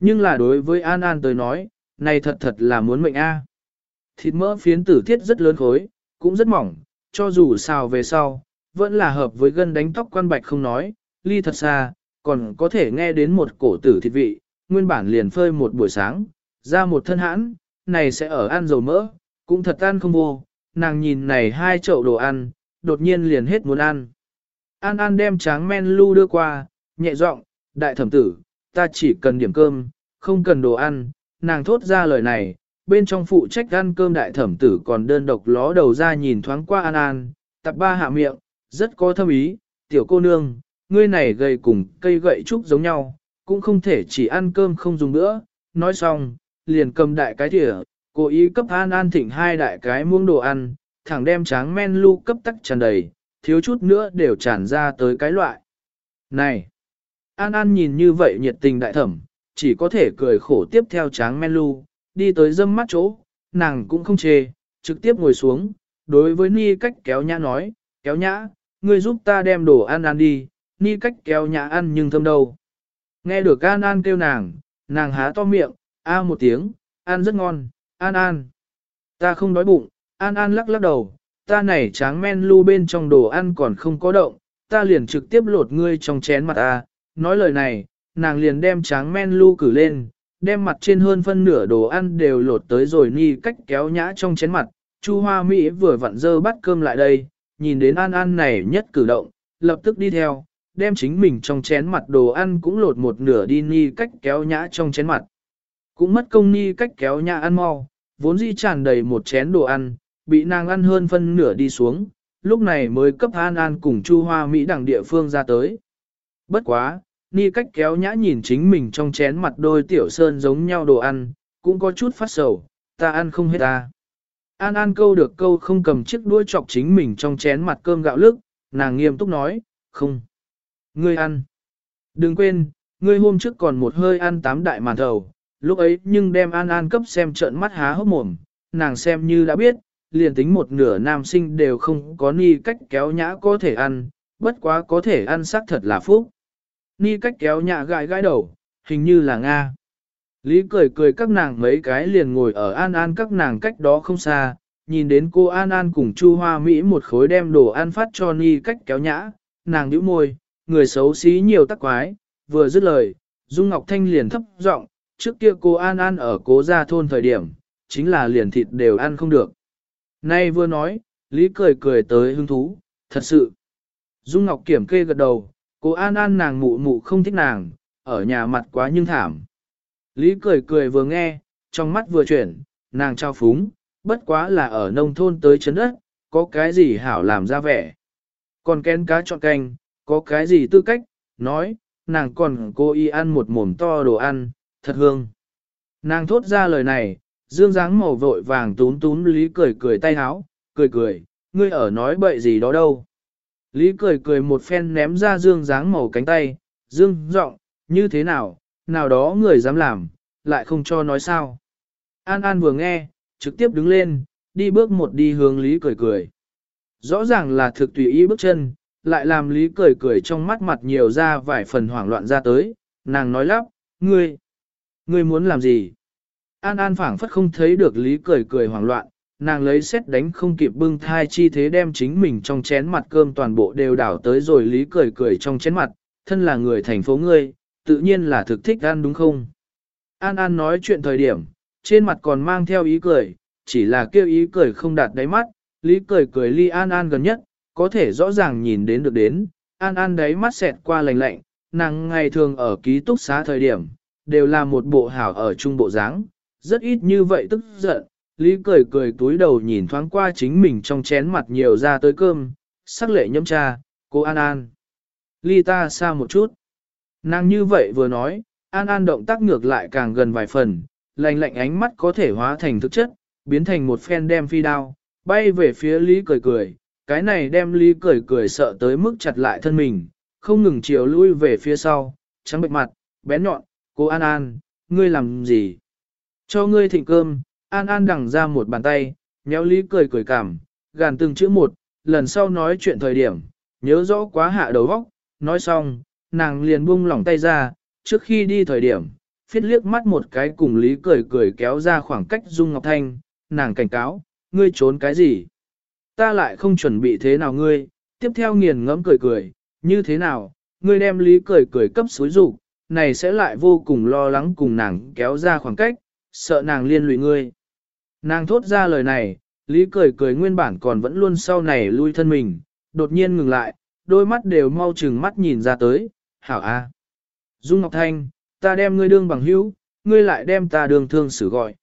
Nhưng là đối với An An tới nói, này thật thật là muốn mệnh a. Thịt mỡ phiến tử thiết rất lớn khối, cũng rất mỏng, cho dù xào về sau, vẫn là hợp với gân đánh tóc quan bạch không nói, ly thật xa, còn có thể nghe đến một cổ tử thịt vị, nguyên bản liền phơi một buổi sáng, ra một thân hãn, này sẽ ở ăn dầu mỡ, cũng thật ăn không vô, nàng nhìn này hai chậu đồ ăn, đột nhiên liền hết muốn ăn. An An đem tráng men lu đưa qua, nhẹ giọng, đại thẩm tử, ta chỉ cần điểm cơm, không cần đồ ăn, nàng thốt ra lời này, bên trong phụ trách ăn cơm đại thẩm tử còn đơn độc ló đầu ra nhìn thoáng qua An An, tập ba hạ miệng, rất có thâm ý, tiểu cô nương, ngươi này gầy cùng cây gậy trúc giống nhau, cũng không thể chỉ ăn cơm không dùng nữa, nói xong, liền cầm đại cái thìa, cố ý cấp An An thịnh hai đại cái muông đồ ăn, thẳng đem tráng men lu cấp tắc tràn đầy, thiếu chút nữa đều tràn ra tới cái loại. Này! An An nhìn như vậy nhiệt tình đại thẩm, chỉ có thể cười khổ tiếp theo tráng men lu, đi tới dâm mắt chỗ, nàng cũng không chê, trực tiếp ngồi xuống, đối với Ni cách kéo nhã nói, kéo nhã, ngươi giúp ta đem đồ ăn ăn đi, Ni cách kéo nhã ăn nhưng thơm đâu. Nghe được An An kêu nàng, nàng há to miệng, a một tiếng, ăn rất ngon, An An. Ta không đói bụng, An An lắc lắc đầu, ta này tráng men lu bên trong đồ ăn còn không có động, ta liền trực tiếp lột ngươi trong chén mặt ta. Nói lời này, nàng liền đem tráng men lu cử lên, đem mặt trên hơn phân nửa đồ ăn đều lột tới rồi ni cách kéo nhã trong chén mặt. Chu Hoa Mỹ vừa vặn dơ bắt cơm lại đây, nhìn đến An An này nhất cử động, lập tức đi theo, đem chính mình trong chén mặt đồ ăn cũng lột một nửa đi ni cách kéo nhã trong chén mặt. Cũng mất công ni cách kéo nhã ăn mau, vốn dĩ tràn đầy một chén đồ ăn, bị nàng ăn hơn phân nửa đi xuống, lúc này mới cấp An An cùng Chu Hoa Mỹ đẳng địa phương ra tới. Bất quá, ni cách kéo nhã nhìn chính mình trong chén mặt đôi tiểu sơn giống nhau đồ ăn, cũng có chút phát sầu, ta ăn không hết ta. An An câu được câu không cầm chiếc đuôi chọc chính mình trong chén mặt cơm gạo lức, nàng nghiêm túc nói, không. Ngươi ăn. Đừng quên, ngươi hôm trước còn một hơi ăn tám đại màn thầu, lúc ấy nhưng đem An An cấp xem trợn mắt há hốc mồm, nàng xem như đã biết, liền tính một nửa nam sinh đều không có ni cách kéo nhã có thể ăn, bất quá có thể ăn xác thật là phúc. Ni cách kéo nhã gãi gãi đầu, hình như là Nga. Lý cười cười các nàng mấy cái liền ngồi ở An An các nàng cách đó không xa, nhìn đến cô An An cùng Chu Hoa Mỹ một khối đem đồ ăn phát cho Ni cách kéo nhã, nàng nhíu môi, người xấu xí nhiều tắc quái, vừa dứt lời, Dung Ngọc Thanh liền thấp giọng, trước kia cô An An ở cố gia thôn thời điểm, chính là liền thịt đều ăn không được. Nay vừa nói, Lý cười cười tới hứng thú, thật sự. Dung Ngọc kiểm kê gật đầu, cô An An nàng mụ mụ không thích nàng, ở nhà mặt quá nhưng thảm. Lý cười cười vừa nghe, trong mắt vừa chuyển, nàng trao phúng, bất quá là ở nông thôn tới chấn đất, có cái gì hảo làm ra vẻ. Còn kén cá chọn canh, có cái gì tư cách, nói, nàng còn cô y ăn một mồm to đồ ăn, thật hương. Nàng thốt ra lời này, dương dáng màu vội vàng tún tún lý cười cười tay háo, cười cười, ngươi ở nói bậy gì đó đâu. Lý cười cười một phen ném ra dương dáng màu cánh tay, dương giọng như thế nào, nào đó người dám làm, lại không cho nói sao. An An vừa nghe, trực tiếp đứng lên, đi bước một đi hướng Lý cười cười. Rõ ràng là thực tùy ý bước chân, lại làm Lý cười cười trong mắt mặt nhiều ra vài phần hoảng loạn ra tới, nàng nói lắp, ngươi, ngươi muốn làm gì? An An phảng phất không thấy được Lý cười cười hoảng loạn, nàng lấy xét đánh không kịp bưng thai chi thế đem chính mình trong chén mặt cơm toàn bộ đều đảo tới rồi Lý cười cười trong chén mặt, thân là người thành phố ngươi, tự nhiên là thực thích ăn đúng không? An An nói chuyện thời điểm, trên mặt còn mang theo ý cười, chỉ là kêu ý cười không đạt đáy mắt, Lý cười cười ly An An gần nhất, có thể rõ ràng nhìn đến được đến, An An đáy mắt xẹt qua lạnh lạnh, nàng ngày thường ở ký túc xá thời điểm, đều là một bộ hảo ở trung bộ dáng, rất ít như vậy tức giận, Lý cười cười túi đầu nhìn thoáng qua chính mình trong chén mặt nhiều ra tới cơm, sắc lệ nhâm cha, cô An An. Ly ta xa một chút. Nàng như vậy vừa nói, An An động tác ngược lại càng gần vài phần, lạnh lạnh ánh mắt có thể hóa thành thực chất, biến thành một phen đem phi đao, bay về phía Lý cười cười, cái này đem Lý cười cười sợ tới mức chặt lại thân mình, không ngừng chiều lui về phía sau, trắng bệnh mặt, bén nhọn, cô An An, ngươi làm gì? Cho ngươi thịnh cơm, An An đằng ra một bàn tay, nhéo Lý cười cười cảm, gàn từng chữ một, lần sau nói chuyện thời điểm, nhớ rõ quá hạ đầu góc, nói xong, nàng liền buông lỏng tay ra, trước khi đi thời điểm, phiết liếc mắt một cái cùng Lý cười cười kéo ra khoảng cách Dung Ngọc Thanh, nàng cảnh cáo, ngươi trốn cái gì? Ta lại không chuẩn bị thế nào ngươi, tiếp theo nghiền ngẫm cười cười, như thế nào, ngươi đem Lý cười cười cấp xối rủ, này sẽ lại vô cùng lo lắng cùng nàng kéo ra khoảng cách, sợ nàng liên lụy ngươi. Nàng thốt ra lời này, Lý cười cười nguyên bản còn vẫn luôn sau này lui thân mình, đột nhiên ngừng lại, đôi mắt đều mau chừng mắt nhìn ra tới, hảo a. Dung Ngọc Thanh, ta đem ngươi đương bằng hữu, ngươi lại đem ta đường thương xử gọi.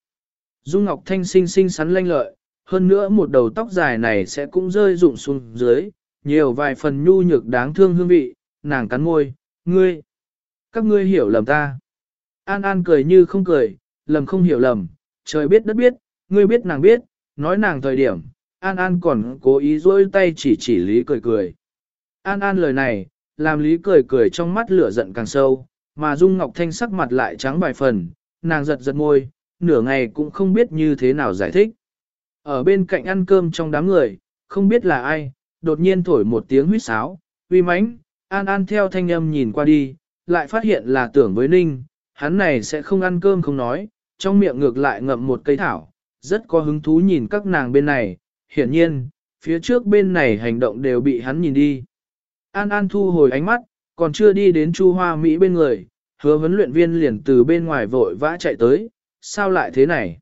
Dung Ngọc Thanh xinh xinh sắn lanh lợi, hơn nữa một đầu tóc dài này sẽ cũng rơi rụng xuống dưới, nhiều vài phần nhu nhược đáng thương hương vị, nàng cắn môi, ngươi. Các ngươi hiểu lầm ta. An An cười như không cười, lầm không hiểu lầm, trời biết đất biết, ngươi biết nàng biết, nói nàng thời điểm, An An còn cố ý dối tay chỉ chỉ Lý cười cười. An An lời này, làm Lý cười cười trong mắt lửa giận càng sâu, mà Dung Ngọc Thanh sắc mặt lại trắng vài phần, nàng giật giật môi, nửa ngày cũng không biết như thế nào giải thích. Ở bên cạnh ăn cơm trong đám người, không biết là ai, đột nhiên thổi một tiếng huýt sáo, uy mãnh, An An theo thanh âm nhìn qua đi, lại phát hiện là tưởng với Ninh, hắn này sẽ không ăn cơm không nói, trong miệng ngược lại ngậm một cây thảo, rất có hứng thú nhìn các nàng bên này, hiển nhiên, phía trước bên này hành động đều bị hắn nhìn đi. An An thu hồi ánh mắt, còn chưa đi đến Chu Hoa Mỹ bên người, hứa huấn luyện viên liền từ bên ngoài vội vã chạy tới, sao lại thế này?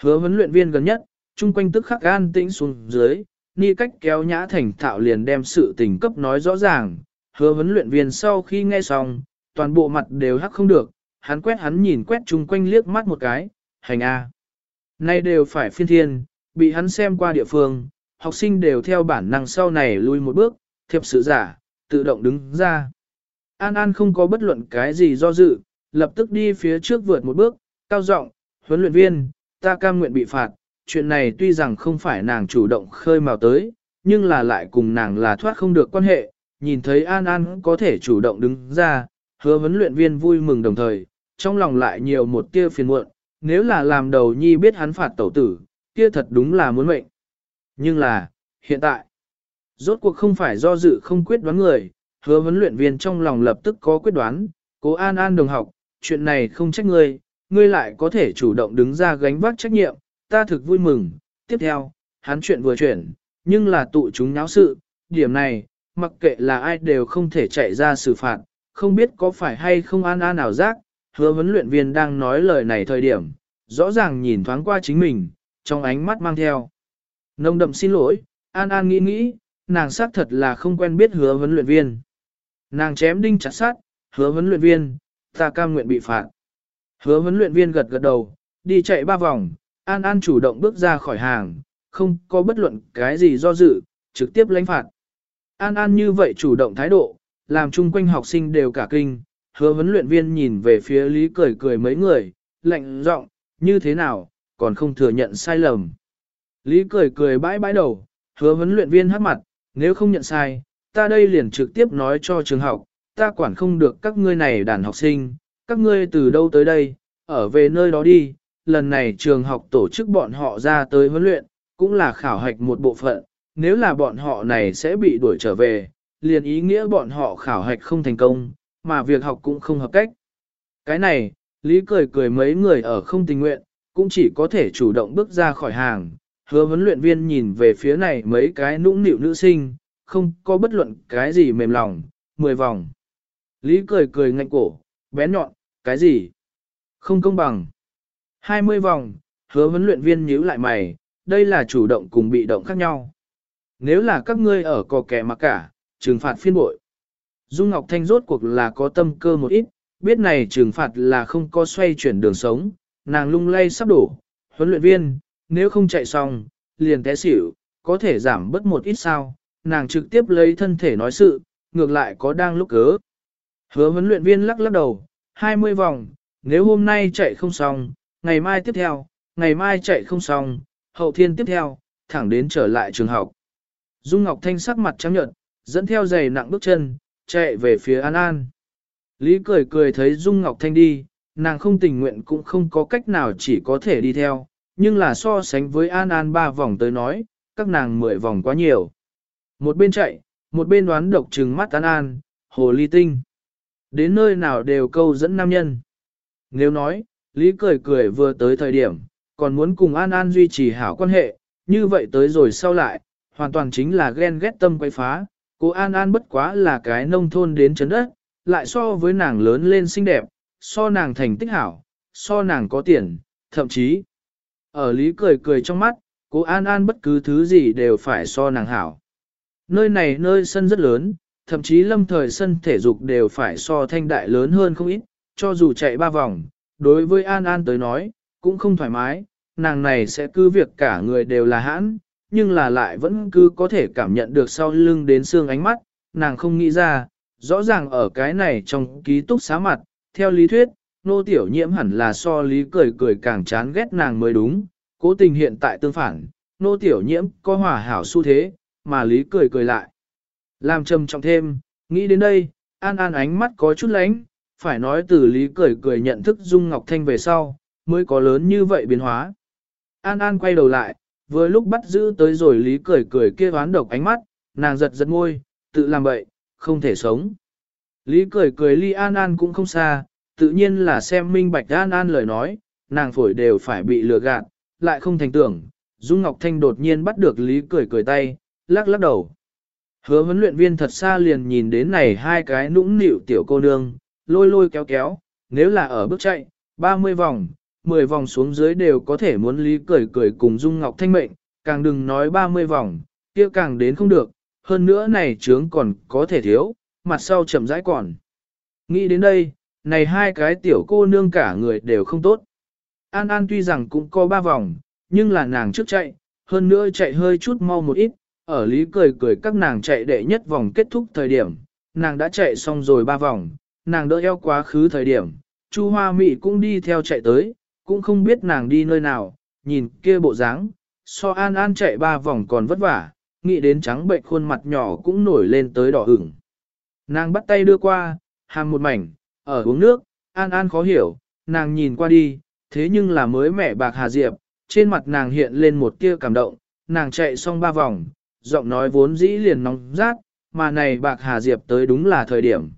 Hứa huấn luyện viên gần nhất, chung quanh tức khắc an tĩnh xuống dưới, ni cách kéo nhã thành thạo liền đem sự tình cấp nói rõ ràng, hứa huấn luyện viên sau khi nghe xong, toàn bộ mặt đều hắc không được, hắn quét hắn nhìn quét chung quanh liếc mắt một cái, hành a. Nay đều phải phiên thiên, bị hắn xem qua địa phương, học sinh đều theo bản năng sau này lui một bước, thiệp sự giả, tự động đứng ra. An An không có bất luận cái gì do dự, lập tức đi phía trước vượt một bước, cao giọng, huấn luyện viên, ta cam nguyện bị phạt, chuyện này tuy rằng không phải nàng chủ động khơi mào tới, nhưng là lại cùng nàng là thoát không được quan hệ, nhìn thấy An An có thể chủ động đứng ra, hứa huấn luyện viên vui mừng đồng thời, trong lòng lại nhiều một tia phiền muộn, nếu là làm đầu nhi biết hắn phạt tẩu tử, kia thật đúng là muốn mệnh. Nhưng là, hiện tại, rốt cuộc không phải do dự không quyết đoán người, hứa huấn luyện viên trong lòng lập tức có quyết đoán, cố an an đồng học, chuyện này không trách ngươi, ngươi lại có thể chủ động đứng ra gánh vác trách nhiệm, ta thực vui mừng. Tiếp theo, hắn chuyện vừa chuyển, nhưng là tụ chúng nháo sự, điểm này, mặc kệ là ai đều không thể chạy ra xử phạt, không biết có phải hay không an an nào giác, hứa huấn luyện viên đang nói lời này thời điểm, rõ ràng nhìn thoáng qua chính mình, trong ánh mắt mang theo. Nông đậm xin lỗi, An An nghĩ nghĩ, nàng xác thật là không quen biết hứa huấn luyện viên. Nàng chém đinh chặt sát, hứa huấn luyện viên, ta cam nguyện bị phạt. Hứa huấn luyện viên gật gật đầu, đi chạy ba vòng, An An chủ động bước ra khỏi hàng, không có bất luận cái gì do dự, trực tiếp lãnh phạt. An An như vậy chủ động thái độ, làm chung quanh học sinh đều cả kinh, hứa huấn luyện viên nhìn về phía Lý cười cười mấy người, lạnh giọng, như thế nào, còn không thừa nhận sai lầm. Lý cười cười bãi bãi đầu, hứa huấn luyện viên hát mặt, nếu không nhận sai, ta đây liền trực tiếp nói cho trường học, ta quản không được các ngươi này đàn học sinh, các ngươi từ đâu tới đây, ở về nơi đó đi, lần này trường học tổ chức bọn họ ra tới huấn luyện, cũng là khảo hạch một bộ phận, nếu là bọn họ này sẽ bị đuổi trở về, liền ý nghĩa bọn họ khảo hạch không thành công, mà việc học cũng không hợp cách. Cái này, Lý cười cười mấy người ở không tình nguyện, cũng chỉ có thể chủ động bước ra khỏi hàng, hứa huấn luyện viên nhìn về phía này mấy cái nũng nịu nữ sinh, không có bất luận cái gì mềm lòng, mười vòng. Lý cười cười ngạnh cổ, bén nhọn, cái gì? Không công bằng. 20 vòng, hứa huấn luyện viên nhíu lại mày, đây là chủ động cùng bị động khác nhau. Nếu là các ngươi ở cò kẻ mà cả, trừng phạt phiên bội. Dung Ngọc Thanh rốt cuộc là có tâm cơ một ít, biết này trừng phạt là không có xoay chuyển đường sống, nàng lung lay sắp đổ. Huấn luyện viên, nếu không chạy xong, liền té xỉu, có thể giảm bớt một ít sao, nàng trực tiếp lấy thân thể nói sự, ngược lại có đang lúc cớ. Hứa huấn luyện viên lắc lắc đầu, 20 vòng, nếu hôm nay chạy không xong, ngày mai tiếp theo, ngày mai chạy không xong, hậu thiên tiếp theo, thẳng đến trở lại trường học. Dung Ngọc Thanh sắc mặt trắng nhợt, dẫn theo giày nặng bước chân, chạy về phía An An. Lý cười cười thấy Dung Ngọc Thanh đi, nàng không tình nguyện cũng không có cách nào chỉ có thể đi theo, nhưng là so sánh với An An ba vòng tới nói, các nàng mười vòng quá nhiều. Một bên chạy, một bên đoán độc trừng mắt An An, hồ ly tinh. Đến nơi nào đều câu dẫn nam nhân. Nếu nói, Lý cười cười vừa tới thời điểm, còn muốn cùng An An duy trì hảo quan hệ, như vậy tới rồi sau lại, hoàn toàn chính là ghen ghét tâm quay phá. Cô An An bất quá là cái nông thôn đến chấn đất, lại so với nàng lớn lên xinh đẹp, so nàng thành tích hảo, so nàng có tiền, thậm chí. Ở Lý cười cười trong mắt, cô An An bất cứ thứ gì đều phải so nàng hảo. Nơi này nơi sân rất lớn, thậm chí lâm thời sân thể dục đều phải so thanh đại lớn hơn không ít, cho dù chạy ba vòng, đối với An An tới nói, cũng không thoải mái, nàng này sẽ cứ việc cả người đều là hãn, nhưng là lại vẫn cứ có thể cảm nhận được sau lưng đến xương ánh mắt, nàng không nghĩ ra, rõ ràng ở cái này trong ký túc xá mặt, theo lý thuyết, nô tiểu nhiễm hẳn là so lý cười cười càng chán ghét nàng mới đúng, cố tình hiện tại tương phản, nô tiểu nhiễm có hòa hảo xu thế, mà lý cười cười lại. Làm trầm trọng thêm, nghĩ đến đây, an an ánh mắt có chút lánh, phải nói từ lý cười cười nhận thức Dung Ngọc Thanh về sau, mới có lớn như vậy biến hóa. An An quay đầu lại, vừa lúc bắt giữ tới rồi lý cười cười kia oán độc ánh mắt, nàng giật giật môi, tự làm bậy, không thể sống. Lý cười cười ly An An cũng không xa, tự nhiên là xem minh bạch An An lời nói, nàng phổi đều phải bị lừa gạt, lại không thành tưởng. Dung Ngọc Thanh đột nhiên bắt được Lý cười cười tay, lắc lắc đầu. Hứa huấn luyện viên thật xa liền nhìn đến này hai cái nũng nịu tiểu cô nương, lôi lôi kéo kéo, nếu là ở bước chạy, 30 vòng, 10 vòng xuống dưới đều có thể muốn Lý cười cười cùng Dung Ngọc Thanh mệnh, càng đừng nói 30 vòng, kia càng đến không được, hơn nữa này trướng còn có thể thiếu, mặt sau chậm rãi còn. Nghĩ đến đây, này hai cái tiểu cô nương cả người đều không tốt. An An tuy rằng cũng có ba vòng, nhưng là nàng trước chạy, hơn nữa chạy hơi chút mau một ít, ở lý cười cười các nàng chạy đệ nhất vòng kết thúc thời điểm, nàng đã chạy xong rồi ba vòng, nàng đỡ eo quá khứ thời điểm, Chu Hoa Mị cũng đi theo chạy tới, cũng không biết nàng đi nơi nào, nhìn kia bộ dáng, so An An chạy ba vòng còn vất vả, nghĩ đến trắng bệnh khuôn mặt nhỏ cũng nổi lên tới đỏ ửng. Nàng bắt tay đưa qua, hàm một mảnh, ở uống nước, An An khó hiểu, nàng nhìn qua đi, thế nhưng là mới mẹ bạc Hà Diệp, trên mặt nàng hiện lên một tia cảm động, nàng chạy xong ba vòng, giọng nói vốn dĩ liền nóng rát, mà này bạc Hà Diệp tới đúng là thời điểm.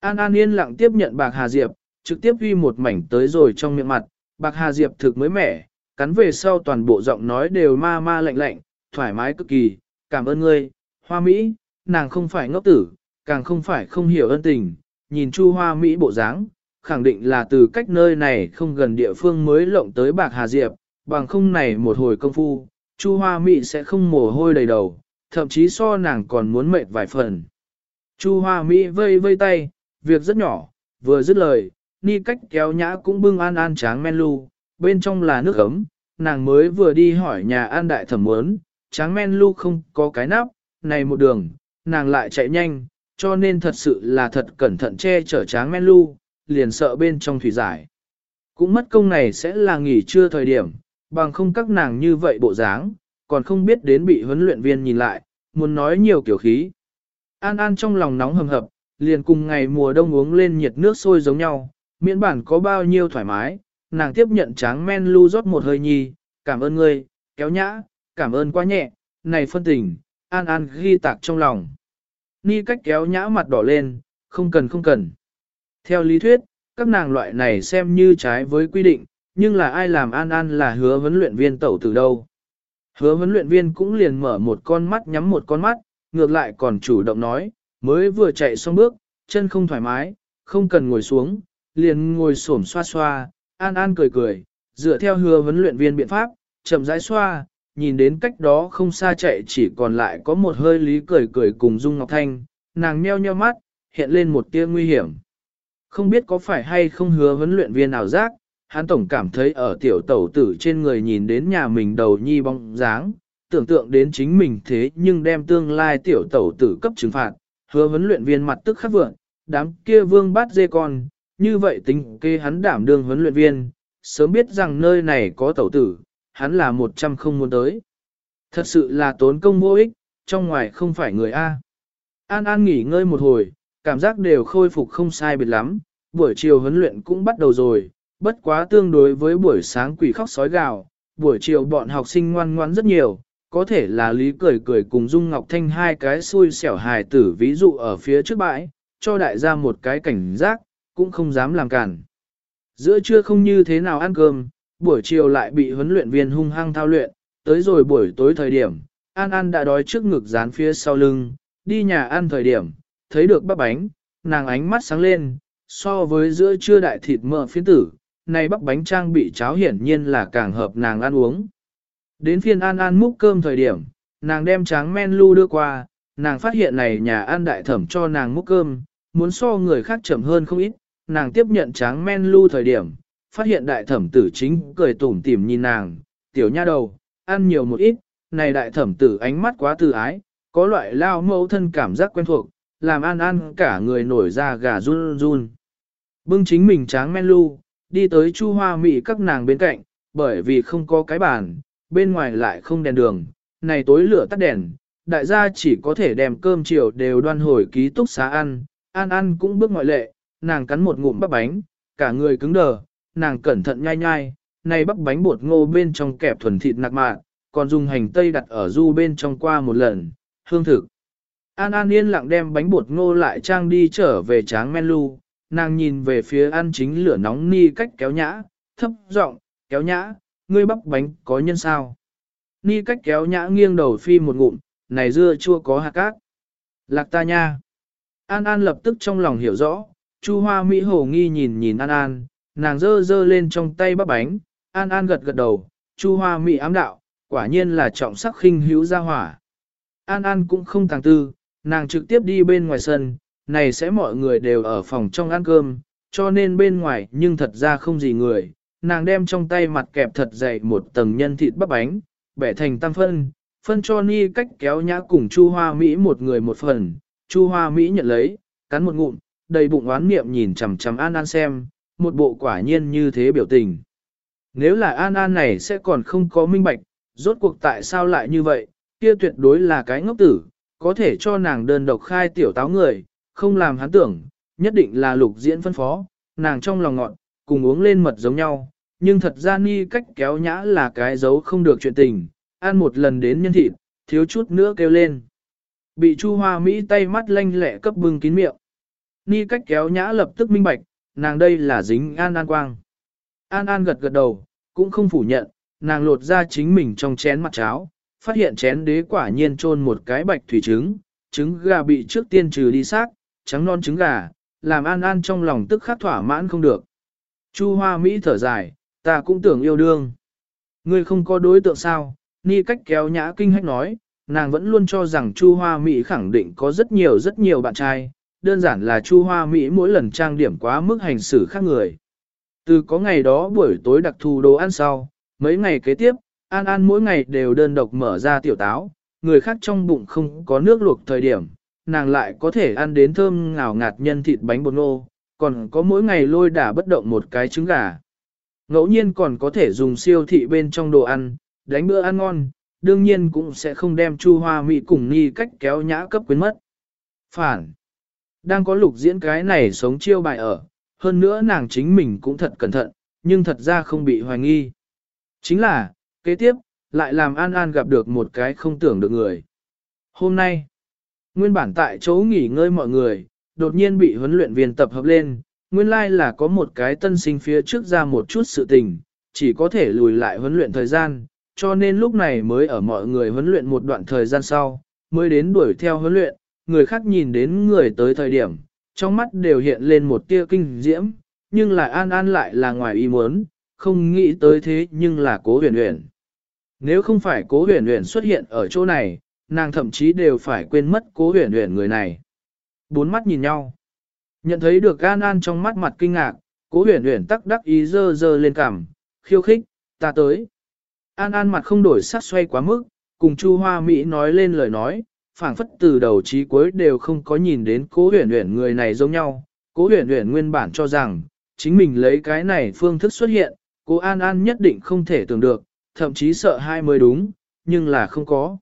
An An yên lặng tiếp nhận bạc Hà Diệp, trực tiếp huy một mảnh tới rồi trong miệng mặt, bạc Hà Diệp thực mới mẻ, cắn về sau toàn bộ giọng nói đều ma ma lạnh lạnh, thoải mái cực kỳ, cảm ơn ngươi, hoa Mỹ, nàng không phải ngốc tử, càng không phải không hiểu ân tình, nhìn chu hoa Mỹ bộ dáng, khẳng định là từ cách nơi này không gần địa phương mới lộng tới bạc Hà Diệp, bằng không này một hồi công phu, chu hoa Mỹ sẽ không mồ hôi đầy đầu, thậm chí so nàng còn muốn mệt vài phần. Chu hoa Mỹ vây vây tay, việc rất nhỏ, vừa dứt lời, ni cách kéo nhã cũng bưng an an tráng men lu, bên trong là nước ấm, nàng mới vừa đi hỏi nhà an đại thẩm muốn, tráng men lu không có cái nắp, này một đường, nàng lại chạy nhanh, cho nên thật sự là thật cẩn thận che chở tráng men lu, liền sợ bên trong thủy giải. Cũng mất công này sẽ là nghỉ trưa thời điểm, bằng không các nàng như vậy bộ dáng, còn không biết đến bị huấn luyện viên nhìn lại, muốn nói nhiều kiểu khí. An An trong lòng nóng hầm hập, liền cùng ngày mùa đông uống lên nhiệt nước sôi giống nhau, miễn bản có bao nhiêu thoải mái, nàng tiếp nhận tráng men lưu rót một hơi nhi, cảm ơn ngươi, kéo nhã, cảm ơn quá nhẹ, này phân tình, An An ghi tạc trong lòng. Ni cách kéo nhã mặt đỏ lên, không cần không cần. Theo lý thuyết, các nàng loại này xem như trái với quy định, nhưng là ai làm An An là hứa huấn luyện viên tẩu từ đâu. Hứa huấn luyện viên cũng liền mở một con mắt nhắm một con mắt, ngược lại còn chủ động nói, mới vừa chạy xong bước, chân không thoải mái, không cần ngồi xuống, liền ngồi xổm xoa xoa, An An cười cười, dựa theo hứa huấn luyện viên biện pháp, chậm rãi xoa, nhìn đến cách đó không xa chạy chỉ còn lại có một hơi lý cười cười cùng Dung Ngọc Thanh, nàng meo nheo mắt, hiện lên một tia nguy hiểm. Không biết có phải hay không hứa huấn luyện viên nào giác, hắn tổng cảm thấy ở tiểu tẩu tử trên người nhìn đến nhà mình đầu nhi bóng dáng, tưởng tượng đến chính mình thế nhưng đem tương lai tiểu tẩu tử cấp trừng phạt, hứa huấn luyện viên mặt tức khắc vượng, đám kia vương bát dê con, như vậy tính kê hắn đảm đương huấn luyện viên, sớm biết rằng nơi này có tẩu tử, hắn là một trăm không muốn tới. Thật sự là tốn công vô ích, trong ngoài không phải người A. An An nghỉ ngơi một hồi, cảm giác đều khôi phục không sai biệt lắm, buổi chiều huấn luyện cũng bắt đầu rồi, bất quá tương đối với buổi sáng quỷ khóc sói gào, buổi chiều bọn học sinh ngoan ngoãn rất nhiều, có thể là Lý cười cười cùng Dung Ngọc Thanh hai cái xui xẻo hài tử ví dụ ở phía trước bãi, cho đại gia một cái cảnh giác, cũng không dám làm cản. Giữa trưa không như thế nào ăn cơm, buổi chiều lại bị huấn luyện viên hung hăng thao luyện, tới rồi buổi tối thời điểm, An An đã đói trước ngực dán phía sau lưng, đi nhà ăn thời điểm, thấy được bắp bánh, nàng ánh mắt sáng lên, so với giữa trưa đại thịt mỡ phiến tử, này bắp bánh trang bị cháo hiển nhiên là càng hợp nàng ăn uống. Đến phiên An An múc cơm thời điểm, nàng đem tráng men lu đưa qua, nàng phát hiện này nhà ăn đại thẩm cho nàng múc cơm, muốn so người khác chậm hơn không ít, nàng tiếp nhận tráng men lưu thời điểm, phát hiện đại thẩm tử chính cười tủm tỉm nhìn nàng, tiểu nha đầu, ăn nhiều một ít, này đại thẩm tử ánh mắt quá từ ái, có loại lao mẫu thân cảm giác quen thuộc, làm an an cả người nổi ra gà run run. Bưng chính mình tráng men lưu, đi tới chu hoa mị các nàng bên cạnh, bởi vì không có cái bàn, bên ngoài lại không đèn đường, này tối lửa tắt đèn, đại gia chỉ có thể đem cơm chiều đều đoan hồi ký túc xá ăn, an ăn cũng bước ngoại lệ, nàng cắn một ngụm bắp bánh, cả người cứng đờ, nàng cẩn thận nhai nhai, này bắp bánh bột ngô bên trong kẹp thuần thịt nạc mạn, còn dùng hành tây đặt ở du bên trong qua một lần, hương thực. An An yên lặng đem bánh bột ngô lại trang đi trở về tráng men lu, nàng nhìn về phía ăn chính lửa nóng ni cách kéo nhã, thấp giọng kéo nhã, ngươi bắp bánh có nhân sao. Ni cách kéo nhã nghiêng đầu phi một ngụm, này dưa chua có hạt cát. Lạc ta nha. An An lập tức trong lòng hiểu rõ, Chu Hoa Mỹ hồ nghi nhìn nhìn An An, nàng dơ dơ lên trong tay bắp bánh, An An gật gật đầu, Chu Hoa Mỹ ám đạo, quả nhiên là trọng sắc khinh hữu gia hỏa. An An cũng không tàng tư, nàng trực tiếp đi bên ngoài sân, này sẽ mọi người đều ở phòng trong ăn cơm, cho nên bên ngoài nhưng thật ra không gì người. Nàng đem trong tay mặt kẹp thật dày một tầng nhân thịt bắp bánh, bẻ thành tam phân, phân cho ni cách kéo nhã cùng Chu Hoa Mỹ một người một phần. Chu Hoa Mỹ nhận lấy, cắn một ngụm, đầy bụng oán niệm nhìn chằm chằm An An xem, một bộ quả nhiên như thế biểu tình. Nếu là An An này sẽ còn không có minh bạch, rốt cuộc tại sao lại như vậy, kia tuyệt đối là cái ngốc tử, có thể cho nàng đơn độc khai tiểu táo người, không làm hắn tưởng, nhất định là lục diễn phân phó, nàng trong lòng ngọn, cùng uống lên mật giống nhau, nhưng thật ra ni cách kéo nhã là cái giấu không được chuyện tình, ăn một lần đến nhân thịt, thiếu chút nữa kêu lên. Bị Chu Hoa Mỹ tay mắt lanh lẹ cấp bưng kín miệng. Ni cách kéo nhã lập tức minh bạch, nàng đây là dính An An Quang. An An gật gật đầu, cũng không phủ nhận, nàng lột ra chính mình trong chén mặt cháo, phát hiện chén đế quả nhiên trôn một cái bạch thủy trứng, trứng gà bị trước tiên trừ đi xác, trắng non trứng gà, làm An An trong lòng tức khắc thỏa mãn không được. Chu Hoa Mỹ thở dài, ta cũng tưởng yêu đương. Ngươi không có đối tượng sao? Ni cách kéo nhã kinh hách nói, nàng vẫn luôn cho rằng Chu Hoa Mỹ khẳng định có rất nhiều rất nhiều bạn trai, đơn giản là Chu Hoa Mỹ mỗi lần trang điểm quá mức hành xử khác người. Từ có ngày đó buổi tối đặc thù đồ ăn sau, mấy ngày kế tiếp, An An mỗi ngày đều đơn độc mở ra tiểu táo, người khác trong bụng không có nước luộc thời điểm, nàng lại có thể ăn đến thơm ngào ngạt nhân thịt bánh bột ngô, còn có mỗi ngày lôi đả bất động một cái trứng gà. Ngẫu nhiên còn có thể dùng siêu thị bên trong đồ ăn, đánh bữa ăn ngon, đương nhiên cũng sẽ không đem chu hoa mỹ cùng ni cách kéo nhã cấp quyến mất. Phản. Đang có lục diễn cái này sống chiêu bài ở, hơn nữa nàng chính mình cũng thật cẩn thận, nhưng thật ra không bị hoài nghi. Chính là, kế tiếp, lại làm An An gặp được một cái không tưởng được người. Hôm nay, nguyên bản tại chỗ nghỉ ngơi mọi người, đột nhiên bị huấn luyện viên tập hợp lên, nguyên lai like là có một cái tân sinh phía trước ra một chút sự tình, chỉ có thể lùi lại huấn luyện thời gian, cho nên lúc này mới ở mọi người huấn luyện một đoạn thời gian sau, mới đến đuổi theo huấn luyện, người khác nhìn đến người tới thời điểm, trong mắt đều hiện lên một tia kinh diễm, nhưng lại an an lại là ngoài ý muốn, không nghĩ tới thế nhưng là cố huyền huyền. Nếu không phải cố huyền huyền xuất hiện ở chỗ này, nàng thậm chí đều phải quên mất cố huyền huyền người này. Bốn mắt nhìn nhau. Nhận thấy được An An trong mắt mặt kinh ngạc, cố huyền huyền tắc đắc ý dơ dơ lên cằm, khiêu khích, ta tới. An An mặt không đổi sắc xoay quá mức, cùng Chu Hoa Mỹ nói lên lời nói, phảng phất từ đầu chí cuối đều không có nhìn đến cố huyền huyền người này giống nhau. Cố huyền huyền nguyên bản cho rằng, chính mình lấy cái này phương thức xuất hiện, cố An An nhất định không thể tưởng được, thậm chí sợ hai mới đúng, nhưng là không có.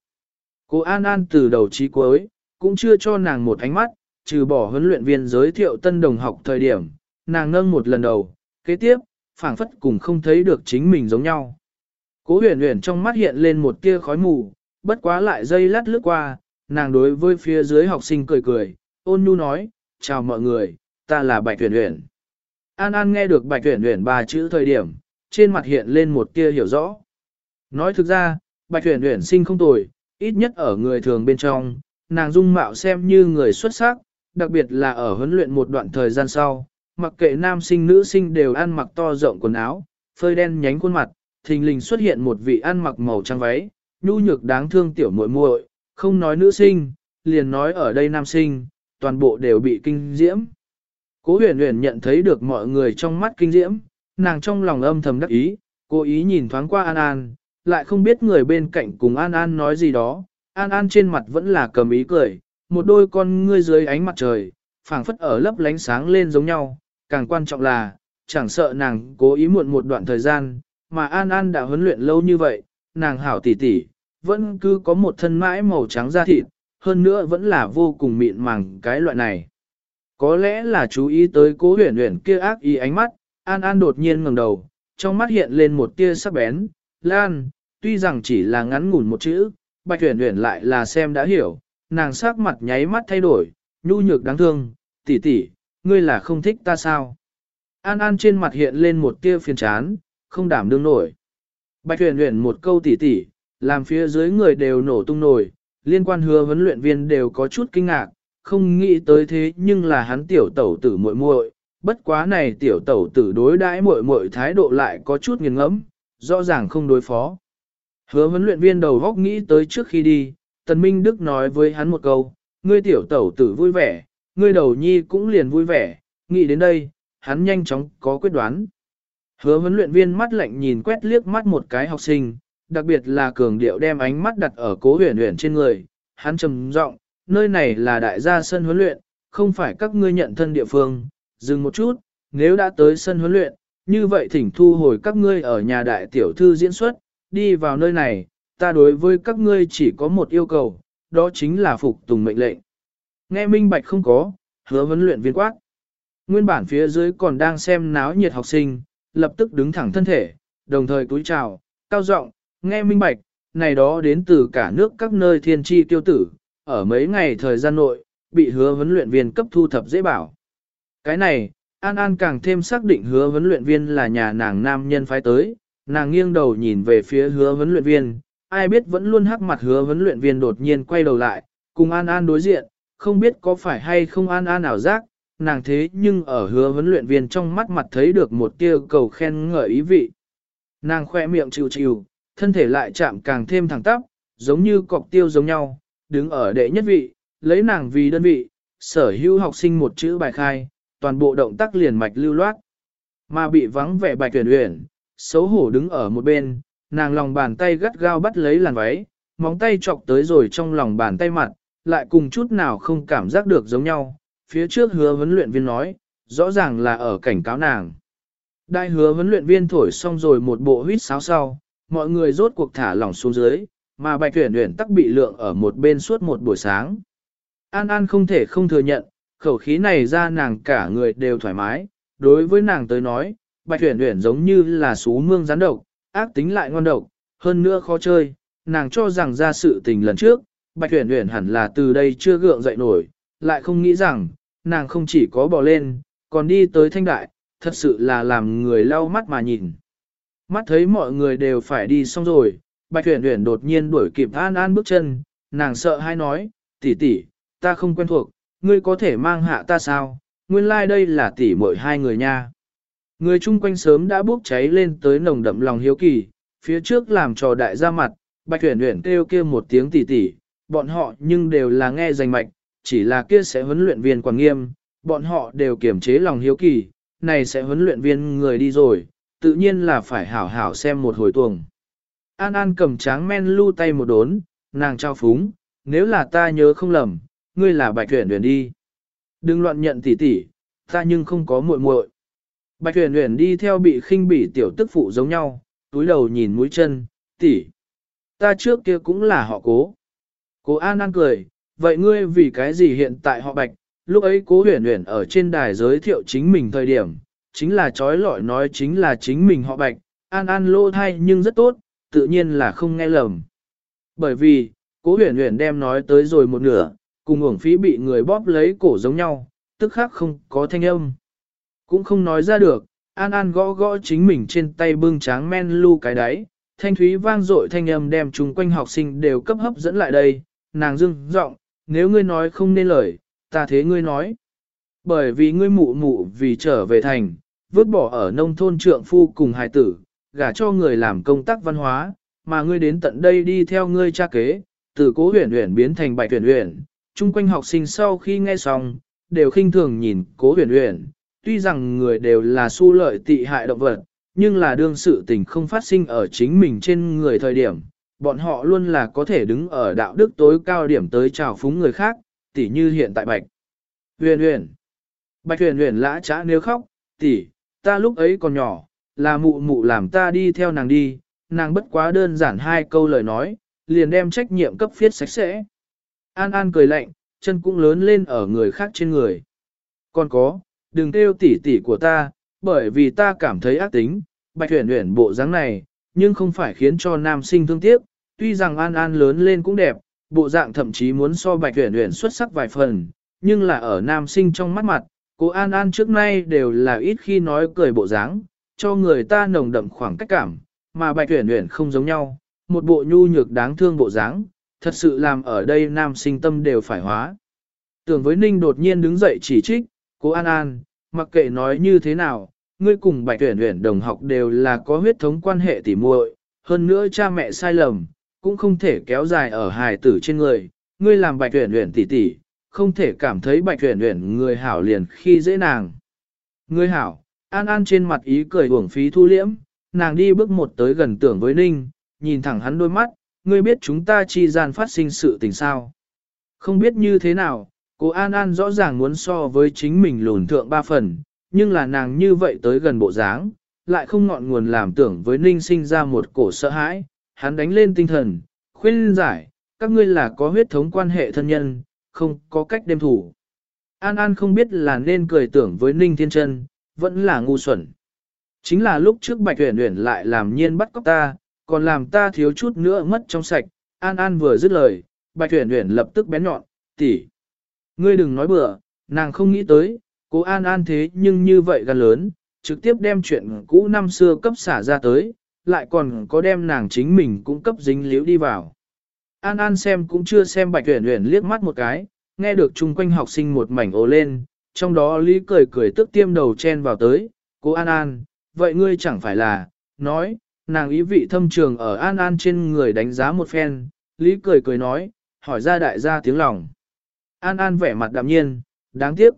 Cố An An từ đầu chí cuối, cũng chưa cho nàng một ánh mắt, trừ bỏ huấn luyện viên giới thiệu tân đồng học thời điểm, nàng ngâng một lần đầu, kế tiếp, phảng phất cùng không thấy được chính mình giống nhau. Cố huyền huyền trong mắt hiện lên một tia khói mù, bất quá lại dây lát lướt qua, nàng đối với phía dưới học sinh cười cười, ôn nhu nói, chào mọi người, ta là Bạch Tuyển Uyển. An An nghe được Bạch Tuyển Uyển ba chữ thời điểm, trên mặt hiện lên một tia hiểu rõ. Nói thực ra, Bạch Tuyển Uyển sinh không tồi, ít nhất ở người thường bên trong, nàng dung mạo xem như người xuất sắc, đặc biệt là ở huấn luyện một đoạn thời gian sau, mặc kệ nam sinh nữ sinh đều ăn mặc to rộng quần áo, phơi đen nhánh khuôn mặt, thình lình xuất hiện một vị ăn mặc màu trắng váy, nhu nhược đáng thương tiểu muội muội, không nói nữ sinh, liền nói ở đây nam sinh, toàn bộ đều bị kinh diễm. Cố huyền huyền nhận thấy được mọi người trong mắt kinh diễm, nàng trong lòng âm thầm đắc ý, cố ý nhìn thoáng qua An An, lại không biết người bên cạnh cùng An An nói gì đó, An An trên mặt vẫn là cầm ý cười, một đôi con ngươi dưới ánh mặt trời, phảng phất ở lấp lánh sáng lên giống nhau, càng quan trọng là, chẳng sợ nàng cố ý muộn một đoạn thời gian, mà An An đã huấn luyện lâu như vậy, nàng hảo tỉ tỉ, vẫn cứ có một thân mãi màu trắng da thịt, hơn nữa vẫn là vô cùng mịn màng cái loại này. Có lẽ là chú ý tới cố huyền huyền kia ác ý ánh mắt, An An đột nhiên ngẩng đầu, trong mắt hiện lên một tia sắc bén, Lan, tuy rằng chỉ là ngắn ngủn một chữ, Bạch huyền huyền lại là xem đã hiểu, nàng sắc mặt nháy mắt thay đổi, nhu nhược đáng thương, tỷ tỷ, ngươi là không thích ta sao? An An trên mặt hiện lên một tia phiền chán, không đảm đương nổi. Bạch huyền huyền một câu tỷ tỷ, làm phía dưới người đều nổ tung nổi, liên quan hứa huấn luyện viên đều có chút kinh ngạc, không nghĩ tới thế nhưng là hắn tiểu tẩu tử muội muội, bất quá này tiểu tẩu tử đối đãi muội muội thái độ lại có chút nghiền ngẫm, rõ ràng không đối phó. Hứa huấn luyện viên đầu góc nghĩ tới trước khi đi, Tần Minh Đức nói với hắn một câu, ngươi tiểu tẩu tử vui vẻ, ngươi đầu nhi cũng liền vui vẻ, nghĩ đến đây, hắn nhanh chóng có quyết đoán. Hứa huấn luyện viên mắt lạnh nhìn quét liếc mắt một cái học sinh, đặc biệt là cường điệu đem ánh mắt đặt ở cố huyền huyền trên người, hắn trầm giọng, nơi này là đại gia sân huấn luyện, không phải các ngươi nhận thân địa phương, dừng một chút, nếu đã tới sân huấn luyện, như vậy thỉnh thu hồi các ngươi ở nhà đại tiểu thư diễn xuất, đi vào nơi này, ta đối với các ngươi chỉ có một yêu cầu, đó chính là phục tùng mệnh lệnh. Nghe minh bạch không có, hứa huấn luyện viên quát. Nguyên bản phía dưới còn đang xem náo nhiệt học sinh, lập tức đứng thẳng thân thể, đồng thời cúi chào, cao giọng, nghe minh bạch, này đó đến từ cả nước các nơi thiên tri tiêu tử, ở mấy ngày thời gian nội, bị hứa huấn luyện viên cấp thu thập dễ bảo. Cái này, An An càng thêm xác định hứa huấn luyện viên là nhà nàng nam nhân phái tới, nàng nghiêng đầu nhìn về phía hứa huấn luyện viên, ai biết vẫn luôn hắc mặt hứa huấn luyện viên đột nhiên quay đầu lại, cùng An An đối diện, không biết có phải hay không An An ảo giác, nàng thế nhưng ở hứa huấn luyện viên trong mắt mặt thấy được một tia cầu khen ngợi ý vị. Nàng khoe miệng chịu chịu, thân thể lại chạm càng thêm thẳng tắp, giống như cọc tiêu giống nhau, đứng ở đệ nhất vị, lấy nàng vì đơn vị, sở hữu học sinh một chữ bài khai, toàn bộ động tác liền mạch lưu loát. Mà bị vắng vẻ bạch tuyển uyển, xấu hổ đứng ở một bên, nàng lòng bàn tay gắt gao bắt lấy làn váy, móng tay chọc tới rồi trong lòng bàn tay mặt, lại cùng chút nào không cảm giác được giống nhau. Phía trước hứa huấn luyện viên nói, rõ ràng là ở cảnh cáo nàng. Đại hứa huấn luyện viên thổi xong rồi một bộ huyết sáo sau, mọi người rốt cuộc thả lỏng xuống dưới, mà bạch tuyển tuyển tắc bị lượng ở một bên suốt một buổi sáng. An An không thể không thừa nhận, khẩu khí này ra nàng cả người đều thoải mái, đối với nàng tới nói, bạch tuyển tuyển giống như là sú mương rắn độc, ác tính lại ngon độc, hơn nữa khó chơi, nàng cho rằng ra sự tình lần trước, Bạch tuyển tuyển hẳn là từ đây chưa gượng dậy nổi, lại không nghĩ rằng, nàng không chỉ có bỏ lên, còn đi tới thanh đại, thật sự là làm người lau mắt mà nhìn. Mắt thấy mọi người đều phải đi xong rồi, Bạch Huyền Huyền đột nhiên đuổi kịp An An bước chân, nàng sợ hay nói, tỷ tỷ, ta không quen thuộc, ngươi có thể mang hạ ta sao, nguyên lai like đây là tỷ muội hai người nha. Người chung quanh sớm đã bốc cháy lên tới nồng đậm lòng hiếu kỳ, phía trước làm trò đại ra mặt, Bạch Huyền Huyền kêu kia một tiếng tỷ tỷ, bọn họ nhưng đều là nghe danh mạch, chỉ là kia sẽ huấn luyện viên quản nghiêm, bọn họ đều kiềm chế lòng hiếu kỳ, này sẽ huấn luyện viên người đi rồi, tự nhiên là phải hảo hảo xem một hồi tuồng. An An cầm tráng men lưu tay một đốn, nàng trao phúng, nếu là ta nhớ không lầm, ngươi là bạch tuyển tuyển đi. Đừng loạn nhận tỉ tỉ, ta nhưng không có muội muội. Bạch tuyển tuyển đi theo bị khinh bỉ tiểu tức phụ giống nhau, túi đầu nhìn mũi chân, tỉ. Ta trước kia cũng là họ cố. Cố An An cười, vậy ngươi vì cái gì hiện tại họ bạch, lúc ấy cố huyền huyền ở trên đài giới thiệu chính mình thời điểm, chính là trói lọi nói chính là chính mình họ bạch, An An lô thay nhưng rất tốt, tự nhiên là không nghe lầm. Bởi vì, cố huyền huyền đem nói tới rồi một nửa, cùng uổng phí bị người bóp lấy cổ giống nhau, tức khác không có thanh âm. Cũng không nói ra được, An An gõ gõ chính mình trên tay bưng tráng men lu cái đáy, thanh thúy vang dội thanh âm đem chung quanh học sinh đều cấp hấp dẫn lại đây, nàng dưng giọng nếu ngươi nói không nên lời, ta thế ngươi nói. Bởi vì ngươi mụ mụ vì trở về thành, vứt bỏ ở nông thôn trượng phu cùng hài tử, gả cho người làm công tác văn hóa, mà ngươi đến tận đây đi theo ngươi cha kế, từ cố huyền huyền biến thành bạch huyền huyền. chung quanh học sinh sau khi nghe xong, đều khinh thường nhìn cố huyền huyền, tuy rằng người đều là su lợi tị hại động vật, nhưng là đương sự tình không phát sinh ở chính mình trên người thời điểm, bọn họ luôn là có thể đứng ở đạo đức tối cao điểm tới chào phúng người khác, tỉ như hiện tại Bạch. Huyền huyền. Bạch huyền huyền lã trá nếu khóc, tỉ, ta lúc ấy còn nhỏ, là mụ mụ làm ta đi theo nàng đi, nàng bất quá đơn giản hai câu lời nói, liền đem trách nhiệm cấp phiết sạch sẽ. An An cười lạnh, chân cũng lớn lên ở người khác trên người. Còn có, đừng kêu tỉ tỉ của ta, bởi vì ta cảm thấy ác tính, bạch huyển huyển bộ dáng này, nhưng không phải khiến cho nam sinh thương tiếc, tuy rằng An An lớn lên cũng đẹp, bộ dạng thậm chí muốn so bạch huyển huyển xuất sắc vài phần, nhưng là ở nam sinh trong mắt mặt, cô An An trước nay đều là ít khi nói cười bộ dáng, cho người ta nồng đậm khoảng cách cảm, mà bạch Tuyển Tuyển không giống nhau, một bộ nhu nhược đáng thương bộ dáng, thật sự làm ở đây nam sinh tâm đều phải hóa. Tưởng với Ninh đột nhiên đứng dậy chỉ trích, cô An An, mặc kệ nói như thế nào, ngươi cùng bạch Tuyển Tuyển đồng học đều là có huyết thống quan hệ tỉ muội, hơn nữa cha mẹ sai lầm, cũng không thể kéo dài ở hài tử trên người, ngươi làm bạch Tuyển Tuyển tỷ tỷ, không thể cảm thấy bạch huyền huyền người hảo liền khi dễ nàng. người hảo, an an trên mặt ý cười uổng phí thu liễm, nàng đi bước một tới gần tưởng với ninh, nhìn thẳng hắn đôi mắt, ngươi biết chúng ta chi gian phát sinh sự tình sao. Không biết như thế nào, cô An An rõ ràng muốn so với chính mình lùn thượng ba phần, nhưng là nàng như vậy tới gần bộ dáng, lại không ngọn nguồn làm tưởng với ninh sinh ra một cổ sợ hãi, hắn đánh lên tinh thần, khuyên giải, các ngươi là có huyết thống quan hệ thân nhân, không có cách đem thủ. An An không biết là nên cười tưởng với Ninh Thiên Trân, vẫn là ngu xuẩn. Chính là lúc trước Bạch Huyền Huyền lại làm nhiên bắt cóc ta, còn làm ta thiếu chút nữa mất trong sạch. An An vừa dứt lời, Bạch Huyền Huyền lập tức bén nhọn, tỷ, Ngươi đừng nói bừa, nàng không nghĩ tới, cố An An thế nhưng như vậy gan lớn, trực tiếp đem chuyện cũ năm xưa cấp xả ra tới, lại còn có đem nàng chính mình cũng cấp dính liễu đi vào. An An xem cũng chưa xem Bạch Uyển Uyển liếc mắt một cái, nghe được chung quanh học sinh một mảnh ồ lên, trong đó Lý cười cười tức tiêm đầu chen vào tới, cô An An, vậy ngươi chẳng phải là, nói, nàng ý vị thâm trường ở An An trên người đánh giá một phen, Lý cười cười nói, hỏi ra đại gia tiếng lòng. An An vẻ mặt đạm nhiên, đáng tiếc.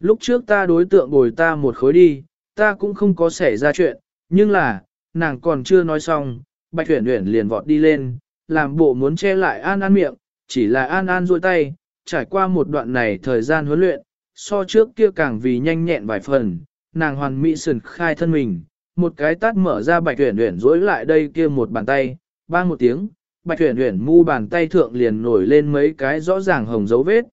Lúc trước ta đối tượng bồi ta một khối đi, ta cũng không có xảy ra chuyện, nhưng là, nàng còn chưa nói xong, Bạch Uyển Uyển liền vọt đi lên, làm bộ muốn che lại An An miệng, chỉ là An An duỗi tay, trải qua một đoạn này thời gian huấn luyện, so trước kia càng vì nhanh nhẹn vài phần, nàng hoàn mỹ sườn khai thân mình, một cái tát mở ra Bạch tuyển tuyển duỗi lại đây kia một bàn tay, bang một tiếng, Bạch tuyển tuyển mu bàn tay thượng liền nổi lên mấy cái rõ ràng hồng dấu vết.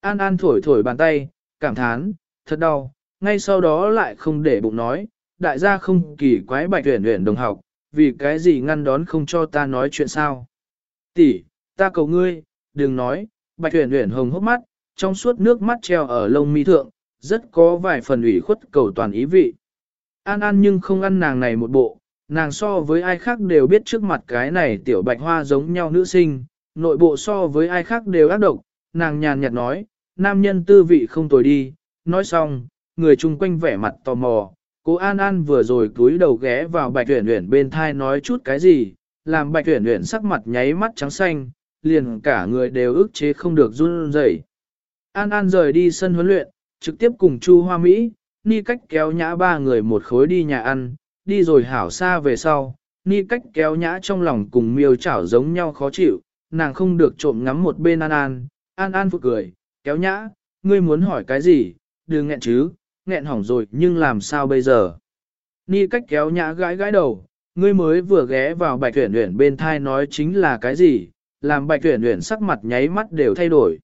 An An thổi thổi bàn tay, cảm thán, thật đau, ngay sau đó lại không để bụng nói, đại gia không kỳ quái Bạch tuyển tuyển đồng học, vì cái gì ngăn đón không cho ta nói chuyện sao? Tỷ, ta cầu ngươi, đừng nói, bạch tuyển uyển hồng hốc mắt, trong suốt nước mắt treo ở lông mi thượng, rất có vài phần ủy khuất cầu toàn ý vị. An An nhưng không ăn nàng này một bộ, nàng so với ai khác đều biết trước mặt cái này tiểu bạch hoa giống nhau nữ sinh, nội bộ so với ai khác đều ác độc, nàng nhàn nhạt nói, nam nhân tư vị không tồi đi, nói xong, người chung quanh vẻ mặt tò mò, cố An An vừa rồi cúi đầu ghé vào bạch tuyển uyển bên thai nói chút cái gì, làm bạch tuyển uyển sắc mặt nháy mắt trắng xanh, liền cả người đều ức chế không được run rẩy. An An rời đi sân huấn luyện, trực tiếp cùng Chu Hoa Mỹ, Ni cách kéo nhã ba người một khối đi nhà ăn, đi rồi hảo xa về sau, Ni cách kéo nhã trong lòng cùng miêu chảo giống nhau khó chịu, nàng không được trộm ngắm một bên An An, An An phụ cười, kéo nhã, ngươi muốn hỏi cái gì, đừng nghẹn chứ, nghẹn hỏng rồi nhưng làm sao bây giờ. Ni cách kéo nhã gãi gãi đầu, ngươi mới vừa ghé vào bạch tuyển tuyển bên thai nói chính là cái gì, làm bạch tuyển tuyển sắc mặt nháy mắt đều thay đổi.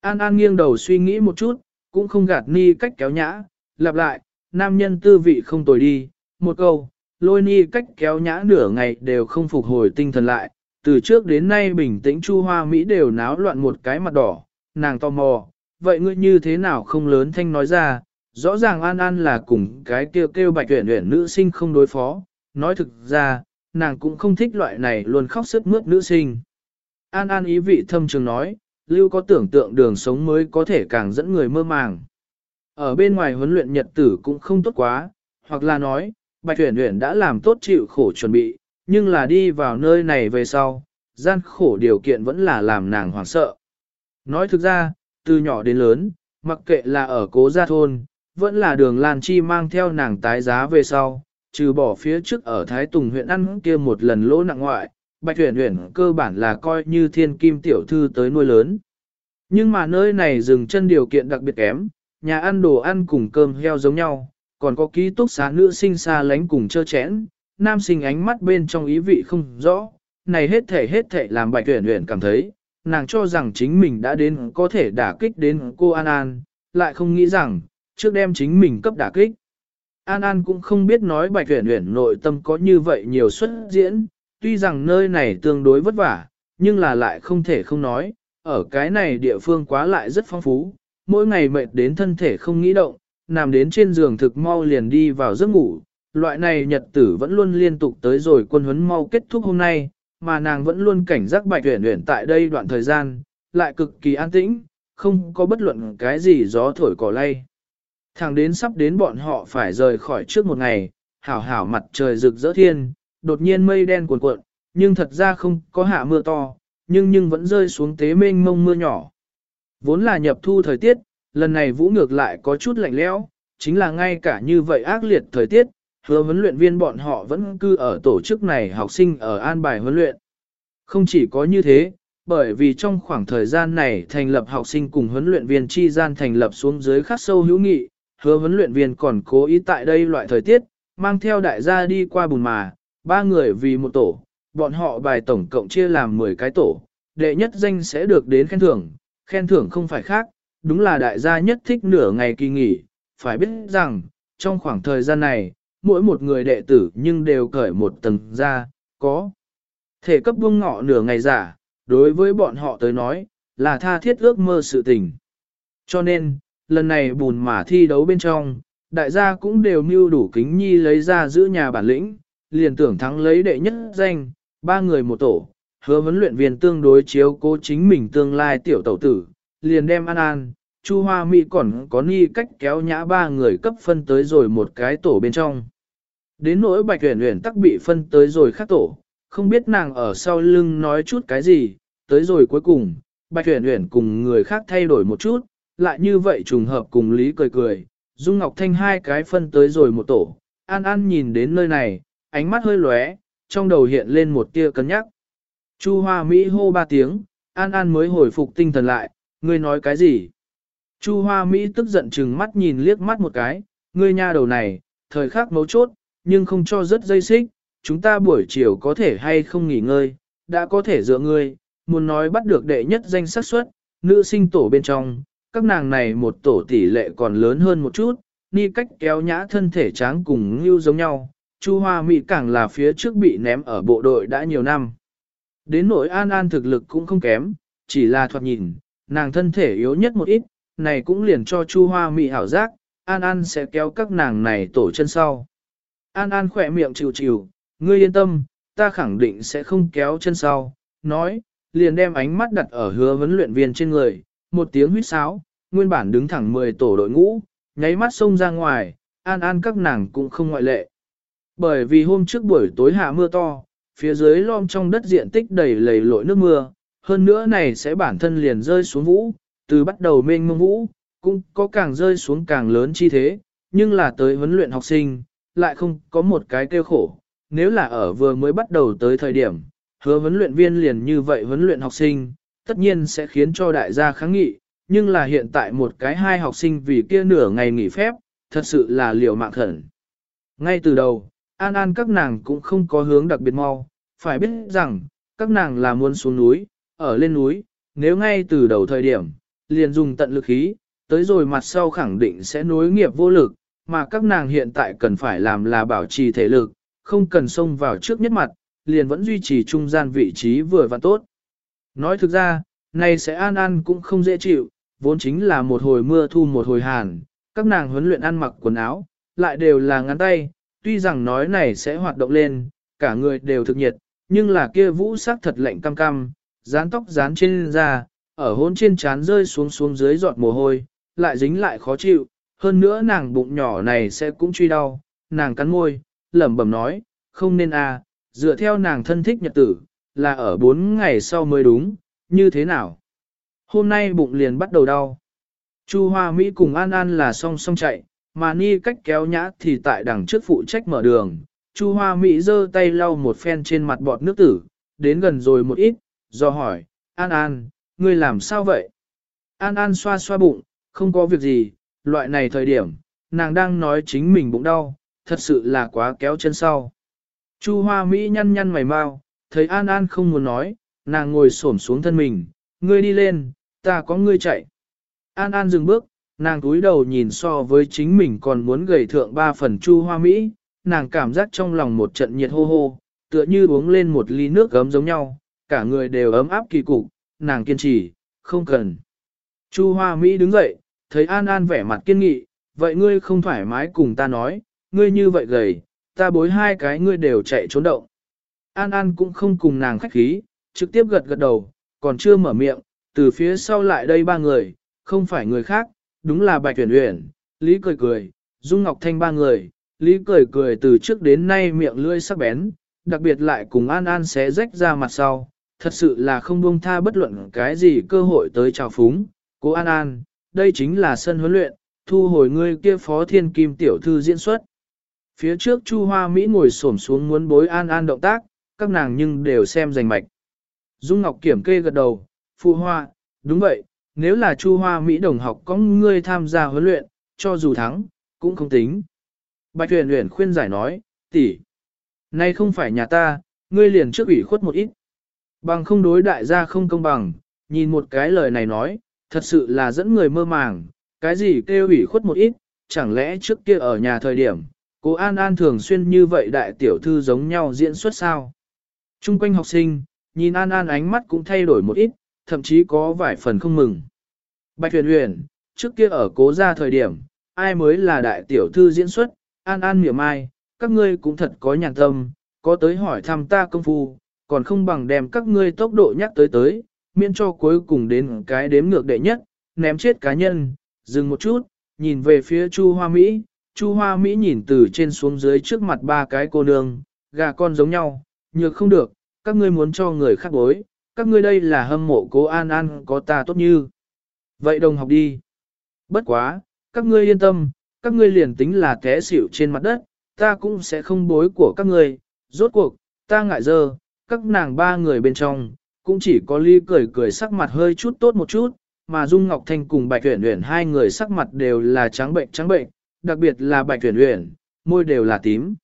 An An nghiêng đầu suy nghĩ một chút, cũng không gạt Ni cách kéo nhã, lặp lại, nam nhân tư vị không tồi đi, một câu, lôi Ni cách kéo nhã nửa ngày đều không phục hồi tinh thần lại, từ trước đến nay bình tĩnh Chu Hoa Mỹ đều náo loạn một cái mặt đỏ, nàng tò mò, vậy ngươi như thế nào không lớn thanh nói ra, rõ ràng An An là cùng cái kêu kêu bạch tuyển tuyển nữ sinh không đối phó, nói thực ra, nàng cũng không thích loại này luôn khóc sức mướt nữ sinh. An An ý vị thâm trường nói, lưu có tưởng tượng đường sống mới có thể càng dẫn người mơ màng. Ở bên ngoài huấn luyện nhật tử cũng không tốt quá, hoặc là nói, bạch tuyển tuyển đã làm tốt chịu khổ chuẩn bị, nhưng là đi vào nơi này về sau, gian khổ điều kiện vẫn là làm nàng hoảng sợ. Nói thực ra, từ nhỏ đến lớn, mặc kệ là ở cố gia thôn, vẫn là đường Lan Chi mang theo nàng tái giá về sau, trừ bỏ phía trước ở Thái Tùng huyện ăn kia một lần lỗ nặng ngoại, Bạch Huyền Huyền cơ bản là coi như thiên kim tiểu thư tới nuôi lớn. Nhưng mà nơi này dừng chân điều kiện đặc biệt kém, nhà ăn đồ ăn cùng cơm heo giống nhau, còn có ký túc xá nữ sinh xa lánh cùng chơ chẽn, nam sinh ánh mắt bên trong ý vị không rõ, này hết thể hết thể làm Bạch Huyền Huyền cảm thấy, nàng cho rằng chính mình đã đến có thể đả kích đến cô An An, lại không nghĩ rằng, trước đem chính mình cấp đả kích. An An cũng không biết nói bạch huyển huyển nội tâm có như vậy nhiều xuất diễn, tuy rằng nơi này tương đối vất vả, nhưng là lại không thể không nói, ở cái này địa phương quá lại rất phong phú, mỗi ngày mệt đến thân thể không nghĩ động, nằm đến trên giường thực mau liền đi vào giấc ngủ, loại này nhật tử vẫn luôn liên tục tới rồi quân huấn mau kết thúc hôm nay, mà nàng vẫn luôn cảnh giác bạch huyển huyển tại đây đoạn thời gian, lại cực kỳ an tĩnh, không có bất luận cái gì gió thổi cỏ lay. Thẳng đến sắp đến bọn họ phải rời khỏi trước một ngày, hảo hảo mặt trời rực rỡ thiên, đột nhiên mây đen cuồn cuộn, nhưng thật ra không có hạ mưa to, nhưng nhưng vẫn rơi xuống tế mênh mông mưa nhỏ. Vốn là nhập thu thời tiết, lần này vũ ngược lại có chút lạnh lẽo, chính là ngay cả như vậy ác liệt thời tiết, hứa huấn luyện viên bọn họ vẫn cư ở tổ chức này học sinh ở an bài huấn luyện. Không chỉ có như thế, bởi vì trong khoảng thời gian này thành lập học sinh cùng huấn luyện viên chi gian thành lập xuống dưới khắc sâu hữu nghị, hứa huấn luyện viên còn cố ý tại đây loại thời tiết, mang theo đại gia đi qua bùn mà, ba người vì một tổ, bọn họ bài tổng cộng chia làm 10 cái tổ, đệ nhất danh sẽ được đến khen thưởng, khen thưởng không phải khác, đúng là đại gia nhất thích nửa ngày kỳ nghỉ, phải biết rằng, trong khoảng thời gian này, mỗi một người đệ tử nhưng đều cởi một tầng ra, có thể cấp buông ngọ nửa ngày giả, đối với bọn họ tới nói, là tha thiết ước mơ sự tình. Cho nên, lần này bùn mà thi đấu bên trong, đại gia cũng đều mưu đủ kính nhi lấy ra giữ nhà bản lĩnh, liền tưởng thắng lấy đệ nhất danh, ba người một tổ, hứa vấn luyện viên tương đối chiếu cố chính mình tương lai tiểu tẩu tử, liền đem an an, Chu Hoa Mỹ còn có ni cách kéo nhã ba người cấp phân tới rồi một cái tổ bên trong. Đến nỗi bạch huyền huyền tắc bị phân tới rồi khác tổ, không biết nàng ở sau lưng nói chút cái gì, tới rồi cuối cùng, bạch huyền huyền cùng người khác thay đổi một chút, lại như vậy trùng hợp cùng Lý cười cười, Dung Ngọc Thanh hai cái phân tới rồi một tổ, An An nhìn đến nơi này, ánh mắt hơi lóe, trong đầu hiện lên một tia cân nhắc. Chu Hoa Mỹ hô ba tiếng, An An mới hồi phục tinh thần lại, ngươi nói cái gì? Chu Hoa Mỹ tức giận chừng mắt nhìn liếc mắt một cái, ngươi nha đầu này, thời khắc mấu chốt, nhưng không cho rất dây xích, chúng ta buổi chiều có thể hay không nghỉ ngơi, đã có thể dựa ngươi, muốn nói bắt được đệ nhất danh xác suất, nữ sinh tổ bên trong, các nàng này một tổ tỷ lệ còn lớn hơn một chút, ni cách kéo nhã thân thể tráng cùng như giống nhau, Chu Hoa Mỹ càng là phía trước bị ném ở bộ đội đã nhiều năm. Đến nỗi An An thực lực cũng không kém, chỉ là thoạt nhìn, nàng thân thể yếu nhất một ít, này cũng liền cho Chu Hoa Mỹ hảo giác, An An sẽ kéo các nàng này tổ chân sau. An An khỏe miệng chịu chịu, ngươi yên tâm, ta khẳng định sẽ không kéo chân sau, nói, liền đem ánh mắt đặt ở hứa vấn luyện viên trên người, một tiếng huýt sáo, nguyên bản đứng thẳng 10 tổ đội ngũ, nháy mắt xông ra ngoài, An An các nàng cũng không ngoại lệ. Bởi vì hôm trước buổi tối hạ mưa to, phía dưới lom trong đất diện tích đầy lầy lội nước mưa, hơn nữa này sẽ bản thân liền rơi xuống vũ, từ bắt đầu mênh mông vũ, cũng có càng rơi xuống càng lớn chi thế, nhưng là tới huấn luyện học sinh, lại không có một cái kêu khổ. Nếu là ở vừa mới bắt đầu tới thời điểm, hứa huấn luyện viên liền như vậy huấn luyện học sinh, tất nhiên sẽ khiến cho đại gia kháng nghị, nhưng là hiện tại một cái hai học sinh vì kia nửa ngày nghỉ phép, thật sự là liều mạng khẩn. Ngay từ đầu, An An các nàng cũng không có hướng đặc biệt mau, phải biết rằng, các nàng là muốn xuống núi, ở lên núi, nếu ngay từ đầu thời điểm, liền dùng tận lực khí, tới rồi mặt sau khẳng định sẽ nối nghiệp vô lực, mà các nàng hiện tại cần phải làm là bảo trì thể lực, không cần xông vào trước nhất mặt, liền vẫn duy trì trung gian vị trí vừa và tốt. Nói thực ra, này sẽ an an cũng không dễ chịu, vốn chính là một hồi mưa thu một hồi hàn, các nàng huấn luyện ăn mặc quần áo, lại đều là ngắn tay, tuy rằng nói này sẽ hoạt động lên, cả người đều thực nhiệt, nhưng là kia vũ sắc thật lạnh cam cam, dán tóc dán trên da, ở hôn trên trán rơi xuống xuống dưới giọt mồ hôi, lại dính lại khó chịu, hơn nữa nàng bụng nhỏ này sẽ cũng truy đau, nàng cắn môi, lẩm bẩm nói, không nên à, dựa theo nàng thân thích nhật tử, là ở 4 ngày sau mới đúng, như thế nào? Hôm nay bụng liền bắt đầu đau. Chu Hoa Mỹ cùng An An là song song chạy, mà Ni cách kéo nhã thì tại đằng trước phụ trách mở đường. Chu Hoa Mỹ giơ tay lau một phen trên mặt bọt nước tử, đến gần rồi một ít, do hỏi, An An, ngươi làm sao vậy? An An xoa xoa bụng, không có việc gì, loại này thời điểm, nàng đang nói chính mình bụng đau, thật sự là quá kéo chân sau. Chu Hoa Mỹ nhăn nhăn mày mau, thấy An An không muốn nói, nàng ngồi xổm xuống thân mình, ngươi đi lên, ta có ngươi chạy. An An dừng bước, nàng túi đầu nhìn so với chính mình còn muốn gầy thượng ba phần Chu Hoa Mỹ, nàng cảm giác trong lòng một trận nhiệt hô hô, tựa như uống lên một ly nước gấm giống nhau, cả người đều ấm áp kỳ cục, nàng kiên trì, không cần. Chu Hoa Mỹ đứng dậy, thấy An An vẻ mặt kiên nghị, vậy ngươi không thoải mái cùng ta nói, ngươi như vậy gầy, ta bối hai cái ngươi đều chạy trốn động. An An cũng không cùng nàng khách khí, trực tiếp gật gật đầu, còn chưa mở miệng, từ phía sau lại đây ba người, không phải người khác, đúng là Bạch Tuyển Uyển, Lý cười cười, Dung Ngọc Thanh ba người, Lý cười cười từ trước đến nay miệng lưỡi sắc bén, đặc biệt lại cùng An An xé rách ra mặt sau, thật sự là không buông tha bất luận cái gì cơ hội tới chào phúng. Cố An An, đây chính là sân huấn luyện, thu hồi ngươi kia phó thiên kim tiểu thư diễn xuất. Phía trước Chu Hoa Mỹ ngồi xổm xuống muốn bối An An động tác, các nàng nhưng đều xem rành mạch. Dung Ngọc kiểm kê gật đầu, phụ hoa, đúng vậy, nếu là Chu Hoa Mỹ đồng học có ngươi tham gia huấn luyện, cho dù thắng, cũng không tính. Bạch Huyền Huyền khuyên giải nói, tỷ, nay không phải nhà ta, ngươi liền trước ủy khuất một ít. Bằng không đối đại gia không công bằng, nhìn một cái lời này nói, thật sự là dẫn người mơ màng, cái gì kêu ủy khuất một ít, chẳng lẽ trước kia ở nhà thời điểm, cô An An thường xuyên như vậy đại tiểu thư giống nhau diễn xuất sao? Trung quanh học sinh, nhìn An An ánh mắt cũng thay đổi một ít, thậm chí có vài phần không mừng. Bạch huyền huyền, trước kia ở cố gia thời điểm, ai mới là đại tiểu thư diễn xuất, An An miệng mai, các ngươi cũng thật có nhàn tâm, có tới hỏi thăm ta công phu, còn không bằng đem các ngươi tốc độ nhắc tới tới, miễn cho cuối cùng đến cái đếm ngược đệ nhất, ném chết cá nhân, dừng một chút, nhìn về phía Chu Hoa Mỹ, Chu Hoa Mỹ nhìn từ trên xuống dưới trước mặt ba cái cô nương, gà con giống nhau, nhược không được, các ngươi muốn cho người khác bối, các ngươi đây là hâm mộ cố An An có ta tốt như. Vậy đồng học đi. Bất quá, các ngươi yên tâm, các ngươi liền tính là té xỉu trên mặt đất, ta cũng sẽ không bối của các ngươi, rốt cuộc, ta ngại giờ các nàng ba người bên trong, cũng chỉ có ly cười cười sắc mặt hơi chút tốt một chút, mà Dung Ngọc Thanh cùng Bạch Tuyển Uyển hai người sắc mặt đều là trắng bệnh trắng bệnh, đặc biệt là Bạch Tuyển Uyển, môi đều là tím.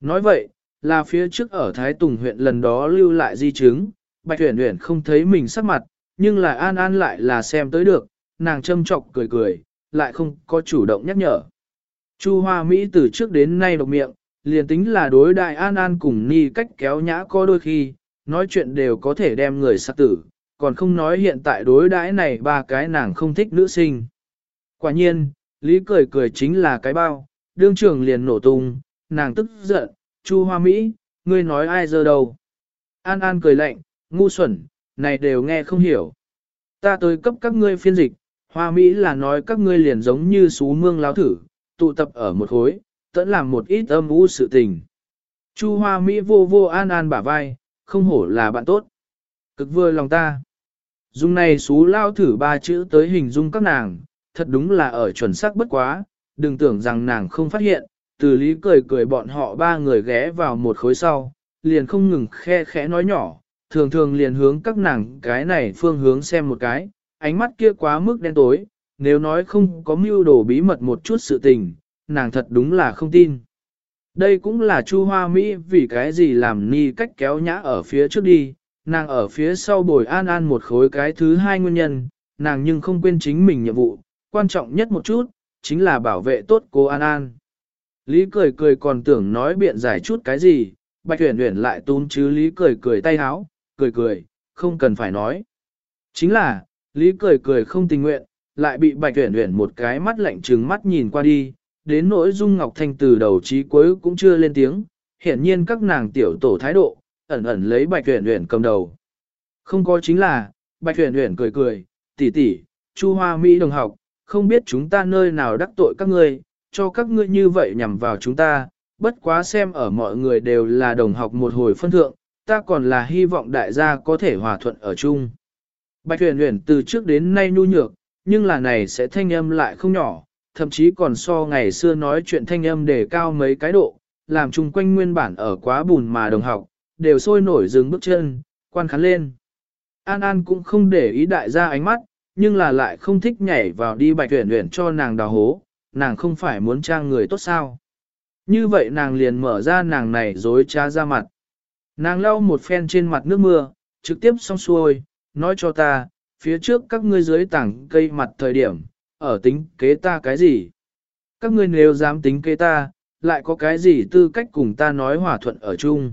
Nói vậy, là phía trước ở Thái Tùng huyện lần đó lưu lại di chứng, Bạch Uyển Uyển không thấy mình sắc mặt, nhưng là An An lại là xem tới được, nàng châm chọc cười cười, lại không có chủ động nhắc nhở. Chu Hoa Mỹ từ trước đến nay độc miệng, liền tính là đối đại An An cùng Ni cách kéo nhã có đôi khi, nói chuyện đều có thể đem người sát tử, còn không nói hiện tại đối đãi này ba cái nàng không thích nữ sinh. Quả nhiên, Lý cười cười chính là cái bao, đương trưởng liền nổ tung, nàng tức giận, Chu Hoa Mỹ, ngươi nói ai giờ đâu. An An cười lạnh, ngu xuẩn, này đều nghe không hiểu. Ta tới cấp các ngươi phiên dịch, Hoa Mỹ là nói các ngươi liền giống như xú mương láo thử, tụ tập ở một khối, tẫn làm một ít âm u sự tình. Chu Hoa Mỹ vô vô An An bả vai, không hổ là bạn tốt. Cực vừa lòng ta. Dung này xú lao thử ba chữ tới hình dung các nàng, thật đúng là ở chuẩn xác bất quá, đừng tưởng rằng nàng không phát hiện, từ lý cười cười bọn họ ba người ghé vào một khối sau, liền không ngừng khe khẽ nói nhỏ, thường thường liền hướng các nàng cái này phương hướng xem một cái, ánh mắt kia quá mức đen tối, nếu nói không có mưu đồ bí mật một chút sự tình, nàng thật đúng là không tin. Đây cũng là Chu Hoa Mỹ vì cái gì làm ni cách kéo nhã ở phía trước đi, nàng ở phía sau bồi an an một khối cái thứ hai nguyên nhân, nàng nhưng không quên chính mình nhiệm vụ, quan trọng nhất một chút, chính là bảo vệ tốt cô An An. Lý cười cười còn tưởng nói biện giải chút cái gì, Bạch Huyền Huyền lại tún chứ Lý cười cười tay háo, cười cười, không cần phải nói. Chính là, Lý cười cười không tình nguyện, lại bị Bạch Huyền Huyền một cái mắt lạnh trừng mắt nhìn qua đi, đến nỗi Dung Ngọc Thanh từ đầu chí cuối cũng chưa lên tiếng, hiển nhiên các nàng tiểu tổ thái độ, ẩn ẩn lấy Bạch Huyền Huyền cầm đầu. Không có chính là, Bạch Huyền Huyền cười cười, tỷ tỷ, Chu Hoa Mỹ đồng học, không biết chúng ta nơi nào đắc tội các ngươi, cho các ngươi như vậy nhằm vào chúng ta, bất quá xem ở mọi người đều là đồng học một hồi phân thượng, ta còn là hy vọng đại gia có thể hòa thuận ở chung. Bạch huyền huyền từ trước đến nay nhu nhược, nhưng là này sẽ thanh âm lại không nhỏ, thậm chí còn so ngày xưa nói chuyện thanh âm để cao mấy cái độ, làm chung quanh nguyên bản ở quá bùn mà đồng học, đều sôi nổi dừng bước chân, quan khán lên. An An cũng không để ý đại gia ánh mắt, nhưng là lại không thích nhảy vào đi bạch huyền huyền cho nàng đào hố, nàng không phải muốn trang người tốt sao. Như vậy nàng liền mở ra nàng này dối trá ra mặt. Nàng lau một phen trên mặt nước mưa, trực tiếp xong xuôi, nói cho ta, phía trước các ngươi dưới tảng cây mặt thời điểm, ở tính kế ta cái gì? Các ngươi nếu dám tính kế ta, lại có cái gì tư cách cùng ta nói hòa thuận ở chung?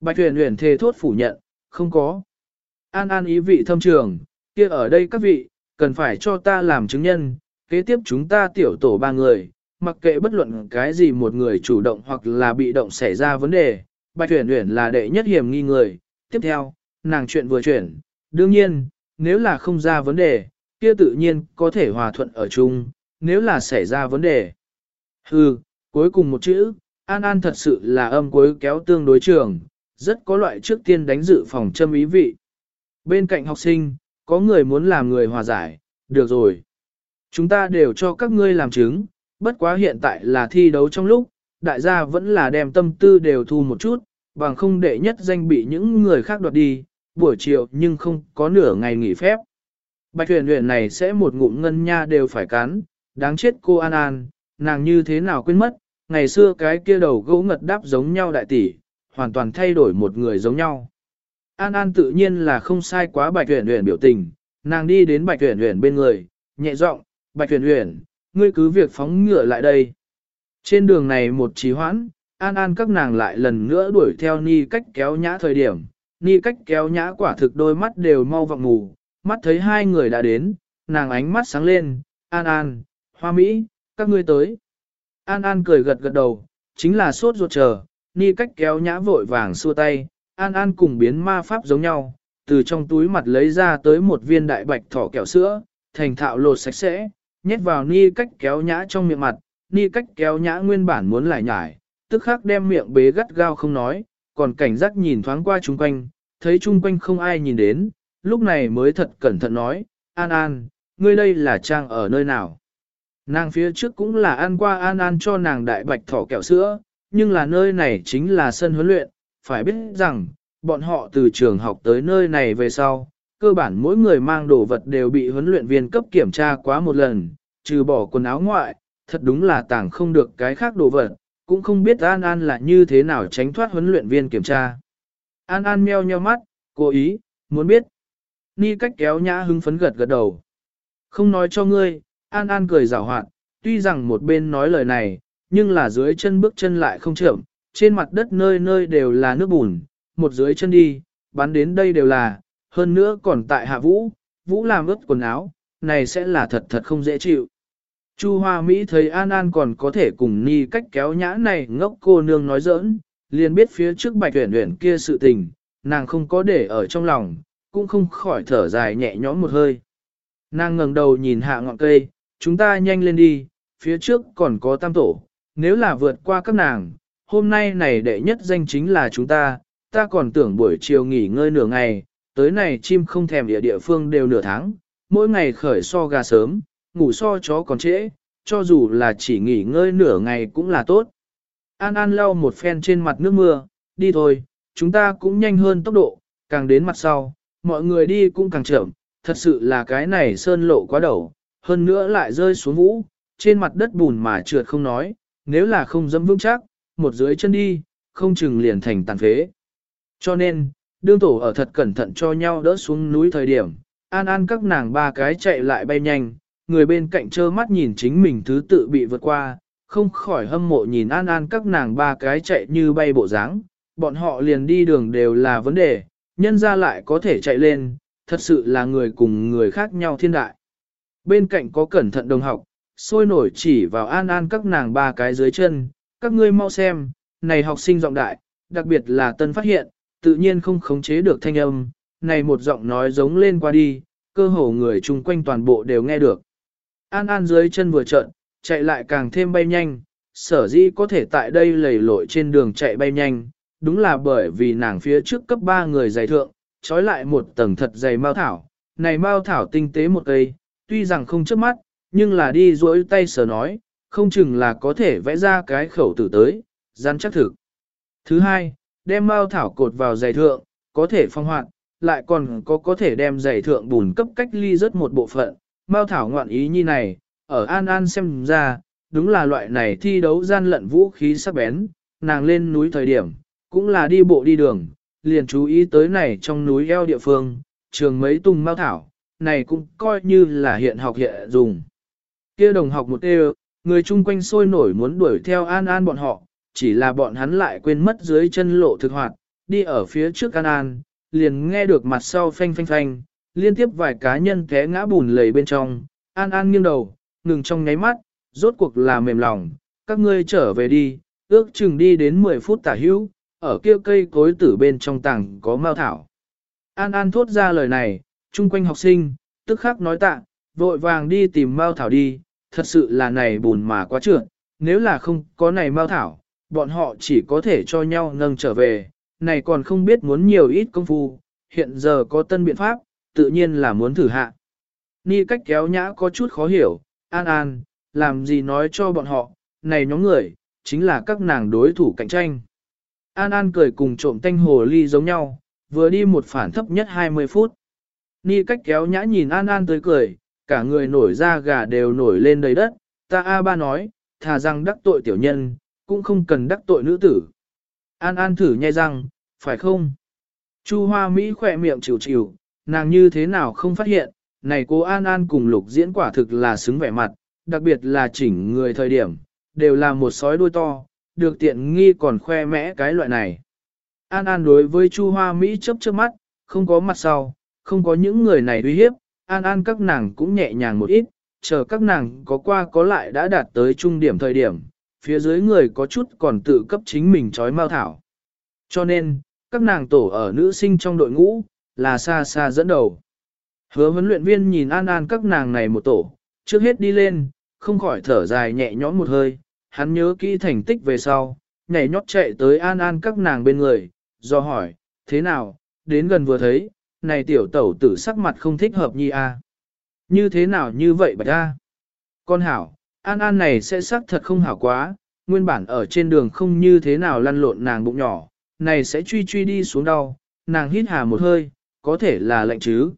Bạch huyền huyền thề thốt phủ nhận, không có. An an ý vị thâm trường, kia ở đây các vị, cần phải cho ta làm chứng nhân, kế tiếp chúng ta tiểu tổ ba người, mặc kệ bất luận cái gì một người chủ động hoặc là bị động xảy ra vấn đề, Bạch Huyền Huyền là đệ nhất hiểm nghi người. Tiếp theo, nàng chuyện vừa chuyển, đương nhiên, nếu là không ra vấn đề, kia tự nhiên có thể hòa thuận ở chung, nếu là xảy ra vấn đề. Hừ, cuối cùng một chữ, An An thật sự là âm cuối kéo tương đối trường, rất có loại trước tiên đánh dự phòng châm ý vị. Bên cạnh học sinh, có người muốn làm người hòa giải, được rồi. Chúng ta đều cho các ngươi làm chứng, bất quá hiện tại là thi đấu trong lúc, đại gia vẫn là đem tâm tư đều thu một chút, bằng không để nhất danh bị những người khác đoạt đi, buổi chiều nhưng không có nửa ngày nghỉ phép. Bạch huyền huyền này sẽ một ngụm ngân nha đều phải cắn, đáng chết cô An An, nàng như thế nào quên mất, ngày xưa cái kia đầu gỗ ngật đáp giống nhau đại tỷ, hoàn toàn thay đổi một người giống nhau. An An tự nhiên là không sai quá Bạch Huyền Huyền biểu tình, nàng đi đến Bạch Huyền Huyền bên người, nhẹ giọng, "Bạch Huyền Huyền, ngươi cứ việc phóng ngựa lại đây." Trên đường này một trí hoãn, An An các nàng lại lần nữa đuổi theo Ni cách kéo nhã thời điểm, Ni cách kéo nhã quả thực đôi mắt đều mau vọng ngủ mắt thấy hai người đã đến, nàng ánh mắt sáng lên, "An An, Hoa Mỹ, các ngươi tới." An An cười gật gật đầu, chính là sốt ruột chờ, Ni cách kéo nhã vội vàng xua tay, An An cùng biến ma pháp giống nhau, từ trong túi mặt lấy ra tới một viên đại bạch thỏ kẹo sữa, thành thạo lột sạch sẽ, nhét vào ni cách kéo nhã trong miệng mặt, ni cách kéo nhã nguyên bản muốn lại nhải, tức khắc đem miệng bế gắt gao không nói, còn cảnh giác nhìn thoáng qua chung quanh, thấy chung quanh không ai nhìn đến, lúc này mới thật cẩn thận nói, An An, ngươi đây là trang ở nơi nào? Nàng phía trước cũng là ăn qua An An cho nàng đại bạch thỏ kẹo sữa, nhưng là nơi này chính là sân huấn luyện, phải biết rằng, bọn họ từ trường học tới nơi này về sau, cơ bản mỗi người mang đồ vật đều bị huấn luyện viên cấp kiểm tra quá một lần, trừ bỏ quần áo ngoại, thật đúng là tàng không được cái khác đồ vật, cũng không biết An An là như thế nào tránh thoát huấn luyện viên kiểm tra. An An meo nheo mắt, cố ý, muốn biết. Ni cách kéo nhã hứng phấn gật gật đầu. Không nói cho ngươi, An An cười rào hoạt, tuy rằng một bên nói lời này, nhưng là dưới chân bước chân lại không chậm, trên mặt đất nơi nơi đều là nước bùn, một dưới chân đi, bắn đến đây đều là, hơn nữa còn tại hạ vũ, vũ làm ướt quần áo, này sẽ là thật thật không dễ chịu. Chu Hoa Mỹ thấy An An còn có thể cùng ni cách kéo nhã này ngốc cô nương nói giỡn, liền biết phía trước bạch huyển huyển kia sự tình, nàng không có để ở trong lòng, cũng không khỏi thở dài nhẹ nhõm một hơi. Nàng ngẩng đầu nhìn hạ ngọn cây, chúng ta nhanh lên đi, phía trước còn có tam tổ, nếu là vượt qua các nàng, hôm nay này đệ nhất danh chính là chúng ta, ta còn tưởng buổi chiều nghỉ ngơi nửa ngày, tới này chim không thèm địa địa phương đều nửa tháng, mỗi ngày khởi so gà sớm, ngủ so chó còn trễ, cho dù là chỉ nghỉ ngơi nửa ngày cũng là tốt. An An lau một phen trên mặt nước mưa, đi thôi, chúng ta cũng nhanh hơn tốc độ, càng đến mặt sau, mọi người đi cũng càng chậm, thật sự là cái này sơn lộ quá đầu, hơn nữa lại rơi xuống vũ, trên mặt đất bùn mà trượt không nói, nếu là không dẫm vững chắc, một dưới chân đi, không chừng liền thành tàn phế. Cho nên, đương tổ ở thật cẩn thận cho nhau đỡ xuống núi thời điểm, an an các nàng ba cái chạy lại bay nhanh, người bên cạnh trơ mắt nhìn chính mình thứ tự bị vượt qua, không khỏi hâm mộ nhìn an an các nàng ba cái chạy như bay bộ dáng, bọn họ liền đi đường đều là vấn đề, nhân ra lại có thể chạy lên, thật sự là người cùng người khác nhau thiên đại. Bên cạnh có cẩn thận đồng học, sôi nổi chỉ vào an an các nàng ba cái dưới chân, các ngươi mau xem, này học sinh giọng đại, đặc biệt là tân phát hiện, tự nhiên không khống chế được thanh âm, này một giọng nói giống lên qua đi, cơ hồ người chung quanh toàn bộ đều nghe được. An An dưới chân vừa trợn, chạy lại càng thêm bay nhanh, sở dĩ có thể tại đây lầy lội trên đường chạy bay nhanh, đúng là bởi vì nàng phía trước cấp 3 người dày thượng, trói lại một tầng thật dày mao thảo, này mao thảo tinh tế một cây, tuy rằng không trước mắt, nhưng là đi duỗi tay sờ nói, không chừng là có thể vẽ ra cái khẩu tử tới, rắn chắc thực. Thứ hai, đem mao thảo cột vào giày thượng, có thể phong hoạt, lại còn có có thể đem giày thượng bùn cấp cách ly rất một bộ phận. Mao thảo ngoạn ý như này, ở An An xem ra, đúng là loại này thi đấu gian lận vũ khí sắc bén, nàng lên núi thời điểm, cũng là đi bộ đi đường, liền chú ý tới này trong núi eo địa phương, trường mấy tung mao thảo, này cũng coi như là hiện học hiện dùng. kia đồng học một đều, người chung quanh sôi nổi muốn đuổi theo An An bọn họ, chỉ là bọn hắn lại quên mất dưới chân lộ thực hoạt, đi ở phía trước An An, liền nghe được mặt sau phanh phanh phanh, liên tiếp vài cá nhân té ngã bùn lầy bên trong, An An nghiêng đầu, ngừng trong nháy mắt, rốt cuộc là mềm lòng, các ngươi trở về đi, ước chừng đi đến 10 phút tả hữu, ở kia cây cối tử bên trong tảng có mao thảo. An An thốt ra lời này, chung quanh học sinh, tức khắc nói tạ, vội vàng đi tìm mao thảo đi, thật sự là này bùn mà quá trượt, nếu là không có này mao thảo, bọn họ chỉ có thể cho nhau nâng trở về, này còn không biết muốn nhiều ít công phu, hiện giờ có tân biện pháp, tự nhiên là muốn thử hạ. Ni cách kéo nhã có chút khó hiểu, an an, làm gì nói cho bọn họ, này nhóm người, chính là các nàng đối thủ cạnh tranh. An An cười cùng trộm tanh hồ ly giống nhau, vừa đi một phản thấp nhất 20 phút. Ni cách kéo nhã nhìn An An tới cười, cả người nổi ra gà đều nổi lên đầy đất, ta A ba nói, thà rằng đắc tội tiểu nhân, cũng không cần đắc tội nữ tử. An An thử nhai răng, phải không? Chu Hoa Mỹ khỏe miệng chịu chịu, nàng như thế nào không phát hiện, này cô An An cùng lục diễn quả thực là xứng vẻ mặt, đặc biệt là chỉnh người thời điểm, đều là một sói đuôi to, được tiện nghi còn khoe mẽ cái loại này. An An đối với Chu Hoa Mỹ chấp chớp mắt, không có mặt sau, không có những người này uy hiếp, An An các nàng cũng nhẹ nhàng một ít, chờ các nàng có qua có lại đã đạt tới trung điểm thời điểm, phía dưới người có chút còn tự cấp chính mình trói mao thảo. Cho nên, các nàng tổ ở nữ sinh trong đội ngũ, là xa xa dẫn đầu. Hứa huấn luyện viên nhìn an an các nàng này một tổ, trước hết đi lên, không khỏi thở dài nhẹ nhõm một hơi, hắn nhớ kỹ thành tích về sau, nhảy nhót chạy tới an an các nàng bên người, do hỏi, thế nào, đến gần vừa thấy, này tiểu tẩu tử sắc mặt không thích hợp nhi a Như thế nào như vậy bạch a Con hảo, An An này sẽ sắc thật không hảo quá, nguyên bản ở trên đường không như thế nào lăn lộn nàng bụng nhỏ, này sẽ truy truy đi xuống đau, nàng hít hà một hơi, có thể là lạnh chứ.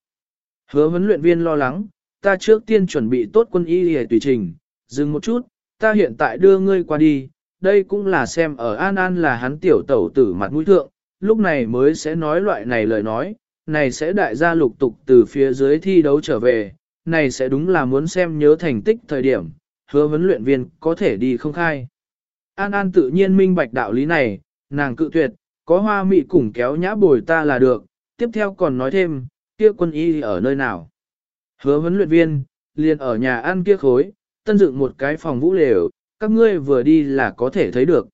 Hứa huấn luyện viên lo lắng, ta trước tiên chuẩn bị tốt quân y để tùy trình, dừng một chút, ta hiện tại đưa ngươi qua đi, đây cũng là xem ở An An là hắn tiểu tẩu tử mặt mũi thượng, lúc này mới sẽ nói loại này lời nói, này sẽ đại gia lục tục từ phía dưới thi đấu trở về, này sẽ đúng là muốn xem nhớ thành tích thời điểm, hứa huấn luyện viên có thể đi không khai. An An tự nhiên minh bạch đạo lý này, nàng cự tuyệt, có hoa mị cùng kéo nhã bồi ta là được, tiếp theo còn nói thêm, kia quân y ở nơi nào. Hứa huấn luyện viên, liền ở nhà ăn kia khối, tân dựng một cái phòng vũ lều, các ngươi vừa đi là có thể thấy được.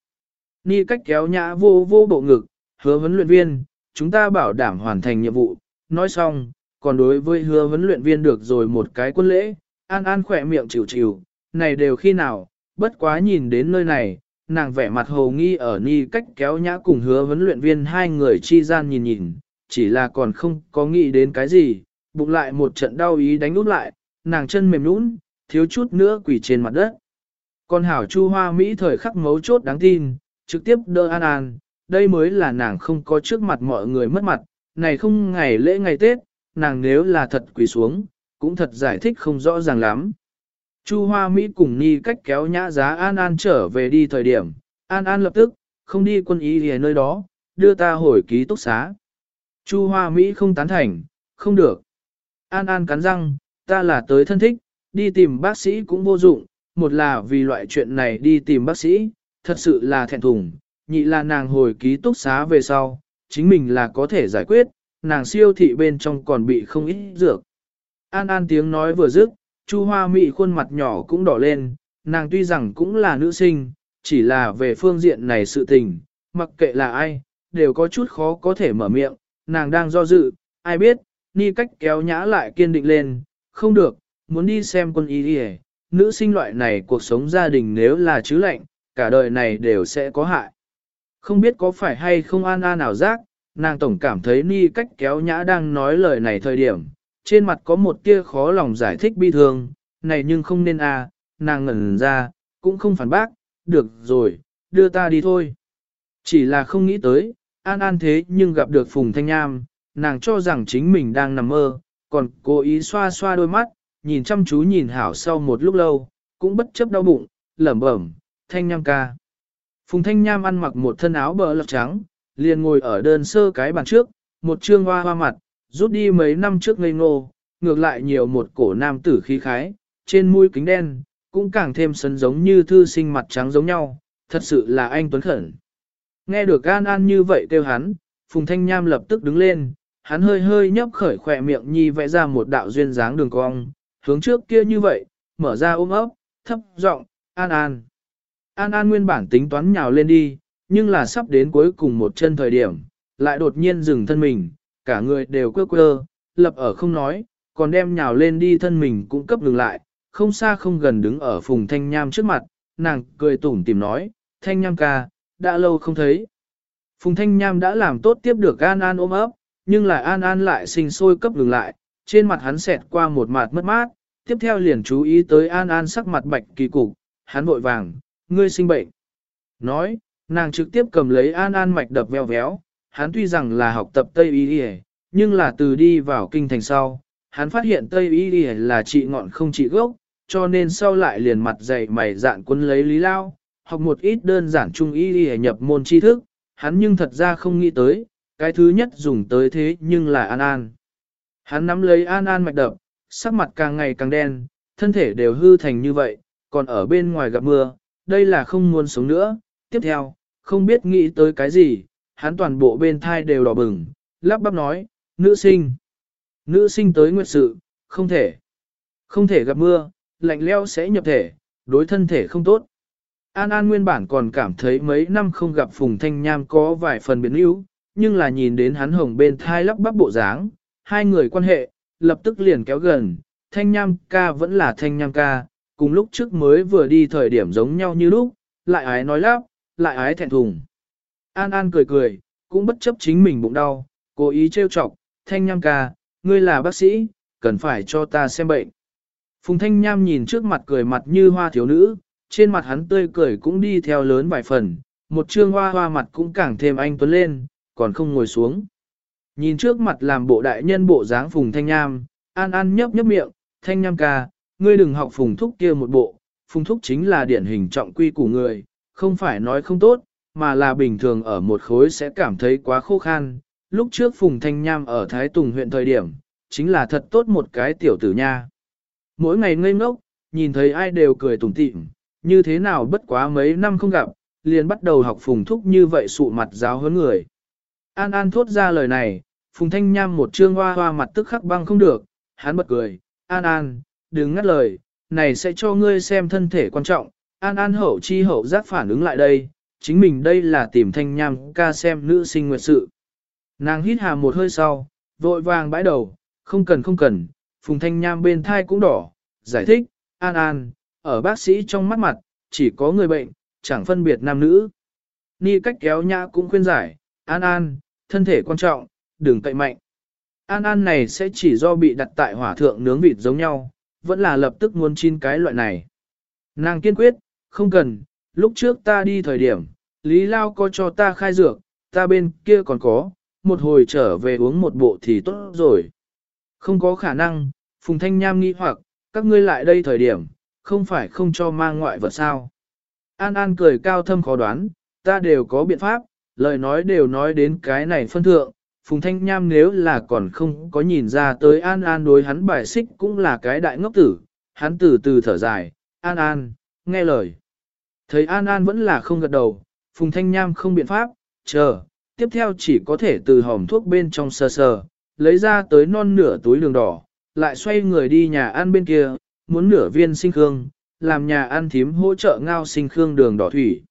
Ni cách kéo nhã vô vô bộ ngực, hứa huấn luyện viên, chúng ta bảo đảm hoàn thành nhiệm vụ, nói xong, còn đối với hứa huấn luyện viên được rồi một cái quân lễ, an an khỏe miệng chịu chịu, này đều khi nào, bất quá nhìn đến nơi này, nàng vẻ mặt hồ nghi ở ni cách kéo nhã cùng hứa huấn luyện viên hai người chi gian nhìn nhìn, chỉ là còn không có nghĩ đến cái gì, bụng lại một trận đau ý đánh út lại, nàng chân mềm nũng, thiếu chút nữa quỳ trên mặt đất. Còn hảo chu hoa Mỹ thời khắc mấu chốt đáng tin, trực tiếp đỡ an an, đây mới là nàng không có trước mặt mọi người mất mặt, này không ngày lễ ngày Tết, nàng nếu là thật quỳ xuống, cũng thật giải thích không rõ ràng lắm. Chu Hoa Mỹ cùng Ni cách kéo nhã giá An An trở về đi thời điểm, An An lập tức, không đi quân ý ở nơi đó, đưa ta hồi ký túc xá. Chu Hoa Mỹ không tán thành, không được. An An cắn răng, ta là tới thân thích, đi tìm bác sĩ cũng vô dụng, một là vì loại chuyện này đi tìm bác sĩ, thật sự là thẹn thùng, nhị là nàng hồi ký túc xá về sau, chính mình là có thể giải quyết, nàng siêu thị bên trong còn bị không ít dược. An An tiếng nói vừa dứt, Chu Hoa Mỹ khuôn mặt nhỏ cũng đỏ lên, nàng tuy rằng cũng là nữ sinh, chỉ là về phương diện này sự tình, mặc kệ là ai, đều có chút khó có thể mở miệng, nàng đang do dự, ai biết, ni cách kéo nhã lại kiên định lên, không được, muốn đi xem quân y đi nữ sinh loại này cuộc sống gia đình nếu là chứ lạnh, cả đời này đều sẽ có hại. Không biết có phải hay không an an nào giác, nàng tổng cảm thấy ni cách kéo nhã đang nói lời này thời điểm, trên mặt có một tia khó lòng giải thích bi thương, này nhưng không nên à, nàng ngẩn ra, cũng không phản bác, được rồi, đưa ta đi thôi. Chỉ là không nghĩ tới, an an thế nhưng gặp được Phùng Thanh Nham, nàng cho rằng chính mình đang nằm mơ, còn cố ý xoa xoa đôi mắt, nhìn chăm chú nhìn hảo sau một lúc lâu, cũng bất chấp đau bụng, lẩm bẩm, Thanh Nham ca. Phùng Thanh Nham ăn mặc một thân áo bờ lọc trắng, liền ngồi ở đơn sơ cái bàn trước, một trương hoa hoa mặt, rút đi mấy năm trước ngây ngô, ngược lại nhiều một cổ nam tử khí khái, trên mũi kính đen, cũng càng thêm sấn giống như thư sinh mặt trắng giống nhau, thật sự là anh Tuấn Khẩn. Nghe được An An như vậy kêu hắn, Phùng Thanh Nham lập tức đứng lên, hắn hơi hơi nhấp khởi khỏe miệng nhi vẽ ra một đạo duyên dáng đường cong, hướng trước kia như vậy, mở ra ôm ấp, thấp giọng, An An. An An nguyên bản tính toán nhào lên đi, nhưng là sắp đến cuối cùng một chân thời điểm, lại đột nhiên dừng thân mình, cả người đều quơ quơ, lập ở không nói, còn đem nhào lên đi thân mình cũng cấp ngừng lại, không xa không gần đứng ở phùng thanh nham trước mặt, nàng cười tủm tìm nói, thanh nham ca, đã lâu không thấy. Phùng thanh nham đã làm tốt tiếp được An An ôm ấp, nhưng lại An An lại sinh sôi cấp ngừng lại, trên mặt hắn xẹt qua một mặt mất mát, tiếp theo liền chú ý tới An An sắc mặt bạch kỳ cục, hắn vội vàng, ngươi sinh bệnh. Nói, nàng trực tiếp cầm lấy An An mạch đập veo véo, hắn tuy rằng là học tập Tây Y Y, nhưng là từ đi vào kinh thành sau, hắn phát hiện Tây Y Y là trị ngọn không trị gốc, cho nên sau lại liền mặt dày mày dạn quân lấy lý lao, học một ít đơn giản trung Y Y nhập môn tri thức, hắn nhưng thật ra không nghĩ tới, cái thứ nhất dùng tới thế nhưng là An An. Hắn nắm lấy An An mạch đập, sắc mặt càng ngày càng đen, thân thể đều hư thành như vậy, còn ở bên ngoài gặp mưa, đây là không muốn sống nữa. Tiếp theo, không biết nghĩ tới cái gì, hắn toàn bộ bên thai đều đỏ bừng, lắp bắp nói, nữ sinh. Nữ sinh tới nguyệt sự, không thể. Không thể gặp mưa, lạnh leo sẽ nhập thể, đối thân thể không tốt. An An nguyên bản còn cảm thấy mấy năm không gặp Phùng Thanh Nham có vài phần biến yếu, nhưng là nhìn đến hắn hồng bên thai lắp bắp bộ dáng, hai người quan hệ, lập tức liền kéo gần, Thanh Nham ca vẫn là Thanh Nham ca, cùng lúc trước mới vừa đi thời điểm giống nhau như lúc, lại ái nói lắp, lại ái thẹn thùng. An An cười cười, cũng bất chấp chính mình bụng đau, cố ý trêu chọc, Thanh Nham ca, ngươi là bác sĩ, cần phải cho ta xem bệnh. Phùng Thanh Nham nhìn trước mặt cười mặt như hoa thiếu nữ, trên mặt hắn tươi cười cũng đi theo lớn vài phần, một trương hoa hoa mặt cũng càng thêm anh tuấn lên, còn không ngồi xuống. Nhìn trước mặt làm bộ đại nhân bộ dáng Phùng Thanh Nham, An An nhấp nhấp miệng, Thanh Nham ca, ngươi đừng học Phùng Thúc kia một bộ, Phùng Thúc chính là điển hình trọng quy của người, không phải nói không tốt, mà là bình thường ở một khối sẽ cảm thấy quá khô khan. Lúc trước Phùng Thanh Nham ở Thái Tùng huyện thời điểm, chính là thật tốt một cái tiểu tử nha. Mỗi ngày ngây ngốc, nhìn thấy ai đều cười tủm tỉm, như thế nào bất quá mấy năm không gặp, liền bắt đầu học phùng thúc như vậy sụ mặt giáo huấn người. An An thốt ra lời này, phùng thanh nham một trương hoa hoa mặt tức khắc băng không được, hắn bật cười, An An, đừng ngắt lời, này sẽ cho ngươi xem thân thể quan trọng, An An hậu chi hậu giác phản ứng lại đây, chính mình đây là tìm thanh nham ca xem nữ sinh nguyệt sự. Nàng hít hà một hơi sau, vội vàng bãi đầu, không cần không cần, phùng thanh nham bên thai cũng đỏ, giải thích, An An, ở bác sĩ trong mắt mặt, chỉ có người bệnh, chẳng phân biệt nam nữ. Ni cách kéo nhã cũng khuyên giải, An An, thân thể quan trọng, đừng cậy mạnh. An An này sẽ chỉ do bị đặt tại hỏa thượng nướng vịt giống nhau, vẫn là lập tức muốn chín cái loại này. Nàng kiên quyết, không cần, lúc trước ta đi thời điểm, Lý Lao có cho ta khai dược, ta bên kia còn có, một hồi trở về uống một bộ thì tốt rồi. Không có khả năng, Phùng Thanh Nham nghi hoặc, các ngươi lại đây thời điểm, không phải không cho mang ngoại vật sao. An An cười cao thâm khó đoán, ta đều có biện pháp, lời nói đều nói đến cái này phân thượng. Phùng Thanh Nham nếu là còn không có nhìn ra tới An An đối hắn bài xích cũng là cái đại ngốc tử, hắn từ từ thở dài, An An, nghe lời. Thấy An An vẫn là không gật đầu, Phùng Thanh Nham không biện pháp, chờ, tiếp theo chỉ có thể từ hòm thuốc bên trong sờ sờ, lấy ra tới non nửa túi đường đỏ, lại xoay người đi nhà ăn bên kia, muốn nửa viên sinh khương, làm nhà ăn thím hỗ trợ ngao sinh khương đường đỏ thủy.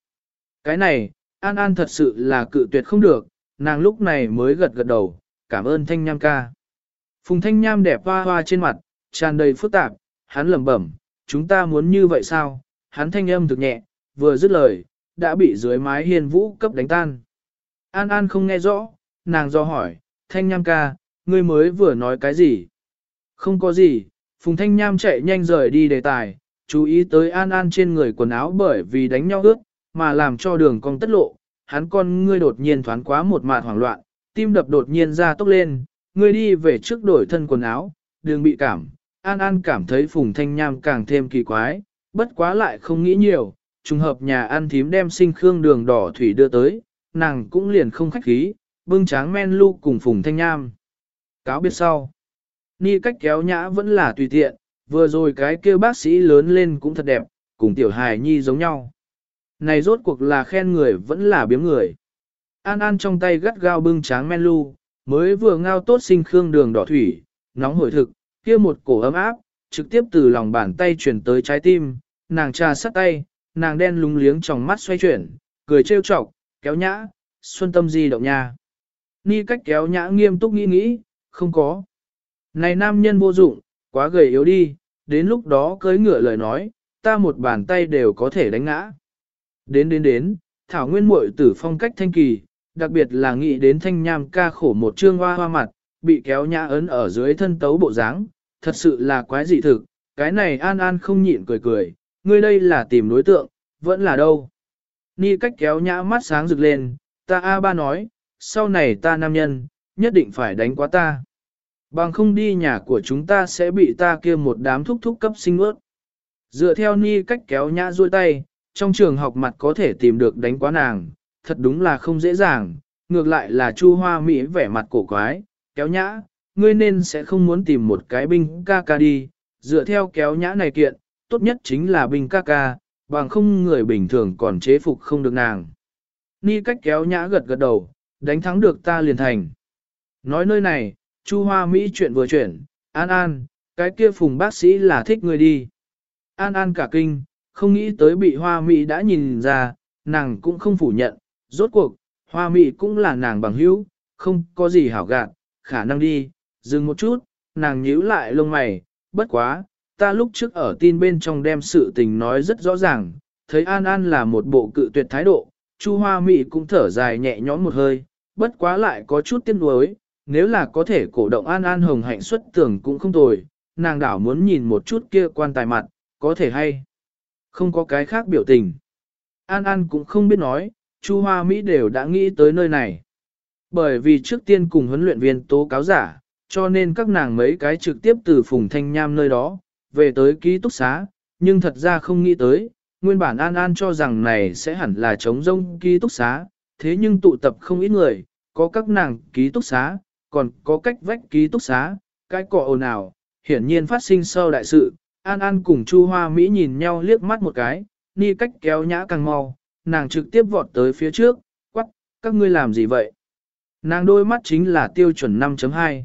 Cái này, An An thật sự là cự tuyệt không được, nàng lúc này mới gật gật đầu, cảm ơn Thanh Nham ca. Phùng Thanh Nham đẹp hoa hoa trên mặt, tràn đầy phức tạp, hắn lẩm bẩm, chúng ta muốn như vậy sao? Hắn thanh âm thực nhẹ, vừa dứt lời, đã bị dưới mái hiên vũ cấp đánh tan. An An không nghe rõ, nàng do hỏi, Thanh Nham ca, ngươi mới vừa nói cái gì? Không có gì, Phùng Thanh Nham chạy nhanh rời đi đề tài, chú ý tới An An trên người quần áo bởi vì đánh nhau ướt, mà làm cho đường cong tất lộ, hắn con ngươi đột nhiên thoáng quá một mạt hoảng loạn, tim đập đột nhiên ra tốc lên, ngươi đi về trước đổi thân quần áo, đường bị cảm. An An cảm thấy Phùng Thanh Nham càng thêm kỳ quái, bất quá lại không nghĩ nhiều, trùng hợp nhà ăn thím đem sinh khương đường đỏ thủy đưa tới, nàng cũng liền không khách khí, bưng tráng men lu cùng Phùng Thanh Nham. Cáo biết sau, ni cách kéo nhã vẫn là tùy tiện, vừa rồi cái kêu bác sĩ lớn lên cũng thật đẹp, cùng tiểu hài nhi giống nhau. Này rốt cuộc là khen người vẫn là biếng người. An An trong tay gắt gao bưng tráng men lu, mới vừa ngao tốt sinh khương đường đỏ thủy, nóng hổi thực, kia một cổ ấm áp, trực tiếp từ lòng bàn tay chuyển tới trái tim, nàng trà sắt tay, nàng đen lúng liếng trong mắt xoay chuyển, cười trêu chọc, kéo nhã, xuân tâm di động nha. Ni cách kéo nhã nghiêm túc nghĩ nghĩ, không có. Này nam nhân vô dụng, quá gầy yếu đi, đến lúc đó cưới ngựa lời nói, ta một bàn tay đều có thể đánh ngã. Đến đến đến, Thảo Nguyên muội tử phong cách thanh kỳ, đặc biệt là nghĩ đến thanh nham ca khổ một trương hoa hoa mặt, bị kéo nhã ấn ở dưới thân tấu bộ dáng, thật sự là quái dị thực, cái này an an không nhịn cười cười, ngươi đây là tìm đối tượng, vẫn là đâu. Ni cách kéo nhã mắt sáng rực lên, ta A ba nói, sau này ta nam nhân, nhất định phải đánh quá ta. Bằng không đi nhà của chúng ta sẽ bị ta kia một đám thúc thúc cấp sinh ướt. Dựa theo ni cách kéo nhã duỗi tay, trong trường học mặt có thể tìm được đánh quá nàng, thật đúng là không dễ dàng, ngược lại là Chu Hoa Mỹ vẻ mặt cổ quái, kéo nhã, ngươi nên sẽ không muốn tìm một cái binh ca ca đi, dựa theo kéo nhã này kiện, tốt nhất chính là binh ca ca, bằng không người bình thường còn chế phục không được nàng. Ni cách kéo nhã gật gật đầu, đánh thắng được ta liền thành. Nói nơi này, Chu Hoa Mỹ chuyện vừa chuyển, An An, cái kia phùng bác sĩ là thích người đi. An An cả kinh, không nghĩ tới bị Hoa Mỹ đã nhìn ra, nàng cũng không phủ nhận, rốt cuộc, Hoa Mỹ cũng là nàng bằng hữu, không có gì hảo gạt, khả năng đi, dừng một chút, nàng nhíu lại lông mày, bất quá, ta lúc trước ở tin bên trong đem sự tình nói rất rõ ràng, thấy An An là một bộ cự tuyệt thái độ, Chu Hoa Mỹ cũng thở dài nhẹ nhõm một hơi, bất quá lại có chút tiếc nuối, nếu là có thể cổ động An An hồng hạnh xuất tưởng cũng không tồi, nàng đảo muốn nhìn một chút kia quan tài mặt, có thể hay. Không có cái khác biểu tình. An An cũng không biết nói, Chu Hoa Mỹ đều đã nghĩ tới nơi này. Bởi vì trước tiên cùng huấn luyện viên tố cáo giả, cho nên các nàng mấy cái trực tiếp từ Phùng Thanh Nham nơi đó, về tới ký túc xá, nhưng thật ra không nghĩ tới, nguyên bản An An cho rằng này sẽ hẳn là chống rông ký túc xá, thế nhưng tụ tập không ít người, có các nàng ký túc xá, còn có cách vách ký túc xá, cái cọ ồn ào, hiển nhiên phát sinh sau đại sự, An An cùng Chu Hoa Mỹ nhìn nhau liếc mắt một cái, ni cách kéo nhã càng mau, nàng trực tiếp vọt tới phía trước, quắc, các ngươi làm gì vậy? Nàng đôi mắt chính là tiêu chuẩn 5.2.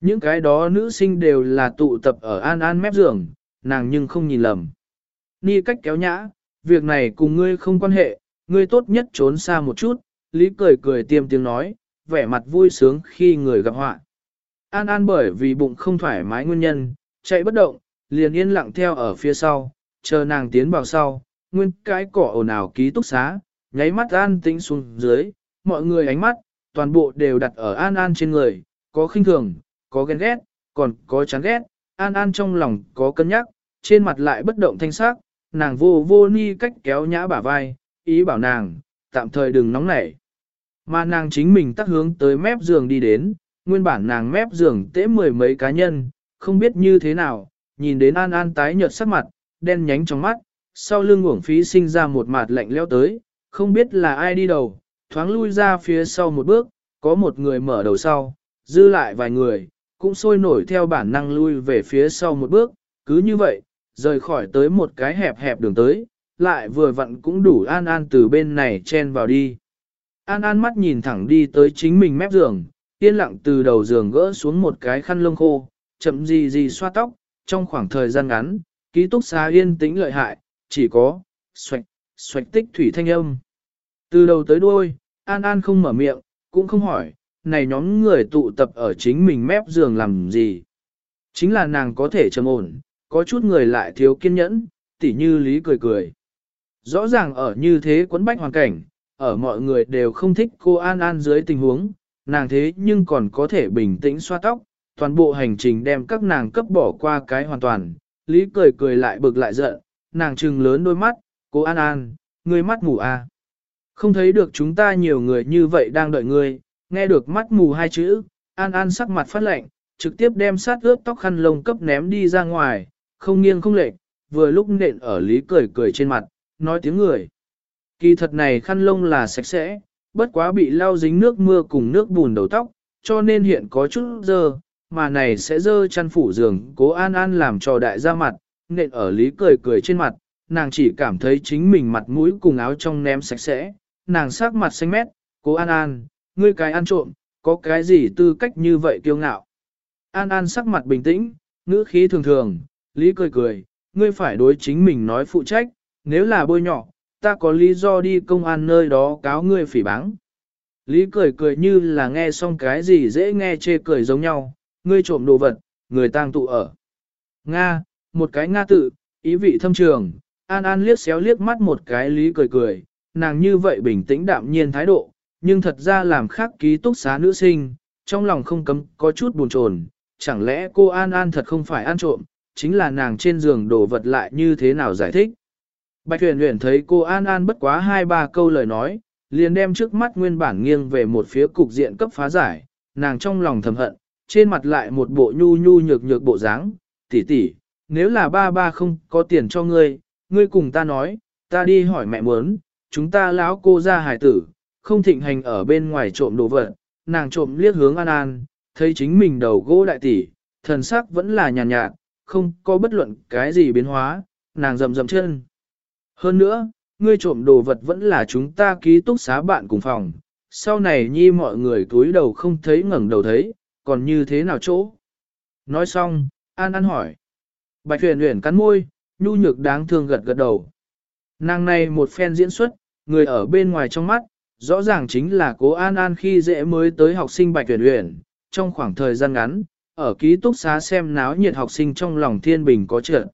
Những cái đó nữ sinh đều là tụ tập ở an an mép giường, nàng nhưng không nhìn lầm. Ni cách kéo nhã, việc này cùng ngươi không quan hệ, ngươi tốt nhất trốn xa một chút, Lý cười cười tiêm tiếng nói, vẻ mặt vui sướng khi người gặp họa. An An bởi vì bụng không thoải mái nguyên nhân, chạy bất động, liền yên lặng theo ở phía sau, chờ nàng tiến vào sau, nguyên cái cỏ ồn ào ký túc xá, nháy mắt An tĩnh xuống dưới, mọi người ánh mắt, toàn bộ đều đặt ở An An trên người, có khinh thường, có ghen ghét, còn có chán ghét, An An trong lòng có cân nhắc, trên mặt lại bất động thanh sắc, nàng vô vô ni cách kéo nhã bả vai, ý bảo nàng, tạm thời đừng nóng nảy. Mà nàng chính mình tắt hướng tới mép giường đi đến, nguyên bản nàng mép giường tế mười mấy cá nhân, không biết như thế nào, nhìn đến An An tái nhợt sắc mặt, đen nhánh trong mắt, sau lưng uổng phí sinh ra một mặt lạnh leo tới, không biết là ai đi đầu, thoáng lui ra phía sau một bước, có một người mở đầu sau, dư lại vài người, cũng sôi nổi theo bản năng lui về phía sau một bước, cứ như vậy, rời khỏi tới một cái hẹp hẹp đường tới, lại vừa vặn cũng đủ An An từ bên này chen vào đi. An An mắt nhìn thẳng đi tới chính mình mép giường, yên lặng từ đầu giường gỡ xuống một cái khăn lông khô, chậm gì gì xoa tóc, trong khoảng thời gian ngắn, ký túc xá yên tĩnh lợi hại, chỉ có, xoạch, xoạch tích thủy thanh âm. Từ đầu tới đuôi, An An không mở miệng, cũng không hỏi, này nhóm người tụ tập ở chính mình mép giường làm gì. Chính là nàng có thể trầm ổn, có chút người lại thiếu kiên nhẫn, tỉ như lý cười cười. Rõ ràng ở như thế quấn bách hoàn cảnh, ở mọi người đều không thích cô An An dưới tình huống, nàng thế nhưng còn có thể bình tĩnh xoa tóc, toàn bộ hành trình đem các nàng cấp bỏ qua cái hoàn toàn. Lý cười cười lại bực lại giận, nàng trừng lớn đôi mắt, cô An An, ngươi mắt ngủ à. Không thấy được chúng ta nhiều người như vậy đang đợi ngươi, nghe được mắt mù hai chữ, An An sắc mặt phát lạnh, trực tiếp đem sát ướt tóc khăn lông cấp ném đi ra ngoài, không nghiêng không lệch, vừa lúc nện ở lý cười cười trên mặt, nói tiếng người. Kỳ thật này khăn lông là sạch sẽ, bất quá bị lau dính nước mưa cùng nước bùn đầu tóc, cho nên hiện có chút dơ, mà này sẽ dơ chăn phủ giường, cố an an làm cho đại ra mặt, nện ở lý cười cười trên mặt, nàng chỉ cảm thấy chính mình mặt mũi cùng áo trong ném sạch sẽ, nàng sắc mặt xanh mét, cố an an, ngươi cái ăn trộm, có cái gì tư cách như vậy kiêu ngạo. An an sắc mặt bình tĩnh, ngữ khí thường thường, lý cười cười, ngươi phải đối chính mình nói phụ trách, nếu là bôi nhỏ, ta có lý do đi công an nơi đó cáo ngươi phỉ báng. Lý cười cười như là nghe xong cái gì dễ nghe chê cười giống nhau, ngươi trộm đồ vật, người tang tụ ở. Nga, một cái Nga tự, ý vị thâm trường, An An liếc xéo liếc mắt một cái Lý cười cười, nàng như vậy bình tĩnh đạm nhiên thái độ, nhưng thật ra làm khác ký túc xá nữ sinh, trong lòng không cấm có chút buồn chồn, chẳng lẽ cô An An thật không phải ăn trộm, chính là nàng trên giường đổ vật lại như thế nào giải thích. Bạch huyền huyền thấy cô An An bất quá hai ba câu lời nói, liền đem trước mắt nguyên bản nghiêng về một phía cục diện cấp phá giải, nàng trong lòng thầm hận, trên mặt lại một bộ nhu nhu nhược nhược bộ dáng, tỷ tỷ, nếu là ba ba không có tiền cho ngươi, ngươi cùng ta nói, ta đi hỏi mẹ muốn, chúng ta lão cô ra hải tử, không thịnh hành ở bên ngoài trộm đồ vật, nàng trộm liếc hướng An An, thấy chính mình đầu gỗ đại tỷ, thần sắc vẫn là nhàn nhạt, nhạt, không có bất luận cái gì biến hóa, nàng rầm rầm chân. Hơn nữa, ngươi trộm đồ vật vẫn là chúng ta ký túc xá bạn cùng phòng, sau này nhi mọi người túi đầu không thấy ngẩng đầu thấy, còn như thế nào chỗ? Nói xong, An An hỏi. Bạch huyền huyền cắn môi, nhu nhược đáng thương gật gật đầu. Nàng này một phen diễn xuất, người ở bên ngoài trong mắt, rõ ràng chính là cố An An khi dễ mới tới học sinh Bạch huyền huyền, trong khoảng thời gian ngắn, ở ký túc xá xem náo nhiệt học sinh trong lòng thiên bình có trợ.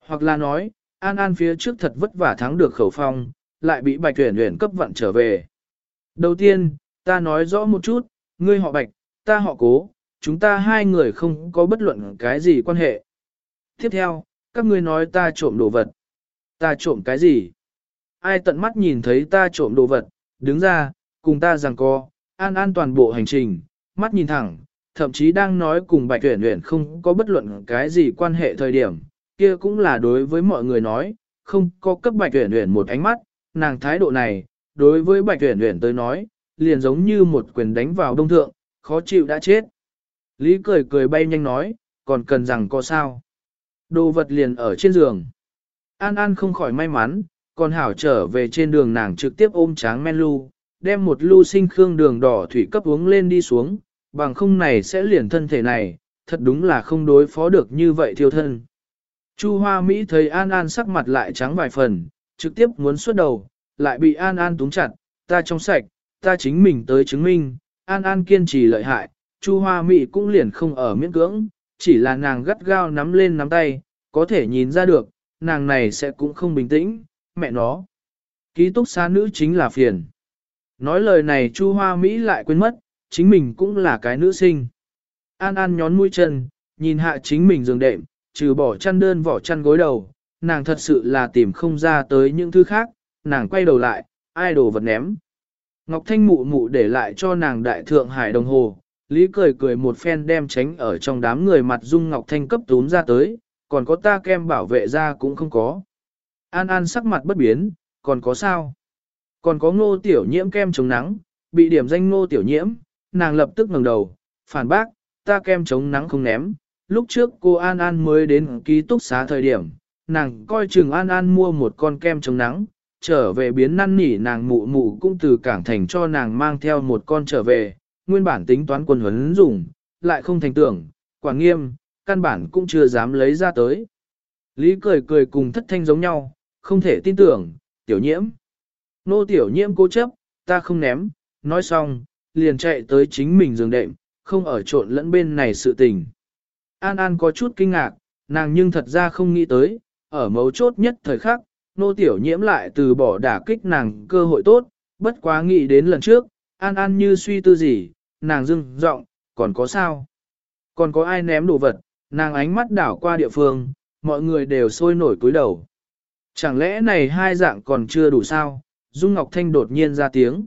Hoặc là nói, An An phía trước thật vất vả thắng được khẩu phong, lại bị Bạch Tuyển Uyển cấp vận trở về. Đầu tiên, ta nói rõ một chút, ngươi họ Bạch, ta họ Cố, chúng ta hai người không có bất luận cái gì quan hệ. Tiếp theo, các ngươi nói ta trộm đồ vật. Ta trộm cái gì? Ai tận mắt nhìn thấy ta trộm đồ vật, đứng ra, cùng ta rằng co, an an toàn bộ hành trình, mắt nhìn thẳng, thậm chí đang nói cùng Bạch tuyển tuyển không có bất luận cái gì quan hệ thời điểm, kia cũng là đối với mọi người nói, không có cấp Bạch tuyển tuyển một ánh mắt, nàng thái độ này, đối với Bạch tuyển tuyển tới nói, liền giống như một quyền đánh vào đông thượng, khó chịu đã chết. Lý cười cười bay nhanh nói, còn cần rằng có sao. Đồ vật liền ở trên giường. An An không khỏi may mắn, còn hảo trở về trên đường nàng trực tiếp ôm tráng men lưu, đem một lu sinh khương đường đỏ thủy cấp uống lên đi xuống, bằng không này sẽ liền thân thể này, thật đúng là không đối phó được như vậy thiêu thân. Chu Hoa Mỹ thấy An An sắc mặt lại trắng vài phần, trực tiếp muốn xuất đầu, lại bị An An túng chặt, ta trong sạch, ta chính mình tới chứng minh, An An kiên trì lợi hại, Chu Hoa Mỹ cũng liền không ở miễn cưỡng, chỉ là nàng gắt gao nắm lên nắm tay, có thể nhìn ra được, nàng này sẽ cũng không bình tĩnh, mẹ nó. Ký túc xá nữ chính là phiền. Nói lời này Chu Hoa Mỹ lại quên mất, chính mình cũng là cái nữ sinh. An An nhón mũi chân, nhìn hạ chính mình giường đệm, trừ bỏ chăn đơn vỏ chăn gối đầu, nàng thật sự là tìm không ra tới những thứ khác, nàng quay đầu lại, ai đồ vật ném. Ngọc Thanh mụ mụ để lại cho nàng đại thượng hải đồng hồ, Lý cười cười một phen đem tránh ở trong đám người mặt dung Ngọc Thanh cấp tún ra tới, còn có ta kem bảo vệ ra cũng không có. An An sắc mặt bất biến, còn có sao? Còn có ngô tiểu nhiễm kem chống nắng, bị điểm danh ngô tiểu nhiễm, nàng lập tức ngẩng đầu, phản bác, ta kem chống nắng không ném. Lúc trước cô An An mới đến ký túc xá thời điểm, nàng coi chừng An An mua một con kem chống nắng, trở về biến năn nỉ nàng mụ mụ cũng từ cảng thành cho nàng mang theo một con trở về, nguyên bản tính toán quân huấn dùng, lại không thành tưởng, quả nghiêm, căn bản cũng chưa dám lấy ra tới. Lý cười cười cùng thất thanh giống nhau, không thể tin tưởng, tiểu nhiễm. Nô tiểu nhiễm cố chấp, ta không ném, nói xong, liền chạy tới chính mình giường đệm, không ở trộn lẫn bên này sự tình. An An có chút kinh ngạc, nàng nhưng thật ra không nghĩ tới, ở mấu chốt nhất thời khắc, nô tiểu nhiễm lại từ bỏ đả kích nàng cơ hội tốt, bất quá nghĩ đến lần trước, An An như suy tư gì, nàng dưng giọng còn có sao? Còn có ai ném đồ vật, nàng ánh mắt đảo qua địa phương, mọi người đều sôi nổi cúi đầu. Chẳng lẽ này hai dạng còn chưa đủ sao? Dung Ngọc Thanh đột nhiên ra tiếng.